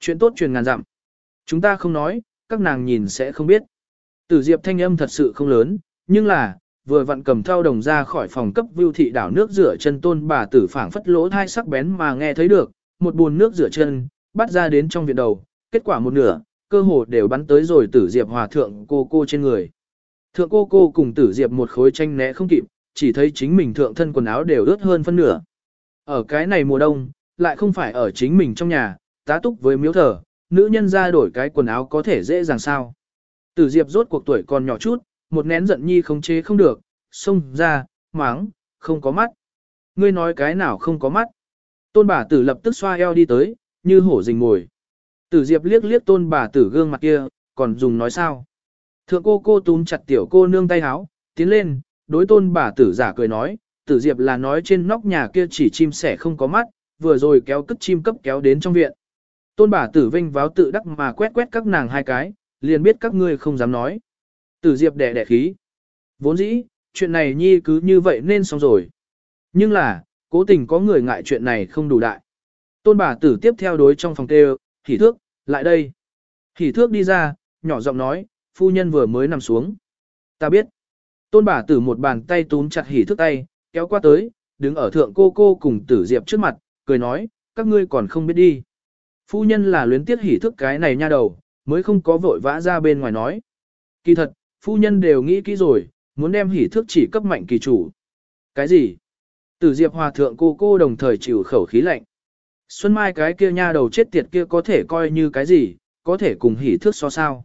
Chuyện tốt truyền ngàn dặm. Chúng ta không nói, các nàng nhìn sẽ không biết. Tử Diệp thanh âm thật sự không lớn, nhưng là, vừa vặn cầm thao đồng ra khỏi phòng cấp vưu thị đảo nước rửa chân tôn bà tử phảng phất lỗ thai sắc bén mà nghe thấy được, một buồn nước rửa chân, bắt ra đến trong viện đầu, kết quả một nửa, cơ hồ đều bắn tới rồi tử diệp hòa thượng cô cô trên người. Thượng cô cô cùng tử diệp một khối tranh né không kịp, chỉ thấy chính mình thượng thân quần áo đều ướt hơn phân nửa. Ở cái này mùa đông, lại không phải ở chính mình trong nhà, tá túc với miếu thờ, nữ nhân ra đổi cái quần áo có thể dễ dàng sao. Tử diệp rốt cuộc tuổi còn nhỏ chút, một nén giận nhi không chế không được, xông ra, máng, không có mắt. Ngươi nói cái nào không có mắt. Tôn bà tử lập tức xoa eo đi tới, như hổ rình ngồi. Tử diệp liếc liếc tôn bà tử gương mặt kia, còn dùng nói sao. Thượng cô cô túm chặt tiểu cô nương tay háo, tiến lên, đối tôn bà tử giả cười nói, tử diệp là nói trên nóc nhà kia chỉ chim sẻ không có mắt, vừa rồi kéo cất chim cấp kéo đến trong viện. Tôn bà tử vinh váo tự đắc mà quét quét các nàng hai cái, liền biết các ngươi không dám nói. Tử diệp đẻ đẻ khí. Vốn dĩ, chuyện này nhi cứ như vậy nên xong rồi. Nhưng là, cố tình có người ngại chuyện này không đủ đại. Tôn bà tử tiếp theo đối trong phòng tê hỉ thước, lại đây. Hỉ thước đi ra, nhỏ giọng nói, phu nhân vừa mới nằm xuống. Ta biết. Tôn bà tử một bàn tay túm chặt hỉ thức tay, kéo qua tới, đứng ở thượng cô cô cùng tử diệp trước mặt, cười nói, các ngươi còn không biết đi. Phu nhân là luyến tiết hỉ thức cái này nha đầu, mới không có vội vã ra bên ngoài nói. Kỳ thật, phu nhân đều nghĩ kỹ rồi, muốn đem hỉ thức chỉ cấp mạnh kỳ chủ. Cái gì? Tử diệp hòa thượng cô cô đồng thời chịu khẩu khí lạnh. Xuân Mai cái kia nha đầu chết tiệt kia có thể coi như cái gì, có thể cùng hỉ thước so sao.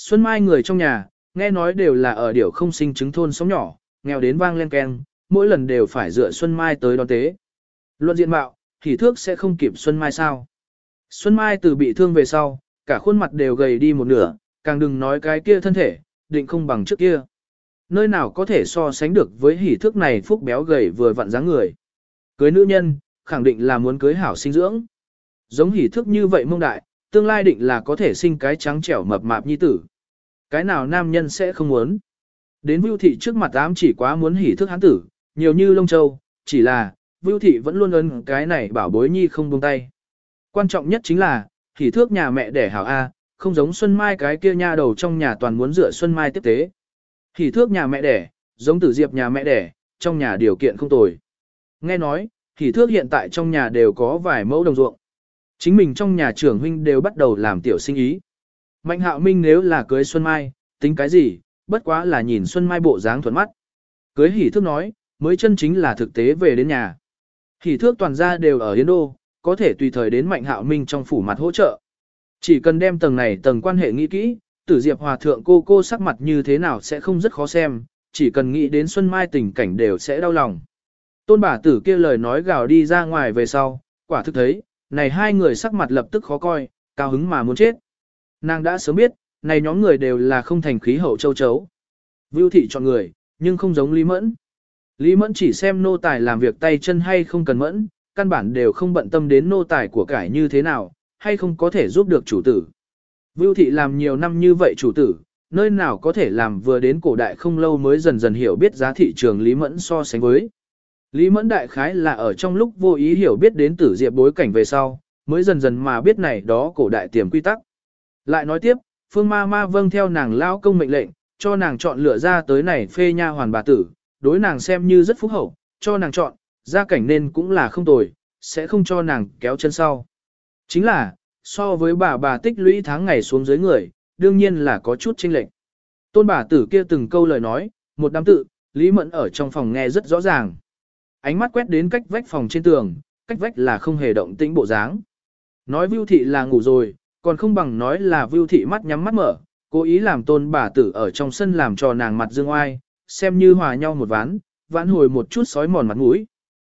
Xuân Mai người trong nhà, nghe nói đều là ở điểu không sinh chứng thôn sống nhỏ, nghèo đến vang lên keng, mỗi lần đều phải dựa Xuân Mai tới đón tế. Luận diện mạo, hỉ thước sẽ không kịp Xuân Mai sao. Xuân Mai từ bị thương về sau, cả khuôn mặt đều gầy đi một nửa, càng đừng nói cái kia thân thể, định không bằng trước kia. nơi nào có thể so sánh được với hỉ thước này phúc béo gầy vừa vặn dáng người. Cưới nữ nhân, khẳng định là muốn cưới hảo sinh dưỡng. Giống hỉ thước như vậy mông đại, tương lai định là có thể sinh cái trắng trẻo mập mạp nhi tử. Cái nào nam nhân sẽ không muốn. Đến Vưu Thị trước mặt ám chỉ quá muốn hỉ thức hắn tử, nhiều như lông châu, chỉ là, Vưu Thị vẫn luôn ấn cái này bảo bối nhi không buông tay. Quan trọng nhất chính là, hỉ thước nhà mẹ đẻ hảo A, không giống Xuân Mai cái kia nha đầu trong nhà toàn muốn dựa Xuân Mai tiếp tế. Hỉ thước nhà mẹ đẻ, giống tử diệp nhà mẹ đẻ, trong nhà điều kiện không tồi. Nghe nói, hỉ thước hiện tại trong nhà đều có vài mẫu đồng ruộng. Chính mình trong nhà trưởng huynh đều bắt đầu làm tiểu sinh ý. Mạnh hạo minh nếu là cưới Xuân Mai, tính cái gì, bất quá là nhìn Xuân Mai bộ dáng thuận mắt. Cưới hỉ thước nói, mới chân chính là thực tế về đến nhà. Hỉ thước toàn gia đều ở Yến Đô, có thể tùy thời đến Mạnh Hạo Minh trong phủ mặt hỗ trợ. Chỉ cần đem tầng này tầng quan hệ nghĩ kỹ, tử diệp hòa thượng cô cô sắc mặt như thế nào sẽ không rất khó xem, chỉ cần nghĩ đến Xuân Mai tình cảnh đều sẽ đau lòng. Tôn bà tử kia lời nói gào đi ra ngoài về sau, quả thực thấy, này hai người sắc mặt lập tức khó coi, cao hứng mà muốn chết. Nàng đã sớm biết, này nhóm người đều là không thành khí hậu châu chấu. Vưu thị chọn người, nhưng không giống Lý Mẫn. Lý Mẫn chỉ xem nô tài làm việc tay chân hay không cần mẫn, căn bản đều không bận tâm đến nô tài của cải như thế nào, hay không có thể giúp được chủ tử. Vưu thị làm nhiều năm như vậy chủ tử, nơi nào có thể làm vừa đến cổ đại không lâu mới dần dần hiểu biết giá thị trường Lý Mẫn so sánh với. Lý Mẫn đại khái là ở trong lúc vô ý hiểu biết đến tử diệp bối cảnh về sau, mới dần dần mà biết này đó cổ đại tiềm quy tắc. Lại nói tiếp, Phương Ma Ma vâng theo nàng lao công mệnh lệnh, cho nàng chọn lựa ra tới này phê nha hoàn bà tử, đối nàng xem như rất phúc hậu, cho nàng chọn, gia cảnh nên cũng là không tồi, sẽ không cho nàng kéo chân sau. Chính là, so với bà bà tích lũy tháng ngày xuống dưới người, đương nhiên là có chút chênh lệch. Tôn bà tử kia từng câu lời nói, một đám tự, Lý Mẫn ở trong phòng nghe rất rõ ràng. Ánh mắt quét đến cách vách phòng trên tường, cách vách là không hề động tĩnh bộ dáng. Nói Vưu Thị là ngủ rồi, còn không bằng nói là Vưu Thị mắt nhắm mắt mở, cố ý làm tôn bà tử ở trong sân làm cho nàng mặt dương oai, xem như hòa nhau một ván, vãn hồi một chút sói mòn mặt mũi.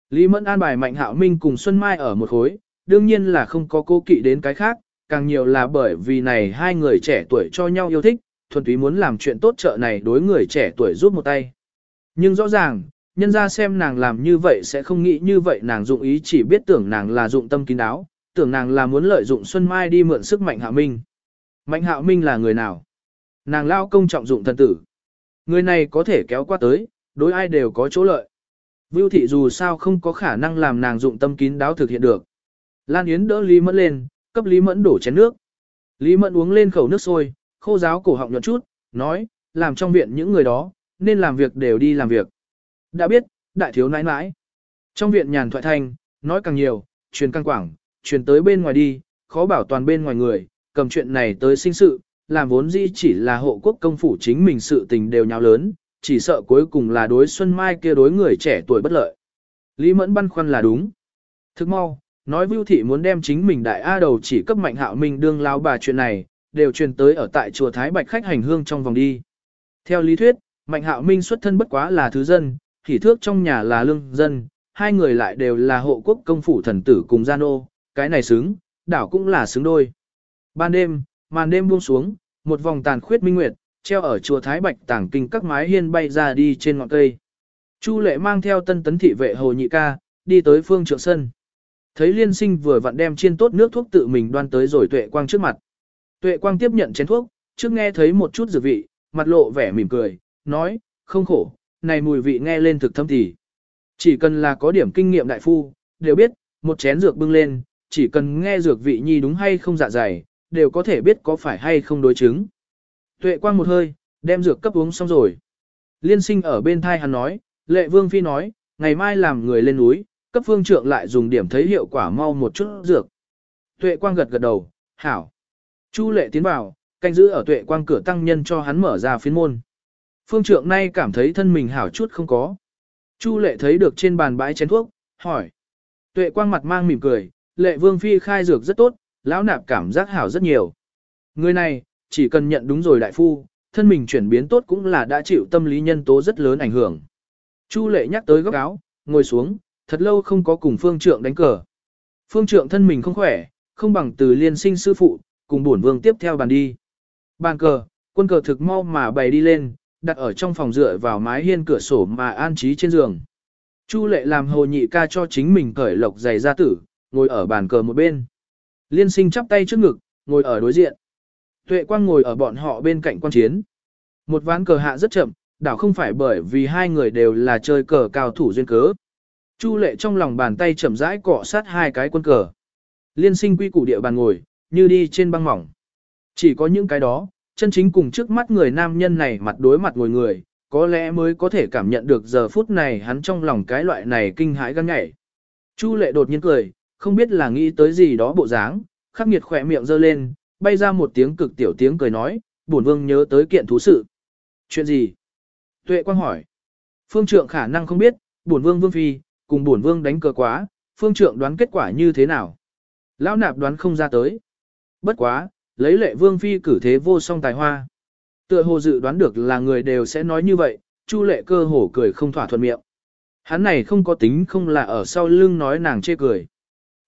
Lý Mẫn an bài Mạnh Hạo Minh cùng Xuân Mai ở một khối, đương nhiên là không có cố kỵ đến cái khác, càng nhiều là bởi vì này hai người trẻ tuổi cho nhau yêu thích, thuần túy muốn làm chuyện tốt trợ này đối người trẻ tuổi giúp một tay. Nhưng rõ ràng, nhân ra xem nàng làm như vậy sẽ không nghĩ như vậy nàng dụng ý chỉ biết tưởng nàng là dụng tâm kín đáo, tưởng nàng là muốn lợi dụng Xuân Mai đi mượn sức Mạnh Hạo Minh. Mạnh Hạo Minh là người nào? Nàng lao công trọng dụng thần tử. Người này có thể kéo qua tới, đối ai đều có chỗ lợi. Vưu thị dù sao không có khả năng làm nàng dụng tâm kín đáo thực hiện được. Lan Yến đỡ Lý Mẫn lên, cấp Lý Mẫn đổ chén nước. Lý Mẫn uống lên khẩu nước sôi, khô giáo cổ họng nhuận chút, nói, làm trong viện những người đó, nên làm việc đều đi làm việc. Đã biết, đại thiếu nãi nãi. Trong viện nhàn thoại thanh, nói càng nhiều, truyền càng quảng, truyền tới bên ngoài đi, khó bảo toàn bên ngoài người, cầm chuyện này tới sinh sự, làm vốn dĩ chỉ là hộ quốc công phủ chính mình sự tình đều nhào lớn, chỉ sợ cuối cùng là đối Xuân Mai kia đối người trẻ tuổi bất lợi. Lý Mẫn băn khoăn là đúng. Thức mau, nói Vưu Thị muốn đem chính mình đại A đầu chỉ cấp mạnh hạo minh đương lao bà chuyện này, đều truyền tới ở tại chùa Thái Bạch khách hành hương trong vòng đi. Theo lý thuyết, mạnh hạo minh xuất thân bất quá là thứ dân, hỉ thước trong nhà là lương dân, hai người lại đều là hộ quốc công phủ thần tử cùng gian ô, cái này xứng, đảo cũng là xứng đôi. Ban đêm, màn đêm buông xuống, một vòng tàn khuyết minh nguyệt, treo ở chùa Thái Bạch tảng kinh các mái hiên bay ra đi trên ngọn cây. Chu lệ mang theo tân tấn thị vệ hồ nhị ca, đi tới phương trượng sân. Thấy liên sinh vừa vặn đem chiên tốt nước thuốc tự mình đoan tới rồi tuệ quang trước mặt. Tuệ quang tiếp nhận chén thuốc, trước nghe thấy một chút dược vị, mặt lộ vẻ mỉm cười, nói, không khổ, này mùi vị nghe lên thực thâm thì. Chỉ cần là có điểm kinh nghiệm đại phu, đều biết, một chén dược bưng lên, chỉ cần nghe dược vị nhi đúng hay không dạ dày, đều có thể biết có phải hay không đối chứng. Tuệ quang một hơi, đem dược cấp uống xong rồi. Liên sinh ở bên thai hắn nói, lệ vương phi nói, ngày mai làm người lên núi, cấp phương trượng lại dùng điểm thấy hiệu quả mau một chút dược. Tuệ quang gật gật đầu, hảo. Chu lệ tiến vào, canh giữ ở tuệ quang cửa tăng nhân cho hắn mở ra phiên môn. Phương trượng nay cảm thấy thân mình hảo chút không có. Chu lệ thấy được trên bàn bãi chén thuốc, hỏi. Tuệ quang mặt mang mỉm cười, lệ vương phi khai dược rất tốt, lão nạp cảm giác hảo rất nhiều. Người này, chỉ cần nhận đúng rồi đại phu, thân mình chuyển biến tốt cũng là đã chịu tâm lý nhân tố rất lớn ảnh hưởng. Chu lệ nhắc tới góc áo, ngồi xuống, thật lâu không có cùng phương trượng đánh cờ. Phương trượng thân mình không khỏe, không bằng từ liên sinh sư phụ, cùng bổn vương tiếp theo bàn đi. Bàn cờ, quân cờ thực mau mà bày đi lên, đặt ở trong phòng dựa vào mái hiên cửa sổ mà an trí trên giường. Chu lệ làm hồ nhị ca cho chính mình cởi lộc giày ra tử, ngồi ở bàn cờ một bên. Liên sinh chắp tay trước ngực, ngồi ở đối diện. Tuệ quang ngồi ở bọn họ bên cạnh quan chiến. Một ván cờ hạ rất chậm, đảo không phải bởi vì hai người đều là chơi cờ cao thủ duyên cớ. Chu lệ trong lòng bàn tay chậm rãi cọ sát hai cái quân cờ. Liên sinh quy củ địa bàn ngồi, như đi trên băng mỏng. Chỉ có những cái đó, chân chính cùng trước mắt người nam nhân này mặt đối mặt ngồi người, có lẽ mới có thể cảm nhận được giờ phút này hắn trong lòng cái loại này kinh hãi gan nhảy. Chu lệ đột nhiên cười, không biết là nghĩ tới gì đó bộ dáng, khắc nghiệt khỏe miệng giơ lên, bay ra một tiếng cực tiểu tiếng cười nói, bổn vương nhớ tới kiện thú sự. Chuyện gì? Tuệ quang hỏi. Phương trượng khả năng không biết, bổn vương vương phi, cùng bổn vương đánh cờ quá, phương trượng đoán kết quả như thế nào? Lão nạp đoán không ra tới. Bất quá, lấy lệ vương phi cử thế vô song tài hoa. Tựa hồ dự đoán được là người đều sẽ nói như vậy, chu lệ cơ hồ cười không thỏa thuận miệng. Hắn này không có tính không là ở sau lưng nói nàng chê cười.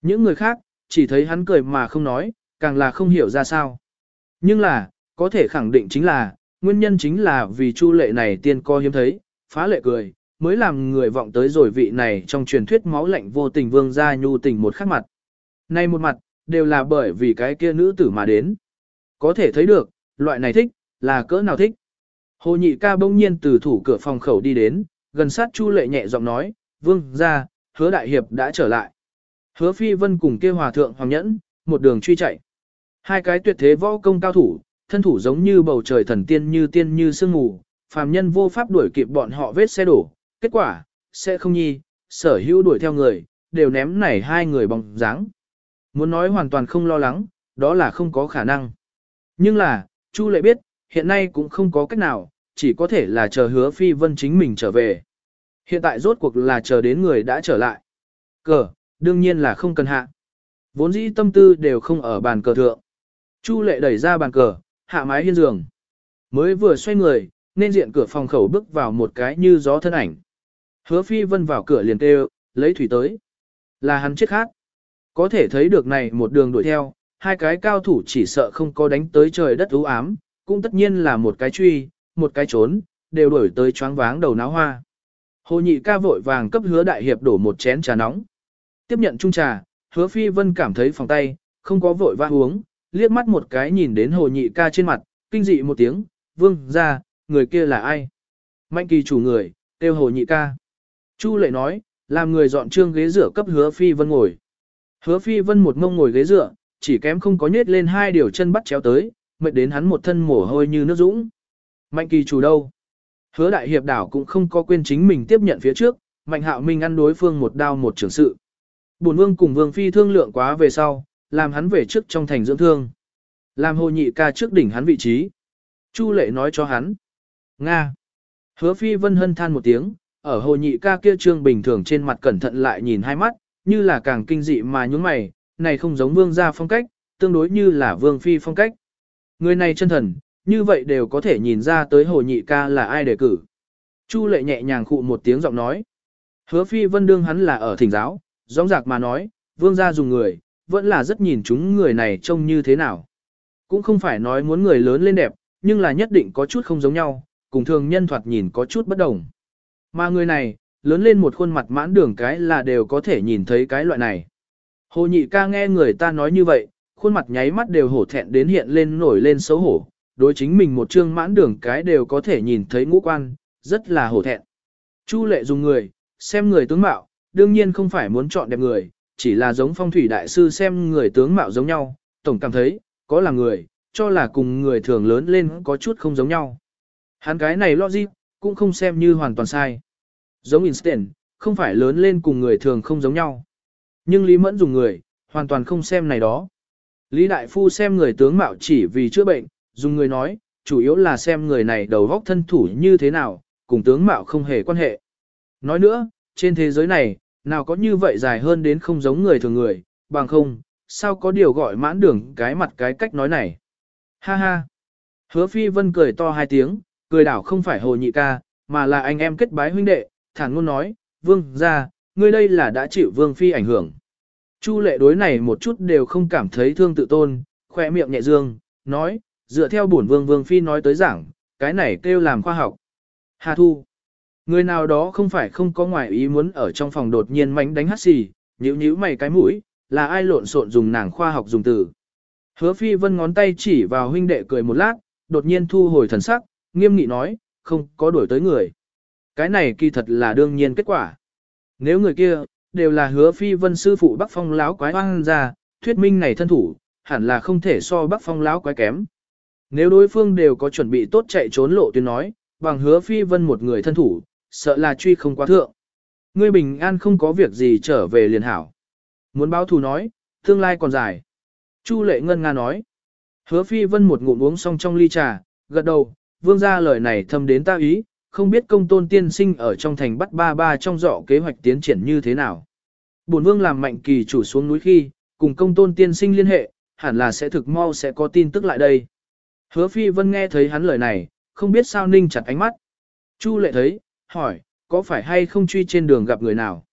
Những người khác, chỉ thấy hắn cười mà không nói, càng là không hiểu ra sao. Nhưng là, có thể khẳng định chính là, nguyên nhân chính là vì chu lệ này tiên co hiếm thấy, phá lệ cười, mới làm người vọng tới rồi vị này trong truyền thuyết máu lạnh vô tình vương gia nhu tình một khắc mặt. Nay một mặt, đều là bởi vì cái kia nữ tử mà đến. Có thể thấy được, loại này thích, là cỡ nào thích. Hồ nhị ca bỗng nhiên từ thủ cửa phòng khẩu đi đến, gần sát Chu lệ nhẹ giọng nói, vương ra, hứa đại hiệp đã trở lại. Hứa phi vân cùng kia hòa thượng hoàng nhẫn, một đường truy chạy. Hai cái tuyệt thế võ công cao thủ, thân thủ giống như bầu trời thần tiên như tiên như sương mù, phàm nhân vô pháp đuổi kịp bọn họ vết xe đổ, kết quả, sẽ không nhi, sở hữu đuổi theo người, đều ném nảy hai người bóng dáng. Muốn nói hoàn toàn không lo lắng, đó là không có khả năng. Nhưng là, Chu lệ biết, hiện nay cũng không có cách nào, chỉ có thể là chờ hứa phi vân chính mình trở về. Hiện tại rốt cuộc là chờ đến người đã trở lại. Cờ, đương nhiên là không cần hạ. Vốn dĩ tâm tư đều không ở bàn cờ thượng. Chu lệ đẩy ra bàn cờ, hạ mái hiên giường. Mới vừa xoay người, nên diện cửa phòng khẩu bước vào một cái như gió thân ảnh. Hứa phi vân vào cửa liền kêu, lấy thủy tới. Là hắn chết khác. Có thể thấy được này một đường đuổi theo, hai cái cao thủ chỉ sợ không có đánh tới trời đất u ám, cũng tất nhiên là một cái truy, một cái trốn, đều đuổi tới choáng váng đầu náo hoa. Hồ nhị ca vội vàng cấp hứa đại hiệp đổ một chén trà nóng. Tiếp nhận chung trà, hứa phi vân cảm thấy phòng tay, không có vội vã uống, liếc mắt một cái nhìn đến hồ nhị ca trên mặt, kinh dị một tiếng, vương ra, người kia là ai? Mạnh kỳ chủ người, tiêu hồ nhị ca. Chu lệ nói, làm người dọn trương ghế rửa cấp hứa phi vân ngồi. Hứa phi vân một ngông ngồi ghế dựa, chỉ kém không có nhét lên hai điều chân bắt chéo tới, mệt đến hắn một thân mồ hôi như nước dũng. Mạnh kỳ chủ đâu? Hứa đại hiệp đảo cũng không có quên chính mình tiếp nhận phía trước, mạnh hạo minh ăn đối phương một đao một trưởng sự. Bổn vương cùng vương phi thương lượng quá về sau, làm hắn về trước trong thành dưỡng thương. Làm hồ nhị ca trước đỉnh hắn vị trí. Chu lệ nói cho hắn. Nga. Hứa phi vân hân than một tiếng, ở hồ nhị ca kia trương bình thường trên mặt cẩn thận lại nhìn hai mắt, như là càng kinh dị mà nhúng mày, này không giống vương gia phong cách, tương đối như là vương phi phong cách. Người này chân thần, như vậy đều có thể nhìn ra tới hồ nhị ca là ai đề cử. Chu lệ nhẹ nhàng khụ một tiếng giọng nói. Hứa phi vân đương hắn là ở thỉnh giáo, rõ rạc mà nói, vương gia dùng người, vẫn là rất nhìn chúng người này trông như thế nào. Cũng không phải nói muốn người lớn lên đẹp, nhưng là nhất định có chút không giống nhau, cùng thường nhân thoạt nhìn có chút bất đồng. Mà người này, lớn lên một khuôn mặt mãn đường cái là đều có thể nhìn thấy cái loại này. Hồ nhị ca nghe người ta nói như vậy, khuôn mặt nháy mắt đều hổ thẹn đến hiện lên nổi lên xấu hổ, đối chính mình một trương mãn đường cái đều có thể nhìn thấy ngũ quan, rất là hổ thẹn. Chu lệ dùng người, xem người tướng mạo, đương nhiên không phải muốn chọn đẹp người, chỉ là giống phong thủy đại sư xem người tướng mạo giống nhau, tổng cảm thấy, có là người, cho là cùng người thường lớn lên có chút không giống nhau. Hắn cái này logic, cũng không xem như hoàn toàn sai. Giống Einstein, không phải lớn lên cùng người thường không giống nhau. Nhưng Lý Mẫn dùng người, hoàn toàn không xem này đó. Lý Đại Phu xem người tướng mạo chỉ vì chữa bệnh, dùng người nói, chủ yếu là xem người này đầu góc thân thủ như thế nào, cùng tướng mạo không hề quan hệ. Nói nữa, trên thế giới này, nào có như vậy dài hơn đến không giống người thường người, bằng không, sao có điều gọi mãn đường cái mặt cái cách nói này. Ha ha. Hứa phi vân cười to hai tiếng, cười đảo không phải hồ nhị ca, mà là anh em kết bái huynh đệ, thản ngôn nói, vương ra, ngươi đây là đã chịu vương phi ảnh hưởng. Chu lệ đối này một chút đều không cảm thấy thương tự tôn, khỏe miệng nhẹ dương, nói, dựa theo bổn vương vương phi nói tới giảng, cái này kêu làm khoa học. Hà Thu. Người nào đó không phải không có ngoại ý muốn ở trong phòng đột nhiên mánh đánh hát xì, nhíu nhíu mày cái mũi, là ai lộn xộn dùng nàng khoa học dùng từ. Hứa phi vân ngón tay chỉ vào huynh đệ cười một lát, đột nhiên thu hồi thần sắc, nghiêm nghị nói, không có đuổi tới người. Cái này kỳ thật là đương nhiên kết quả. Nếu người kia, đều là hứa phi vân sư phụ Bắc Phong láo quái hoang ra, thuyết minh này thân thủ, hẳn là không thể so Bắc Phong láo quái kém. Nếu đối phương đều có chuẩn bị tốt chạy trốn lộ tuyến nói, bằng hứa phi vân một người thân thủ, sợ là truy không quá thượng. Ngươi bình an không có việc gì trở về liền hảo. Muốn báo thù nói, tương lai còn dài. Chu lệ ngân nga nói. Hứa phi vân một ngụm uống xong trong ly trà, gật đầu, vương ra lời này thâm đến ta ý, không biết công tôn tiên sinh ở trong thành bắt ba ba trong dọ kế hoạch tiến triển như thế nào. Bổn vương làm mạnh kỳ chủ xuống núi khi, cùng công tôn tiên sinh liên hệ, hẳn là sẽ thực mau sẽ có tin tức lại đây. Hứa phi vân nghe thấy hắn lời này, không biết sao ninh chặt ánh mắt. Chu lệ thấy, hỏi, có phải hay không truy trên đường gặp người nào?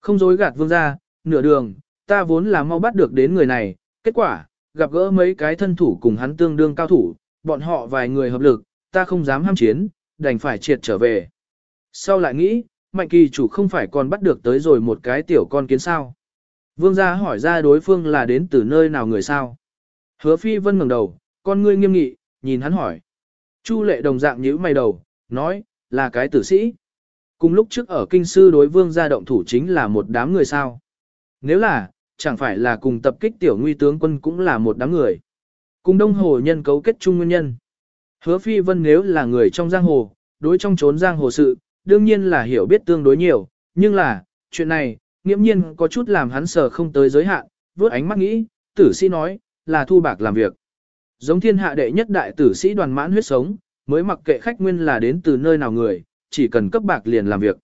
Không dối gạt vương ra, nửa đường, ta vốn là mau bắt được đến người này, kết quả, gặp gỡ mấy cái thân thủ cùng hắn tương đương cao thủ, bọn họ vài người hợp lực, ta không dám ham chiến, đành phải triệt trở về. Sau lại nghĩ, mạnh kỳ chủ không phải còn bắt được tới rồi một cái tiểu con kiến sao. Vương gia hỏi ra đối phương là đến từ nơi nào người sao. Hứa phi vân ngẩng đầu, con ngươi nghiêm nghị, nhìn hắn hỏi. Chu lệ đồng dạng nhíu mày đầu, nói, là cái tử sĩ. Cùng lúc trước ở kinh sư đối vương gia động thủ chính là một đám người sao. Nếu là, chẳng phải là cùng tập kích tiểu nguy tướng quân cũng là một đám người. Cùng đông hồ nhân cấu kết chung nguyên nhân. Hứa phi vân nếu là người trong giang hồ, đối trong trốn giang hồ sự, đương nhiên là hiểu biết tương đối nhiều, nhưng là, chuyện này, nghiễm nhiên có chút làm hắn sờ không tới giới hạn, vớt ánh mắt nghĩ, tử sĩ nói, là thu bạc làm việc. Giống thiên hạ đệ nhất đại tử sĩ đoàn mãn huyết sống, mới mặc kệ khách nguyên là đến từ nơi nào người, chỉ cần cấp bạc liền làm việc.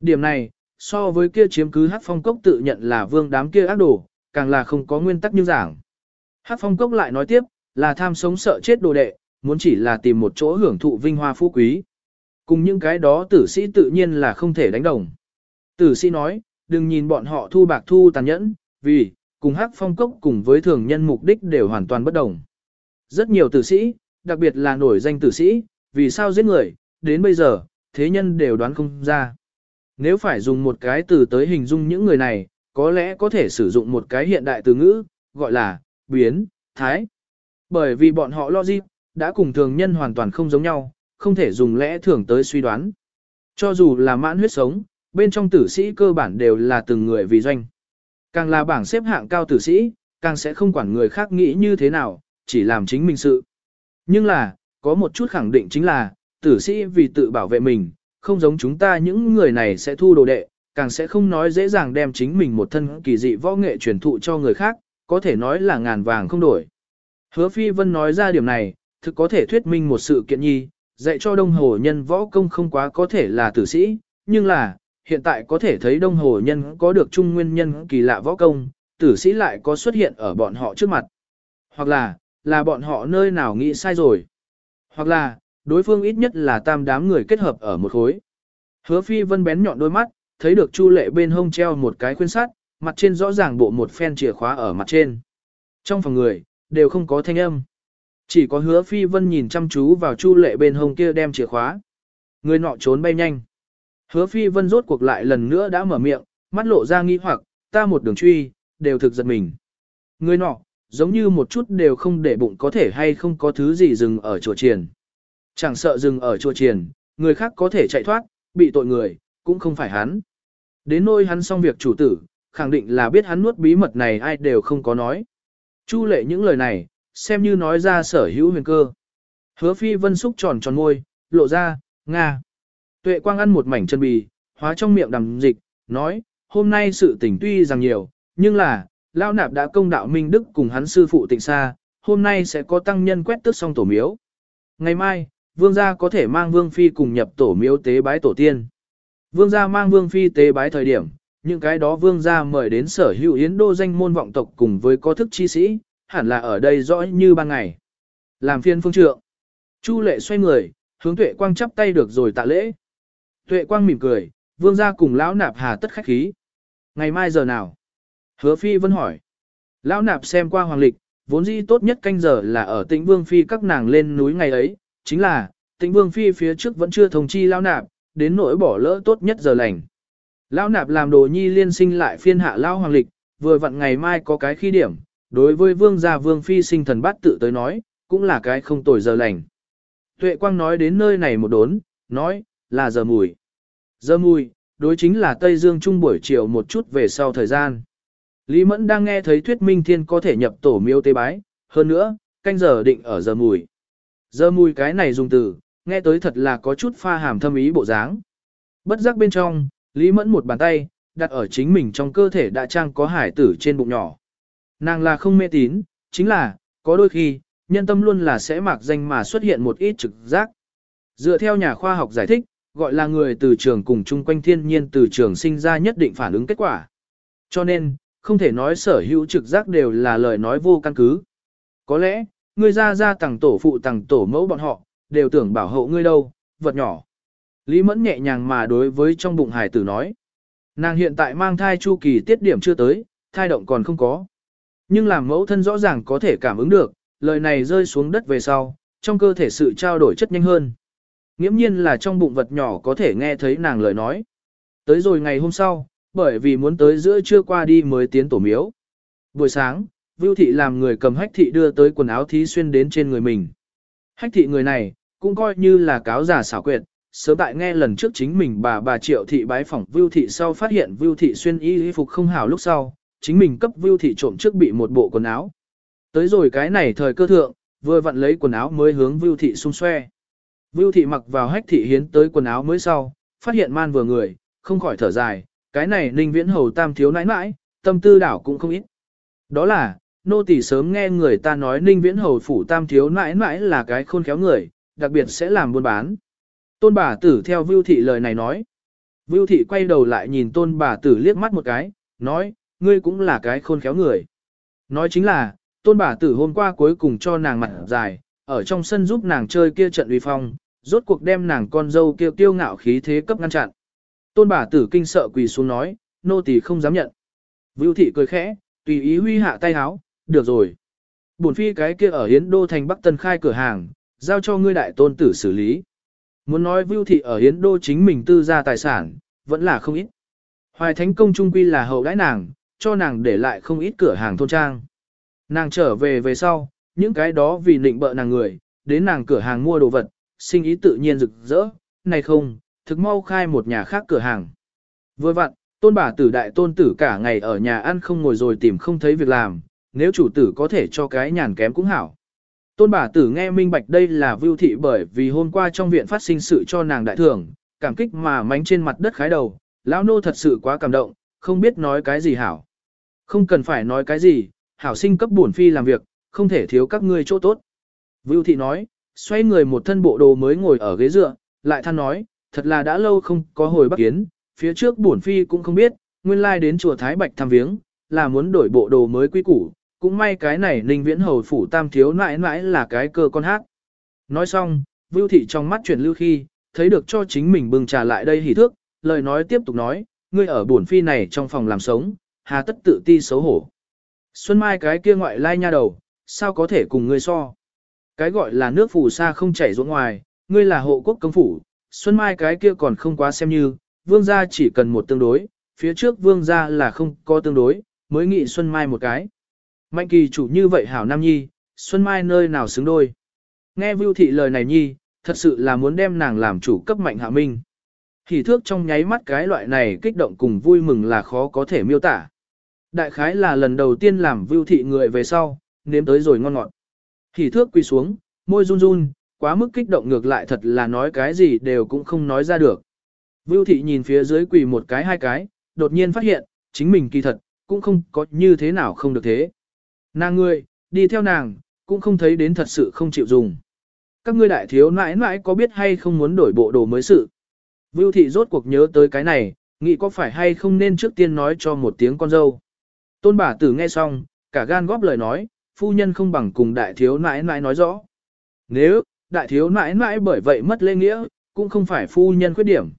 Điểm này, so với kia chiếm cứ hát phong cốc tự nhận là vương đám kia ác đồ, càng là không có nguyên tắc như giảng. Hát phong cốc lại nói tiếp, là tham sống sợ chết đồ đệ, muốn chỉ là tìm một chỗ hưởng thụ vinh hoa phú quý. Cùng những cái đó tử sĩ tự nhiên là không thể đánh đồng. Tử sĩ nói, đừng nhìn bọn họ thu bạc thu tàn nhẫn, vì, cùng hắc phong cốc cùng với thường nhân mục đích đều hoàn toàn bất đồng. Rất nhiều tử sĩ, đặc biệt là nổi danh tử sĩ, vì sao giết người, đến bây giờ, thế nhân đều đoán không ra. Nếu phải dùng một cái từ tới hình dung những người này, có lẽ có thể sử dụng một cái hiện đại từ ngữ, gọi là, biến, thái. Bởi vì bọn họ logic, đã cùng thường nhân hoàn toàn không giống nhau, không thể dùng lẽ thường tới suy đoán. Cho dù là mãn huyết sống, bên trong tử sĩ cơ bản đều là từng người vì doanh. Càng là bảng xếp hạng cao tử sĩ, càng sẽ không quản người khác nghĩ như thế nào, chỉ làm chính mình sự. Nhưng là, có một chút khẳng định chính là, tử sĩ vì tự bảo vệ mình, không giống chúng ta những người này sẽ thu đồ đệ, càng sẽ không nói dễ dàng đem chính mình một thân kỳ dị võ nghệ truyền thụ cho người khác, có thể nói là ngàn vàng không đổi. Hứa Phi Vân nói ra điểm này, thực có thể thuyết minh một sự kiện nhi, dạy cho đông hồ nhân võ công không quá có thể là tử sĩ, nhưng là, hiện tại có thể thấy đông hồ nhân có được trung nguyên nhân kỳ lạ võ công, tử sĩ lại có xuất hiện ở bọn họ trước mặt. Hoặc là, là bọn họ nơi nào nghĩ sai rồi. Hoặc là, đối phương ít nhất là tam đám người kết hợp ở một khối. Hứa phi vân bén nhọn đôi mắt, thấy được chu lệ bên hông treo một cái khuyên sắt, mặt trên rõ ràng bộ một phen chìa khóa ở mặt trên. Trong phòng người, đều không có thanh âm. Chỉ có hứa phi vân nhìn chăm chú vào chu lệ bên hông kia đem chìa khóa. Người nọ trốn bay nhanh. Hứa phi vân rốt cuộc lại lần nữa đã mở miệng, mắt lộ ra nghi hoặc, ta một đường truy, đều thực giật mình. Người nọ, giống như một chút đều không để bụng có thể hay không có thứ gì dừng ở chùa triền. Chẳng sợ dừng ở chùa triền, người khác có thể chạy thoát, bị tội người, cũng không phải hắn. Đến nôi hắn xong việc chủ tử, khẳng định là biết hắn nuốt bí mật này ai đều không có nói. Chu lệ những lời này, xem như nói ra sở hữu huyền cơ. Hứa phi vân xúc tròn tròn môi, lộ ra, Nga. Tuệ quang ăn một mảnh chân bì, hóa trong miệng đầm dịch, nói, hôm nay sự tình tuy rằng nhiều, nhưng là, Lao Nạp đã công đạo Minh Đức cùng hắn sư phụ tịnh xa, hôm nay sẽ có tăng nhân quét tước xong tổ miếu. Ngày mai, vương gia có thể mang vương phi cùng nhập tổ miếu tế bái tổ tiên. Vương gia mang vương phi tế bái thời điểm, những cái đó vương gia mời đến sở hữu yến đô danh môn vọng tộc cùng với có thức chi sĩ, hẳn là ở đây rõ như ban ngày. Làm phiên phương trượng. Chu lệ xoay người, hướng tuệ quang chắp tay được rồi tạ lễ. Tuệ quang mỉm cười, vương gia cùng lão nạp hà tất khách khí. Ngày mai giờ nào? Hứa phi vân hỏi. Lão nạp xem qua hoàng lịch, vốn dĩ tốt nhất canh giờ là ở tĩnh vương phi các nàng lên núi ngày ấy, chính là, tĩnh vương phi phía trước vẫn chưa thông chi lão nạp, đến nỗi bỏ lỡ tốt nhất giờ lành. Lão nạp làm đồ nhi liên sinh lại phiên hạ lão hoàng lịch, vừa vặn ngày mai có cái khi điểm, đối với vương gia vương phi sinh thần bát tự tới nói, cũng là cái không tồi giờ lành. Tuệ quang nói đến nơi này một đốn, nói, là giờ mùi. Giờ mùi, đối chính là Tây Dương Trung buổi chiều một chút về sau thời gian. Lý Mẫn đang nghe thấy thuyết minh thiên có thể nhập tổ miêu tế bái, hơn nữa, canh giờ định ở giờ mùi. Giờ mùi cái này dùng từ, nghe tới thật là có chút pha hàm thâm ý bộ dáng. Bất giác bên trong, Lý Mẫn một bàn tay, đặt ở chính mình trong cơ thể đã trang có hải tử trên bụng nhỏ. Nàng là không mê tín, chính là, có đôi khi, nhân tâm luôn là sẽ mặc danh mà xuất hiện một ít trực giác. Dựa theo nhà khoa học giải thích, gọi là người từ trường cùng chung quanh thiên nhiên từ trường sinh ra nhất định phản ứng kết quả. Cho nên, không thể nói sở hữu trực giác đều là lời nói vô căn cứ. Có lẽ, người ra ra tàng tổ phụ tàng tổ mẫu bọn họ, đều tưởng bảo hộ ngươi đâu, vật nhỏ. Lý Mẫn nhẹ nhàng mà đối với trong bụng hải tử nói. Nàng hiện tại mang thai chu kỳ tiết điểm chưa tới, thai động còn không có. Nhưng làm mẫu thân rõ ràng có thể cảm ứng được, lời này rơi xuống đất về sau, trong cơ thể sự trao đổi chất nhanh hơn. Nghiễm nhiên là trong bụng vật nhỏ có thể nghe thấy nàng lời nói. Tới rồi ngày hôm sau, bởi vì muốn tới giữa trưa qua đi mới tiến tổ miếu. Buổi sáng, Vưu Thị làm người cầm hách thị đưa tới quần áo thí xuyên đến trên người mình. Hách thị người này, cũng coi như là cáo giả xảo quyệt, sớm tại nghe lần trước chính mình bà bà triệu thị bái phỏng Vưu Thị sau phát hiện Vưu Thị xuyên y y phục không hảo lúc sau, chính mình cấp Vưu Thị trộm trước bị một bộ quần áo. Tới rồi cái này thời cơ thượng, vừa vặn lấy quần áo mới hướng Vưu Thị xung xoe. Vưu Thị mặc vào hách thị hiến tới quần áo mới sau, phát hiện man vừa người, không khỏi thở dài, cái này ninh viễn hầu tam thiếu nãi nãi, tâm tư đảo cũng không ít. Đó là, nô tỳ sớm nghe người ta nói ninh viễn hầu phủ tam thiếu nãi nãi là cái khôn khéo người, đặc biệt sẽ làm buôn bán. Tôn bà tử theo Vưu Thị lời này nói. Vưu Thị quay đầu lại nhìn tôn bà tử liếc mắt một cái, nói, ngươi cũng là cái khôn khéo người. Nói chính là, tôn bà tử hôm qua cuối cùng cho nàng mặt dài, ở trong sân giúp nàng chơi kia trận uy phong, rốt cuộc đem nàng con dâu kia tiêu ngạo khí thế cấp ngăn chặn. Tôn bà tử kinh sợ quỳ xuống nói, nô tỳ không dám nhận. Vưu thị cười khẽ, tùy ý huy hạ tay háo, được rồi. Bổn phi cái kia ở Hiến Đô thành Bắc Tân khai cửa hàng, giao cho ngươi đại tôn tử xử lý. Muốn nói Vưu thị ở Hiến Đô chính mình tư gia tài sản, vẫn là không ít. Hoài Thánh công trung quy là hậu đãi nàng, cho nàng để lại không ít cửa hàng thôn trang. Nàng trở về về sau, những cái đó vì định bợ nàng người, đến nàng cửa hàng mua đồ vật, sinh ý tự nhiên rực rỡ, này không, thực mau khai một nhà khác cửa hàng. Vừa vặn, tôn bà tử đại tôn tử cả ngày ở nhà ăn không ngồi rồi tìm không thấy việc làm, nếu chủ tử có thể cho cái nhàn kém cũng hảo. Tôn bà tử nghe minh bạch đây là vưu thị bởi vì hôm qua trong viện phát sinh sự cho nàng đại thưởng, cảm kích mà mánh trên mặt đất khái đầu, lão nô thật sự quá cảm động, không biết nói cái gì hảo. Không cần phải nói cái gì, hảo sinh cấp bổn phi làm việc, không thể thiếu các ngươi chỗ tốt. Vưu thị nói, xoay người một thân bộ đồ mới ngồi ở ghế dựa, lại than nói, thật là đã lâu không có hồi bắc kiến, phía trước bổn phi cũng không biết, nguyên lai đến chùa Thái Bạch thăm viếng, là muốn đổi bộ đồ mới quý củ, cũng may cái này ninh viễn hầu phủ tam thiếu mãi mãi là cái cơ con hát. Nói xong, Vưu thị trong mắt chuyển lưu khi, thấy được cho chính mình bừng trà lại đây hỉ thước, lời nói tiếp tục nói, ngươi ở bổn phi này trong phòng làm sống, hà tất tự ti xấu hổ. Xuân Mai cái kia ngoại lai nha đầu, sao có thể cùng ngươi so. Cái gọi là nước phù sa không chảy ruộng ngoài, ngươi là hộ quốc công phủ, Xuân Mai cái kia còn không quá xem như, vương gia chỉ cần một tương đối, phía trước vương gia là không có tương đối, mới nghị Xuân Mai một cái. Mạnh kỳ chủ như vậy hảo nam nhi, Xuân Mai nơi nào xứng đôi. Nghe Vưu Thị lời này nhi, thật sự là muốn đem nàng làm chủ cấp mạnh hạ minh. Hỉ thước trong nháy mắt cái loại này kích động cùng vui mừng là khó có thể miêu tả. Đại khái là lần đầu tiên làm Vưu Thị người về sau, nếm tới rồi ngon ngọt. Hỉ thước quỳ xuống, môi run run, quá mức kích động ngược lại thật là nói cái gì đều cũng không nói ra được. Vưu thị nhìn phía dưới quỳ một cái hai cái, đột nhiên phát hiện, chính mình kỳ thật, cũng không có như thế nào không được thế. Nàng ngươi, đi theo nàng, cũng không thấy đến thật sự không chịu dùng. Các ngươi đại thiếu nãi nãi có biết hay không muốn đổi bộ đồ mới sự. Vưu thị rốt cuộc nhớ tới cái này, nghĩ có phải hay không nên trước tiên nói cho một tiếng con dâu. Tôn bà tử nghe xong, cả gan góp lời nói, phu nhân không bằng cùng đại thiếu nãi nãi nói rõ. Nếu, đại thiếu nãi nãi bởi vậy mất lễ nghĩa, cũng không phải phu nhân khuyết điểm.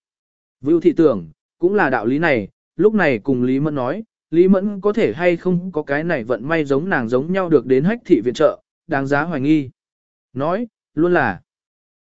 Vưu thị tưởng, cũng là đạo lý này, lúc này cùng Lý Mẫn nói, Lý Mẫn có thể hay không có cái này vận may giống nàng giống nhau được đến hách thị viện trợ, đáng giá hoài nghi. Nói, luôn là,